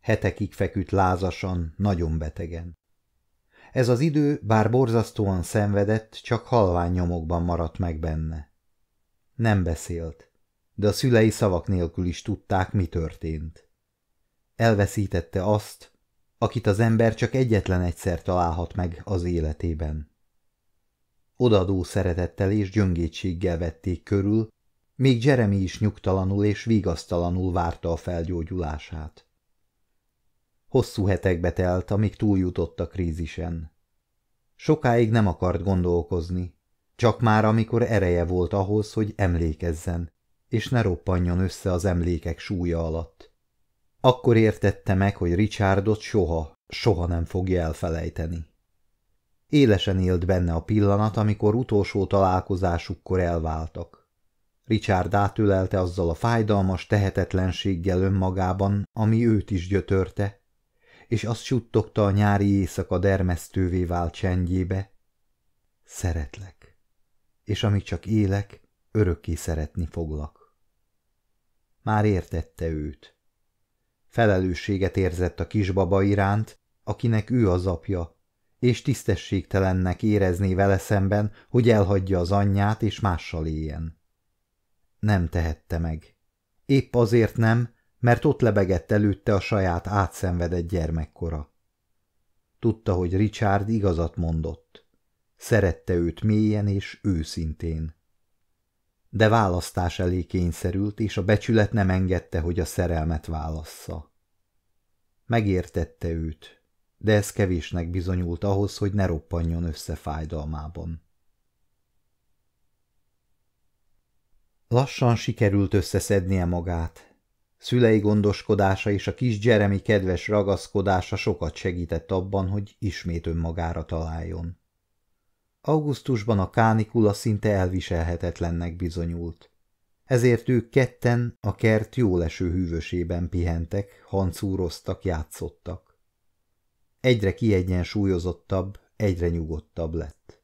Speaker 1: Hetekig feküdt lázasan, nagyon betegen. Ez az idő, bár borzasztóan szenvedett, csak halvány nyomokban maradt meg benne. Nem beszélt, de a szülei szavak nélkül is tudták, mi történt. Elveszítette azt, akit az ember csak egyetlen egyszer találhat meg az életében. Odadó szeretettel és gyöngétséggel vették körül, még Jeremy is nyugtalanul és vigasztalanul várta a felgyógyulását. Hosszú hetekbe telt, amíg túljutott a krízisen. Sokáig nem akart gondolkozni, csak már amikor ereje volt ahhoz, hogy emlékezzen, és ne roppanjon össze az emlékek súlya alatt. Akkor értette meg, hogy Richardot soha, soha nem fogja elfelejteni. Élesen élt benne a pillanat, amikor utolsó találkozásukkor elváltak. Richard átölelte azzal a fájdalmas tehetetlenséggel önmagában, ami őt is gyötörte, és azt suttogta a nyári éjszaka dermesztővé vált csendjébe. Szeretlek, és amíg csak élek, örökké szeretni foglak. Már értette őt. Felelősséget érzett a kisbaba iránt, akinek ő az apja, és tisztességtelennek érezné vele szemben, hogy elhagyja az anyját és mással éljen. Nem tehette meg. Épp azért nem, mert ott lebegett előtte a saját átszenvedett gyermekkora. Tudta, hogy Richard igazat mondott. Szerette őt mélyen és őszintén. De választás elé kényszerült, és a becsület nem engedte, hogy a szerelmet válassza. Megértette őt, de ez kevésnek bizonyult ahhoz, hogy ne roppanjon össze fájdalmában. Lassan sikerült összeszednie magát. Szülei gondoskodása és a kis Jeremy kedves ragaszkodása sokat segített abban, hogy ismét önmagára találjon. Augusztusban a kánikula szinte elviselhetetlennek bizonyult. Ezért ők ketten a kert jóleső hűvösében pihentek, hancúroztak, játszottak. Egyre kiegyensúlyozottabb, egyre nyugodtabb lett.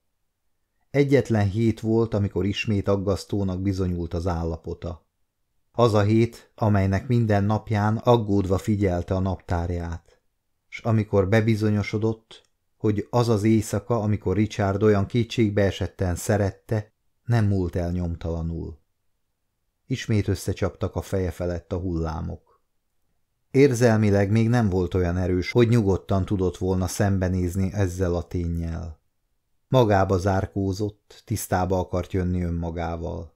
Speaker 1: Egyetlen hét volt, amikor ismét aggasztónak bizonyult az állapota. Az a hét, amelynek minden napján aggódva figyelte a naptárját, s amikor bebizonyosodott, hogy az az éjszaka, amikor Richard olyan kétségbe esetten szerette, nem múlt el nyomtalanul. Ismét összecsaptak a feje felett a hullámok. Érzelmileg még nem volt olyan erős, hogy nyugodtan tudott volna szembenézni ezzel a tényjel. Magába zárkózott, tisztába akart jönni önmagával.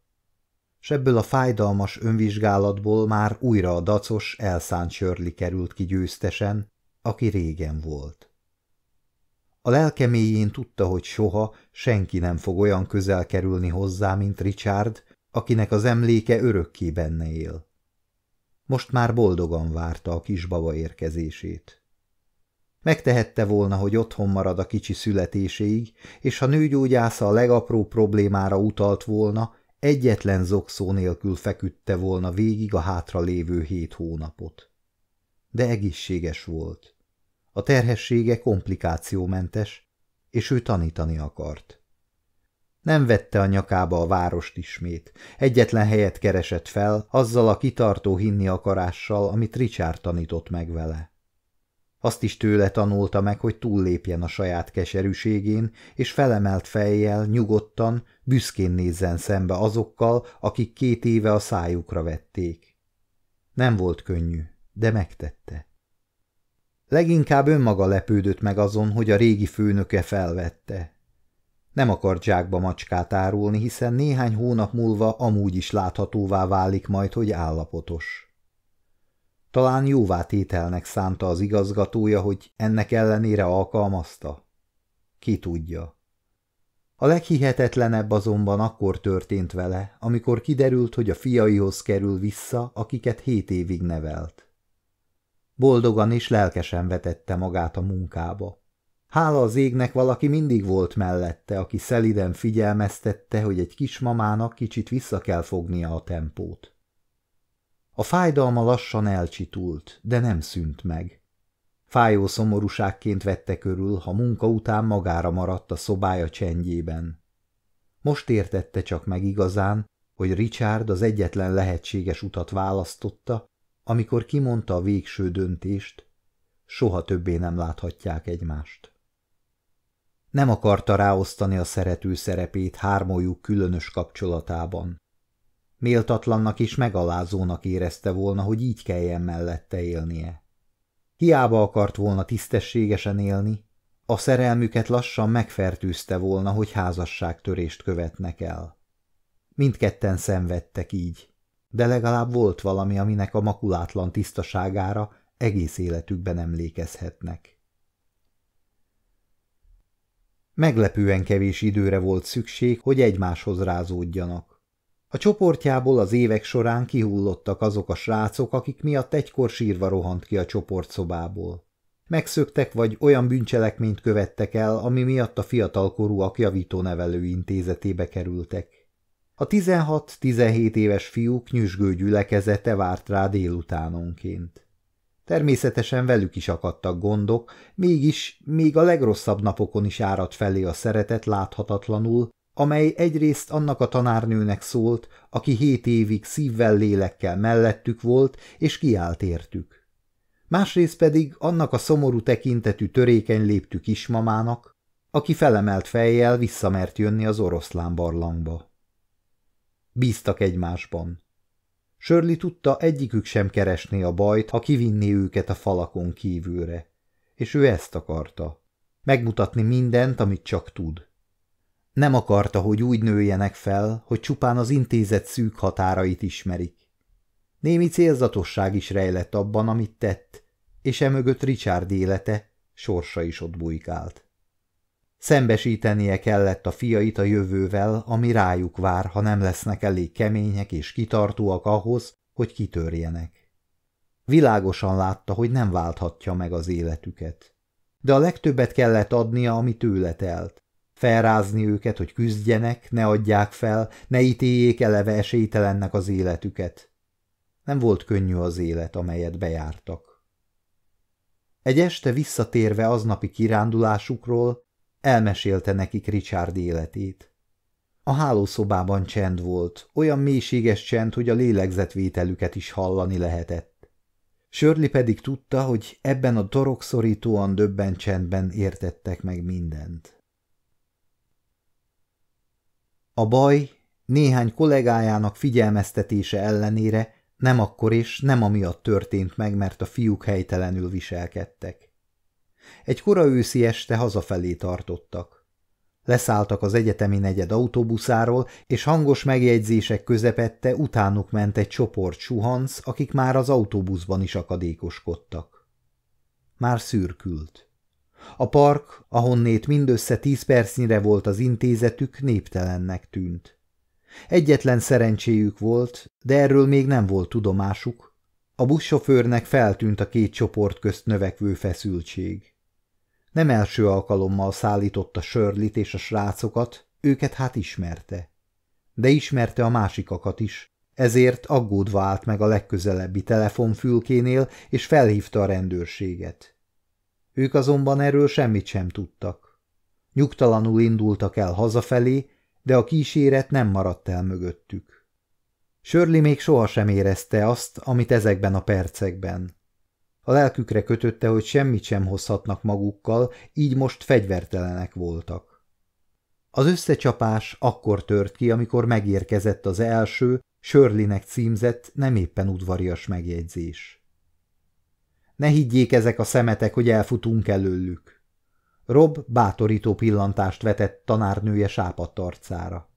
Speaker 1: S ebből a fájdalmas önvizsgálatból már újra a dacos, elszánt sörli került ki győztesen, aki régen volt. A lelke mélyén tudta, hogy soha senki nem fog olyan közel kerülni hozzá, mint Richard, akinek az emléke örökké benne él. Most már boldogan várta a kisbaba érkezését. Megtehette volna, hogy otthon marad a kicsi születéséig, és ha nőgyógyásza a legapróbb problémára utalt volna, egyetlen zokszó nélkül feküdte volna végig a hátra lévő hét hónapot. De egészséges volt. A terhessége komplikációmentes, és ő tanítani akart. Nem vette a nyakába a várost ismét, egyetlen helyet keresett fel, azzal a kitartó hinni akarással, amit Richard tanított meg vele. Azt is tőle tanulta meg, hogy túllépjen a saját keserűségén, és felemelt fejjel, nyugodtan, büszkén nézzen szembe azokkal, akik két éve a szájukra vették. Nem volt könnyű, de megtette. Leginkább önmaga lepődött meg azon, hogy a régi főnöke felvette. Nem akart zsákba macskát árulni, hiszen néhány hónap múlva amúgy is láthatóvá válik majd, hogy állapotos. Talán jóvá tételnek szánta az igazgatója, hogy ennek ellenére alkalmazta? Ki tudja. A leghihetetlenebb azonban akkor történt vele, amikor kiderült, hogy a fiaihoz kerül vissza, akiket hét évig nevelt. Boldogan és lelkesen vetette magát a munkába. Hála az égnek valaki mindig volt mellette, aki szeliden figyelmeztette, hogy egy kismamának kicsit vissza kell fognia a tempót. A fájdalma lassan elcsitult, de nem szűnt meg. Fájó szomorúságként vette körül, ha munka után magára maradt a szobája csendjében. Most értette csak meg igazán, hogy Richard az egyetlen lehetséges utat választotta, amikor kimondta a végső döntést, soha többé nem láthatják egymást. Nem akarta ráosztani a szerető szerepét hármójuk különös kapcsolatában. Méltatlannak és megalázónak érezte volna, hogy így kelljen mellette élnie. Hiába akart volna tisztességesen élni, a szerelmüket lassan megfertőzte volna, hogy házasságtörést követnek el. Mindketten szenvedtek így, de legalább volt valami, aminek a makulátlan tisztaságára egész életükben emlékezhetnek. Meglepően kevés időre volt szükség, hogy egymáshoz rázódjanak. A csoportjából az évek során kihullottak azok a srácok, akik miatt egykor sírva rohant ki a csoportszobából. Megszöktek vagy olyan bűncselekményt követtek el, ami miatt a fiatalkorúak javító-nevelő intézetébe kerültek. A 16-17 éves fiúk nyüzsgő gyülekezete várt rá délutánonként. Természetesen velük is akadtak gondok, mégis még a legrosszabb napokon is árad felé a szeretet láthatatlanul, amely egyrészt annak a tanárnőnek szólt, aki hét évig szívvel lélekkel mellettük volt, és kiállt értük. Másrészt pedig annak a szomorú tekintetű törékeny léptű kismamának, aki felemelt fejjel visszamert jönni az oroszlán barlangba. Bíztak egymásban. Sörli tudta, egyikük sem keresné a bajt, ha kivinné őket a falakon kívülre. És ő ezt akarta. Megmutatni mindent, amit csak tud. Nem akarta, hogy úgy nőjenek fel, hogy csupán az intézet szűk határait ismerik. Némi célzatosság is rejlett abban, amit tett, és emögött Richard élete, sorsa is ott bujkált. Szembesítenie kellett a fiait a jövővel, ami rájuk vár, ha nem lesznek elég kemények és kitartóak ahhoz, hogy kitörjenek. Világosan látta, hogy nem válthatja meg az életüket. De a legtöbbet kellett adnia, ami tőle telt. Felrázni őket, hogy küzdjenek, ne adják fel, ne ítéljék eleve esélytelennek az életüket. Nem volt könnyű az élet, amelyet bejártak. Egy este visszatérve aznapi kirándulásukról, elmesélte nekik Richard életét. A hálószobában csend volt, olyan mélységes csend, hogy a lélegzetvételüket is hallani lehetett. Sörli pedig tudta, hogy ebben a torokszorítóan döbben csendben értettek meg mindent. A baj néhány kollégájának figyelmeztetése ellenére nem akkor és nem amiatt történt meg, mert a fiúk helytelenül viselkedtek. Egy kora őszi este hazafelé tartottak. Leszálltak az egyetemi negyed autóbuszáról, és hangos megjegyzések közepette utánuk ment egy csoport suhanc, akik már az autóbuszban is akadékoskodtak. Már szürkült. A park, ahonnét mindössze tíz percnyire volt az intézetük, néptelennek tűnt. Egyetlen szerencséjük volt, de erről még nem volt tudomásuk. A buszsofőrnek feltűnt a két csoport közt növekvő feszültség. Nem első alkalommal szállította Sörlit és a srácokat, őket hát ismerte. De ismerte a másikakat is, ezért aggódva állt meg a legközelebbi telefonfülkénél, és felhívta a rendőrséget. Ők azonban erről semmit sem tudtak. Nyugtalanul indultak el hazafelé, de a kíséret nem maradt el mögöttük. Sörli még sohasem érezte azt, amit ezekben a percekben. A lelkükre kötötte, hogy semmit sem hozhatnak magukkal, így most fegyvertelenek voltak. Az összecsapás akkor tört ki, amikor megérkezett az első, Sörlinek címzett, nem éppen udvarias megjegyzés. Ne higgyék ezek a szemetek, hogy elfutunk előlük. Rob bátorító pillantást vetett tanárnője sápadt arcára.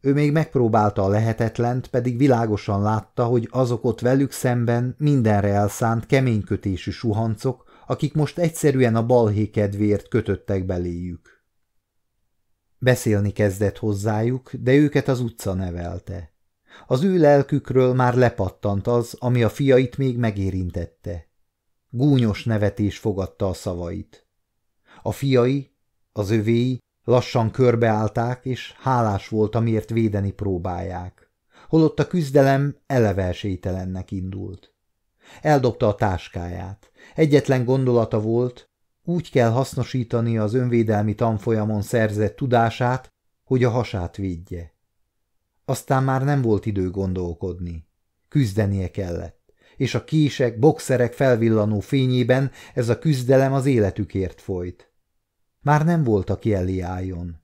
Speaker 1: Ő még megpróbálta a lehetetlent, pedig világosan látta, hogy azok ott velük szemben mindenre elszánt keménykötésű suhancok, akik most egyszerűen a balhé kedvéért kötöttek beléjük. Beszélni kezdett hozzájuk, de őket az utca nevelte. Az ő lelkükről már lepattant az, ami a fiait még megérintette. Gúnyos nevetés fogadta a szavait. A fiai, az övéi lassan körbeállták, és hálás volt, amiért védeni próbálják. Holott a küzdelem eleve esélytelennek indult. Eldobta a táskáját. Egyetlen gondolata volt, úgy kell hasznosítani az önvédelmi tanfolyamon szerzett tudását, hogy a hasát védje. Aztán már nem volt idő gondolkodni. Küzdenie kellett és a kések, boxerek felvillanó fényében ez a küzdelem az életükért folyt. Már nem volt, aki elé álljon.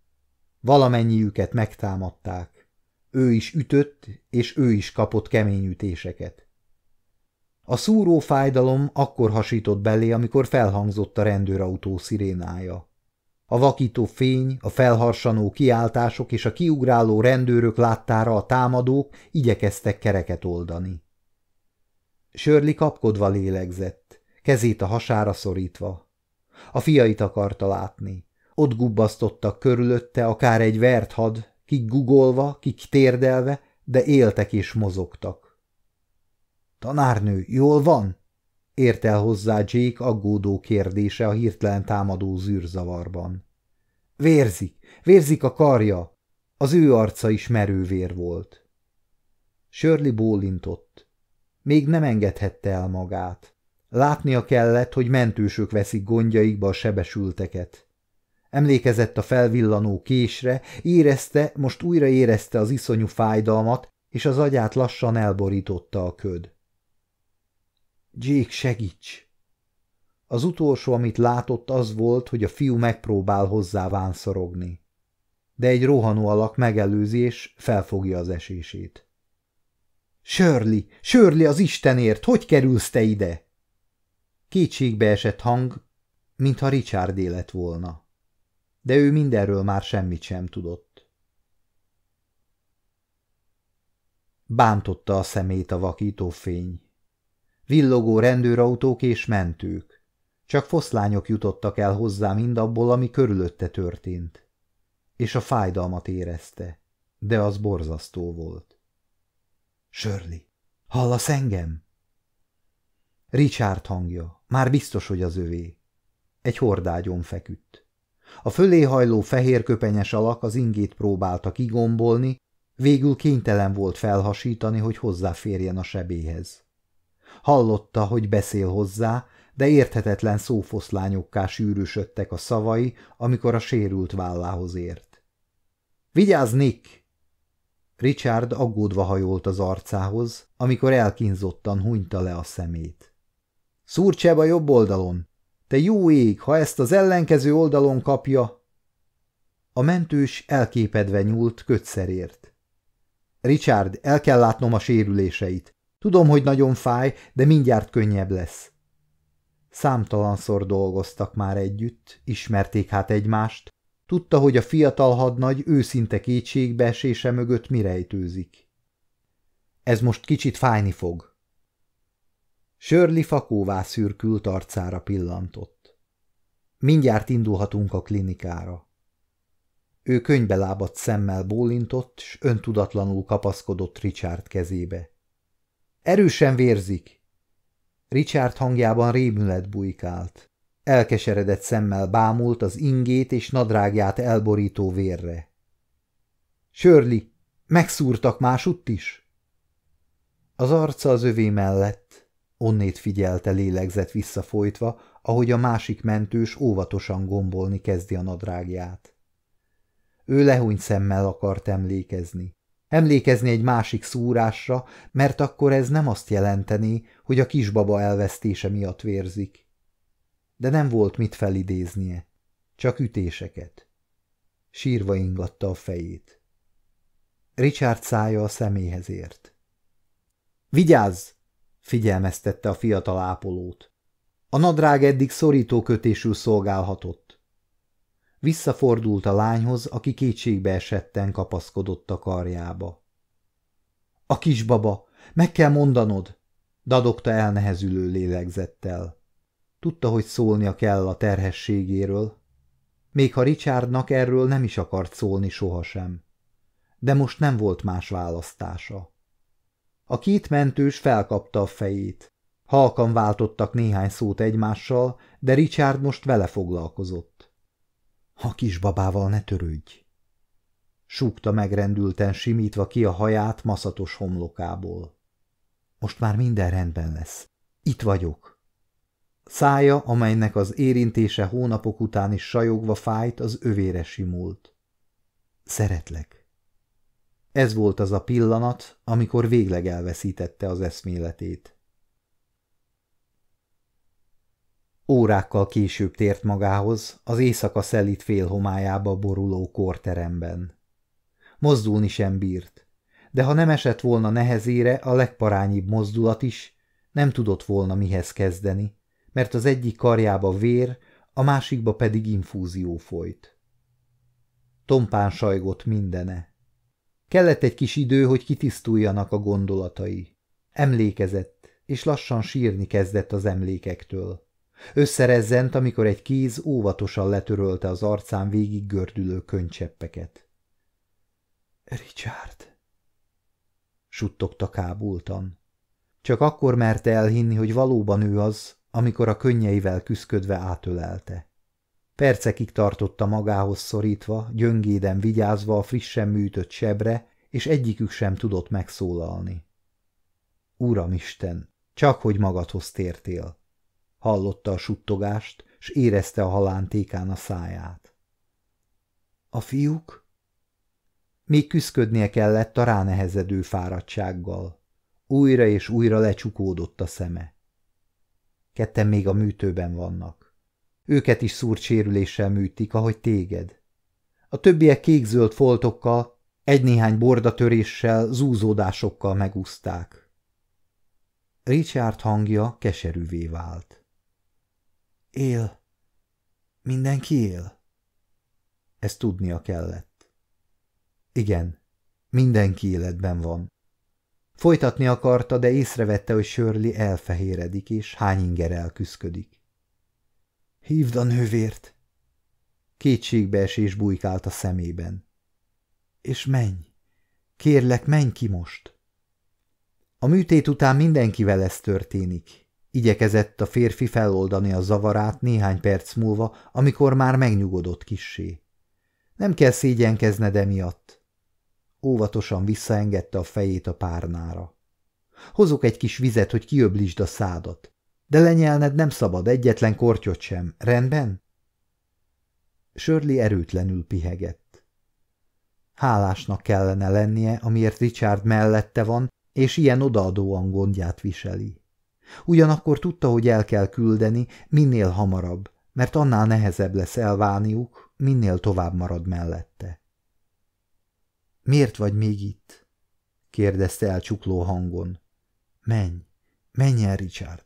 Speaker 1: Valamennyiüket megtámadták. Ő is ütött, és ő is kapott kemény ütéseket. A szúró fájdalom akkor hasított belé, amikor felhangzott a rendőrautó szirénája. A vakító fény, a felharsanó kiáltások és a kiugráló rendőrök láttára a támadók igyekeztek kereket oldani. Sörli kapkodva lélegzett, kezét a hasára szorítva. A fiait akarta látni. Ott gubbasztottak körülötte akár egy vert had, kik gugolva, kik térdelve, de éltek és mozogtak. Tanárnő, jól van? Ért el hozzá Jake aggódó kérdése a hirtelen támadó zűrzavarban. Vérzik, vérzik a karja. Az ő arca is merővér volt. Shirley bólintott. Még nem engedhette el magát. Látnia kellett, hogy mentősök veszik gondjaikba a sebesülteket. Emlékezett a felvillanó késre, érezte, most újra érezte az iszonyú fájdalmat, és az agyát lassan elborította a köd. Jake, segíts! Az utolsó, amit látott, az volt, hogy a fiú megpróbál hozzá vánszorogni. De egy rohanó alak megelőzi és felfogja az esését. Sörli, Sörli az Istenért, hogy kerülsz te ide? Kétségbe esett hang, mintha Richard élet volna. De ő mindenről már semmit sem tudott. Bántotta a szemét a vakító fény. Villogó rendőrautók és mentők. Csak foszlányok jutottak el hozzá mindabból, ami körülötte történt. És a fájdalmat érezte, de az borzasztó volt. Sörli, hallasz engem? Richard hangja, már biztos, hogy az övé. Egy hordágyon feküdt. A fölé hajló fehér köpenyes alak az ingét próbálta kigombolni, végül kénytelen volt felhasítani, hogy hozzáférjen a sebéhez. Hallotta, hogy beszél hozzá, de érthetetlen szófoszlányokká sűrűsödtek a szavai, amikor a sérült vállához ért. – Vigyázz, Nick! Richard aggódva hajolt az arcához, amikor elkínzottan hunyta le a szemét. – Szúrcseb a jobb oldalon! Te jó ég, ha ezt az ellenkező oldalon kapja! A mentős elképedve nyúlt kötszerért. – Richard, el kell látnom a sérüléseit. Tudom, hogy nagyon fáj, de mindjárt könnyebb lesz. Számtalanszor dolgoztak már együtt, ismerték hát egymást, tudta, hogy a fiatal hadnagy őszinte kétségbeesése mögött mi rejtőzik. Ez most kicsit fájni fog. Sörli fakóvá szürkült arcára pillantott. Mindjárt indulhatunk a klinikára. Ő könybe lábadt szemmel bólintott, s öntudatlanul kapaszkodott Richard kezébe. Erősen vérzik. Richard hangjában rémület bujkált. Elkeseredett szemmel bámult az ingét és nadrágját elborító vérre. Sörli, megszúrtak másutt is? Az arca az övé mellett, onnét figyelte lélegzett visszafolytva, ahogy a másik mentős óvatosan gombolni kezdi a nadrágját. Ő lehúny szemmel akart emlékezni. Emlékezni egy másik szúrásra, mert akkor ez nem azt jelenteni, hogy a kisbaba elvesztése miatt vérzik. De nem volt mit felidéznie, csak ütéseket. Sírva ingatta a fejét. Richard szája a szeméhez ért. Vigyázz! figyelmeztette a fiatal ápolót. A nadrág eddig szorító kötésül szolgálhatott. Visszafordult a lányhoz, aki kétségbe esetten kapaszkodott a karjába. A kisbaba, meg kell mondanod, dadogta elnehezülő lélegzettel. Tudta, hogy szólnia kell a terhességéről, még ha Richardnak erről nem is akart szólni sohasem. De most nem volt más választása. A két mentős felkapta a fejét. Halkan váltottak néhány szót egymással, de Richard most vele foglalkozott. A kisbabával ne törődj! Súgta megrendülten simítva ki a haját maszatos homlokából. Most már minden rendben lesz. Itt vagyok. Szája, amelynek az érintése hónapok után is sajogva fájt, az övére simult. Szeretlek. Ez volt az a pillanat, amikor végleg elveszítette az eszméletét. Órákkal később tért magához, az éjszaka szelít félhomályába boruló korteremben. Mozdulni sem bírt, de ha nem esett volna nehezére a legparányibb mozdulat is, nem tudott volna mihez kezdeni, mert az egyik karjába vér, a másikba pedig infúzió folyt. Tompán sajgott mindene. Kellett egy kis idő, hogy kitisztuljanak a gondolatai. Emlékezett, és lassan sírni kezdett az emlékektől. Összerezzent, amikor egy kéz óvatosan letörölte az arcán végig gördülő könycseppeket. Richard! suttogta kábultan. Csak akkor merte elhinni, hogy valóban ő az, amikor a könnyeivel küszködve átölelte. Percekig tartotta magához szorítva, gyöngéden vigyázva a frissen műtött sebre, és egyikük sem tudott megszólalni. Uramisten, csak hogy magadhoz tértél. Hallotta a suttogást, s érezte a halántékán a száját. A fiúk? Még küszködnie kellett a ránehezedő fáradtsággal. Újra és újra lecsukódott a szeme. Ketten még a műtőben vannak. Őket is szúrt sérüléssel műtik, ahogy téged. A többiek kék-zöld foltokkal, Egy-néhány bordatöréssel, zúzódásokkal megúzták. Richard hangja keserűvé vált. Él. Mindenki él? Ezt tudnia kellett. Igen, mindenki életben van. Folytatni akarta, de észrevette, hogy Shirley elfehéredik, és hány inger elküszködik. Hívd a nővért! Kétségbeesés bujkált a szemében. És menj! Kérlek, menj ki most! A műtét után mindenkivel ez történik. Igyekezett a férfi feloldani a zavarát néhány perc múlva, amikor már megnyugodott kissé. Nem kell szégyenkezned emiatt. Óvatosan visszaengedte a fejét a párnára. Hozok egy kis vizet, hogy kiöblítsd a szádat. De lenyelned nem szabad, egyetlen kortyot sem. Rendben? Sörli erőtlenül pihegett. Hálásnak kellene lennie, amiért Richard mellette van, és ilyen odaadóan gondját viseli. Ugyanakkor tudta, hogy el kell küldeni minél hamarabb, mert annál nehezebb lesz elválniuk, minél tovább marad mellette. Miért vagy még itt? kérdezte el csukló hangon. Menj, menj el, Richard.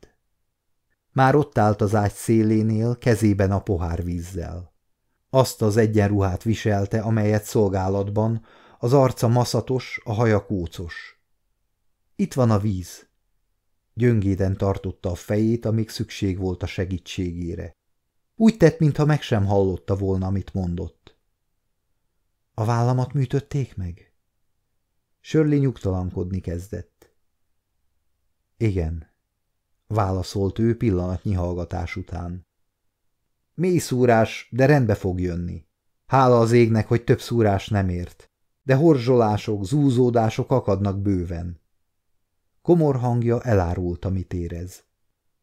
Speaker 1: Már ott állt az ágy szélénél, kezében a pohár vízzel. Azt az egyenruhát viselte, amelyet szolgálatban, az arca maszatos, a haja kócos. Itt van a víz. Gyöngéden tartotta a fejét, amíg szükség volt a segítségére. Úgy tett, mintha meg sem hallotta volna, amit mondott. A vállamat műtötték meg? Sörli nyugtalankodni kezdett. Igen, válaszolt ő pillanatnyi hallgatás után. Mély szúrás, de rendbe fog jönni. Hála az égnek, hogy több szúrás nem ért, de horzsolások, zúzódások akadnak bőven. Komor hangja elárult, amit érez.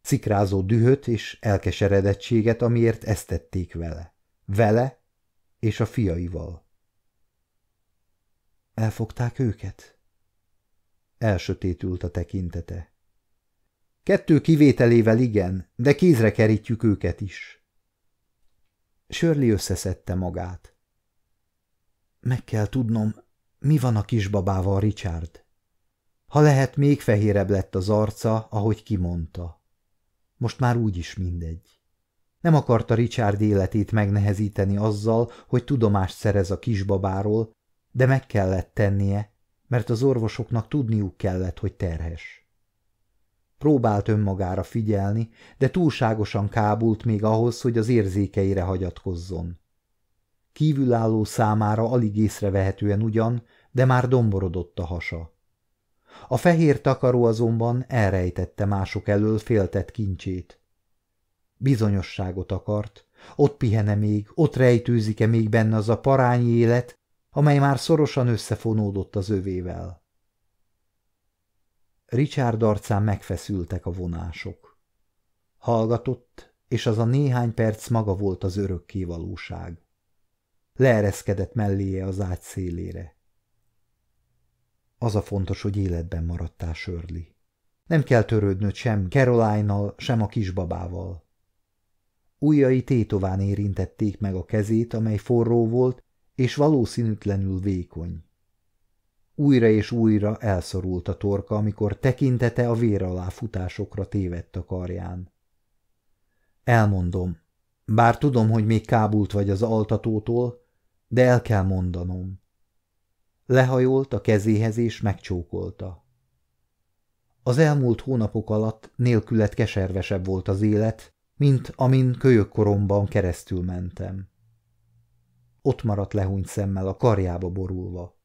Speaker 1: Szikrázó dühöt és elkeseredettséget, amiért ezt tették vele. Vele és a fiaival. Elfogták őket? Elsötétült a tekintete. Kettő kivételével igen, de kézre kerítjük őket is. Sörli összeszedte magát. Meg kell tudnom, mi van a kisbabával, Richard. Ha lehet, még fehérebb lett az arca, ahogy kimondta. Most már úgyis mindegy. Nem akarta Richard életét megnehezíteni azzal, hogy tudomást szerez a kisbabáról, de meg kellett tennie, mert az orvosoknak tudniuk kellett, hogy terhes. Próbált önmagára figyelni, de túlságosan kábult még ahhoz, hogy az érzékeire hagyatkozzon. Kívülálló számára alig észrevehetően ugyan, de már domborodott a hasa. A fehér takaró azonban elrejtette mások elől féltett kincsét. Bizonyosságot akart, ott pihene még, ott rejtőzik-e még benne az a parányi élet, amely már szorosan összefonódott az övével. Richard arcán megfeszültek a vonások. Hallgatott, és az a néhány perc maga volt az örökké valóság. Leereszkedett melléje az ágy szélére. Az a fontos, hogy életben maradtál, Sörli. Nem kell törődnöd sem caroline sem a kisbabával. Újjai tétován érintették meg a kezét, amely forró volt, és valószínűtlenül vékony. Újra és újra elszorult a torka, amikor tekintete a vér alá futásokra tévedt a karján. Elmondom, bár tudom, hogy még kábult vagy az altatótól, de el kell mondanom. Lehajolt a kezéhez és megcsókolta. Az elmúlt hónapok alatt nélkület keservesebb volt az élet, mint amin kölyökkoromban keresztül mentem. Ott maradt lehúnyt szemmel a karjába borulva.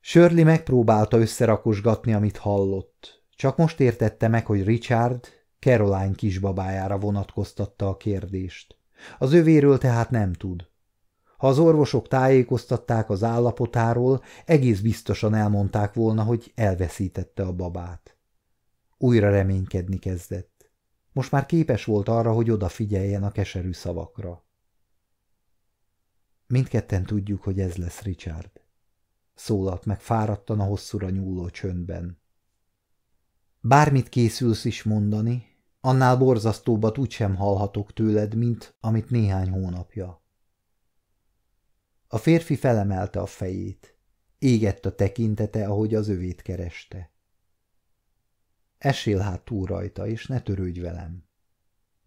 Speaker 1: Shirley megpróbálta összerakosgatni, amit hallott. Csak most értette meg, hogy Richard Caroline kisbabájára vonatkoztatta a kérdést. Az övéről tehát nem tud. Ha az orvosok tájékoztatták az állapotáról, egész biztosan elmondták volna, hogy elveszítette a babát. Újra reménykedni kezdett. Most már képes volt arra, hogy odafigyeljen a keserű szavakra. Mindketten tudjuk, hogy ez lesz Richard. Szólalt meg fáradtan a hosszúra nyúló csöndben. Bármit készülsz is mondani, annál borzasztóbbat úgysem hallhatok tőled, mint amit néhány hónapja. A férfi felemelte a fejét. Égett a tekintete, ahogy az övét kereste. Esél hát túl rajta, és ne törődj velem.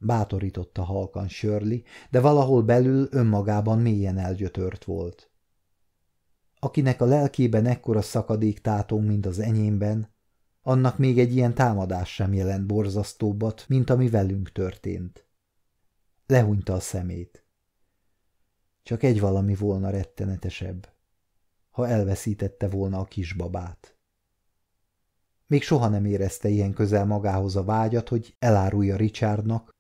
Speaker 1: Bátorította halkan Sörli, de valahol belül önmagában mélyen elgyötört volt. Akinek a lelkében ekkora szakadék tátong, mint az enyémben, annak még egy ilyen támadás sem jelent borzasztóbbat, mint ami velünk történt. Lehúnyta a szemét. Csak egy valami volna rettenetesebb, ha elveszítette volna a kisbabát. Még soha nem érezte ilyen közel magához a vágyat, hogy elárulja Richardnak,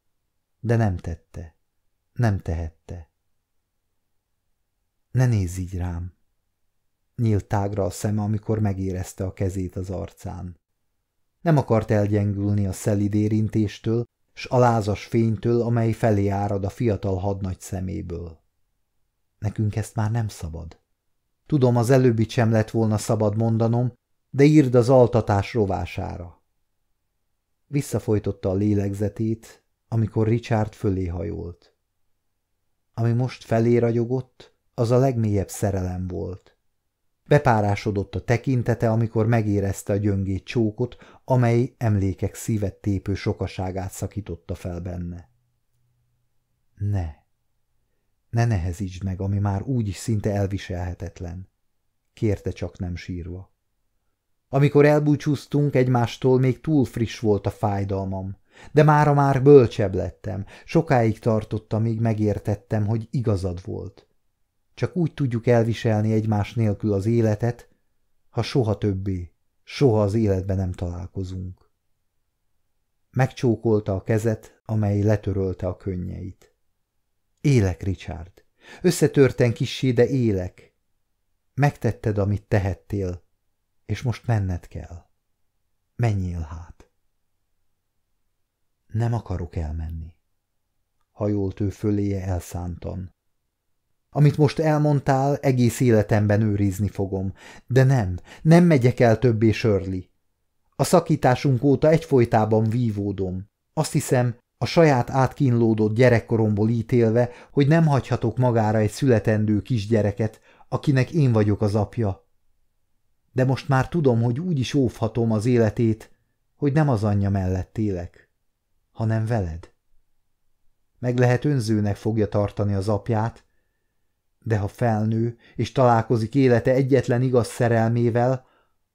Speaker 1: de nem tette. Nem tehette. Ne nézz így rám! Nyílt tágra a szeme, amikor megérezte a kezét az arcán. Nem akart elgyengülni a szelid érintéstől, s a lázas fénytől, amely felé árad a fiatal hadnagy szeméből. Nekünk ezt már nem szabad. Tudom, az előbbi sem lett volna szabad mondanom, de írd az altatás rovására. Visszafolytotta a lélegzetét, amikor Richard fölé hajolt. Ami most felé ragyogott, az a legmélyebb szerelem volt. Bepárásodott a tekintete, amikor megérezte a gyöngét csókot, amely emlékek szívet tépő sokaságát szakította fel benne. Ne! Ne nehezítsd meg, ami már úgy is szinte elviselhetetlen, kérte csak nem sírva. Amikor elbúcsúztunk egymástól, még túl friss volt a fájdalmam, de mára már bölcsebb lettem, sokáig tartotta, míg megértettem, hogy igazad volt. Csak úgy tudjuk elviselni egymás nélkül az életet, ha soha többé, soha az életben nem találkozunk. Megcsókolta a kezet, amely letörölte a könnyeit. Élek, Richard. Összetörten kissé, de élek. Megtetted, amit tehettél, és most menned kell. Menjél hát. Nem akarok elmenni. Hajolt ő föléje elszántan. Amit most elmondtál, egész életemben őrizni fogom. De nem, nem megyek el többé, Sörli. A szakításunk óta egyfolytában vívódom. Azt hiszem, a saját átkínlódott gyerekkoromból ítélve, hogy nem hagyhatok magára egy születendő kisgyereket, akinek én vagyok az apja. De most már tudom, hogy úgy is óvhatom az életét, hogy nem az anyja mellett élek, hanem veled. Meg lehet önzőnek fogja tartani az apját, de ha felnő és találkozik élete egyetlen igaz szerelmével,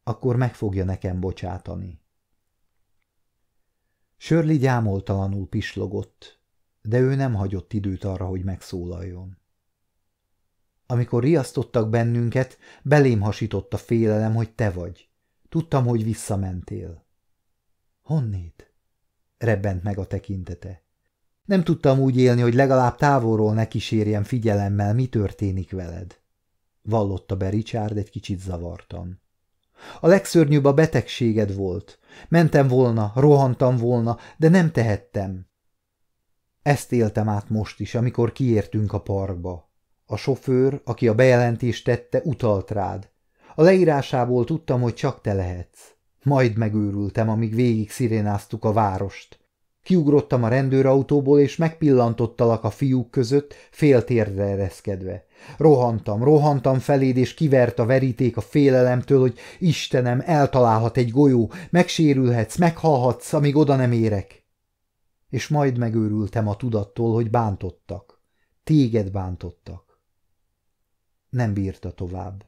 Speaker 1: akkor meg fogja nekem bocsátani. Sörli gyámoltalanul pislogott, de ő nem hagyott időt arra, hogy megszólaljon. Amikor riasztottak bennünket, belém hasított a félelem, hogy te vagy. Tudtam, hogy visszamentél. Honnét? Rebbent meg a tekintete. Nem tudtam úgy élni, hogy legalább távolról ne kísérjem figyelemmel, mi történik veled. Vallotta be Richard egy kicsit zavartan. A legszörnyűbb a betegséged volt. Mentem volna, rohantam volna, de nem tehettem. Ezt éltem át most is, amikor kiértünk a parkba. A sofőr, aki a bejelentést tette, utalt rád. A leírásából tudtam, hogy csak te lehetsz. Majd megőrültem, amíg végig szirénáztuk a várost. Kiugrottam a rendőrautóból, és megpillantottalak a fiúk között, fél térdre ereszkedve. Rohantam, rohantam feléd, és kivert a veríték a félelemtől, hogy Istenem, eltalálhat egy golyó, megsérülhetsz, meghalhatsz, amíg oda nem érek. És majd megőrültem a tudattól, hogy bántottak. Téged bántottak. Nem bírta tovább.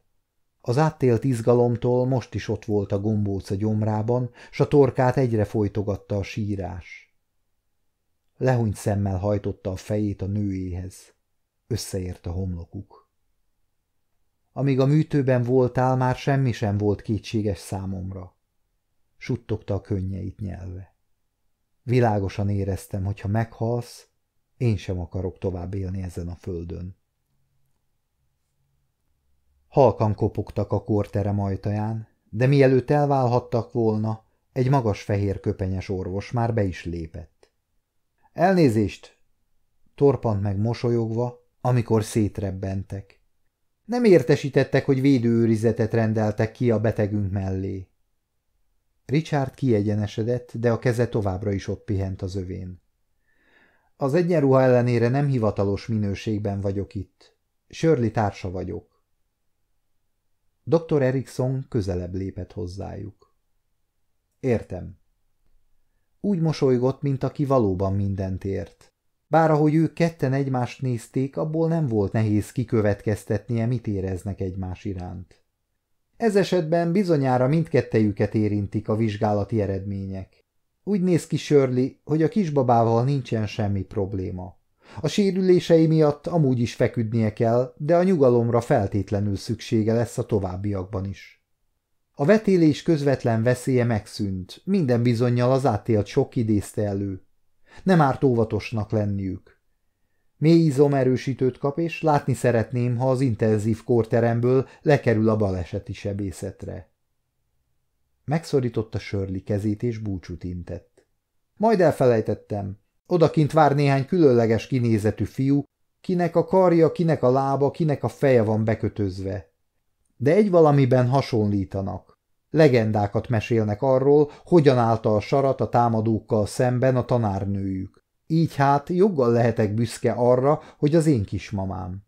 Speaker 1: Az áttélt izgalomtól most is ott volt a gombóc a gyomrában, s a torkát egyre folytogatta a sírás. Lehúnyt szemmel hajtotta a fejét a nőjéhez. Összeért a homlokuk. Amíg a műtőben voltál, már semmi sem volt kétséges számomra. Suttogta a könnyeit nyelve. Világosan éreztem, hogy ha meghalsz, én sem akarok tovább élni ezen a földön. Halkan kopogtak a korterem ajtaján, de mielőtt elválhattak volna, egy magas fehér köpenyes orvos már be is lépett. Elnézést! Torpant meg mosolyogva, amikor szétrebbentek. Nem értesítettek, hogy védőőrizetet rendeltek ki a betegünk mellé. Richard kiegyenesedett, de a keze továbbra is ott pihent az övén. Az egyenruha ellenére nem hivatalos minőségben vagyok itt. Sörli társa vagyok. Dr. Erikson közelebb lépett hozzájuk. Értem. Úgy mosolygott, mint aki valóban mindent ért. Bár ahogy ők ketten egymást nézték, abból nem volt nehéz kikövetkeztetnie, mit éreznek egymás iránt. Ez esetben bizonyára mindkettejüket érintik a vizsgálati eredmények. Úgy néz ki Shirley, hogy a kisbabával nincsen semmi probléma. A sérülései miatt amúgy is feküdnie kell, de a nyugalomra feltétlenül szüksége lesz a továbbiakban is. A vetélés közvetlen veszélye megszűnt, minden bizonyal az átélt sok idézte elő. Nem árt óvatosnak lenniük. Mély izomerősítőt kap, és látni szeretném, ha az intenzív kórteremből lekerül a baleseti sebészetre. Megszorította Sörli kezét, és búcsút intett. Majd elfelejtettem. Odakint vár néhány különleges kinézetű fiú, kinek a karja, kinek a lába, kinek a feje van bekötözve. De egy valamiben hasonlítanak. Legendákat mesélnek arról, hogyan állta a sarat a támadókkal szemben a tanárnőjük. Így hát joggal lehetek büszke arra, hogy az én kismamám.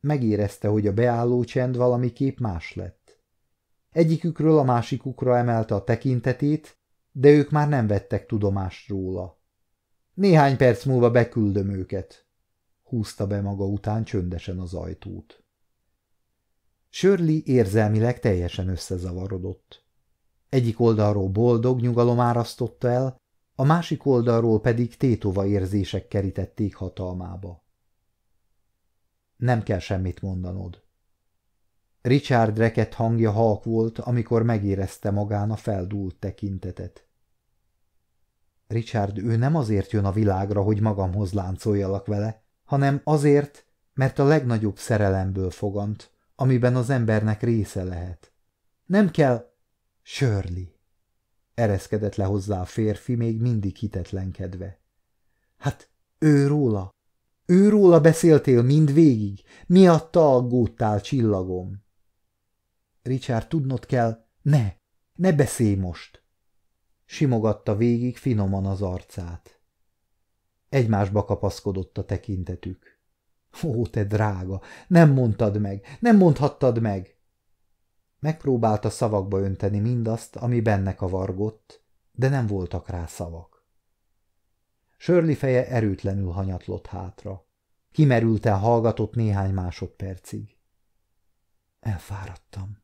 Speaker 1: Megérezte, hogy a beálló csend valamiképp más lett. Egyikükről a másikukra emelte a tekintetét, de ők már nem vettek tudomást róla. Néhány perc múlva beküldöm őket. Húzta be maga után csöndesen az ajtót. Sörli érzelmileg teljesen összezavarodott. Egyik oldalról boldog nyugalom árasztotta el, a másik oldalról pedig tétova érzések kerítették hatalmába. Nem kell semmit mondanod. Richard reket hangja halk volt, amikor megérezte magán a feldúlt tekintetet. Richard, ő nem azért jön a világra, hogy magamhoz láncoljalak vele, hanem azért, mert a legnagyobb szerelemből fogant, amiben az embernek része lehet. Nem kell... Shirley. Ereszkedett le hozzá a férfi, még mindig hitetlenkedve. Hát, ő róla. Ő róla beszéltél mind végig. Miatta aggódtál, csillagom. Richard, tudnod kell, ne, ne beszélj most. Simogatta végig finoman az arcát. Egymásba kapaszkodott a tekintetük. Ó, te drága, nem mondtad meg, nem mondhattad meg! Megpróbálta szavakba önteni mindazt, ami benne kavargott, de nem voltak rá szavak. Sörli feje erőtlenül hanyatlott hátra. Kimerülten hallgatott néhány másodpercig. Elfáradtam.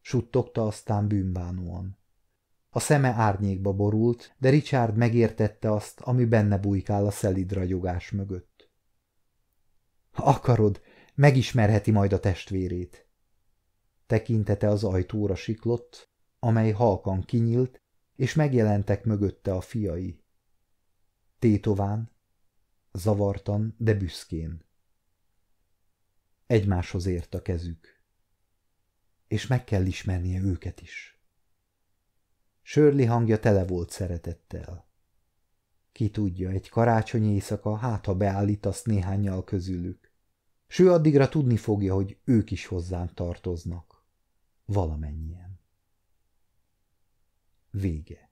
Speaker 1: Suttogta aztán bűnbánóan. A szeme árnyékba borult, de Richard megértette azt, ami benne bujkál a szelid ragyogás mögött. Ha akarod, megismerheti majd a testvérét. Tekintete az ajtóra siklott, amely halkan kinyílt, és megjelentek mögötte a fiai. Tétován, zavartan, de büszkén. Egymáshoz ért a kezük, és meg kell ismernie őket is. Sörli hangja tele volt szeretettel. Ki tudja, egy karácsonyi éjszaka hát, ha beállítasz néhányal közülük. S addigra tudni fogja, hogy ők is hozzánk tartoznak. Valamennyien. Vége